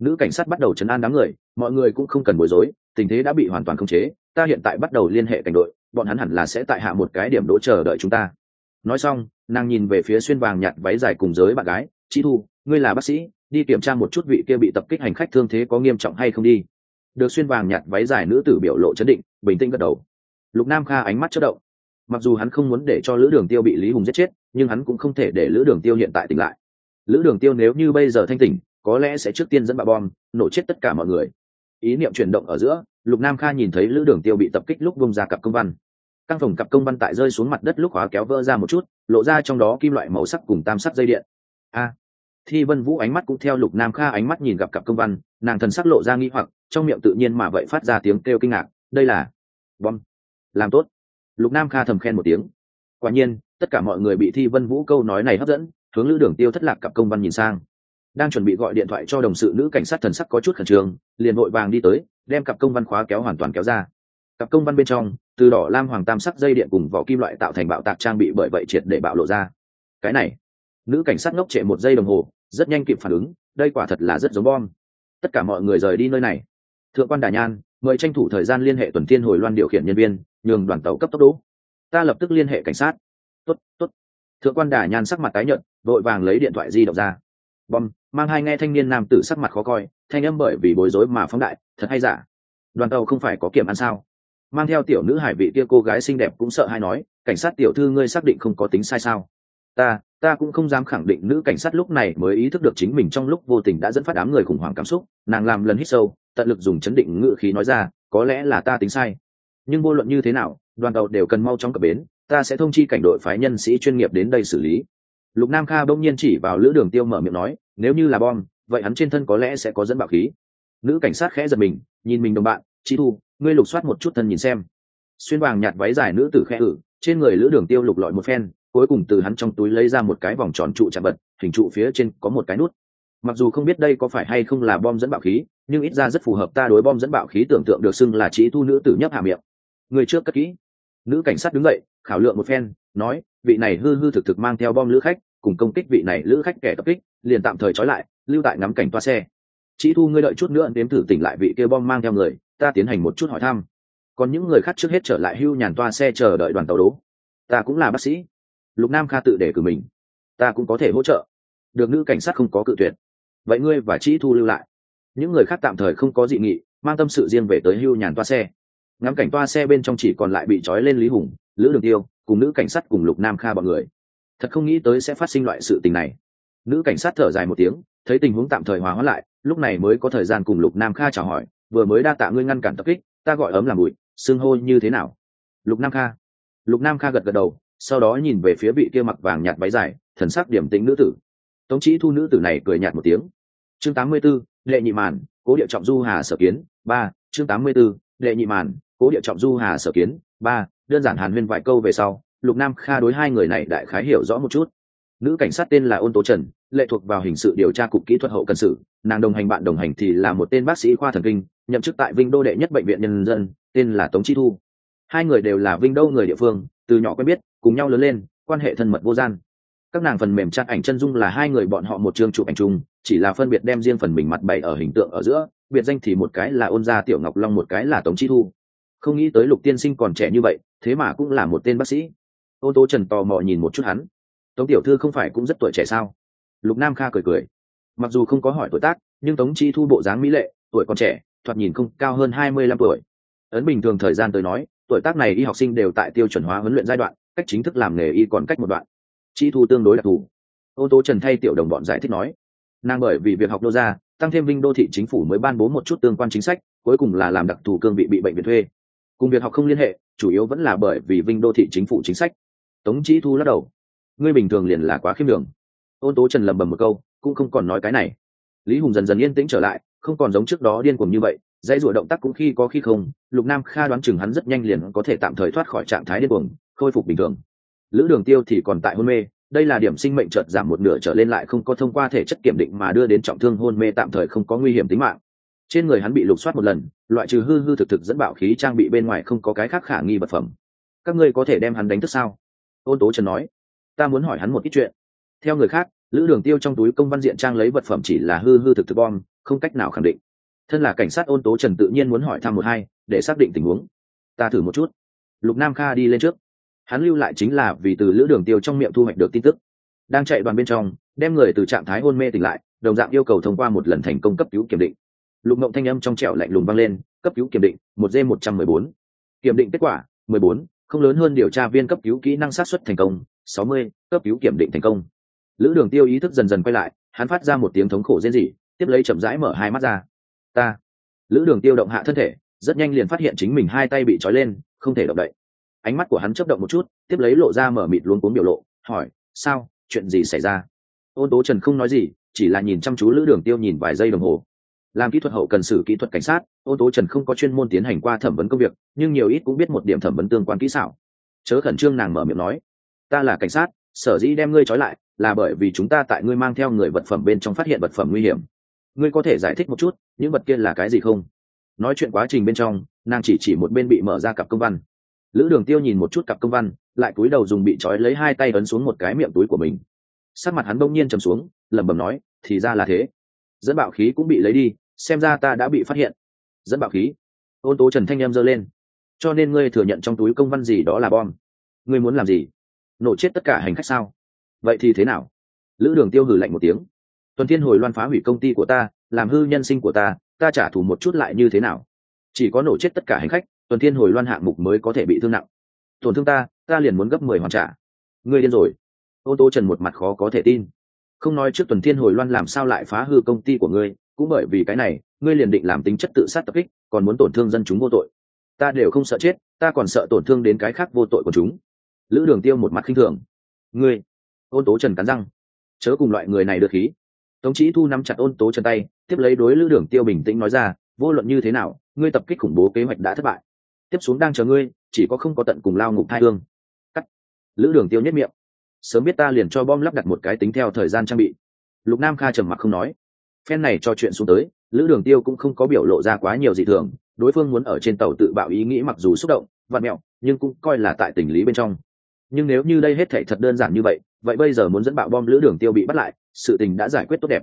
Nữ cảnh sát bắt đầu chấn an đám người, mọi người cũng không cần bối rối, tình thế đã bị hoàn toàn khống chế ta hiện tại bắt đầu liên hệ cảnh đội, bọn hắn hẳn là sẽ tại hạ một cái điểm đỗ chờ đợi chúng ta. Nói xong, nàng nhìn về phía xuyên vàng nhặt váy dài cùng giới bạn gái chị thu, ngươi là bác sĩ, đi kiểm tra một chút vị kia bị tập kích hành khách thương thế có nghiêm trọng hay không đi. Được xuyên vàng nhặt váy dài nữ tử biểu lộ chấn định, bình tĩnh gật đầu. Lục nam kha ánh mắt chất động. Mặc dù hắn không muốn để cho lữ đường tiêu bị lý hùng giết chết, nhưng hắn cũng không thể để lữ đường tiêu hiện tại tỉnh lại. Lữ đường tiêu nếu như bây giờ thanh tỉnh, có lẽ sẽ trước tiên dẫn bà bom, nổ chết tất cả mọi người. Ý niệm chuyển động ở giữa lục nam kha nhìn thấy lữ đường tiêu bị tập kích lúc bông ra cặp công văn. Căn phòng cặp công văn tại rơi xuống mặt đất lúc hóa kéo vỡ ra một chút, lộ ra trong đó kim loại màu sắc cùng tam sắc dây điện. A! Thi vân vũ ánh mắt cũng theo lục nam kha ánh mắt nhìn gặp cặp công văn, nàng thần sắc lộ ra nghi hoặc, trong miệng tự nhiên mà vậy phát ra tiếng kêu kinh ngạc, đây là bom. Làm tốt. Lục nam kha thầm khen một tiếng. Quả nhiên, tất cả mọi người bị thi vân vũ câu nói này hấp dẫn, hướng lữ đường tiêu thất lạc cặp công văn nhìn sang. Đang chuẩn bị gọi điện thoại cho đồng sự nữ cảnh sát thần sắc có chút khẩn trương, liền vội vàng đi tới đem cặp công văn khóa kéo hoàn toàn kéo ra. Cặp công văn bên trong, từ đỏ, lam, hoàng, tam sắc dây điện cùng vỏ kim loại tạo thành bạo tạc trang bị bởi vậy triệt để bạo lộ ra. Cái này, nữ cảnh sát ngốc trệ một giây đồng hồ, rất nhanh kịp phản ứng, đây quả thật là rất giống bom. Tất cả mọi người rời đi nơi này. Thượng quan đà nhan, mời tranh thủ thời gian liên hệ tuần thiên hồi loan điều khiển nhân viên, nhường đoàn tàu cấp tốc đỗ. Ta lập tức liên hệ cảnh sát. Tốt tốt. Thượng quan đà nhan sắc mặt tái nhợt, vội vàng lấy điện thoại di động ra. Bom, mang hai nghe thanh niên nam tử sắc mặt khó coi thanh âm bởi vì bối rối mà phóng đại, thật hay giả? Đoàn tàu không phải có kiểm ăn sao? Mang theo tiểu nữ hải vị kia cô gái xinh đẹp cũng sợ hay nói, cảnh sát tiểu thư ngươi xác định không có tính sai sao? Ta ta cũng không dám khẳng định nữ cảnh sát lúc này mới ý thức được chính mình trong lúc vô tình đã dẫn phát đám người khủng hoảng cảm xúc, nàng làm lần hít sâu, tận lực dùng chấn định ngự khí nói ra, có lẽ là ta tính sai. Nhưng vô luận như thế nào, đoàn tàu đều cần mau chóng cập bến, ta sẽ thông chi cảnh đội phái nhân sĩ chuyên nghiệp đến đây xử lý. Lục nam kha bỗng nhiên chỉ vào lữ đường tiêu mở miệng nói, nếu như là bom vậy hắn trên thân có lẽ sẽ có dẫn bạo khí. Nữ cảnh sát khẽ giật mình, nhìn mình đồng bạn chị thu, ngươi lục soát một chút thân nhìn xem. Xuyên vàng nhạt váy dài nữ tử khẽ ử, trên người lữ đường tiêu lục lọi một phen, cuối cùng từ hắn trong túi lấy ra một cái vòng tròn trụ chạm bật hình trụ phía trên có một cái nút. Mặc dù không biết đây có phải hay không là bom dẫn bạo khí, nhưng ít ra rất phù hợp ta đối bom dẫn bạo khí tưởng tượng được xưng là trí thu nữ tử nhấp hạ miệng. Người trước cất kỹ. Nữ cảnh sát đứng dậy, khảo lượng một phen, nói, vị này hư hư thực thực mang theo bom lữ khách, cùng công kích vị này lữ khách kẻ tập kích, liền tạm thời trói lại lưu tại ngắm cảnh toa xe. Chị thu, ngươi đợi chút nữa, đếm thử tỉnh lại vị kia bom mang theo người, ta tiến hành một chút hỏi thăm. Còn những người khác trước hết trở lại hưu nhàn toa xe chờ đợi đoàn tàu đố. Ta cũng là bác sĩ. Lục nam kha tự để cử mình. Ta cũng có thể hỗ trợ. Được nữ cảnh sát không có cự tuyệt. Vậy ngươi và chị thu lưu lại. Những người khác tạm thời không có dị nghị, mang tâm sự riêng về tới hưu nhàn toa xe. Ngắm cảnh toa xe bên trong chỉ còn lại bị trói lên lý hùng, lữ đường tiêu, cùng nữ cảnh sát cùng lục nam kha bọn người. Thật không nghĩ tới sẽ phát sinh loại sự tình này. Nữ cảnh sát thở dài một tiếng thấy tình huống tạm thời hòa hóa lại lúc này mới có thời gian cùng lục nam kha chào hỏi vừa mới đa tạ ngươi ngăn cản tập kích ta gọi ấm làm bụi xương hô như thế nào? Lục nam kha. Lục nam kha gật gật đầu sau đó nhìn về phía vị kia mặc vàng nhạt váy dài thần sắc điểm tĩnh nữ tử. Tống chỉ thu nữ tử này cười nhạt một tiếng. Chương 84, lệ nhị màn cố địa trọng du hà sở kiến ba chương 84, lệ nhị màn cố địa trọng du hà sở kiến ba đơn giản hàn huyên vài câu về sau lục nam kha đối hai người này đại khái hiểu rõ một chút. Nữ cảnh sát tên là ôn tố trần lệ thuộc vào hình sự điều tra cục kỹ thuật hậu cần sự. Nàng đồng hành bạn đồng hành thì là một tên bác sĩ khoa thần kinh, nhậm chức tại vinh đô đệ nhất bệnh viện nhân dân, tên là tống chi thu. Hai người đều là vinh đô người địa phương, từ nhỏ quen biết, cùng nhau lớn lên, quan hệ thân mật vô gian. Các nàng phần mềm chặt ảnh chân dung là hai người bọn họ một chương chụp ảnh chung, chỉ là phân biệt đem riêng phần mình mặt bày ở hình tượng ở giữa, biệt danh thì một cái là ôn gia tiểu ngọc long, một cái là tống chi thu. Không nghĩ tới lục tiên sinh còn trẻ như vậy, thế mà cũng là một tên bác sĩ. Ô tô trần tò mò nhìn một chút hắn. Tống tiểu thư không phải cũng rất tuổi trẻ sao? Lục nam kha cười cười. Mặc dù không có hỏi tuổi tác, nhưng tống chi thu bộ dáng mỹ lệ, tuổi còn trẻ, thoạt nhìn không cao hơn hai mươi lăm tuổi. Ấn bình thường thời gian tới nói, tuổi tác này y học sinh đều tại tiêu chuẩn hóa huấn luyện giai đoạn, cách chính thức làm nghề y còn cách một đoạn. Chi thu tương đối đặc thù. Ô tô trần thay tiểu đồng bọn giải thích nói, nàng bởi vì việc học đô ra tăng thêm vinh đô thị chính phủ mới ban bố một chút tương quan chính sách, cuối cùng là làm đặc thù cương vị bị bệnh viện thuê. Cùng việc học không liên hệ, chủ yếu vẫn là bởi vì vinh đô thị chính phủ chính sách. Tống chi thu lắc đầu. Ngươi bình thường liền là quá khiêm đường ôn tố trần lầm bầm một câu, cũng không còn nói cái này. Lý hùng dần dần yên tĩnh trở lại, không còn giống trước đó điên cuồng như vậy, dãy rủa động tác cũng khi có khi không, lục nam kha đoán chừng hắn rất nhanh liền có thể tạm thời thoát khỏi trạng thái điên cuồng, khôi phục bình thường. Lữ đường tiêu thì còn tại hôn mê, đây là điểm sinh mệnh chợt giảm một nửa trở lên lại không có thông qua thể chất kiểm định mà đưa đến trọng thương hôn mê tạm thời không có nguy hiểm tính mạng. Trên người hắn bị lục soát một lần, loại trừ hư hư thực thực dẫn bạo khí trang bị bên ngoài không có cái khác khả nghi vật phẩm. Các ngươi có thể đem hắn đánh thức sao? Ôn tố trần nói. Ta muốn hỏi hắn một ít chuyện theo người khác, lữ đường tiêu trong túi công văn diện trang lấy vật phẩm chỉ là hư hư thực thực bom, không cách nào khẳng định. Thân là cảnh sát ôn tố trần tự nhiên muốn hỏi thăm một hai, để xác định tình huống. Ta thử một chút. Lục nam kha đi lên trước. Hắn lưu lại chính là vì từ lữ đường tiêu trong miệng thu hoạch được tin tức. Đang chạy đoàn bên trong, đem người từ trạng thái hôn mê tỉnh lại, đồng dạng yêu cầu thông qua một lần thành công cấp cứu kiểm định. Lục mộng thanh âm trong trẻo lạnh lùng vang lên, cấp cứu kiểm định, một d một trăm mười bốn. Kiểm định kết quả, mười bốn, không lớn hơn điều tra viên cấp cứu kỹ năng sát xuất thành công, sáu mươi, cấp cứu kiểm định thành công lữ đường tiêu ý thức dần dần quay lại, hắn phát ra một tiếng thống khổ rên rỉ, tiếp lấy chậm rãi mở hai mắt ra. Ta. Lữ đường tiêu động hạ thân thể, rất nhanh liền phát hiện chính mình hai tay bị trói lên, không thể động đậy. Ánh mắt của hắn chấp động một chút, tiếp lấy lộ ra mở mịt luống cuống biểu lộ, hỏi, sao? Chuyện gì xảy ra? Ôn tố trần không nói gì, chỉ là nhìn chăm chú lữ đường tiêu nhìn vài giây đồng hồ. Làm kỹ thuật hậu cần xử kỹ thuật cảnh sát ôn tố trần không có chuyên môn tiến hành qua thẩm vấn công việc, nhưng nhiều ít cũng biết một điểm thẩm vấn tương quan kỹ xảo. Chớ khẩn trương nàng mở miệng nói. Ta là cảnh sát, sở dĩ đem ngươi trói lại là bởi vì chúng ta tại ngươi mang theo người vật phẩm bên trong phát hiện vật phẩm nguy hiểm. Ngươi có thể giải thích một chút, những vật kia là cái gì không? Nói chuyện quá trình bên trong, nàng chỉ chỉ một bên bị mở ra cặp công văn. Lữ đường tiêu nhìn một chút cặp công văn, lại cúi đầu dùng bị trói lấy hai tay ấn xuống một cái miệng túi của mình. Sắc mặt hắn bỗng nhiên trầm xuống, lẩm bẩm nói, thì ra là thế. Dẫn bạo khí cũng bị lấy đi, xem ra ta đã bị phát hiện. Dẫn bạo khí. Ôn tố trần thanh em giơ lên. Cho nên ngươi thừa nhận trong túi công văn gì đó là bom. Ngươi muốn làm gì? Nổ chết tất cả hành khách sao? Vậy thì thế nào? Lữ đường tiêu hử lạnh một tiếng. Tuần thiên hồi loan phá hủy công ty của ta, làm hư nhân sinh của ta ta trả thù một chút lại như thế nào? Chỉ có nổ chết tất cả hành khách, tuần thiên hồi loan hạng mục mới có thể bị thương nặng. Tổn thương ta ta liền muốn gấp mười hoàn trả. Ngươi điên rồi. Ô tô trần một mặt khó có thể tin. Không nói trước tuần thiên hồi loan làm sao lại phá hư công ty của ngươi, cũng bởi vì cái này, ngươi liền định làm tính chất tự sát tập kích, còn muốn tổn thương dân chúng vô tội. Ta đều không sợ chết, ta còn sợ tổn thương đến cái khác vô tội của chúng. Lữ đường tiêu một mặt khinh thường. Ngươi ôn tố trần cắn răng. Chớ cùng loại người này được khí. Tống chí thu nắm chặt ôn tố trần tay, tiếp lấy đối lữ đường tiêu bình tĩnh nói ra, vô luận như thế nào, ngươi tập kích khủng bố kế hoạch đã thất bại. Tiếp xuống đang chờ ngươi, chỉ có không có tận cùng lao ngục thai hương. Cắt. Lữ đường tiêu nhất miệng. Sớm biết ta liền cho bom lắp đặt một cái tính theo thời gian trang bị. Lục nam kha trầm mặc không nói. Phen này cho chuyện xuống tới, lữ đường tiêu cũng không có biểu lộ ra quá nhiều gì thường, đối phương muốn ở trên tàu tự bạo ý nghĩ mặc dù xúc động, vặn mẹo, nhưng cũng coi là tại tình lý bên trong nhưng nếu như đây hết thảy thật đơn giản như vậy vậy bây giờ muốn dẫn bạo bom lữ đường tiêu bị bắt lại, sự tình đã giải quyết tốt đẹp.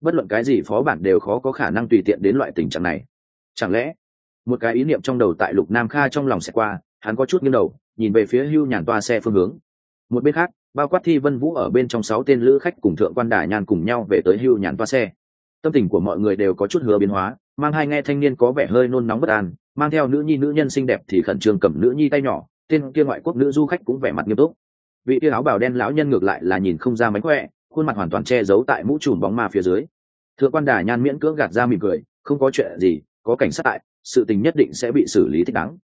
Bất luận cái gì phó bản đều khó có khả năng tùy tiện đến loại tình trạng này. Chẳng lẽ, một cái ý niệm trong đầu tại lục nam kha trong lòng sẽ qua, hắn có chút nghiêng đầu, nhìn về phía hưu nhàn toa xe phương hướng. Một bên khác, bao quát thi vân vũ ở bên trong sáu tên lữ khách cùng thượng quan đà nhàn cùng nhau về tới hưu nhàn toa xe. Tâm tình của mọi người đều có chút hứa biến hóa, mang hai nghe thanh niên có vẻ hơi nôn nóng bất an, mang theo nữ nhi nữ nhân xinh đẹp thì khẩn trương cầm nữ nhi tay nhỏ tên kia ngoại quốc nữ du khách cũng vẻ mặt nghiêm túc. Vị kia áo bào đen lão nhân ngược lại là nhìn không ra mánh khỏe, khuôn mặt hoàn toàn che giấu tại mũ trùm bóng ma phía dưới. Thượng quan đà nhan miễn cưỡng gạt ra mỉm cười, không có chuyện gì, có cảnh sát tại, sự tình nhất định sẽ bị xử lý thích đáng.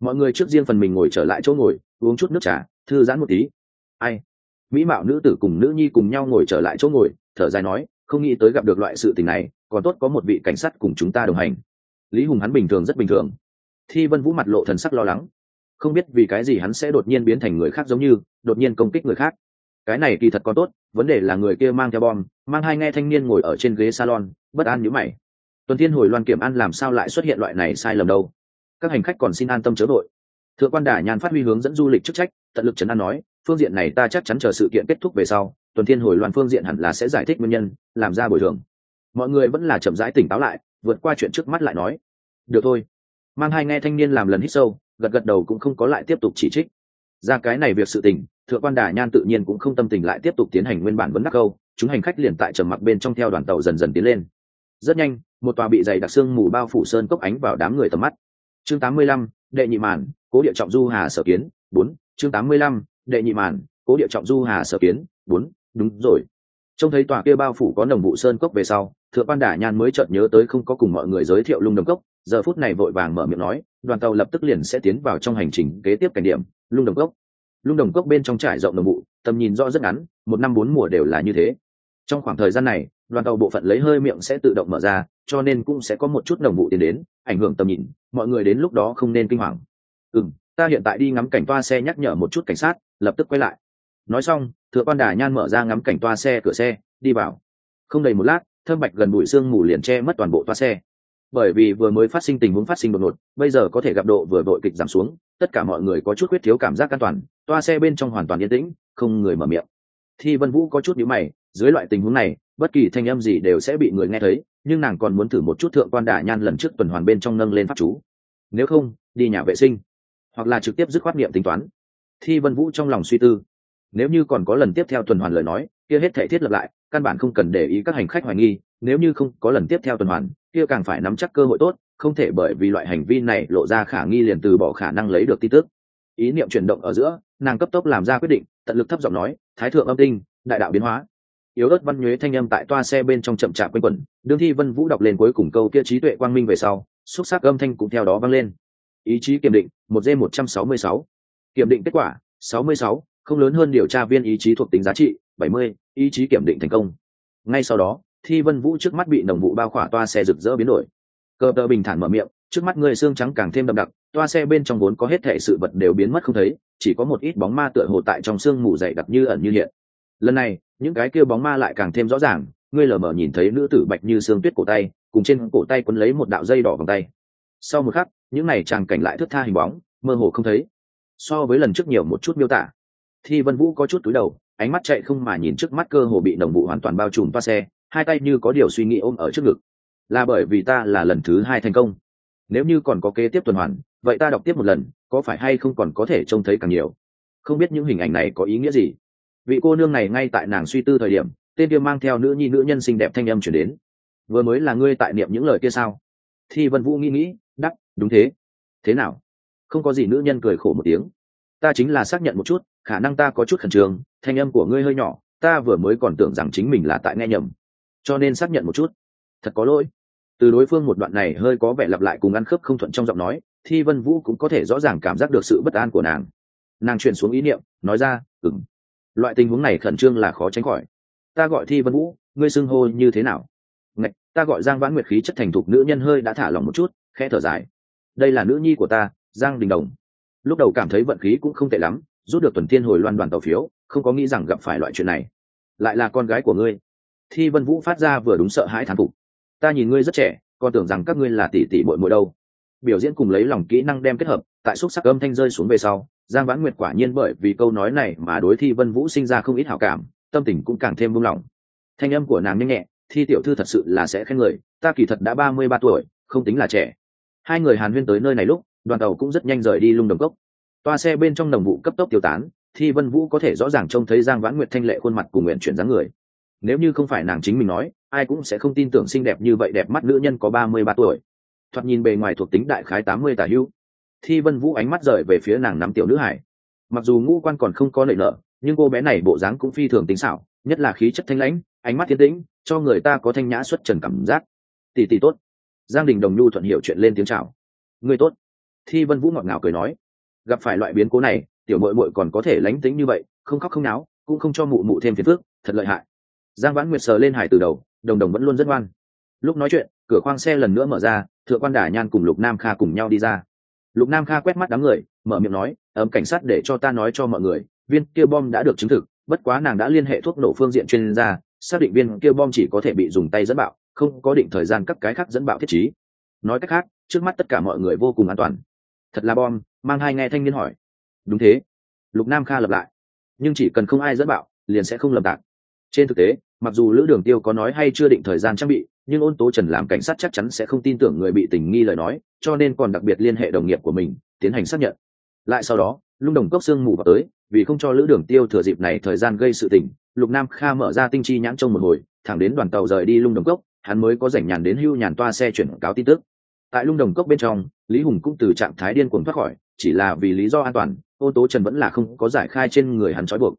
Mọi người trước riêng phần mình ngồi trở lại chỗ ngồi, uống chút nước trà, thư giãn một tí. Ai? Mỹ mạo nữ tử cùng nữ nhi cùng nhau ngồi trở lại chỗ ngồi, thở dài nói, không nghĩ tới gặp được loại sự tình này, còn tốt có một vị cảnh sát cùng chúng ta đồng hành. Lý hùng hắn bình thường rất bình thường. Thi vân vũ mặt lộ thần sắc lo lắng không biết vì cái gì hắn sẽ đột nhiên biến thành người khác giống như, đột nhiên công kích người khác. Cái này kỳ thật có tốt, vấn đề là người kia mang theo bom, mang hai nghe thanh niên ngồi ở trên ghế salon, bất an nhữ mày. Tuần thiên hồi loan kiểm an làm sao lại xuất hiện loại này sai lầm đâu? Các hành khách còn xin an tâm chớ đội thượng quan đà nhàn phát huy hướng dẫn du lịch chức trách, tận lực chấn an nói, phương diện này ta chắc chắn chờ sự kiện kết thúc về sau, tuần thiên hồi loan phương diện hẳn là sẽ giải thích nguyên nhân, làm ra bồi thường. Mọi người vẫn là chậm rãi tỉnh táo lại, vượt qua chuyện trước mắt lại nói. Được thôi. Mang hai nghe thanh niên làm lần hít sâu gật gật đầu cũng không có lại tiếp tục chỉ trích. Ra cái này việc sự tình thượng quan đà nhan tự nhiên cũng không tâm tình lại tiếp tục tiến hành nguyên bản vấn đắc câu chúng hành khách liền tại trầm mặc bên trong theo đoàn tàu dần dần tiến lên. Rất nhanh một tòa bị dày đặc xương mù bao phủ sơn cốc ánh vào đám người tầm mắt. Chương 85, đệ nhị màn cố địa trọng du hà sở kiến bốn chương 85, đệ nhị màn cố địa trọng du hà sở kiến bốn đúng rồi. Trông thấy tòa kia bao phủ có nồng vụ sơn cốc về sau thượng quan đà nhan mới chợt nhớ tới không có cùng mọi người giới thiệu lung đồng cốc giờ phút này vội vàng mở miệng nói đoàn tàu lập tức liền sẽ tiến vào trong hành trình kế tiếp cảnh điểm, lung đồng cốc. Lung đồng cốc bên trong trải rộng đồng vụ tầm nhìn rõ rất ngắn, một năm bốn mùa đều là như thế. Trong khoảng thời gian này, đoàn tàu bộ phận lấy hơi miệng sẽ tự động mở ra, cho nên cũng sẽ có một chút đồng vụ tiến đến, ảnh hưởng tầm nhìn, mọi người đến lúc đó không nên kinh hoàng. Ừ ta hiện tại đi ngắm cảnh toa xe nhắc nhở một chút cảnh sát, lập tức quay lại. Nói xong, thượng quan đà nhan mở ra ngắm cảnh toa xe, cửa xe, đi vào. Không đầy một lát thơm bạch gần bụi xương mù liền che mất toàn bộ toa xe bởi vì vừa mới phát sinh tình huống phát sinh đột ngột, bây giờ có thể gặp độ vừa đội kịch giảm xuống, tất cả mọi người có chút khuyết thiếu cảm giác an toàn, toa xe bên trong hoàn toàn yên tĩnh, không người mở miệng. Thi vân vũ có chút nhíu mày, dưới loại tình huống này, bất kỳ thanh âm gì đều sẽ bị người nghe thấy, nhưng nàng còn muốn thử một chút thượng quan đả nhan lần trước tuần hoàn bên trong nâng lên pháp chú. Nếu không, đi nhà vệ sinh, hoặc là trực tiếp dứt khoát niệm tính toán. Thi vân vũ trong lòng suy tư. Nếu như còn có lần tiếp theo tuần hoàn lời nói, kia hết thể thiết lập lại, căn bản không cần để ý các hành khách hoài nghi, nếu như không có lần tiếp theo tuần hoàn kia càng phải nắm chắc cơ hội tốt, không thể bởi vì loại hành vi này lộ ra khả nghi liền từ bỏ khả năng lấy được tin tức. Ý niệm chuyển động ở giữa, nàng cấp tốc làm ra quyết định, tận lực thấp giọng nói, thái thượng âm tinh, đại đạo biến hóa. Yếu ớt văn nhuế thanh âm tại toa xe bên trong chậm chạp quanh quẩn, đương thi vân vũ đọc lên cuối cùng câu kia trí tuệ quang minh về sau, xúc sắc âm thanh cũng theo đó vang lên. Ý chí kiểm định, một d một trăm sáu mươi sáu. Kiểm định kết quả, sáu mươi sáu, không lớn hơn điều tra viên ý chí thuộc tính giá trị, bảy mươi, ý chí kiểm định thành công. Ngay sau đó thi vân vũ trước mắt bị đồng vụ bao khỏa toa xe rực rỡ biến đổi. Cờ tờ bình thản mở miệng, trước mắt người xương trắng càng thêm đậm đặc, toa xe bên trong vốn có hết thể sự vật đều biến mất không thấy, chỉ có một ít bóng ma tựa hồ tại trong xương mù dày đặc như ẩn như hiện. Lần này, những cái kia bóng ma lại càng thêm rõ ràng, ngươi lờ mờ nhìn thấy nữ tử bạch như xương tuyết cổ tay, cùng trên cổ tay quấn lấy một đạo dây đỏ vòng tay. Sau một khắc, những này chàng cảnh lại thức tha hình bóng, mơ hồ không thấy. So với lần trước nhiều một chút miêu tả, Thi vân vũ có chút túi đầu, ánh mắt chạy không mà nhìn trước mắt cơ hồ bị đồng vụ hoàn toàn bao trùm toa xe hai tay như có điều suy nghĩ ôm ở trước ngực. Là bởi vì ta là lần thứ hai thành công. Nếu như còn có kế tiếp tuần hoàn, vậy ta đọc tiếp một lần, có phải hay không còn có thể trông thấy càng nhiều? Không biết những hình ảnh này có ý nghĩa gì? Vị cô nương này ngay tại nàng suy tư thời điểm, tên kia mang theo nữ nhi nữ nhân xinh đẹp thanh âm chuyển đến. Vừa mới là ngươi tại niệm những lời kia sao? Thi vân vũ nghĩ nghĩ, đắc, đúng thế. Thế nào? Không có gì nữ nhân cười khổ một tiếng. Ta chính là xác nhận một chút, khả năng ta có chút khẩn trương, thanh âm của ngươi hơi nhỏ, ta vừa mới còn tưởng rằng chính mình là tại nghe nhầm cho nên xác nhận một chút. Thật có lỗi. Từ đối phương một đoạn này hơi có vẻ lặp lại cùng ăn khớp không thuận trong giọng nói thi vân vũ cũng có thể rõ ràng cảm giác được sự bất an của nàng. Nàng chuyển xuống ý niệm nói ra ừng loại tình huống này khẩn trương là khó tránh khỏi. Ta gọi thi vân vũ ngươi xưng hô như thế nào? Ngạch, ta gọi giang vãn nguyệt khí chất thành thục nữ nhân hơi đã thả lòng một chút khẽ thở dài. Đây là nữ nhi của ta giang đình đồng. Lúc đầu cảm thấy vận khí cũng không tệ lắm rút được tuần thiên hồi loan đoàn tàu phiếu không có nghĩ rằng gặp phải loại chuyện này. Lại là con gái của ngươi thi vân vũ phát ra vừa đúng sợ hãi thán phục. Ta nhìn ngươi rất trẻ, còn tưởng rằng các ngươi là tỷ tỷ bội bội đâu. Biểu diễn cùng lấy lòng kỹ năng đem kết hợp, tại xúc sắc âm thanh rơi xuống về sau, giang vãn nguyệt quả nhiên bởi vì câu nói này mà đối thi vân vũ sinh ra không ít hảo cảm, tâm tình cũng càng thêm buông lỏng. Thanh âm của nàng nhanh nhẹ, thi tiểu thư thật sự là sẽ khen người, ta kỳ thật đã ba mươi ba tuổi, không tính là trẻ. Hai người hàn huyên tới nơi này lúc, đoàn tàu cũng rất nhanh rời đi lung đồng cốc. Toa xe bên trong đồng vụ cấp tốc tiêu tán, thi vân vũ có thể rõ ràng trông thấy giang vãn nguyệt thanh lệ khuôn mặt cùng nguyện chuyển dáng người nếu như không phải nàng chính mình nói, ai cũng sẽ không tin tưởng xinh đẹp như vậy đẹp mắt nữ nhân có ba mươi ba tuổi. Thoạt nhìn bề ngoài thuộc tính đại khái tám mươi tả hưu thi vân vũ ánh mắt rời về phía nàng nắm tiểu nữ hải. Mặc dù ngũ quan còn không có lợi nợ, nhưng cô bé này bộ dáng cũng phi thường tính xảo, nhất là khí chất thanh lãnh, ánh mắt thiên tĩnh, cho người ta có thanh nhã xuất trần cảm giác. Tỷ tỷ tốt. Giang đình đồng nhu thuận hiểu chuyện lên tiếng chào. Người tốt. Thi vân vũ ngọt ngào cười nói. Gặp phải loại biến cố này, tiểu mội mội còn có thể lánh tính như vậy, không khóc không náo, cũng không cho mụ mụ thêm phiền phước thật lợi hại giang vãn nguyệt sờ lên hải từ đầu, đồng đồng vẫn luôn rất ngoan. Lúc nói chuyện, cửa khoang xe lần nữa mở ra, thượng quan đả nhan cùng lục nam kha cùng nhau đi ra. Lục nam kha quét mắt đám người, mở miệng nói, ấm cảnh sát để cho ta nói cho mọi người, viên kia bom đã được chứng thực, bất quá nàng đã liên hệ thuốc nổ phương diện chuyên gia, xác định viên kia bom chỉ có thể bị dùng tay dẫn bạo, không có định thời gian các cái khác dẫn bạo thiết trí. Nói cách khác, trước mắt tất cả mọi người vô cùng an toàn. Thật là bom? Mang hai nghe thanh niên hỏi. Đúng thế. Lục nam kha lập lại. Nhưng chỉ cần không ai dẫn bạo, liền sẽ không lầm tạc trên thực tế, mặc dù lữ đường tiêu có nói hay chưa định thời gian trang bị, nhưng ôn tố trần làm cảnh sát chắc chắn sẽ không tin tưởng người bị tình nghi lời nói, cho nên còn đặc biệt liên hệ đồng nghiệp của mình, tiến hành xác nhận. Lại sau đó, lung đồng cốc sương mù vào tới, vì không cho lữ đường tiêu thừa dịp này thời gian gây sự tình, lục nam kha mở ra tinh chi nhãn trông một hồi, thẳng đến đoàn tàu rời đi lung đồng cốc, hắn mới có rảnh nhàn đến hưu nhàn toa xe chuyển cáo tin tức. Tại lung đồng cốc bên trong, lý hùng cũng từ trạng thái điên cuồng thoát khỏi, chỉ là vì lý do an toàn ô tố trần vẫn là không có giải khai trên người hắn trói buộc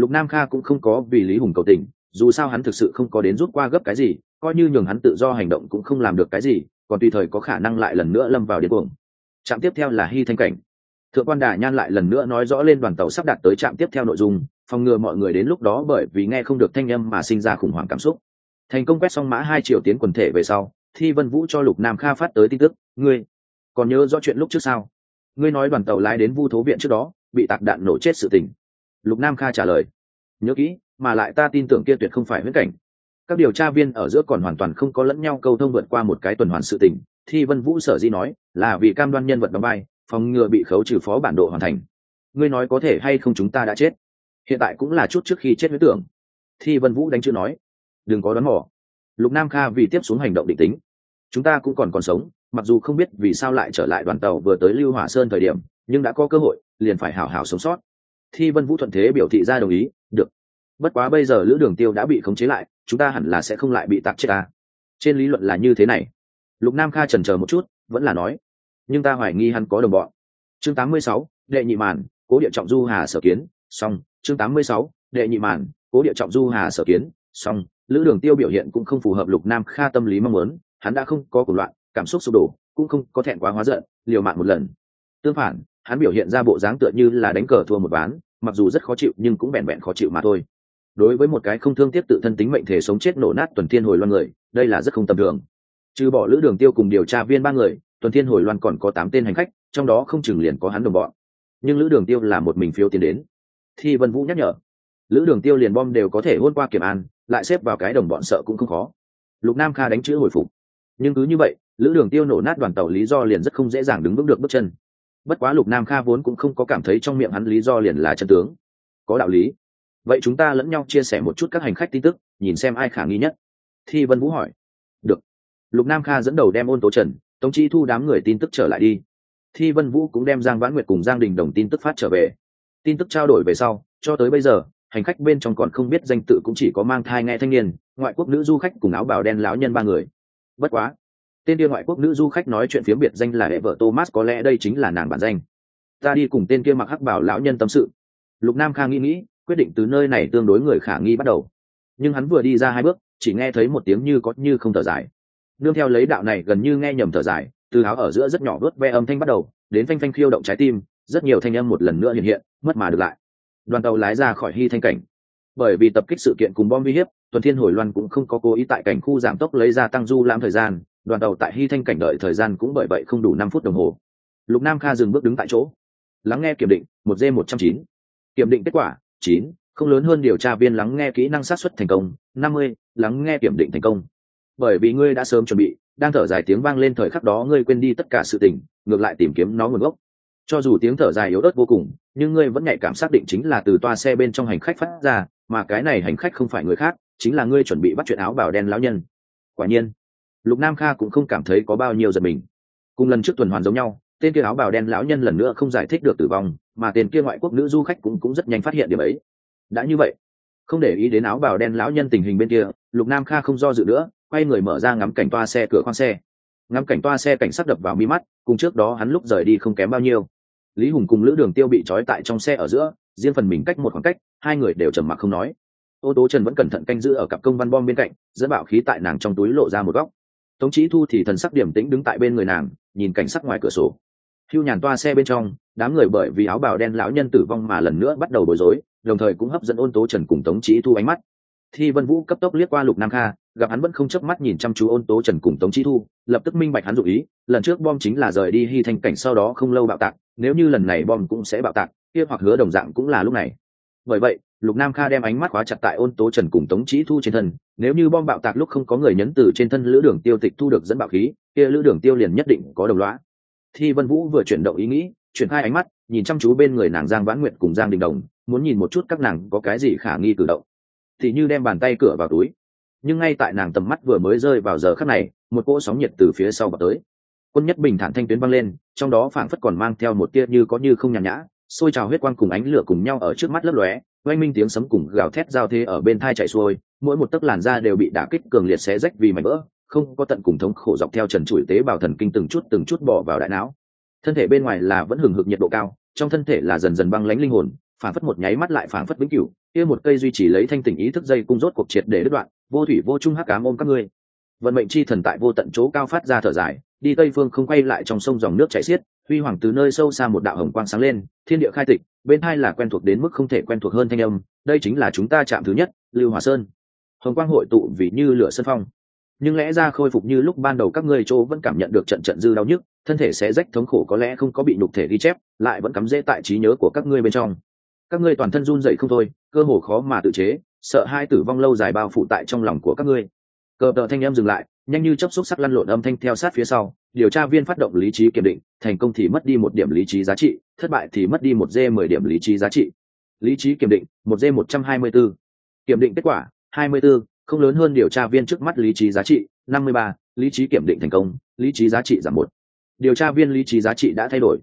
lục nam kha cũng không có vì lý hùng cầu tình, dù sao hắn thực sự không có đến rút qua gấp cái gì, coi như nhường hắn tự do hành động cũng không làm được cái gì, còn tùy thời có khả năng lại lần nữa lâm vào điên cuồng. Trạm tiếp theo là hy thanh cảnh. Thượng quan đà nhan lại lần nữa nói rõ lên đoàn tàu sắp đặt tới trạm tiếp theo nội dung, phòng ngừa mọi người đến lúc đó bởi vì nghe không được thanh âm mà sinh ra khủng hoảng cảm xúc. Thành công quét xong mã hai triệu tiến quần thể về sau, thi vân vũ cho lục nam kha phát tới tin tức, ngươi còn nhớ rõ chuyện lúc trước sao? Ngươi nói đoàn tàu lái đến vu thố viện trước đó, bị tạc đạn nổ chết sự tình lục nam kha trả lời, nhớ kỹ, mà lại ta tin tưởng kia tuyệt không phải huyễn cảnh. Các điều tra viên ở giữa còn hoàn toàn không có lẫn nhau câu thông vượt qua một cái tuần hoàn sự tình. Thi vân vũ sở di nói, là vì cam đoan nhân vật đóng vai, phòng ngừa bị khấu trừ phó bản độ hoàn thành. Ngươi nói có thể hay không chúng ta đã chết? Hiện tại cũng là chút trước khi chết huyễn tưởng. Thi vân vũ đánh chữ nói, đừng có đón mỏ lục nam kha vì tiếp xuống hành động định tính, chúng ta cũng còn còn sống, mặc dù không biết vì sao lại trở lại đoàn tàu vừa tới lưu hỏa sơn thời điểm, nhưng đã có cơ hội, liền phải hảo hảo sống sót thi vân vũ thuận thế biểu thị ra đồng ý được. Bất quá bây giờ lữ đường tiêu đã bị khống chế lại chúng ta hẳn là sẽ không lại bị tạp chết ta. Trên lý luận là như thế này. Lục nam kha trần chờ một chút vẫn là nói nhưng ta hoài nghi hắn có đồng bọn. Chương 86, đệ nhị màn cố địa trọng du hà sở kiến xong. Chương 86, đệ nhị màn cố địa trọng du hà sở kiến xong. Lữ đường tiêu biểu hiện cũng không phù hợp lục nam kha tâm lý mong muốn hắn đã không có cuộc loạn cảm xúc sụp đổ cũng không có thẹn quá hóa giận liều mạng một lần. Tương phản hắn biểu hiện ra bộ dáng tựa như là đánh cờ thua một ván, mặc dù rất khó chịu nhưng cũng bèn bèn khó chịu mà thôi. Đối với một cái không thương tiếc tự thân tính mệnh thể sống chết nổ nát tuần thiên hồi loan người, đây là rất không tầm thường. Trừ bỏ lữ đường tiêu cùng điều tra viên ba người, tuần thiên hồi loan còn có tám tên hành khách, trong đó không chừng liền có hắn đồng bọn. Nhưng lữ đường tiêu là một mình phiếu tiến đến. Thi vân vũ nhắc nhở, lữ đường tiêu liền bom đều có thể hôn qua kiểm an, lại xếp vào cái đồng bọn sợ cũng không khó. Lục nam kha đánh chữ hồi phục. Nhưng cứ như vậy, lữ đường tiêu nổ nát đoàn tàu lý do liền rất không dễ dàng đứng vững được bước chân bất quá lục nam kha vốn cũng không có cảm thấy trong miệng hắn lý do liền là chân tướng. Có đạo lý. Vậy chúng ta lẫn nhau chia sẻ một chút các hành khách tin tức, nhìn xem ai khả nghi nhất. Thi vân vũ hỏi. Được. Lục nam kha dẫn đầu đem ôn tố trần, tống chi thu đám người tin tức trở lại đi. Thi vân vũ cũng đem giang vãn nguyệt cùng giang đình đồng tin tức phát trở về. Tin tức trao đổi về sau, cho tới bây giờ, hành khách bên trong còn không biết danh tự cũng chỉ có mang thai nghe thanh niên, ngoại quốc nữ du khách cùng áo bào đen láo nhân ba người. Bất quá tên kia ngoại quốc nữ du khách nói chuyện phiếm biệt danh là hệ vợ thomas, có lẽ đây chính là nàng bản danh. Ta đi cùng tên kia mặc hắc bảo lão nhân tâm sự. Lục nam kha nghĩ nghĩ, quyết định từ nơi này tương đối người khả nghi bắt đầu. Nhưng hắn vừa đi ra hai bước, chỉ nghe thấy một tiếng như có như không thở dài. Nương theo lấy đạo này gần như nghe nhầm thở dài, từ áo ở giữa rất nhỏ vớt ve âm thanh bắt đầu, đến phanh phanh khiêu động trái tim, rất nhiều thanh âm một lần nữa hiện hiện, mất mà được lại. Đoàn tàu lái ra khỏi hy thanh cảnh. Bởi vì tập kích sự kiện cùng bom uy hiếp, tuần thiên hồi loan cũng không có cố ý tại cảnh khu giảm tốc lấy ra tăng du lãm thời gian đoàn tàu tại hy thanh cảnh đợi thời gian cũng bởi vậy không đủ năm phút đồng hồ. Lục nam kha dừng bước đứng tại chỗ. Lắng nghe kiểm định, một d một trăm chín. Kiểm định kết quả, chín, không lớn hơn điều tra viên lắng nghe kỹ năng sát xuất thành công, năm mươi, lắng nghe kiểm định thành công. Bởi vì ngươi đã sớm chuẩn bị, đang thở dài tiếng vang lên thời khắc đó ngươi quên đi tất cả sự tình, ngược lại tìm kiếm nó nguồn gốc. Cho dù tiếng thở dài yếu ớt vô cùng, nhưng ngươi vẫn nhạy cảm xác định chính là từ toa xe bên trong hành khách phát ra, mà cái này hành khách không phải người khác, chính là ngươi chuẩn bị bắt chuyện áo bào đen lão nhân. Quả nhiên lục nam kha cũng không cảm thấy có bao nhiêu giật mình. Cùng lần trước tuần hoàn giống nhau, tên kia áo bào đen lão nhân lần nữa không giải thích được tử vong, mà tên kia ngoại quốc nữ du khách cũng cũng rất nhanh phát hiện điểm ấy. Đã như vậy, không để ý đến áo bào đen lão nhân tình hình bên kia, lục nam kha không do dự nữa, quay người mở ra ngắm cảnh toa xe cửa khoang xe. Ngắm cảnh toa xe cảnh sát đập vào mi mắt, cùng trước đó hắn lúc rời đi không kém bao nhiêu. Lý hùng cùng lữ đường tiêu bị trói tại trong xe ở giữa, riêng phần mình cách một khoảng cách, hai người đều trầm mặc không nói. Ô tố trần vẫn cẩn thận canh giữ ở cặp công văn bom bên cạnh, dẫn bạo khí tại nàng trong túi lộ ra một góc tống trí thu thì thần sắc điểm tĩnh đứng tại bên người nàng, nhìn cảnh sắc ngoài cửa sổ. Hưu nhàn toa xe bên trong, đám người bởi vì áo bào đen lão nhân tử vong mà lần nữa bắt đầu bối rối, đồng thời cũng hấp dẫn ôn tố trần cùng tống trí thu ánh mắt. Thi vân vũ cấp tốc liếc qua lục nam kha, gặp hắn vẫn không chớp mắt nhìn chăm chú ôn tố trần cùng tống trí thu, lập tức minh bạch hắn dụ ý, lần trước bom chính là rời đi hy thành cảnh sau đó không lâu bạo tạc, nếu như lần này bom cũng sẽ bạo tạc, kia hoặc hứa đồng dạng cũng là lúc này. Bởi vậy lục nam kha đem ánh mắt khóa chặt tại ôn tố trần cùng tống trí thu trên thân, nếu như bom bạo tạc lúc không có người nhấn từ trên thân lữ đường tiêu tịch thu được dẫn bạo khí, kia lữ đường tiêu liền nhất định có đồng loá thi vân vũ vừa chuyển động ý nghĩ, chuyển hai ánh mắt, nhìn chăm chú bên người nàng giang vãn nguyện cùng giang đình đồng, muốn nhìn một chút các nàng có cái gì khả nghi cử động. Thì như đem bàn tay cửa vào túi. Nhưng ngay tại nàng tầm mắt vừa mới rơi vào giờ khắc này, một cỗ sóng nhiệt từ phía sau vào tới. Quân nhất bình thản thanh tuyến băng lên, trong đó phảng phất còn mang theo một tia như có như không nhàn nhã, xôi trào huyết quang cùng ánh lửa cùng nhau ở trước mắt lấp lóe oanh minh tiếng sấm cùng gào thét giao thế ở bên thai chạy xuôi, mỗi một tấc làn da đều bị đả kích cường liệt xé rách vì mảnh vỡ, không có tận cùng thống khổ dọc theo trần trụi tế bào thần kinh từng chút từng chút bỏ vào đại não. Thân thể bên ngoài là vẫn hừng hực nhiệt độ cao, trong thân thể là dần dần băng lánh linh hồn, phảng phất một nháy mắt lại phảng phất vĩnh cửu, kia một cây duy trì lấy thanh tỉnh ý thức dây cung rốt cuộc triệt để đứt đoạn, vô thủy vô trung hắc cám ôm các ngươi. Vận mệnh chi thần tại vô tận chỗ cao phát ra thở dài đi tây phương không quay lại trong sông dòng nước chảy xiết, huy hoàng từ nơi sâu xa một đạo hồng quang sáng lên, thiên địa khai tịch, bên hai là quen thuộc đến mức không thể quen thuộc hơn thanh âm, đây chính là chúng ta chạm thứ nhất, lưu hòa sơn. Hồng quang hội tụ vì như lửa sân phong. Nhưng lẽ ra khôi phục như lúc ban đầu các ngươi chỗ vẫn cảm nhận được trận trận dư đau nhức, thân thể sẽ rách thống khổ có lẽ không có bị nhục thể ghi chép, lại vẫn cắm rễ tại trí nhớ của các ngươi bên trong. Các ngươi toàn thân run dậy không thôi, cơ hồ khó mà tự chế, sợ hai tử vong lâu dài bao phủ tại trong lòng của các ngươi cờ tờ thanh em dừng lại, nhanh như chấp xúc sắc lăn lộn âm thanh theo sát phía sau. Điều tra viên phát động lý trí kiểm định, thành công thì mất đi một điểm lý trí giá trị, thất bại thì mất đi một d mười điểm lý trí giá trị. Lý trí kiểm định, một d một trăm hai mươi b ố kiểm định kết quả, hai mươi b ố không lớn hơn điều tra viên trước mắt lý trí giá trị, năm mươi ba. Lý trí kiểm định thành công, lý trí giá trị giảm một. Điều tra viên lý trí giá trị đã thay đổi.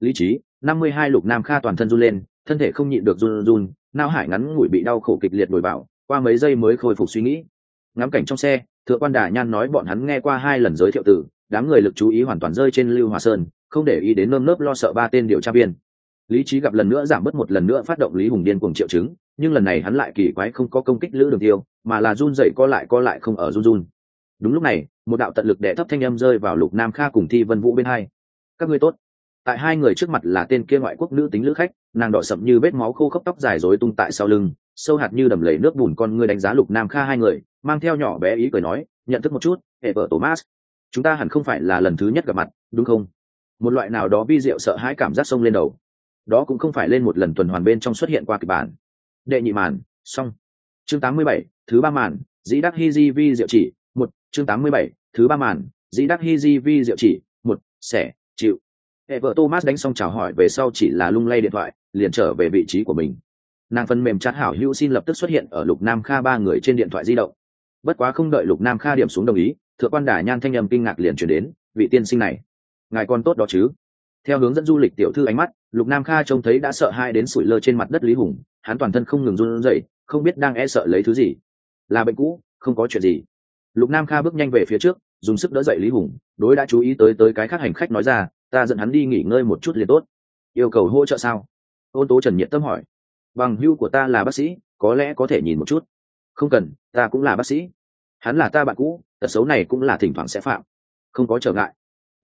Lý trí, năm mươi hai lục nam kha toàn thân run lên, thân thể không nhịn được run run nao hải ngắn ngủi bị đau khổ kịch liệt đổi bảo qua mấy giây mới khôi phục suy nghĩ ngắm cảnh trong xe, thượng quan đà nhan nói bọn hắn nghe qua hai lần giới thiệu từ, đám người lực chú ý hoàn toàn rơi trên lưu hòa sơn, không để ý đến nơm nớp lo sợ ba tên điều tra viên. Lý trí gặp lần nữa giảm bớt một lần nữa phát động lý hùng điên cùng triệu chứng, nhưng lần này hắn lại kỳ quái không có công kích lữ đường tiêu, mà là run dậy co lại co lại không ở run run. Đúng lúc này, một đạo tận lực đệ thấp thanh âm rơi vào lục nam kha cùng thi vân vũ bên hai. Các ngươi tốt. Tại hai người trước mặt là tên kia ngoại quốc nữ tính lữ khách, nàng đỏ sậm như vết máu khô khốc tóc dài rối tung tại sau lưng sâu hạt như đầm lầy nước bùn con ngươi đánh giá lục nam kha hai người mang theo nhỏ bé ý cười nói nhận thức một chút hệ vợ thomas chúng ta hẳn không phải là lần thứ nhất gặp mặt đúng không? Một loại nào đó vi diệu sợ hãi cảm giác sông lên đầu. Đó cũng không phải lên một lần tuần hoàn bên trong xuất hiện qua kịch bản. Đệ nhị màn xong. Chương 87, thứ ba màn dĩ đắc hi di vi diệu chỉ một. Chương 87, thứ ba màn dĩ đắc hi di vi diệu chỉ một. Sẻ chịu. Hệ vợ thomas đánh xong chào hỏi về sau chỉ là lung lay điện thoại liền trở về vị trí của mình nàng phần mềm chát hảo hữu xin lập tức xuất hiện ở lục nam kha ba người trên điện thoại di động. Bất quá không đợi lục nam kha điểm xuống đồng ý, thượng quan đà nhan thanh âm kinh ngạc liền chuyển đến, vị tiên sinh này, ngài con tốt đó chứ? Theo hướng dẫn du lịch tiểu thư ánh mắt, lục nam kha trông thấy đã sợ hai đến sủi lơ trên mặt đất lý hùng, hắn toàn thân không ngừng run rẩy, không biết đang e sợ lấy thứ gì. Là bệnh cũ, không có chuyện gì. Lục nam kha bước nhanh về phía trước, dùng sức đỡ dậy lý hùng, đối đã chú ý tới tới cái khác hành khách nói ra, ta dẫn hắn đi nghỉ ngơi một chút liền tốt. Yêu cầu hỗ trợ sao? Ôn tố trần nhiệt tâm hỏi bằng hưu của ta là bác sĩ, có lẽ có thể nhìn một chút. Không cần, ta cũng là bác sĩ. Hắn là ta bạn cũ, tật xấu này cũng là thỉnh thoảng sẽ phạm. Không có trở ngại.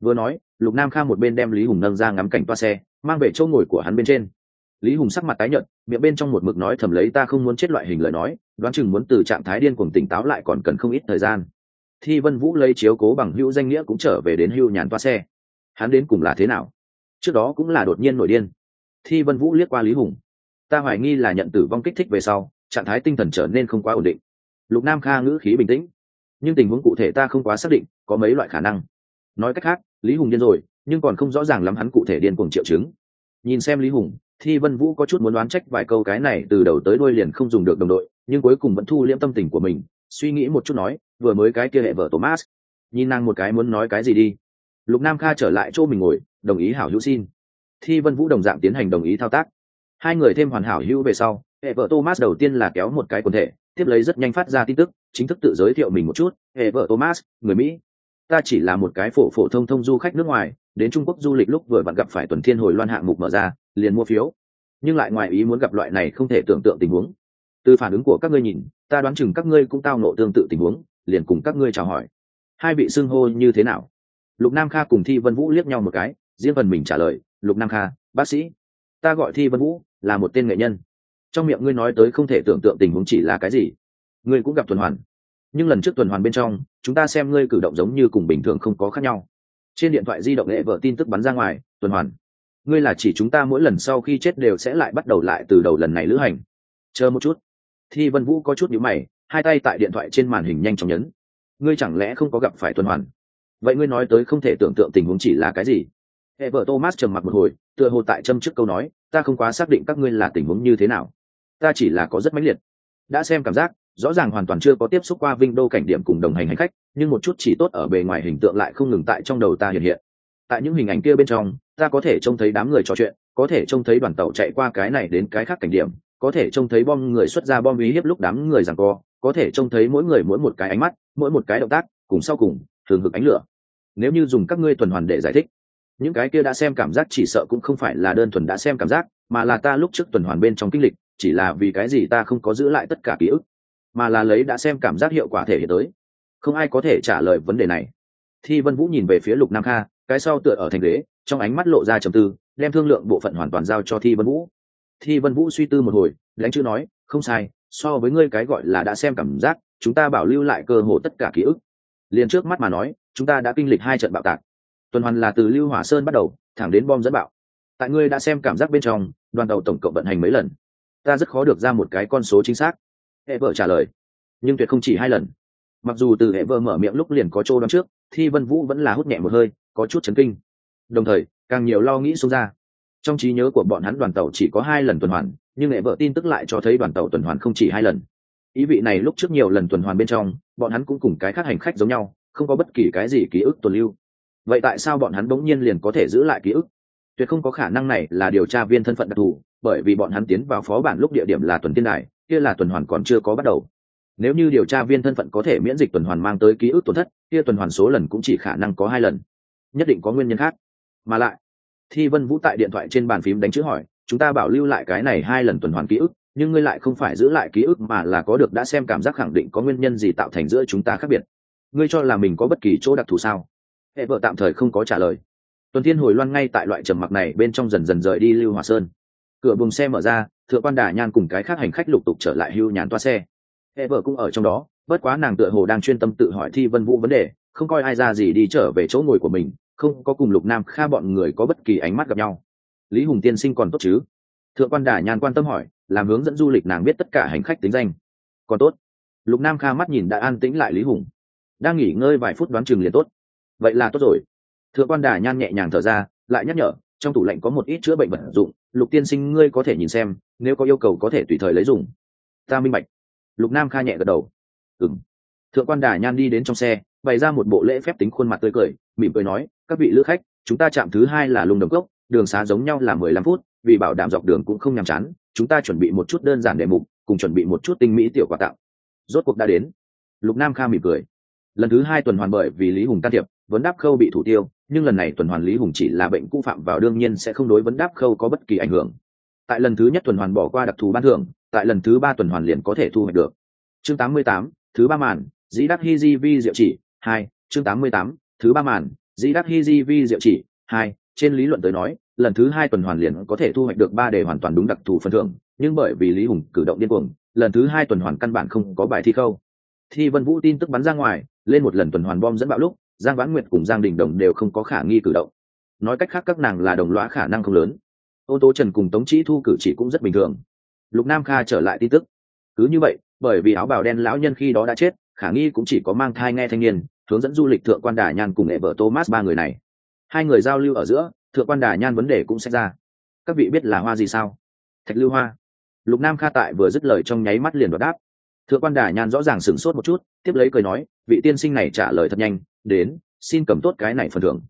Vừa nói, lục nam kha một bên đem lý hùng nâng ra ngắm cảnh toa xe, mang về chỗ ngồi của hắn bên trên. Lý hùng sắc mặt tái nhợt, miệng bên trong một mực nói thầm lấy ta không muốn chết loại hình lời nói, đoán chừng muốn từ trạng thái điên cuồng tỉnh táo lại còn cần không ít thời gian. Thi vân vũ lấy chiếu cố bằng hữu danh nghĩa cũng trở về đến hưu nhàn toa xe. Hắn đến cùng là thế nào? Trước đó cũng là đột nhiên nổi điên. Thi vân vũ liếc qua lý hùng ta hoài nghi là nhận tử vong kích thích về sau, trạng thái tinh thần trở nên không quá ổn định. Lục nam kha ngữ khí bình tĩnh. Nhưng tình huống cụ thể ta không quá xác định, có mấy loại khả năng. Nói cách khác, lý hùng điên rồi, nhưng còn không rõ ràng lắm hắn cụ thể điên cuồng triệu chứng. Nhìn xem lý hùng, thi vân vũ có chút muốn đoán trách vài câu cái này từ đầu tới đuôi liền không dùng được đồng đội, nhưng cuối cùng vẫn thu liễm tâm tình của mình, suy nghĩ một chút nói, vừa mới cái kia hệ vợ thomas. Nhìn nàng một cái muốn nói cái gì đi. Lục nam kha trở lại chỗ mình ngồi, đồng ý hảo hữu xin. Thi vân vũ đồng dạng tiến hành đồng ý thao tác hai người thêm hoàn hảo hữu về sau hệ vợ thomas đầu tiên là kéo một cái quần thể, tiếp lấy rất nhanh phát ra tin tức, chính thức tự giới thiệu mình một chút. Hệ vợ thomas, người mỹ. Ta chỉ là một cái phổ phổ thông thông du khách nước ngoài, đến trung quốc du lịch lúc vừa vặn gặp phải tuần thiên hồi loan hạng mục mở ra, liền mua phiếu. Nhưng lại ngoài ý muốn gặp loại này không thể tưởng tượng tình huống. Từ phản ứng của các ngươi nhìn, ta đoán chừng các ngươi cũng tao nộ tương tự tình huống, liền cùng các ngươi chào hỏi. Hai vị xưng hô như thế nào? Lục nam kha cùng thi vân vũ liếc nhau một cái, riêng phần mình trả lời, lục nam kha, bác sĩ. Ta gọi thi vân vũ là một tên nghệ nhân. Trong miệng ngươi nói tới không thể tưởng tượng tình huống chỉ là cái gì. Ngươi cũng gặp tuần hoàn. Nhưng lần trước tuần hoàn bên trong, chúng ta xem ngươi cử động giống như cùng bình thường không có khác nhau. Trên điện thoại di động nghệ vợ tin tức bắn ra ngoài, tuần hoàn. Ngươi là chỉ chúng ta mỗi lần sau khi chết đều sẽ lại bắt đầu lại từ đầu lần này lữ hành. Chờ một chút. Thi vân vũ có chút nhíu mày, hai tay tại điện thoại trên màn hình nhanh chóng nhấn. Ngươi chẳng lẽ không có gặp phải tuần hoàn? Vậy ngươi nói tới không thể tưởng tượng tình huống chỉ là cái gì? Hệ vợ thomas trầm mặc một hồi, tựa hồ tại châm trước câu nói ta không quá xác định các ngươi là tình huống như thế nào. Ta chỉ là có rất mãnh liệt. Đã xem cảm giác, rõ ràng hoàn toàn chưa có tiếp xúc qua vinh đô cảnh điểm cùng đồng hành hành khách, nhưng một chút chỉ tốt ở bề ngoài hình tượng lại không ngừng tại trong đầu ta hiện hiện. Tại những hình ảnh kia bên trong, ta có thể trông thấy đám người trò chuyện, có thể trông thấy đoàn tàu chạy qua cái này đến cái khác cảnh điểm, có thể trông thấy bom người xuất ra bom uy hiếp lúc đám người rằng co, có thể trông thấy mỗi người mỗi một cái ánh mắt, mỗi một cái động tác, cùng sau cùng, thường hực ánh lửa. Nếu như dùng các ngươi tuần hoàn để giải thích những cái kia đã xem cảm giác chỉ sợ cũng không phải là đơn thuần đã xem cảm giác, mà là ta lúc trước tuần hoàn bên trong kinh lịch, chỉ là vì cái gì ta không có giữ lại tất cả ký ức, mà là lấy đã xem cảm giác hiệu quả thể hiện tới. Không ai có thể trả lời vấn đề này. Thi vân vũ nhìn về phía lục nam kha, cái sau tựa ở thành ghế, trong ánh mắt lộ ra trầm tư, đem thương lượng bộ phận hoàn toàn giao cho thi vân vũ. Thi vân vũ suy tư một hồi, lãnh chữ nói, không sai, so với ngươi cái gọi là đã xem cảm giác, chúng ta bảo lưu lại cơ hồ tất cả ký ức. Liền trước mắt mà nói, chúng ta đã kinh lịch hai trận bạo tạc tuần hoàn là từ lưu hỏa sơn bắt đầu, thẳng đến bom dẫn bạo. Tại ngươi đã xem cảm giác bên trong, đoàn tàu tổng cộng vận hành mấy lần? Ta rất khó được ra một cái con số chính xác. Hệ vợ trả lời. Nhưng tuyệt không chỉ hai lần. Mặc dù từ hệ vợ mở miệng lúc liền có chỗ đón trước thì vân vũ vẫn là hút nhẹ một hơi, có chút chấn kinh. Đồng thời, càng nhiều lo nghĩ xuống ra. Trong trí nhớ của bọn hắn đoàn tàu chỉ có hai lần tuần hoàn, nhưng hệ vợ tin tức lại cho thấy đoàn tàu tuần hoàn không chỉ hai lần. Ý vị này lúc trước nhiều lần tuần hoàn bên trong, bọn hắn cũng cùng cái khác hành khách giống nhau, không có bất kỳ cái gì ký ức tuần lưu vậy tại sao bọn hắn bỗng nhiên liền có thể giữ lại ký ức? Tuyệt không có khả năng này là điều tra viên thân phận đặc thù, bởi vì bọn hắn tiến vào phó bản lúc địa điểm là tuần tiên đài, kia là tuần hoàn còn chưa có bắt đầu. Nếu như điều tra viên thân phận có thể miễn dịch tuần hoàn mang tới ký ức tổn thất, kia tuần hoàn số lần cũng chỉ khả năng có hai lần. Nhất định có nguyên nhân khác. Mà lại, thi vân vũ tại điện thoại trên bàn phím đánh chữ hỏi, chúng ta bảo lưu lại cái này hai lần tuần hoàn ký ức, nhưng ngươi lại không phải giữ lại ký ức mà là có được đã xem cảm giác khẳng định có nguyên nhân gì tạo thành giữa chúng ta khác biệt? Ngươi cho là mình có bất kỳ chỗ đặc thù sao? Hệ vợ tạm thời không có trả lời. Tuần thiên hồi loan ngay tại loại trầm mặc này bên trong dần dần rời đi lưu hòa sơn. Cửa buồng xe mở ra, thượng quan đà nhan cùng cái khác hành khách lục tục trở lại hưu nhàn toa xe. Hệ vợ cũng ở trong đó, bất quá nàng tựa hồ đang chuyên tâm tự hỏi thi vân vũ vấn đề, không coi ai ra gì đi trở về chỗ ngồi của mình, không có cùng lục nam kha bọn người có bất kỳ ánh mắt gặp nhau. Lý hùng tiên sinh còn tốt chứ? Thượng quan đà nhan quan tâm hỏi, làm hướng dẫn du lịch nàng biết tất cả hành khách tính danh. Còn tốt. Lục nam kha mắt nhìn đã an tĩnh lại lý hùng. Đang nghỉ ngơi vài phút đoán chừng liền tốt vậy là tốt rồi. Thượng quan đà nhan nhẹ nhàng thở ra, lại nhắc nhở, trong tủ lạnh có một ít chữa bệnh vật dụng, lục tiên sinh ngươi có thể nhìn xem, nếu có yêu cầu có thể tùy thời lấy dùng. Ta minh bạch. Lục nam kha nhẹ gật đầu. Ừng thượng quan đà nhan đi đến trong xe, bày ra một bộ lễ phép tính khuôn mặt tươi cười, mỉm cười nói, các vị lữ khách, chúng ta chạm thứ hai là lùng đồng cốc, đường xá giống nhau là mười lăm phút, vì bảo đảm dọc đường cũng không nhàm chán, chúng ta chuẩn bị một chút đơn giản đề mục, cùng chuẩn bị một chút tinh mỹ tiểu quà tặng. Rốt cuộc đã đến. Lục nam kha mỉm cười. Lần thứ hai tuần hoàn bởi vì lý hùng can thiệp vấn đáp khâu bị thủ tiêu nhưng lần này tuần hoàn lý hùng chỉ là bệnh cũ phạm vào đương nhiên sẽ không đối vấn đáp khâu có bất kỳ ảnh hưởng. Tại lần thứ nhất tuần hoàn bỏ qua đặc thù ban thưởng tại lần thứ ba tuần hoàn liền có thể thu hoạch được. Chương 88, thứ ba màn dĩ đắc hi di vi diệu chỉ hai chương 88, thứ ba màn dĩ đắc hi di vi diệu chỉ hai trên lý luận tới nói lần thứ hai tuần hoàn liền có thể thu hoạch được ba đề hoàn toàn đúng đặc thù phần thưởng nhưng bởi vì lý hùng cử động điên cuồng lần thứ hai tuần hoàn căn bản không có bài thi khâu. Thi vân vũ tin tức bắn ra ngoài lên một lần tuần hoàn bom dẫn bạo lúc giang vãn nguyệt cùng giang đình đồng đều không có khả nghi cử động. Nói cách khác các nàng là đồng lõa khả năng không lớn. Ô tô trần cùng tống trí thu cử chỉ cũng rất bình thường. Lục nam kha trở lại tin tức. Cứ như vậy, bởi vì áo bào đen lão nhân khi đó đã chết, khả nghi cũng chỉ có mang thai nghe thanh niên, hướng dẫn du lịch thượng quan đà nhan cùng nghệ vợ thomas ba người này. Hai người giao lưu ở giữa, thượng quan đà nhan vấn đề cũng sẽ ra. Các vị biết là hoa gì sao? Thạch lưu hoa. Lục nam kha tại vừa dứt lời trong nháy mắt liền đoạt đáp. Thượng quan đà nhan rõ ràng sửng sốt một chút, tiếp lấy cười nói, vị tiên sinh này trả lời thật nhanh đến, xin cầm tốt cái này phần thưởng.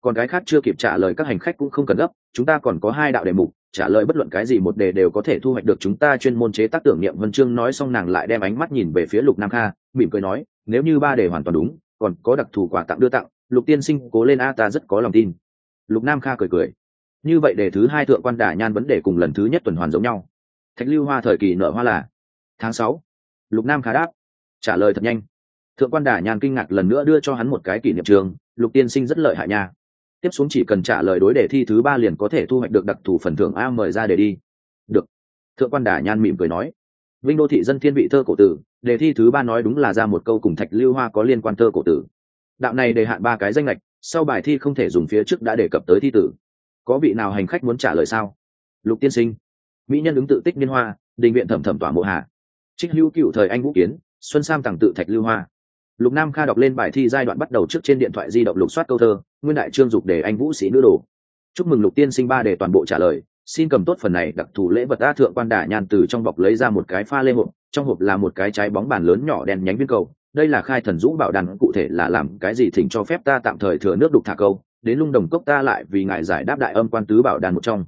Còn cái khác chưa kịp trả lời các hành khách cũng không cần gấp, chúng ta còn có hai đạo đề mục, trả lời bất luận cái gì một đề đều có thể thu hoạch được chúng ta chuyên môn chế tác tưởng niệm vân chương. Nói xong nàng lại đem ánh mắt nhìn về phía lục nam kha, mỉm cười nói, nếu như ba đề hoàn toàn đúng, còn có đặc thù quà tặng đưa tặng, lục tiên sinh cố lên a ta rất có lòng tin. Lục nam kha cười cười, như vậy đề thứ hai thượng quan đả nhan vấn đề cùng lần thứ nhất tuần hoàn giống nhau. Thạch lưu hoa thời kỳ nở hoa là, tháng sáu. Lục nam kha đáp, trả lời thật nhanh thượng quan đà nhan kinh ngạc lần nữa đưa cho hắn một cái kỷ niệm trường, lục tiên sinh rất lợi hại nha. Tiếp xuống chỉ cần trả lời đối đề thi thứ ba liền có thể thu hoạch được đặc thù phần thưởng a mời ra để đi. Được. Thượng quan đà nhan mỉm cười nói. Vinh đô thị dân thiên vị thơ cổ tử, đề thi thứ ba nói đúng là ra một câu cùng thạch lưu hoa có liên quan thơ cổ tử. Đạo này đề hạn ba cái danh lệch sau bài thi không thể dùng phía trước đã đề cập tới thi tử. Có vị nào hành khách muốn trả lời sao? Lục tiên sinh. Mỹ nhân ứng tự tích niên hoa, đình viện thẩm thẩm tỏa mộ hạ. Trích hữu cựu thời anh vũ kiến, xuân sam tặng tự thạch lưu hoa lục nam kha đọc lên bài thi giai đoạn bắt đầu trước trên điện thoại di động lục soát câu thơ, nguyên đại trương dục để anh vũ sĩ nữ đồ. Chúc mừng lục tiên sinh ba để toàn bộ trả lời, xin cầm tốt phần này, đặc thù lễ vật a thượng quan đả nhan từ trong bọc lấy ra một cái pha lê hộp, trong hộp là một cái trái bóng bàn lớn nhỏ đen nhánh viên cầu, đây là khai thần dũ bảo đàn, cụ thể là làm cái gì thỉnh cho phép ta tạm thời thừa nước đục thả câu, đến lung đồng cốc ta lại vì ngài giải đáp đại âm quan tứ bảo đàn một trong.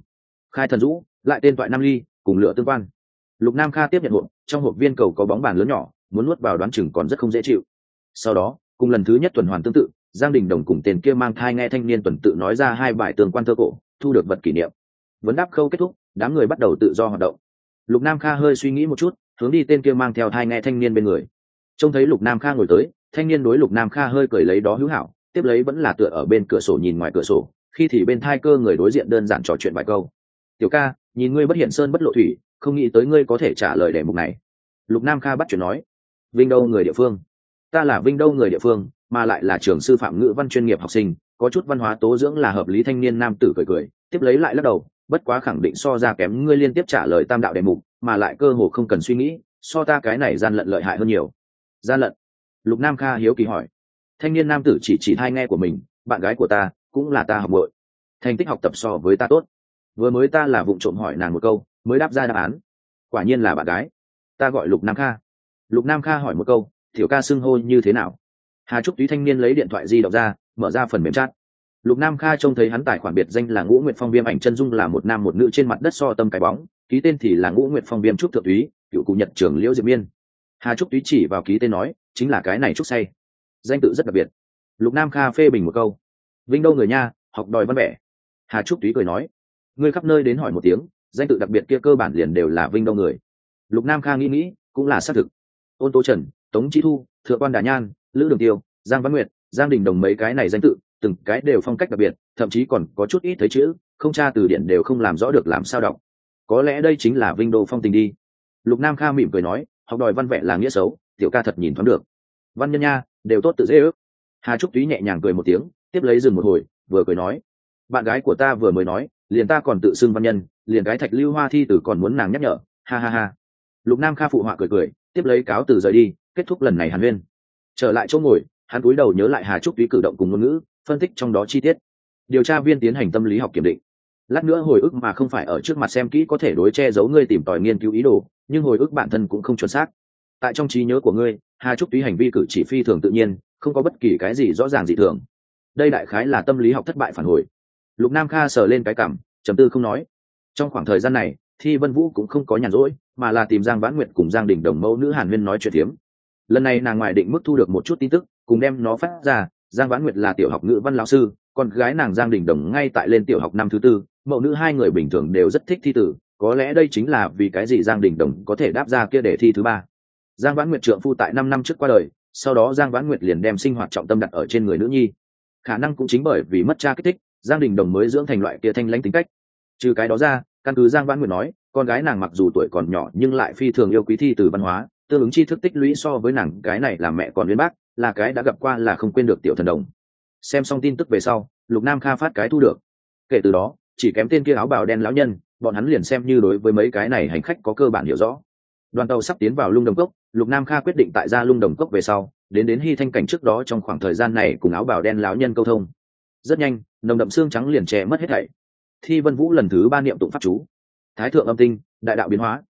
Khai thần dũ, lại tên toại nam ly, cùng lựa tương quan. Lục nam kha tiếp nhận hộp, trong hộp viên cầu có bóng bàn lớn nhỏ, muốn nuốt vào đoán chừng còn rất không dễ chịu sau đó, cùng lần thứ nhất tuần hoàn tương tự, giang đình đồng cùng tên kia mang thai nghe thanh niên tuần tự nói ra hai bài tường quan thơ cổ, thu được vật kỷ niệm. Vấn đáp khâu kết thúc, đám người bắt đầu tự do hoạt động. Lục nam kha hơi suy nghĩ một chút, hướng đi tên kia mang theo thai nghe thanh niên bên người. Trông thấy lục nam kha ngồi tới, thanh niên đối lục nam kha hơi cười lấy đó hữu hảo, tiếp lấy vẫn là tựa ở bên cửa sổ nhìn ngoài cửa sổ, khi thì bên thai cơ người đối diện đơn giản trò chuyện vài câu. Tiểu ca, nhìn ngươi bất hiện sơn bất lộ thủy, không nghĩ tới ngươi có thể trả lời đề mục này. Lục nam kha bắt chuyện nói. Vinh đâu người địa phương? Ta là vinh đâu người địa phương, mà lại là trường sư phạm ngữ văn chuyên nghiệp học sinh, có chút văn hóa tố dưỡng là hợp lý thanh niên nam tử cười cười, tiếp lấy lại lắc đầu, bất quá khẳng định so ra kém ngươi liên tiếp trả lời tam đạo đề mục, mà lại cơ hồ không cần suy nghĩ, so ta cái này gian lận lợi hại hơn nhiều. Gian lận? Lục nam kha hiếu kỳ hỏi. Thanh niên nam tử chỉ chỉ thai nghe của mình, bạn gái của ta cũng là ta học bội thành tích học tập so với ta tốt. Vừa mới ta là vụ trộm hỏi nàng một câu, mới đáp ra đáp án. Quả nhiên là bạn gái. Ta gọi lục nam kha. Lục nam kha hỏi một câu tiểu ca xưng hô như thế nào? Hà trúc túy thanh niên lấy điện thoại di động ra, mở ra phần mềm chat. Lục nam kha trông thấy hắn tài khoản biệt danh là ngũ nguyệt phong viêm ảnh chân dung là một nam một nữ trên mặt đất so tâm cái bóng, ký tên thì là ngũ nguyệt phong viêm trúc thượng túy, cựu cụ nhật trưởng liễu diệp miên. Hà trúc túy chỉ vào ký tên nói, chính là cái này trúc say. Danh tự rất đặc biệt. Lục nam kha phê bình một câu. Vinh đâu người nha, học đòi văn vẻ. Hà trúc túy cười nói, ngươi khắp nơi đến hỏi một tiếng, danh tự đặc biệt kia cơ bản liền đều là vinh đâu người. Lục nam kha nghĩ nghĩ, cũng là xác thực. Ôn tố trần tống trí thu, thượng quan đà nhan, lữ đường tiêu, giang văn nguyệt, giang đình đồng mấy cái này danh tự, từng cái đều phong cách đặc biệt, thậm chí còn có chút ít thấy chữ, không tra từ điển đều không làm rõ được làm sao đọc. Có lẽ đây chính là vinh đô phong tình đi. Lục nam kha mỉm cười nói, học đòi văn vẽ là nghĩa xấu, tiểu ca thật nhìn thoáng được. Văn nhân nha, đều tốt tự dễ ước. Hà trúc túy nhẹ nhàng cười một tiếng, tiếp lấy dừng một hồi, vừa cười nói, bạn gái của ta vừa mới nói, liền ta còn tự xưng văn nhân, liền gái thạch lưu hoa thi tử còn muốn nàng nhắc nhở, ha ha ha. Lục nam kha phụ họa cười cười, tiếp lấy cáo từ rời đi kết thúc lần này hàn huyên. Trở lại chỗ ngồi, hắn cúi đầu nhớ lại hà trúc túy cử động cùng ngôn ngữ, phân tích trong đó chi tiết. Điều tra viên tiến hành tâm lý học kiểm định. Lát nữa hồi ức mà không phải ở trước mặt xem kỹ có thể đối che giấu ngươi tìm tòi nghiên cứu ý đồ, nhưng hồi ức bản thân cũng không chuẩn xác. Tại trong trí nhớ của ngươi, hà trúc túy hành vi cử chỉ phi thường tự nhiên, không có bất kỳ cái gì rõ ràng dị thường. Đây đại khái là tâm lý học thất bại phản hồi. Lục nam kha sờ lên cái cảm, trầm tư không nói. Trong khoảng thời gian này, thi vân vũ cũng không có nhàn rỗi, mà là tìm giang vãn nguyệt cùng giang đình đồng mẫu nữ hàn huyên nói chuyện tiếm lần này nàng ngoài định mức thu được một chút tin tức, cùng đem nó phát ra, giang vãn nguyệt là tiểu học ngữ văn lão sư còn gái nàng giang đình đồng ngay tại lên tiểu học năm thứ tư, mẫu nữ hai người bình thường đều rất thích thi tử, có lẽ đây chính là vì cái gì giang đình đồng có thể đáp ra kia để thi thứ ba. Giang vãn nguyệt trượng phu tại năm năm trước qua đời, sau đó giang vãn nguyệt liền đem sinh hoạt trọng tâm đặt ở trên người nữ nhi. Khả năng cũng chính bởi vì mất cha kích thích, giang đình đồng mới dưỡng thành loại kia thanh lãnh tính cách. Trừ cái đó ra, căn cứ giang vãn nguyệt nói, con gái nàng mặc dù tuổi còn nhỏ nhưng lại phi thường yêu quý thi từ văn hóa tương ứng tri thức tích lũy so với nàng, cái này là mẹ còn uyên bác, là cái đã gặp qua là không quên được tiểu thần đồng. Xem xong tin tức về sau, lục nam kha phát cái thu được. Kể từ đó, chỉ kém tên kia áo bào đen lão nhân, bọn hắn liền xem như đối với mấy cái này hành khách có cơ bản hiểu rõ. Đoàn tàu sắp tiến vào lung đồng cốc, lục nam kha quyết định tại ra lung đồng cốc về sau, đến đến hy thanh cảnh trước đó trong khoảng thời gian này cùng áo bào đen lão nhân câu thông. Rất nhanh, nồng đậm xương trắng liền che mất hết thảy. Thi vân vũ lần thứ ba niệm tụng pháp chú. Thái thượng âm tinh, đại đạo biến hóa.